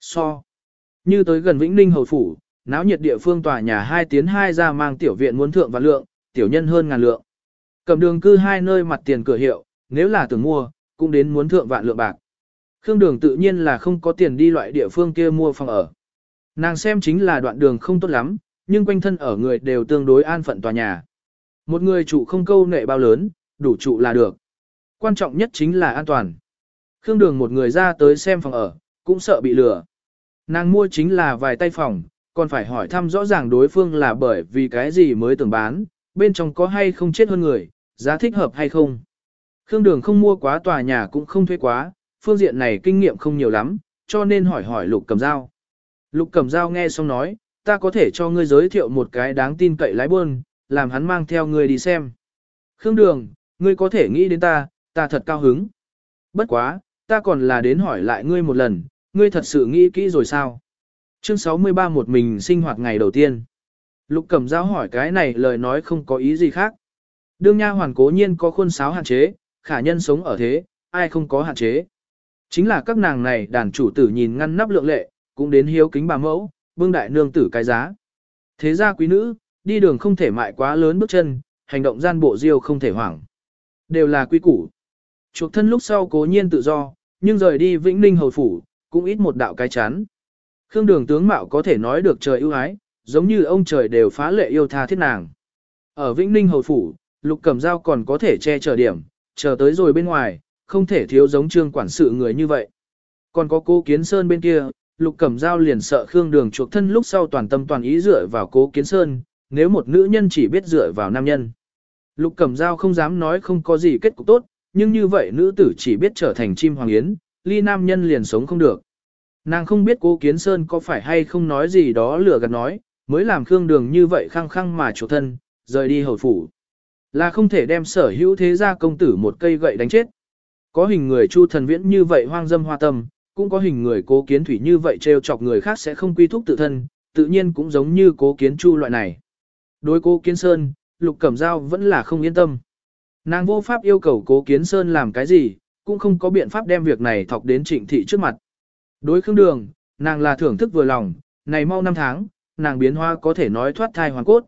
So. Như tới gần Vĩnh Ninh hầu phủ, náo nhiệt địa phương tòa nhà hai tiến hai ra mang tiểu viện muốn thượng và lượng, tiểu nhân hơn ngàn lượng. Cầm đường cư hai nơi mặt tiền cửa hiệu, nếu là tưởng mua, cũng đến muốn thượng vạn lượng bạc. Khương đường tự nhiên là không có tiền đi loại địa phương kia mua phòng ở. Nàng xem chính là đoạn đường không tốt lắm, nhưng quanh thân ở người đều tương đối an phận tòa nhà. Một người trụ không câu nệ bao lớn, đủ trụ là được. Quan trọng nhất chính là an toàn. Khương đường một người ra tới xem phòng ở, cũng sợ bị lừa. Nàng mua chính là vài tay phòng, còn phải hỏi thăm rõ ràng đối phương là bởi vì cái gì mới tưởng bán, bên trong có hay không chết hơn người, giá thích hợp hay không. Khương Đường không mua quá tòa nhà cũng không thuê quá, phương diện này kinh nghiệm không nhiều lắm, cho nên hỏi hỏi Lục Cầm Dao. Lục Cầm Dao nghe xong nói, ta có thể cho ngươi giới thiệu một cái đáng tin cậy lái buôn, làm hắn mang theo ngươi đi xem. Khương Đường, ngươi có thể nghĩ đến ta, ta thật cao hứng. Bất quá, ta còn là đến hỏi lại ngươi một lần, ngươi thật sự nghĩ kỹ rồi sao? Chương 63 một mình sinh hoạt ngày đầu tiên. Lục Cẩm Giao hỏi cái này lời nói không có ý gì khác. Đương nha hoàn cố nhiên có khuôn sáo hạn chế, khả nhân sống ở thế, ai không có hạn chế. Chính là các nàng này đàn chủ tử nhìn ngăn nắp lượng lệ, cũng đến hiếu kính bà mẫu, bưng đại nương tử cái giá. Thế ra quý nữ, đi đường không thể mại quá lớn bước chân, hành động gian bộ diêu không thể hoảng. Đều là quý củ. Chuộc thân lúc sau cố nhiên tự do, nhưng rời đi Vĩnh Ninh hầu phủ, cũng ít một đạo cái chán. Khương đường tướng mạo có thể nói được trời ưu ái, giống như ông trời đều phá lệ yêu tha thiết nàng. Ở Vĩnh Ninh hầu phủ, lục cầm dao còn có thể che chở điểm, chờ tới rồi bên ngoài, không thể thiếu giống trương quản sự người như vậy. Còn có cố kiến sơn bên kia, lục cẩm dao liền sợ Khương đường chuộc thân lúc sau toàn tâm toàn ý dựa vào cố kiến sơn, nếu một nữ nhân chỉ biết dựa vào nam nhân. Lục cẩm dao không dám nói không có gì kết cục tốt, nhưng như vậy nữ tử chỉ biết trở thành chim hoàng yến, ly nam nhân liền sống không được. Nàng không biết cố kiến sơn có phải hay không nói gì đó lừa gạt nói, mới làm Khương Đường như vậy khăng khăng mà chuộc thân, rời đi hầu phủ. Là không thể đem sở hữu thế gia công tử một cây gậy đánh chết. Có hình người chu thần viễn như vậy hoang dâm hoa tâm, cũng có hình người cố kiến thủy như vậy trêu chọc người khác sẽ không quy thúc tự thân, tự nhiên cũng giống như cố kiến chu loại này. Đối cố kiến sơn, lục cẩm dao vẫn là không yên tâm. Nàng vô pháp yêu cầu cố kiến sơn làm cái gì, cũng không có biện pháp đem việc này thọc đến trịnh thị trước mặt. Đối khương đường, nàng là thưởng thức vừa lòng, này mau năm tháng, nàng biến hoa có thể nói thoát thai hoàn cốt.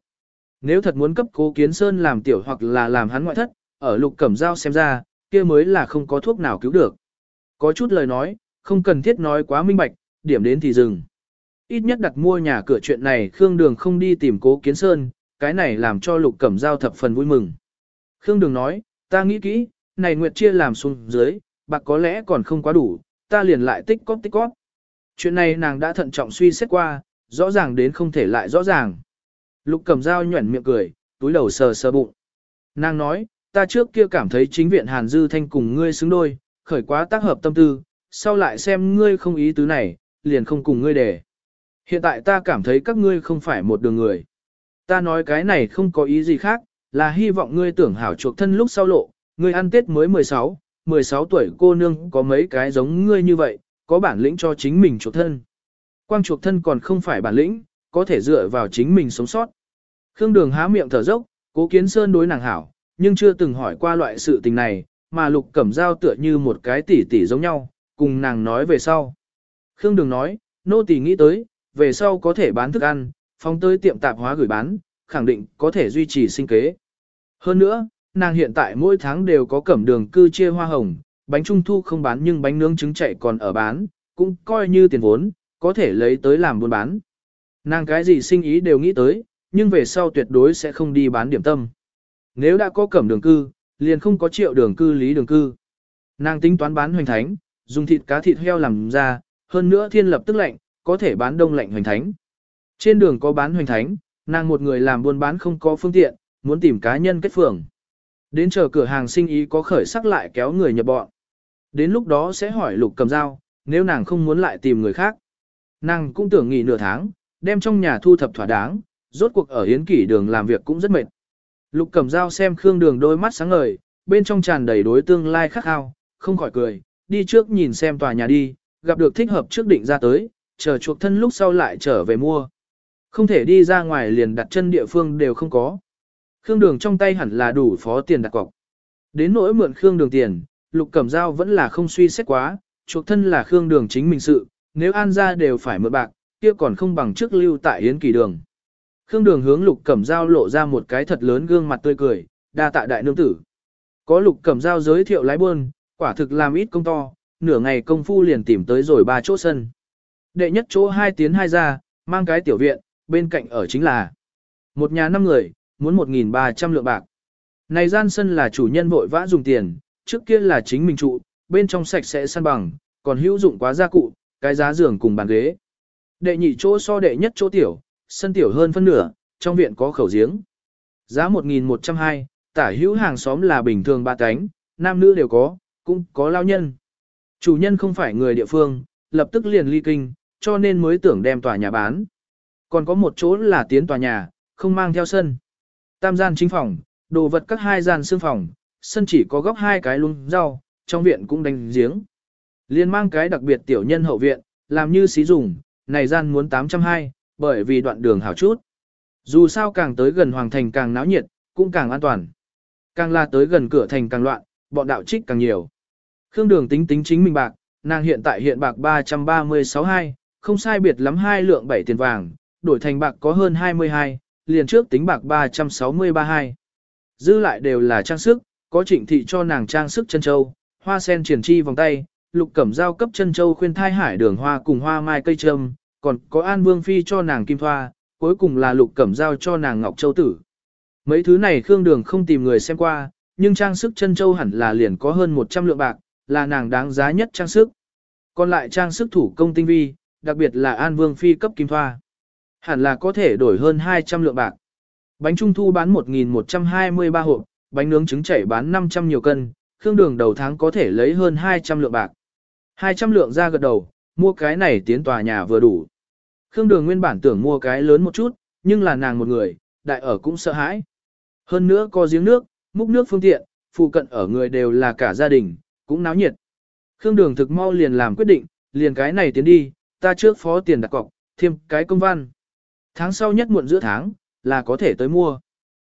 Nếu thật muốn cấp cố kiến sơn làm tiểu hoặc là làm hắn ngoại thất, ở lục cẩm dao xem ra, kia mới là không có thuốc nào cứu được. Có chút lời nói, không cần thiết nói quá minh bạch, điểm đến thì dừng. Ít nhất đặt mua nhà cửa chuyện này Khương Đường không đi tìm cố kiến sơn, cái này làm cho lục cẩm giao thập phần vui mừng. Khương Đường nói, ta nghĩ kỹ, này Nguyệt chia làm xuống dưới, bạc có lẽ còn không quá đủ, ta liền lại tích cóp tích cóp. Chuyện này nàng đã thận trọng suy xét qua, rõ ràng đến không thể lại rõ ràng. Lục cẩm dao nhuẩn miệng cười, túi đầu sờ sờ bụng. Nàng nói, ta trước kia cảm thấy chính viện Hàn Dư Thanh cùng ngươi xứng đôi, khởi quá tác hợp tâm tư, sau lại xem ngươi không ý tứ này, liền không cùng ngươi để. Hiện tại ta cảm thấy các ngươi không phải một đường người. Ta nói cái này không có ý gì khác, là hy vọng ngươi tưởng hảo chuộc thân lúc sau lộ, ngươi ăn Tết mới 16, 16 tuổi cô nương có mấy cái giống ngươi như vậy, có bản lĩnh cho chính mình chuộc thân. Quang chuộc thân còn không phải bản lĩnh, có thể dựa vào chính mình sống sót. Khương Đường há miệng thở dốc, cố kiến sơn đối nàng hảo, nhưng chưa từng hỏi qua loại sự tình này, mà lục cẩm dao tựa như một cái tỷ tỷ giống nhau, cùng nàng nói về sau. Khương Đường nói, nô tỷ nghĩ tới, về sau có thể bán thức ăn, phóng tới tiệm tạp hóa gửi bán, khẳng định có thể duy trì sinh kế. Hơn nữa, nàng hiện tại mỗi tháng đều có cẩm đường cư chia hoa hồng, bánh trung thu không bán nhưng bánh nướng trứng chạy còn ở bán, cũng coi như tiền vốn, có thể lấy tới làm buôn bán. Nàng cái gì sinh ý đều nghĩ tới, nhưng về sau tuyệt đối sẽ không đi bán điểm tâm. Nếu đã có cẩm đường cư, liền không có triệu đường cư lý đường cư. Nàng tính toán bán hoành thánh, dùng thịt cá thịt heo làm ra, hơn nữa thiên lập tức lạnh, có thể bán đông lạnh hoành thánh. Trên đường có bán hoành thánh, nàng một người làm buôn bán không có phương tiện, muốn tìm cá nhân kết phường. Đến chờ cửa hàng sinh ý có khởi sắc lại kéo người nhập bọn. Đến lúc đó sẽ hỏi lục cầm dao, nếu nàng không muốn lại tìm người khác. Nàng cũng tưởng nghỉ nửa tháng, đem trong nhà thu thập thỏa đáng, rốt cuộc ở hiến kỷ đường làm việc cũng rất mệt. Lục Cẩm Dao xem Khương Đường đôi mắt sáng ngời, bên trong tràn đầy đối tương lai khắc khao, không khỏi cười, đi trước nhìn xem tòa nhà đi, gặp được thích hợp trước định ra tới, chờ chuộc thân lúc sau lại trở về mua. Không thể đi ra ngoài liền đặt chân địa phương đều không có. Khương Đường trong tay hẳn là đủ phó tiền đặt cọc. Đến nỗi mượn Khương Đường tiền, Lục Cẩm Dao vẫn là không suy xét quá, chuộc thân là Khương Đường chính mình sự, nếu an ra đều phải mượn bạc, kia còn không bằng trước lưu tại Yến Kỳ Đường. Khương Đường hướng Lục Cẩm Dao lộ ra một cái thật lớn gương mặt tươi cười, đa tạ đại nương tử. Có Lục Cẩm Dao giới thiệu lái buôn, quả thực làm ít công to, nửa ngày công phu liền tìm tới rồi ba chỗ sân. Đệ nhất chỗ hai tiến hai ra, mang cái tiểu viện, bên cạnh ở chính là một nhà năm người, muốn 1.300 lượng bạc. Này gian sân là chủ nhân vội vã dùng tiền, trước kia là chính mình trụ, bên trong sạch sẽ săn bằng, còn hữu dụng quá gia cụ, cái giá giường cùng bàn ghế. Đệ nhị chỗ so đệ nhất chỗ tiểu, sân tiểu hơn phân nửa, trong viện có khẩu giếng. Giá 1.120, tả hữu hàng xóm là bình thường ba cánh, nam nữ đều có, cũng có lao nhân. Chủ nhân không phải người địa phương, lập tức liền ly kinh, cho nên mới tưởng đem tòa nhà bán. Còn có một chỗ là tiến tòa nhà, không mang theo sân. Tam gian chính phòng, đồ vật các hai gian xương phòng, sân chỉ có góc hai cái lung rau, trong viện cũng đánh giếng. Liên mang cái đặc biệt tiểu nhân hậu viện, làm như xí dùng, này gian muốn 820, bởi vì đoạn đường hảo chút. Dù sao càng tới gần hoàng thành càng náo nhiệt, cũng càng an toàn. Càng là tới gần cửa thành càng loạn, bọn đạo trích càng nhiều. Khương Đường tính tính chính mình bạc, nàng hiện tại hiện bạc 336 hai, không sai biệt lắm hai lượng bảy tiền vàng, đổi thành bạc có hơn 22, liền trước tính bạc 363 hai. Dư lại đều là trang sức, có trịnh thị cho nàng trang sức chân châu, hoa sen triển chi vòng tay, lục cẩm giao cấp chân châu khuyên thai hải đường hoa cùng hoa mai cây trâm, còn có an vương phi cho nàng kim thoa, cuối cùng là lục cẩm giao cho nàng ngọc châu tử. Mấy thứ này Khương Đường không tìm người xem qua, nhưng trang sức chân châu hẳn là liền có hơn 100 lượng bạc, là nàng đáng giá nhất trang sức. Còn lại trang sức thủ công tinh vi, đặc biệt là An Vương Phi cấp kim thoa. Hẳn là có thể đổi hơn 200 lượng bạc. Bánh trung thu bán 1.123 hộp, bánh nướng trứng chảy bán 500 nhiều cân, khương đường đầu tháng có thể lấy hơn 200 lượng bạc. 200 lượng ra gật đầu, mua cái này tiến tòa nhà vừa đủ. Khương đường nguyên bản tưởng mua cái lớn một chút, nhưng là nàng một người, đại ở cũng sợ hãi. Hơn nữa có giếng nước, múc nước phương tiện, phụ cận ở người đều là cả gia đình, cũng náo nhiệt. Khương đường thực mau liền làm quyết định, liền cái này tiến đi, ta trước phó tiền đặt cọc, thêm cái công văn. Tháng sau nhất muộn giữa tháng, là có thể tới mua.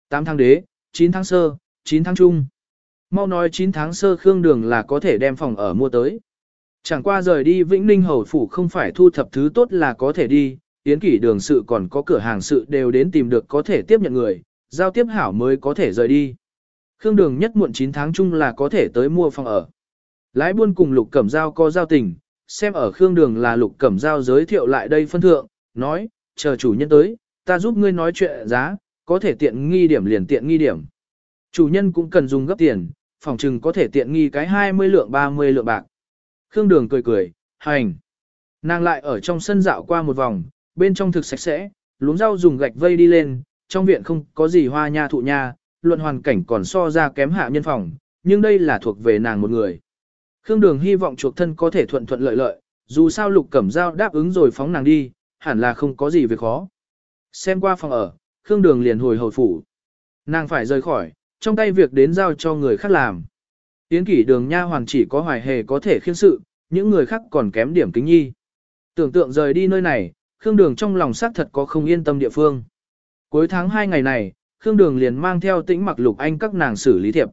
8 tháng đế, 9 tháng sơ, 9 tháng trung. Mau nói 9 tháng sơ Khương Đường là có thể đem phòng ở mua tới. Chẳng qua rời đi Vĩnh Ninh Hầu Phủ không phải thu thập thứ tốt là có thể đi, Yến kỷ đường sự còn có cửa hàng sự đều đến tìm được có thể tiếp nhận người, giao tiếp hảo mới có thể rời đi. Khương Đường nhất muộn 9 tháng chung là có thể tới mua phòng ở. Lái buôn cùng Lục Cẩm Giao có giao tình, xem ở Khương Đường là Lục Cẩm Giao giới thiệu lại đây phân thượng, nói, chờ chủ nhân tới, ta giúp ngươi nói chuyện giá, có thể tiện nghi điểm liền tiện nghi điểm. Chủ nhân cũng cần dùng gấp tiền, phòng trừng có thể tiện nghi cái 20 lượng 30 lượng bạc. Khương Đường cười cười, hành. Nàng lại ở trong sân dạo qua một vòng, bên trong thực sạch sẽ, luống rau dùng gạch vây đi lên, trong viện không có gì hoa nha thụ nha, luận hoàn cảnh còn so ra kém hạ nhân phòng, nhưng đây là thuộc về nàng một người. Khương Đường hy vọng chuộc thân có thể thuận thuận lợi lợi, dù sao Lục Cẩm Giao đáp ứng rồi phóng nàng đi, hẳn là không có gì việc khó. Xem qua phòng ở, Khương Đường liền hồi hồi phủ. Nàng phải rời khỏi, trong tay việc đến giao cho người khác làm. Tiến kỷ đường nha hoàn chỉ có hoài hề có thể khiên sự, những người khác còn kém điểm kính nhi. Tưởng tượng rời đi nơi này, Khương Đường trong lòng xác thật có không yên tâm địa phương. Cuối tháng 2 ngày này, Khương Đường liền mang theo tĩnh mặc lục anh các nàng xử lý thiệp.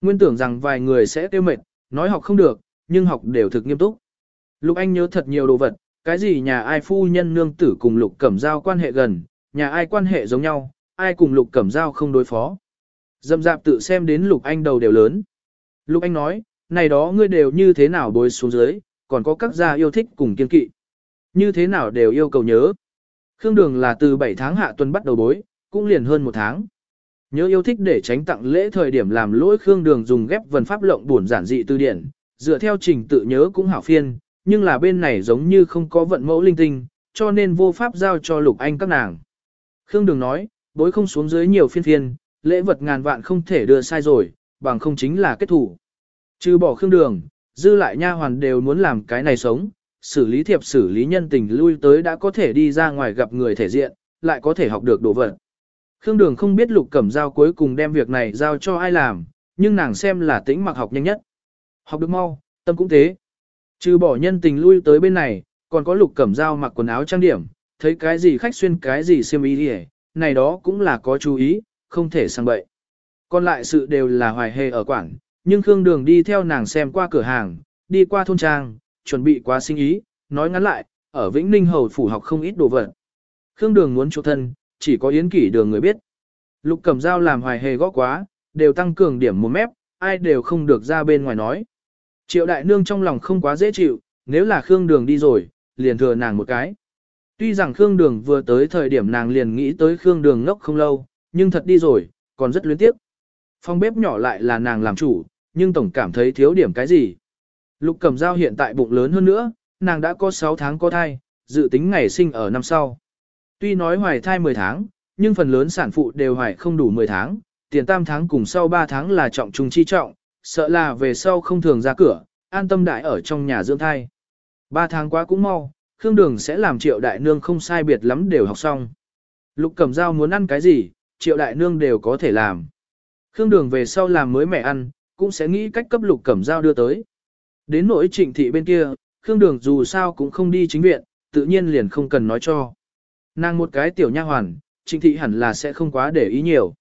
Nguyên tưởng rằng vài người sẽ tiêu mệt, nói học không được, nhưng học đều thực nghiêm túc. Lục anh nhớ thật nhiều đồ vật, cái gì nhà ai phu nhân nương tử cùng lục cẩm giao quan hệ gần, nhà ai quan hệ giống nhau, ai cùng lục cẩm giao không đối phó. Dậm dạp tự xem đến lục anh đầu đều lớn. Lục anh nói, này đó ngươi đều như thế nào bối xuống dưới, còn có các gia yêu thích cùng kiên kỵ. Như thế nào đều yêu cầu nhớ. Khương Đường là từ 7 tháng hạ tuần bắt đầu bối, cũng liền hơn một tháng. Nhớ yêu thích để tránh tặng lễ thời điểm làm lỗi Khương Đường dùng ghép vần pháp lộng buồn giản dị từ điển, dựa theo trình tự nhớ cũng hảo phiên, nhưng là bên này giống như không có vận mẫu linh tinh, cho nên vô pháp giao cho Lục Anh các nàng. Khương Đường nói, bối không xuống dưới nhiều phiên phiên, lễ vật ngàn vạn không thể đưa sai rồi, bằng không chính là kết thủ. Trừ bỏ Khương Đường, dư lại nha hoàn đều muốn làm cái này sống, xử lý thiệp xử lý nhân tình lui tới đã có thể đi ra ngoài gặp người thể diện, lại có thể học được đồ vật. Khương Đường không biết Lục Cẩm Giao cuối cùng đem việc này giao cho ai làm, nhưng nàng xem là tĩnh mặc học nhanh nhất. Học được mau, tâm cũng thế. Trừ bỏ nhân tình lui tới bên này, còn có Lục Cẩm Giao mặc quần áo trang điểm, thấy cái gì khách xuyên cái gì xiêm y đi này đó cũng là có chú ý, không thể sang bậy. Còn lại sự đều là hoài hề ở quảng, nhưng Khương Đường đi theo nàng xem qua cửa hàng, đi qua thôn trang, chuẩn bị quá sinh ý, nói ngắn lại, ở Vĩnh Ninh Hầu Phủ học không ít đồ vật. Khương Đường muốn chỗ thân, chỉ có Yến Kỷ Đường người biết. Lục Cẩm Dao làm hoài hề gõ quá, đều tăng cường điểm một mép, ai đều không được ra bên ngoài nói. Triệu Đại Nương trong lòng không quá dễ chịu, nếu là Khương Đường đi rồi, liền thừa nàng một cái. Tuy rằng Khương Đường vừa tới thời điểm nàng liền nghĩ tới Khương Đường ngốc không lâu, nhưng thật đi rồi, còn rất luyến tiếc. Phòng bếp nhỏ lại là nàng làm chủ, nhưng tổng cảm thấy thiếu điểm cái gì. Lục Cẩm Dao hiện tại bụng lớn hơn nữa, nàng đã có 6 tháng có thai, dự tính ngày sinh ở năm sau. Tuy nói hoài thai 10 tháng, nhưng phần lớn sản phụ đều hoài không đủ 10 tháng, tiền tam tháng cùng sau 3 tháng là trọng trung chi trọng, sợ là về sau không thường ra cửa, an tâm đại ở trong nhà dưỡng thai. 3 tháng quá cũng mau, Khương Đường sẽ làm triệu đại nương không sai biệt lắm đều học xong. Lục Cẩm Dao muốn ăn cái gì, triệu đại nương đều có thể làm. Khương Đường về sau làm mới mẹ ăn, cũng sẽ nghĩ cách cấp Lục Cẩm Dao đưa tới. Đến nỗi trịnh thị bên kia, Khương Đường dù sao cũng không đi chính viện, tự nhiên liền không cần nói cho. Nàng một cái tiểu nha hoàn, trịnh thị hẳn là sẽ không quá để ý nhiều.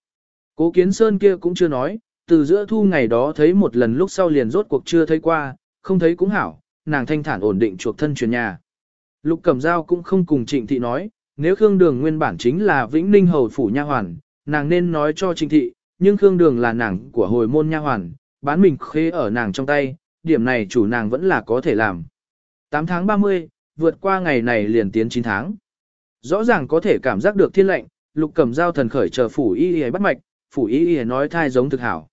Cố kiến sơn kia cũng chưa nói, từ giữa thu ngày đó thấy một lần lúc sau liền rốt cuộc chưa thấy qua, không thấy cũng hảo, nàng thanh thản ổn định chuộc thân chuyển nhà. Lục Cẩm Giao cũng không cùng trịnh thị nói, nếu Khương Đường nguyên bản chính là Vĩnh Ninh Hầu Phủ Nha Hoàn, nàng nên nói cho trịnh thị, nhưng Khương Đường là nàng của hồi môn Nha Hoàn, bán mình khế ở nàng trong tay, điểm này chủ nàng vẫn là có thể làm. 8 tháng 30, vượt qua ngày này liền tiến 9 tháng. Rõ ràng có thể cảm giác được thiên lệnh, lục cẩm dao thần khởi chờ phủ y y bắt mạch, phủ y y nói thai giống thực hảo.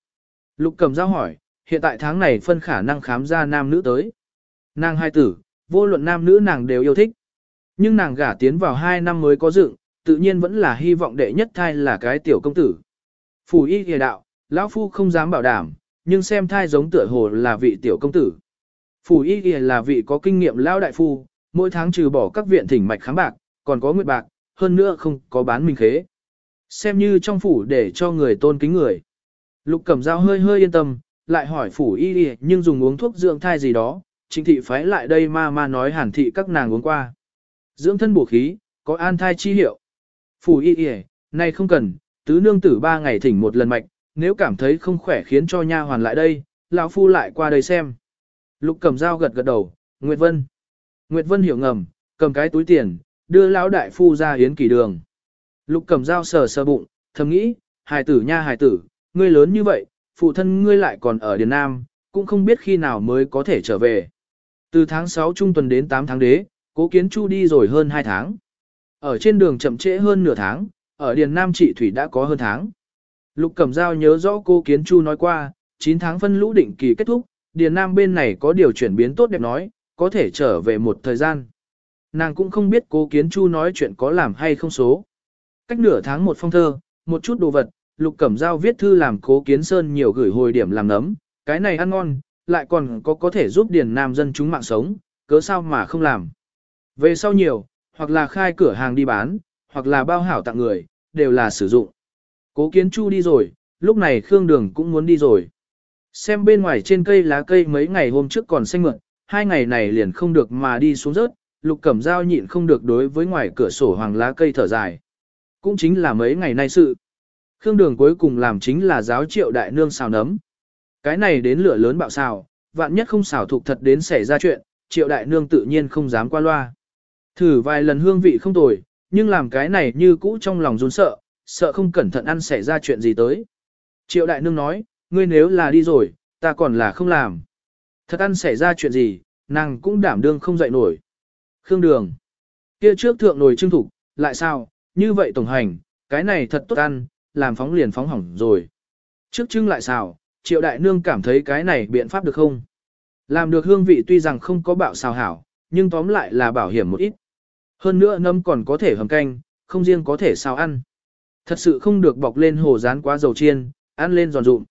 Lục cẩm dao hỏi, hiện tại tháng này phân khả năng khám ra nam nữ tới. Nàng hai tử, vô luận nam nữ nàng đều yêu thích. Nhưng nàng gả tiến vào 2 năm mới có dựng, tự nhiên vẫn là hy vọng đệ nhất thai là cái tiểu công tử. Phủ y y đạo, lão phu không dám bảo đảm, nhưng xem thai giống tựa hồ là vị tiểu công tử. Phủ y y là vị có kinh nghiệm lão đại phu, mỗi tháng trừ bỏ các viện thỉnh mạch khám bạc, còn có nguyệt bạc, hơn nữa không có bán minh khế. Xem như trong phủ để cho người tôn kính người. Lục cẩm dao hơi hơi yên tâm, lại hỏi phủ y y nhưng dùng uống thuốc dưỡng thai gì đó, chính thị phái lại đây ma ma nói hàn thị các nàng uống qua. Dưỡng thân bổ khí, có an thai chi hiệu. Phủ y y, này không cần, tứ nương tử ba ngày thỉnh một lần mạch, nếu cảm thấy không khỏe khiến cho nha hoàn lại đây, lão phu lại qua đây xem. Lục cầm dao gật gật đầu, Nguyệt Vân. Nguyệt Vân hiểu ngầm, cầm cái túi tiền, đưa lão đại phu ra hiến kỳ đường. Lục cầm dao sờ sờ bụng, thầm nghĩ, hài tử nha hài tử, ngươi lớn như vậy, phụ thân ngươi lại còn ở Điền Nam, cũng không biết khi nào mới có thể trở về. Từ tháng 6 trung tuần đến 8 tháng đế, cố kiến chu đi rồi hơn 2 tháng. Ở trên đường chậm trễ hơn nửa tháng, ở Điền Nam trị thủy đã có hơn tháng. Lục Cẩm Giao nhớ rõ cô Kiến Chu nói qua, 9 tháng phân lũ định kỳ kết thúc, Điền Nam bên này có điều chuyển biến tốt đẹp nói, có thể trở về một thời gian. Nàng cũng không biết cô Kiến Chu nói chuyện có làm hay không số. Cách nửa tháng một phong thơ, một chút đồ vật, Lục Cẩm Giao viết thư làm cố Kiến Sơn nhiều gửi hồi điểm làm nấm, cái này ăn ngon, lại còn có có thể giúp Điền Nam dân chúng mạng sống, cớ sao mà không làm. Về sau nhiều, hoặc là khai cửa hàng đi bán, hoặc là bao hảo tặng người, đều là sử dụng. Cố kiến chu đi rồi, lúc này Khương Đường cũng muốn đi rồi. Xem bên ngoài trên cây lá cây mấy ngày hôm trước còn xanh mượn, hai ngày này liền không được mà đi xuống rớt, lục cẩm dao nhịn không được đối với ngoài cửa sổ hoàng lá cây thở dài. Cũng chính là mấy ngày nay sự. Khương Đường cuối cùng làm chính là giáo triệu đại nương xào nấm. Cái này đến lửa lớn bạo xào, vạn nhất không xào thuộc thật đến xảy ra chuyện, triệu đại nương tự nhiên không dám qua loa. Thử vài lần hương vị không tồi, nhưng làm cái này như cũ trong lòng run sợ, sợ không cẩn thận ăn xảy ra chuyện gì tới. Triệu đại nương nói, ngươi nếu là đi rồi, ta còn là không làm. Thật ăn xảy ra chuyện gì, nàng cũng đảm đương không dậy nổi. Khương đường. Kia trước thượng nồi trưng thủ, lại sao, như vậy tổng hành, cái này thật tốt ăn, làm phóng liền phóng hỏng rồi. Trước trưng lại sao, triệu đại nương cảm thấy cái này biện pháp được không? Làm được hương vị tuy rằng không có bạo xào hảo, nhưng tóm lại là bảo hiểm một ít. Hơn nữa nấm còn có thể hầm canh, không riêng có thể xào ăn. Thật sự không được bọc lên hồ rán quá dầu chiên, ăn lên giòn rụm.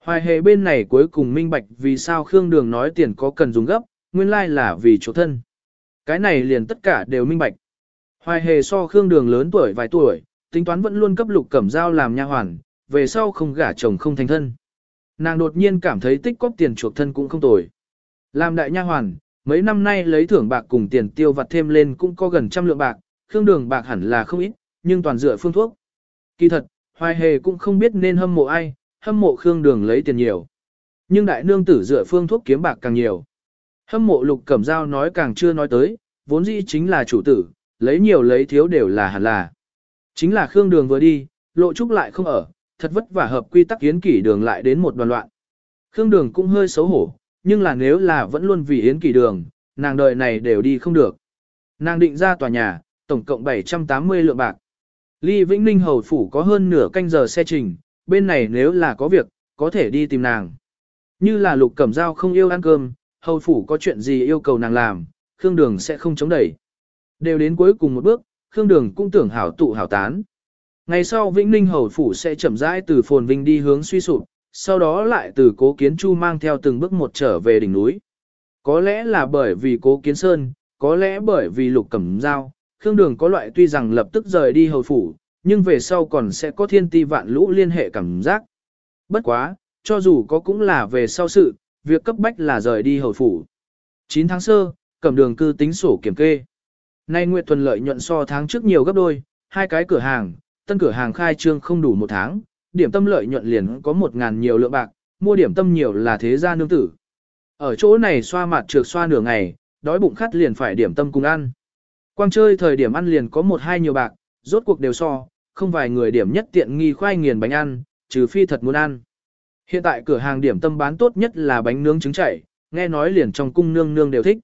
Hoài hề bên này cuối cùng minh bạch vì sao Khương Đường nói tiền có cần dùng gấp, nguyên lai là vì chỗ thân. Cái này liền tất cả đều minh bạch. Hoài hề so Khương Đường lớn tuổi vài tuổi, tính toán vẫn luôn cấp lục cẩm dao làm nha hoàn, về sau không gả chồng không thành thân. Nàng đột nhiên cảm thấy tích cóp tiền chuộc thân cũng không tồi. Làm đại nha hoàn, mấy năm nay lấy thưởng bạc cùng tiền tiêu vặt thêm lên cũng có gần trăm lượng bạc, Khương Đường bạc hẳn là không ít, nhưng toàn dựa phương thuốc. Kỳ thật, Hoài hề cũng không biết nên hâm mộ ai, hâm mộ Khương Đường lấy tiền nhiều. Nhưng đại nương tử dựa phương thuốc kiếm bạc càng nhiều. Hâm mộ lục cẩm dao nói càng chưa nói tới, vốn dĩ chính là chủ tử, lấy nhiều lấy thiếu đều là hẳn là. Chính là Khương Đường vừa đi, lộ trúc lại không ở, thật vất vả hợp quy tắc yến kỷ đường lại đến một đoàn loạn. Khương Đường cũng hơi xấu hổ, nhưng là nếu là vẫn luôn vì yến Kỳ đường, nàng đời này đều đi không được. Nàng định ra tòa nhà, tổng cộng 780 lượng bạc. Ly Vĩnh Ninh Hầu Phủ có hơn nửa canh giờ xe trình, bên này nếu là có việc, có thể đi tìm nàng. Như là lục cẩm dao không yêu ăn cơm, Hầu Phủ có chuyện gì yêu cầu nàng làm, Khương Đường sẽ không chống đẩy. Đều đến cuối cùng một bước, Khương Đường cũng tưởng hảo tụ hảo tán. Ngày sau Vĩnh Ninh Hầu Phủ sẽ chậm rãi từ phồn vinh đi hướng suy sụp, sau đó lại từ cố kiến chu mang theo từng bước một trở về đỉnh núi. Có lẽ là bởi vì cố kiến sơn, có lẽ bởi vì lục cẩm dao, Khương Đường có loại tuy rằng lập tức rời đi hầu phủ, nhưng về sau còn sẽ có thiên ti vạn lũ liên hệ cảm giác. Bất quá, cho dù có cũng là về sau sự, việc cấp bách là rời đi hầu phủ. 9 tháng sơ, cẩm đường cư tính sổ kiểm kê. Nay Nguyệt Thuần lợi nhuận so tháng trước nhiều gấp đôi, hai cái cửa hàng, tân cửa hàng khai trương không đủ một tháng, điểm tâm lợi nhuận liền có một ngàn nhiều lượng bạc, mua điểm tâm nhiều là thế gia nương tử. Ở chỗ này xoa mặt trượt xoa nửa ngày, đói bụng khát liền phải điểm tâm cùng ăn. Quang chơi thời điểm ăn liền có một hai nhiều bạc, rốt cuộc đều so, không vài người điểm nhất tiện nghi khoai nghiền bánh ăn, trừ phi thật muốn ăn. Hiện tại cửa hàng điểm tâm bán tốt nhất là bánh nướng trứng chảy, nghe nói liền trong cung nương nương đều thích.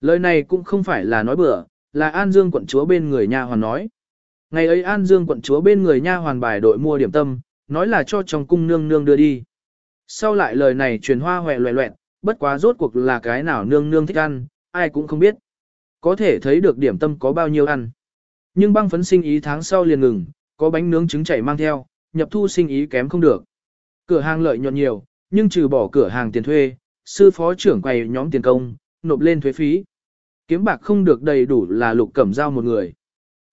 Lời này cũng không phải là nói bừa, là An Dương quận chúa bên người nha hoàn nói. Ngày ấy An Dương quận chúa bên người nha hoàn bài đội mua điểm tâm, nói là cho trong cung nương nương đưa đi. Sau lại lời này truyền hoa hoẹ loẹ loẹn, bất quá rốt cuộc là cái nào nương nương thích ăn, ai cũng không biết. Có thể thấy được điểm tâm có bao nhiêu ăn. Nhưng băng phấn sinh ý tháng sau liền ngừng, có bánh nướng trứng chảy mang theo, nhập thu sinh ý kém không được. Cửa hàng lợi nhuận nhiều, nhưng trừ bỏ cửa hàng tiền thuê, sư phó trưởng quầy nhóm tiền công, nộp lên thuế phí. Kiếm bạc không được đầy đủ là lục cẩm giao một người.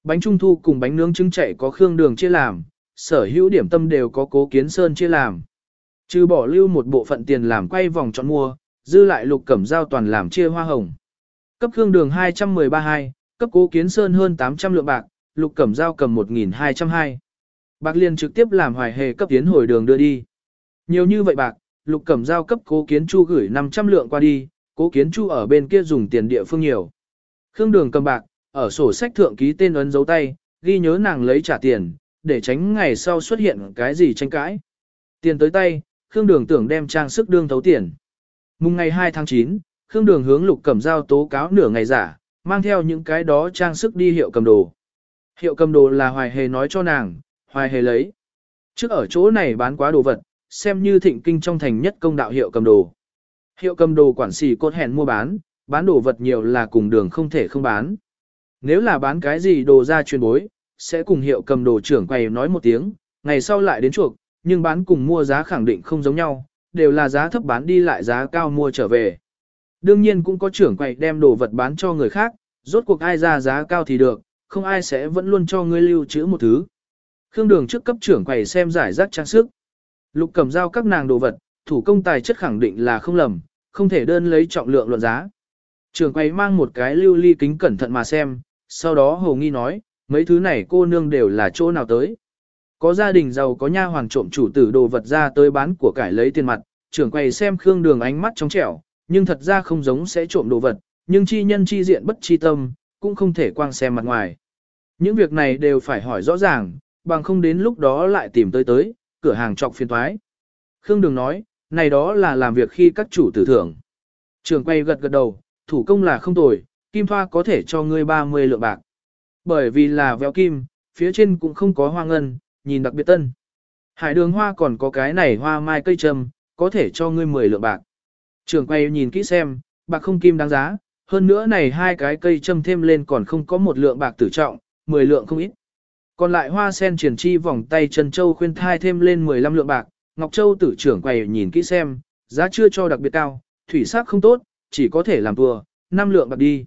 Bánh trung thu cùng bánh nướng trứng chảy có khương đường chia làm, sở hữu điểm tâm đều có cố kiến sơn chia làm. Trừ bỏ lưu một bộ phận tiền làm quay vòng chọn mua, dư lại lục cẩm giao toàn làm chia hoa hồng. Cấp khương đường 213 cấp cố kiến sơn hơn 800 lượng bạc, lục cẩm giao cầm 1.202. Bạc liền trực tiếp làm hoài hề cấp tiến hồi đường đưa đi. Nhiều như vậy bạc, lục cẩm giao cấp cố kiến chu gửi 500 lượng qua đi, cố kiến chu ở bên kia dùng tiền địa phương nhiều. Khương đường cầm bạc, ở sổ sách thượng ký tên ấn dấu tay, ghi nhớ nàng lấy trả tiền, để tránh ngày sau xuất hiện cái gì tranh cãi. Tiền tới tay, Khương đường tưởng đem trang sức đương thấu tiền. Mùng ngày 2 tháng 9, Khương đường hướng lục cẩm giao tố cáo nửa ngày giả, mang theo những cái đó trang sức đi hiệu cầm đồ. Hiệu cầm đồ là hoài hề nói cho nàng, hoài hề lấy. Trước ở chỗ này bán quá đồ vật, xem như thịnh kinh trong thành nhất công đạo hiệu cầm đồ. Hiệu cầm đồ quản sĩ cốt hẹn mua bán, bán đồ vật nhiều là cùng đường không thể không bán. Nếu là bán cái gì đồ ra truyền bối, sẽ cùng hiệu cầm đồ trưởng quầy nói một tiếng, ngày sau lại đến chuộc, nhưng bán cùng mua giá khẳng định không giống nhau, đều là giá thấp bán đi lại giá cao mua trở về. Đương nhiên cũng có trưởng quầy đem đồ vật bán cho người khác, rốt cuộc ai ra giá cao thì được, không ai sẽ vẫn luôn cho ngươi lưu trữ một thứ. Khương đường trước cấp trưởng quầy xem giải rác trang sức. Lục cầm giao các nàng đồ vật, thủ công tài chất khẳng định là không lầm, không thể đơn lấy trọng lượng luận giá. Trưởng quầy mang một cái lưu ly kính cẩn thận mà xem, sau đó hồ nghi nói, mấy thứ này cô nương đều là chỗ nào tới. Có gia đình giàu có nha hoàng trộm chủ tử đồ vật ra tới bán của cải lấy tiền mặt, trưởng quầy xem Khương Đường ánh mắt trong trẻo, nhưng thật ra không giống sẽ trộm đồ vật, nhưng chi nhân chi diện bất chi tâm, cũng không thể quang xem mặt ngoài. Những việc này đều phải hỏi rõ ràng, bằng không đến lúc đó lại tìm tới tới, cửa hàng trọc phiên thoái. Khương Đường nói, này đó là làm việc khi các chủ tử thưởng. Trường quay gật gật đầu, thủ công là không tồi, kim thoa có thể cho ngươi 30 lượng bạc. Bởi vì là véo kim, phía trên cũng không có hoa ngân, nhìn đặc biệt tân. Hải đường hoa còn có cái này hoa mai cây trầm, có thể cho ngươi 10 lượng bạc. Trường quay nhìn kỹ xem, bạc không kim đáng giá, hơn nữa này hai cái cây châm thêm lên còn không có một lượng bạc tử trọng, 10 lượng không ít. Còn lại hoa sen triển chi vòng tay Trần Châu khuyên thai thêm lên 15 lượng bạc, Ngọc Châu tử trưởng quầy nhìn kỹ xem, giá chưa cho đặc biệt cao, thủy sắc không tốt, chỉ có thể làm vừa, 5 lượng bạc đi.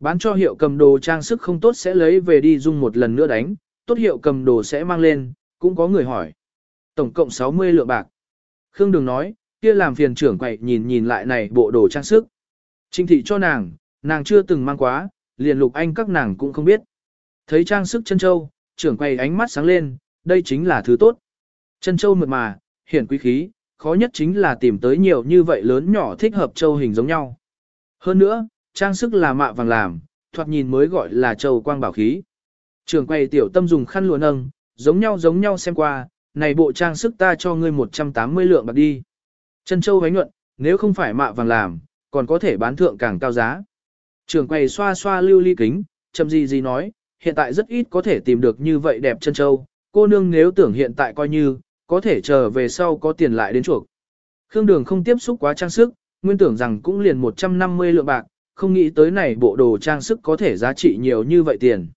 Bán cho hiệu cầm đồ trang sức không tốt sẽ lấy về đi dung một lần nữa đánh, tốt hiệu cầm đồ sẽ mang lên, cũng có người hỏi. Tổng cộng 60 lượng bạc. Khương Đường nói, kia làm phiền trưởng quậy nhìn nhìn lại này bộ đồ trang sức. Trinh thị cho nàng, nàng chưa từng mang quá, liền lục anh các nàng cũng không biết. Thấy trang sức chân châu, trưởng quay ánh mắt sáng lên, đây chính là thứ tốt. Chân châu mượt mà, hiển quý khí, khó nhất chính là tìm tới nhiều như vậy lớn nhỏ thích hợp châu hình giống nhau. Hơn nữa, trang sức là mạ vàng làm, thoạt nhìn mới gọi là châu quang bảo khí. Trường quay tiểu tâm dùng khăn lụa nâng, giống nhau giống nhau xem qua, này bộ trang sức ta cho ngươi 180 lượng bạc đi. Chân châu vánh nhuận, nếu không phải mạ vàng làm, còn có thể bán thượng càng cao giá. Trường quay xoa xoa lưu ly kính, chậm gì gì nói, hiện tại rất ít có thể tìm được như vậy đẹp chân châu, cô nương nếu tưởng hiện tại coi như, có thể chờ về sau có tiền lại đến chuộc. Khương Đường không tiếp xúc quá trang sức, nguyên tưởng rằng cũng liền 150 lượng bạc, không nghĩ tới này bộ đồ trang sức có thể giá trị nhiều như vậy tiền.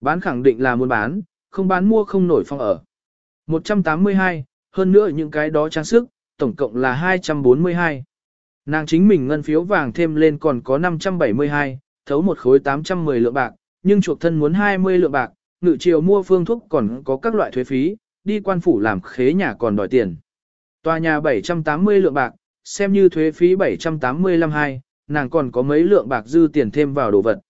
Bán khẳng định là muốn bán, không bán mua không nổi phong ở. 182, hơn nữa những cái đó trang sức, tổng cộng là 242. Nàng chính mình ngân phiếu vàng thêm lên còn có 572, thấu một khối 810 lượng bạc, nhưng chuộc thân muốn 20 lượng bạc, ngự triều mua phương thuốc còn có các loại thuế phí, đi quan phủ làm khế nhà còn đòi tiền. Tòa nhà 780 lượng bạc, xem như thuế phí 785 hai, nàng còn có mấy lượng bạc dư tiền thêm vào đồ vật.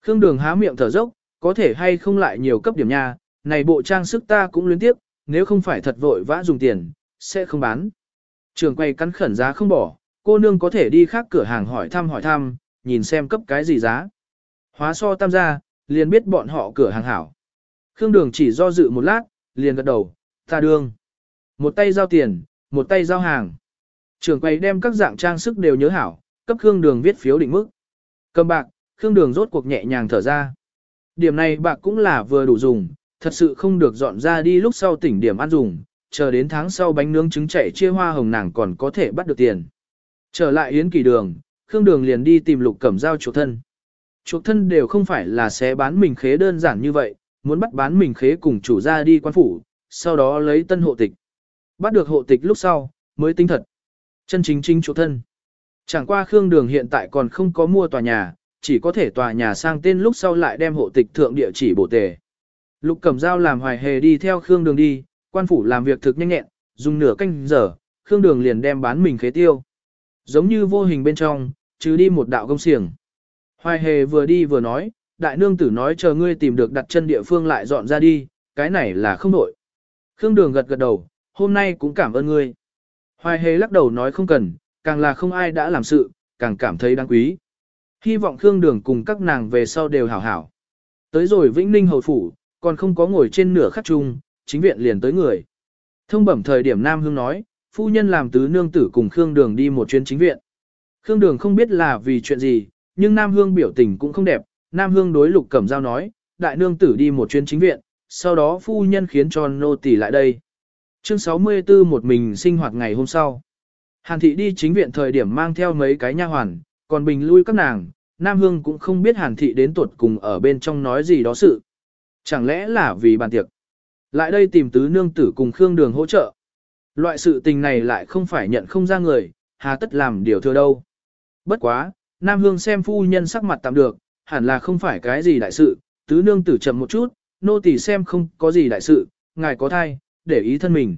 Khương Đường há miệng thở dốc, có thể hay không lại nhiều cấp điểm nha, này bộ trang sức ta cũng luyến tiếp, nếu không phải thật vội vã dùng tiền, sẽ không bán. Trường quay cắn khẩn giá không bỏ, cô nương có thể đi khác cửa hàng hỏi thăm hỏi thăm, nhìn xem cấp cái gì giá. Hóa so tam gia, liền biết bọn họ cửa hàng hảo. Khương Đường chỉ do dự một lát, liền gật đầu, ta đương. Một tay giao tiền, một tay giao hàng. Trường quay đem các dạng trang sức đều nhớ hảo, cấp Khương Đường viết phiếu định mức. Cầm bạc, Khương Đường rốt cuộc nhẹ nhàng thở ra. Điểm này bạc cũng là vừa đủ dùng, thật sự không được dọn ra đi lúc sau tỉnh điểm ăn dùng, chờ đến tháng sau bánh nướng trứng chảy chia hoa hồng nàng còn có thể bắt được tiền. Trở lại Yến Kỳ Đường, Khương Đường liền đi tìm Lục Cẩm Giao chuộc thân. Chuộc thân đều không phải là sẽ bán mình khế đơn giản như vậy, muốn bắt bán mình khế cùng chủ ra đi quan phủ, sau đó lấy tân hộ tịch. Bắt được hộ tịch lúc sau, mới tính thật. Chân chính chính chuộc thân. Chẳng qua Khương Đường hiện tại còn không có mua tòa nhà, chỉ có thể tòa nhà sang tên lúc sau lại đem hộ tịch thượng địa chỉ bổ tề. Lục Cẩm Giao làm hoài hề đi theo Khương Đường đi, quan phủ làm việc thực nhanh nhẹn, dùng nửa canh giờ, Khương Đường liền đem bán mình khế tiêu. Giống như vô hình bên trong, chứ đi một đạo công xiềng. Hoài hề vừa đi vừa nói, đại nương tử nói chờ ngươi tìm được đặt chân địa phương lại dọn ra đi, cái này là không đổi. Khương Đường gật gật đầu, hôm nay cũng cảm ơn ngươi. Hoài hề lắc đầu nói không cần, càng là không ai đã làm sự, càng cảm thấy đáng quý. Hy vọng Khương Đường cùng các nàng về sau đều hảo hảo. Tới rồi Vĩnh Ninh Hầu Phủ, còn không có ngồi trên nửa khắc chung, chính viện liền tới người. Thông bẩm thời điểm Nam Hương nói, phu nhân làm tứ nương tử cùng Khương Đường đi một chuyến chính viện. Khương Đường không biết là vì chuyện gì, nhưng Nam Hương biểu tình cũng không đẹp. Nam Hương đối Lục Cẩm Giao nói, đại nương tử đi một chuyến chính viện, sau đó phu nhân khiến cho nô tỳ lại đây. Chương 64 một mình sinh hoạt ngày hôm sau. Hàn thị đi chính viện thời điểm mang theo mấy cái nha hoàn, còn bình lui các nàng, Nam Hương cũng không biết Hàn thị đến tuột cùng ở bên trong nói gì đó sự. Chẳng lẽ là vì bàn tiệc. Lại đây tìm tứ nương tử cùng Khương Đường hỗ trợ. Loại sự tình này lại không phải nhận không ra người, hà tất làm điều thừa đâu. Bất quá, Nam Hương xem phu nhân sắc mặt tạm được, hẳn là không phải cái gì đại sự, tứ nương tử chậm một chút, nô tỳ xem không có gì đại sự, ngài có thai, để ý thân mình.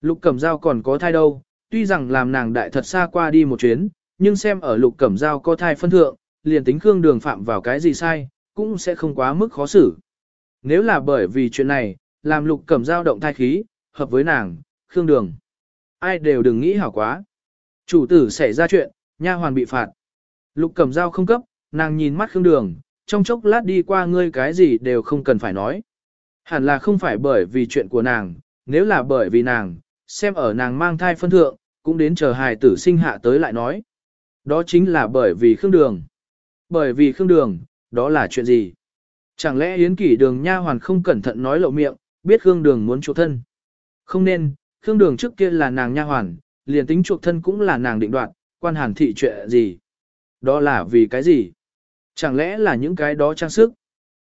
Lục Cẩm Giao còn có thai đâu, tuy rằng làm nàng đại thật xa qua đi một chuyến, nhưng xem ở Lục Cẩm Giao có thai phân thượng, liền tính Khương Đường phạm vào cái gì sai, cũng sẽ không quá mức khó xử. Nếu là bởi vì chuyện này, làm Lục Cẩm Giao động thai khí, hợp với nàng, Khương Đường. Ai đều đừng nghĩ hảo quá. Chủ tử xảy ra chuyện, nha hoàn bị phạt. Lục Cẩm Giao không cấp, nàng nhìn mắt Khương Đường, trong chốc lát đi qua ngươi cái gì đều không cần phải nói. Hẳn là không phải bởi vì chuyện của nàng, nếu là bởi vì nàng, xem ở nàng mang thai phân thượng, cũng đến chờ hài tử sinh hạ tới lại nói. Đó chính là bởi vì Khương Đường. Bởi vì Khương Đường, đó là chuyện gì? Chẳng lẽ Yến Kỷ Đường nha hoàn không cẩn thận nói lộ miệng, biết Khương Đường muốn chuộc thân? Không nên, Khương Đường trước kia là nàng nha hoàn, liền tính chuộc thân cũng là nàng định đoạt, quan hàn thị chuyện gì? Đó là vì cái gì? Chẳng lẽ là những cái đó trang sức?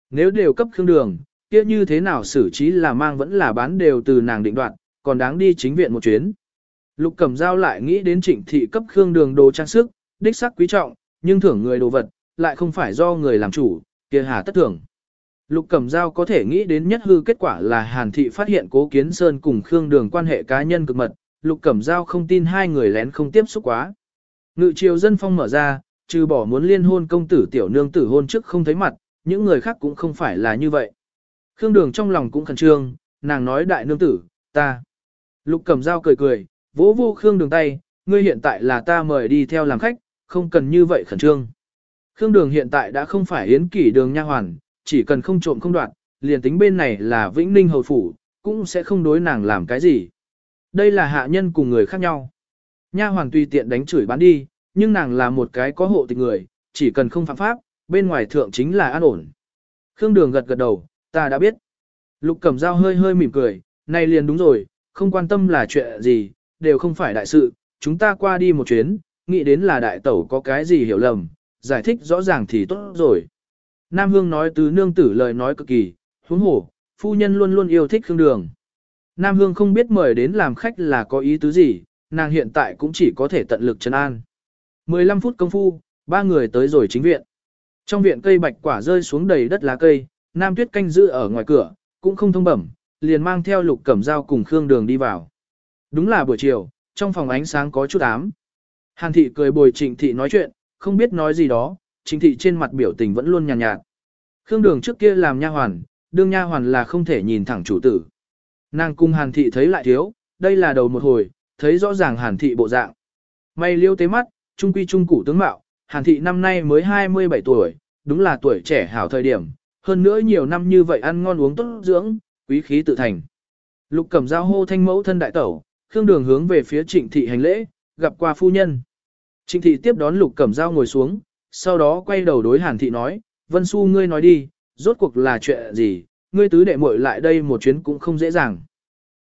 Nếu đều cấp Khương Đường, kia như thế nào xử trí là mang vẫn là bán đều từ nàng định đoạt, còn đáng đi chính viện một chuyến. Lục Cẩm Giao lại nghĩ đến trịnh thị cấp Khương Đường đồ trang sức, đích sắc quý trọng, nhưng thưởng người đồ vật, lại không phải do người làm chủ, kia hà tất thưởng. Lục Cẩm Giao có thể nghĩ đến nhất hư kết quả là Hàn Thị phát hiện Cố Kiến Sơn cùng Khương Đường quan hệ cá nhân cực mật, Lục Cẩm Giao không tin hai người lén không tiếp xúc quá. Ngự triều dân phong mở ra, trừ bỏ muốn liên hôn công tử tiểu nương tử hôn trước không thấy mặt, những người khác cũng không phải là như vậy. Khương Đường trong lòng cũng khẩn trương, nàng nói đại nương tử, ta. Lục Cẩm Giao cười cười, vỗ vô Khương Đường tay, ngươi hiện tại là ta mời đi theo làm khách, không cần như vậy khẩn trương. Khương Đường hiện tại đã không phải yến kỷ đường nha hoàn, chỉ cần không trộm không đoạt, liền tính bên này là Vĩnh Ninh hầu phủ, cũng sẽ không đối nàng làm cái gì. Đây là hạ nhân cùng người khác nhau. Nha hoàn tùy tiện đánh chửi bán đi, nhưng nàng là một cái có hộ tịch người, chỉ cần không phạm pháp, bên ngoài thượng chính là an ổn. Khương Đường gật gật đầu, ta đã biết. Lục Cẩm Dao hơi hơi mỉm cười, này liền đúng rồi, không quan tâm là chuyện gì, đều không phải đại sự, chúng ta qua đi một chuyến, nghĩ đến là đại tẩu có cái gì hiểu lầm, giải thích rõ ràng thì tốt rồi. Nam Hương nói tứ nương tử lời nói cực kỳ, huống hổ, phu nhân luôn luôn yêu thích Khương Đường. Nam Hương không biết mời đến làm khách là có ý tứ gì, nàng hiện tại cũng chỉ có thể tận lực trấn an. 15 phút công phu, ba người tới rồi chính viện. Trong viện cây bạch quả rơi xuống đầy đất lá cây, Nam Tuyết canh giữ ở ngoài cửa, cũng không thông bẩm, liền mang theo Lục Cẩm Dao cùng Khương Đường đi vào. Đúng là buổi chiều, trong phòng ánh sáng có chút ám. Hàn thị cười bồi Trịnh thị nói chuyện, không biết nói gì đó, Trịnh thị trên mặt biểu tình vẫn luôn nhàn nhạt, nhạt. Khương Đường trước kia làm nha hoàn, đương nha hoàn là không thể nhìn thẳng chủ tử. Nàng cung Hàn thị thấy lại thiếu, đây là đầu một hồi, thấy rõ ràng Hàn thị bộ dạng. May liêu tế mắt, trung quy trung củ tướng mạo, Hàn thị năm nay mới 27 tuổi, đúng là tuổi trẻ hảo thời điểm, hơn nữa nhiều năm như vậy ăn ngon uống tốt dưỡng, quý khí tự thành. Lục Cẩm Giao hô thanh mẫu thân đại tẩu, Khương Đường hướng về phía Trịnh thị hành lễ, gặp qua phu nhân. Trịnh thị tiếp đón Lục Cẩm Giao ngồi xuống, sau đó quay đầu đối Hàn thị nói, Vân Xu ngươi nói đi, rốt cuộc là chuyện gì, ngươi tứ đệ muội lại đây một chuyến cũng không dễ dàng.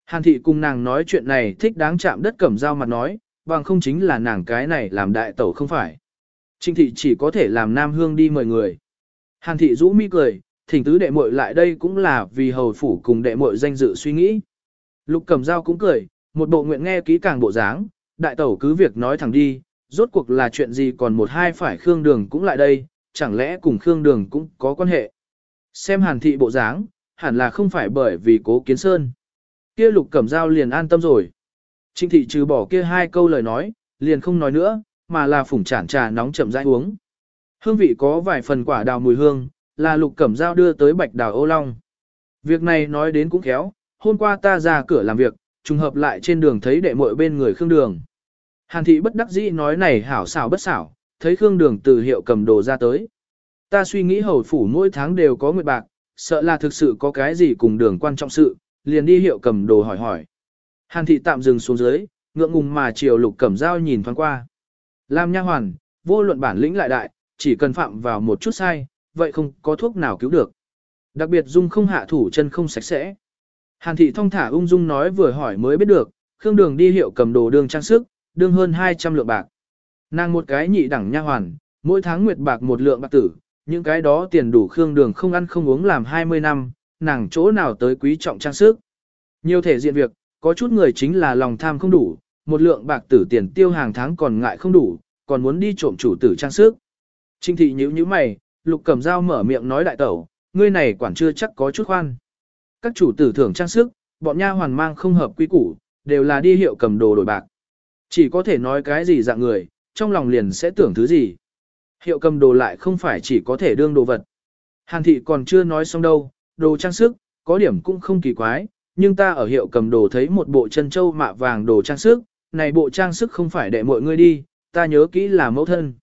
Hàn thị cùng nàng nói chuyện này thích đáng chạm đất Cẩm Giao mặt nói, bằng không chính là nàng cái này làm đại tẩu không phải. Trịnh thị chỉ có thể làm Nam Hương đi mời người. Hàn thị rũ mi cười, thỉnh tứ đệ muội lại đây cũng là vì hầu phủ cùng đệ muội danh dự suy nghĩ. Lục Cẩm Giao cũng cười, một bộ nguyện nghe kỹ càng bộ dáng, đại tẩu cứ việc nói thẳng đi, rốt cuộc là chuyện gì còn một hai phải Khương Đường cũng lại đây, chẳng lẽ cùng Khương Đường cũng có quan hệ. Xem hàn thị bộ dáng, hẳn là không phải bởi vì cố kiến sơn. Kia lục cẩm dao liền an tâm rồi. trinh thị trừ bỏ kia hai câu lời nói, liền không nói nữa, mà là phủng chản trà nóng chậm rãi uống. Hương vị có vài phần quả đào mùi hương, là lục cẩm dao đưa tới bạch đào ô long. Việc này nói đến cũng khéo, hôm qua ta ra cửa làm việc, trùng hợp lại trên đường thấy đệ muội bên người Khương Đường. Hàn thị bất đắc dĩ nói này hảo xảo bất xảo, thấy Khương Đường từ hiệu cầm đồ ra tới. Ta suy nghĩ hầu phủ mỗi tháng đều có nguyệt bạc, sợ là thực sự có cái gì cùng đường quan trọng sự, liền đi hiệu cầm đồ hỏi hỏi. Hàn thị tạm dừng xuống dưới, ngượng ngùng mà chiều lục cẩm dao nhìn thoáng qua. Làm nha hoàn, vô luận bản lĩnh lại đại, chỉ cần phạm vào một chút sai, vậy không có thuốc nào cứu được. Đặc biệt dung không hạ thủ chân không sạch sẽ. Hàn thị thong thả ung dung nói vừa hỏi mới biết được, Khương Đường đi hiệu cầm đồ đường trang sức, đương hơn 200 lượng bạc. Nàng một cái nhị đẳng nha hoàn, mỗi tháng nguyệt bạc một lượng bạc tử, những cái đó tiền đủ Khương Đường không ăn không uống làm 20 năm, nàng chỗ nào tới quý trọng trang sức. Nhiều thể diện việc, có chút người chính là lòng tham không đủ, một lượng bạc tử tiền tiêu hàng tháng còn ngại không đủ, còn muốn đi trộm chủ tử trang sức. Trinh thị nhíu nhíu mày, lục cầm dao mở miệng nói đại tẩu, ngươi này quản chưa chắc có chút khoan. Các chủ tử thưởng trang sức, bọn nha hoàn mang không hợp quy củ, đều là đi hiệu cầm đồ đổi bạc. Chỉ có thể nói cái gì dạng người, trong lòng liền sẽ tưởng thứ gì. Hiệu cầm đồ lại không phải chỉ có thể đương đồ vật. Hàn thị còn chưa nói xong đâu, đồ trang sức, có điểm cũng không kỳ quái, nhưng ta ở hiệu cầm đồ thấy một bộ chân châu mạ vàng đồ trang sức, này bộ trang sức không phải để mọi người đi, ta nhớ kỹ là mẫu thân.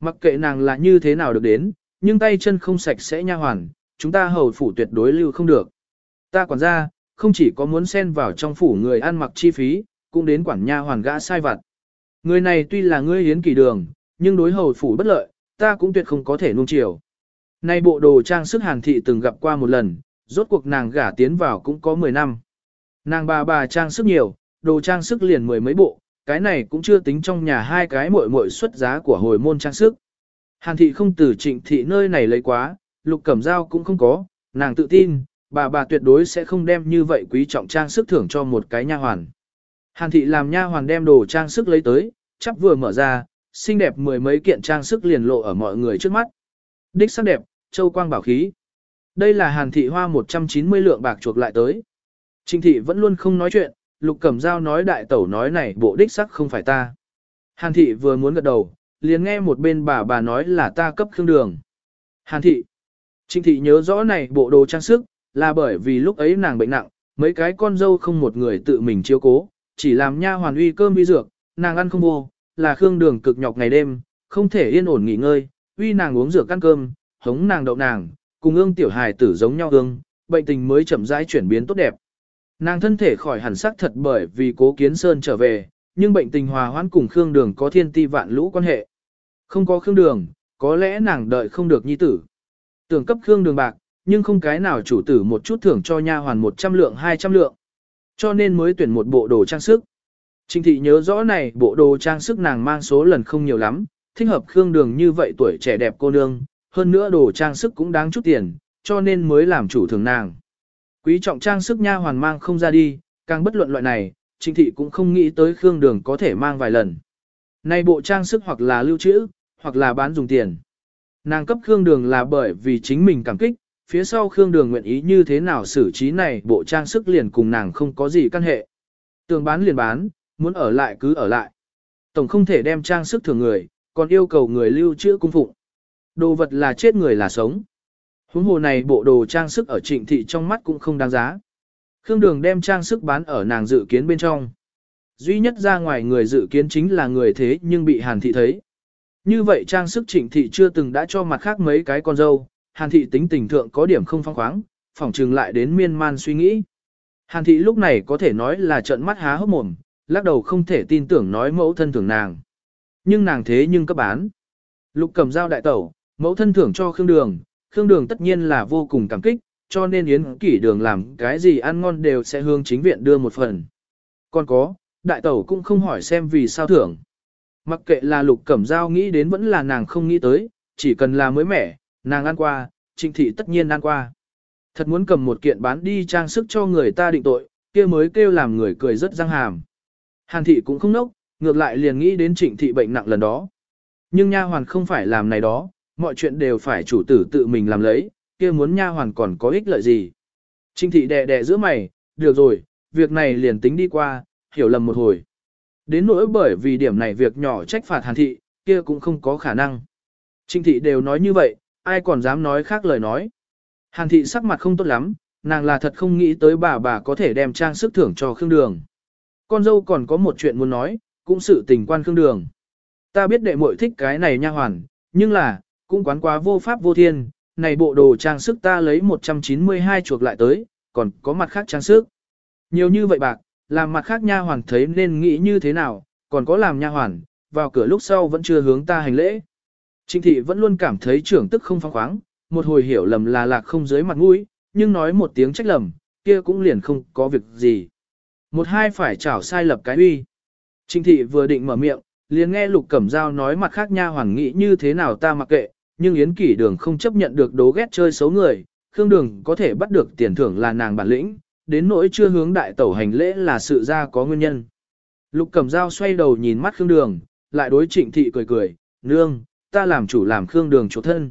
Mặc kệ nàng là như thế nào được đến, nhưng tay chân không sạch sẽ nha hoàn, chúng ta hầu phủ tuyệt đối lưu không được. Ta quản gia, không chỉ có muốn xen vào trong phủ người ăn mặc chi phí, cũng đến quản nha hoàn gã sai vặt. Người này tuy là ngươi hiến kỳ đường, nhưng đối hầu phủ bất lợi, ta cũng tuyệt không có thể nuông chiều. Nay bộ đồ trang sức hàn thị từng gặp qua một lần, rốt cuộc nàng gả tiến vào cũng có 10 năm. Nàng bà bà trang sức nhiều, đồ trang sức liền mười mấy bộ, cái này cũng chưa tính trong nhà hai cái muội muội xuất giá của hồi môn trang sức. Hàn thị không từ trịnh thị nơi này lấy quá, lục cẩm dao cũng không có, nàng tự tin, bà bà tuyệt đối sẽ không đem như vậy quý trọng trang sức thưởng cho một cái nha hoàn. Hàn thị làm nha hoàn đem đồ trang sức lấy tới, chắp vừa mở ra, xinh đẹp mười mấy kiện trang sức liền lộ ở mọi người trước mắt, Đích sắc đẹp, châu quang bảo khí. Đây là hàn thị hoa 190 lượng bạc chuộc lại tới. Trịnh thị vẫn luôn không nói chuyện, lục cẩm dao nói đại tẩu nói này bộ đích sắc không phải ta. Hàn thị vừa muốn gật đầu, liền nghe một bên bà bà nói là ta cấp khương đường. Hàn thị. Trịnh thị nhớ rõ này bộ đồ trang sức, là bởi vì lúc ấy nàng bệnh nặng, mấy cái con dâu không một người tự mình chiếu cố, chỉ làm nha hoàn uy cơm uy dược, nàng ăn không vô, là khương đường cực nhọc ngày đêm, không thể yên ổn nghỉ ngơi, uy nàng uống rửa ăn cơm, hống nàng đậu nàng, cùng ương tiểu hài tử giống nhau ương, bệnh tình mới chậm rãi chuyển biến tốt đẹp. Nàng thân thể khỏi hẳn sắc thật bởi vì cố kiến sơn trở về, nhưng bệnh tình hòa hoãn cùng Khương Đường có thiên ti vạn lũ quan hệ. Không có Khương Đường, có lẽ nàng đợi không được nhi tử. Tưởng cấp Khương Đường bạc, nhưng không cái nào chủ tử một chút thưởng cho nha hoàn 100 lượng 200 lượng. Cho nên mới tuyển một bộ đồ trang sức. Trình thị nhớ rõ này bộ đồ trang sức nàng mang số lần không nhiều lắm, thích hợp Khương Đường như vậy tuổi trẻ đẹp cô nương, hơn nữa đồ trang sức cũng đáng chút tiền, cho nên mới làm chủ thường nàng. Quý trọng trang sức nha hoàn mang không ra đi, càng bất luận loại này, Trịnh thị cũng không nghĩ tới Khương Đường có thể mang vài lần. Nay bộ trang sức hoặc là lưu trữ, hoặc là bán dùng tiền. Nàng cấp Khương Đường là bởi vì chính mình cảm kích, phía sau Khương Đường nguyện ý như thế nào xử trí này bộ trang sức liền cùng nàng không có gì căn hệ. Tường bán liền bán, muốn ở lại cứ ở lại. Tổng không thể đem trang sức thường người, còn yêu cầu người lưu trữ cung phụng. Đồ vật là chết người là sống. Huống hồ này bộ đồ trang sức ở trịnh thị trong mắt cũng không đáng giá. Khương Đường đem trang sức bán ở nàng dự kiến bên trong. Duy nhất ra ngoài người dự kiến chính là người thế nhưng bị Hàn thị thấy. Như vậy trang sức trịnh thị chưa từng đã cho mặt khác mấy cái con dâu, Hàn thị tính tình thượng có điểm không phong khoáng, phỏng trừng lại đến miên man suy nghĩ. Hàn thị lúc này có thể nói là trợn mắt há hốc mồm, lắc đầu không thể tin tưởng nói mẫu thân thưởng nàng. Nhưng nàng thế nhưng cấp bán. Lục cầm dao đại tẩu, mẫu thân thưởng cho Khương Đường, Khương Đường tất nhiên là vô cùng cảm kích, cho nên Yến Kỷ Đường làm cái gì ăn ngon đều sẽ hương chính viện đưa một phần. Còn có, đại tẩu cũng không hỏi xem vì sao thưởng. Mặc kệ là lục cẩm dao nghĩ đến vẫn là nàng không nghĩ tới, chỉ cần là mới mẻ, nàng ăn qua, trịnh thị tất nhiên ăn qua. Thật muốn cầm một kiện bán đi trang sức cho người ta định tội, kia mới kêu làm người cười rất răng hàm. Hàn thị cũng không nốc, ngược lại liền nghĩ đến trịnh thị bệnh nặng lần đó. Nhưng nha hoàn không phải làm này đó, mọi chuyện đều phải chủ tử tự mình làm lấy, kia muốn nha hoàn còn có ích lợi gì. Trinh thị đè đè giữa mày, được rồi, việc này liền tính đi qua, hiểu lầm một hồi. Đến nỗi bởi vì điểm này việc nhỏ trách phạt hàn thị, kia cũng không có khả năng. Trinh thị đều nói như vậy, ai còn dám nói khác lời nói. Hàn thị sắc mặt không tốt lắm, nàng là thật không nghĩ tới bà bà có thể đem trang sức thưởng cho Khương Đường. Con dâu còn có một chuyện muốn nói, cũng sự tình quan Khương Đường. Ta biết đệ muội thích cái này nha hoàn, nhưng là, cũng quán quá vô pháp vô thiên, này bộ đồ trang sức ta lấy 192 chuộc lại tới, còn có mặt khác trang sức. Nhiều như vậy bạc, làm mặt khác nha hoàn thấy nên nghĩ như thế nào, còn có làm nha hoàn, vào cửa lúc sau vẫn chưa hướng ta hành lễ. Trịnh thị vẫn luôn cảm thấy trưởng tức không phong khoáng, một hồi hiểu lầm là lạc không dưới mặt mũi, nhưng nói một tiếng trách lầm, kia cũng liền không có việc gì. Một hai phải chảo sai lập cái uy. Trịnh thị vừa định mở miệng, liền nghe lục cẩm dao nói mặt khác nha hoàn nghĩ như thế nào ta mặc kệ, nhưng Yến Kỷ Đường không chấp nhận được đố ghét chơi xấu người, Khương Đường có thể bắt được tiền thưởng là nàng bản lĩnh, đến nỗi chưa hướng đại tẩu hành lễ là sự ra có nguyên nhân. Lục Cẩm Dao xoay đầu nhìn mắt Khương Đường, lại đối Trịnh Thị cười cười, nương, ta làm chủ làm Khương Đường chủ thân.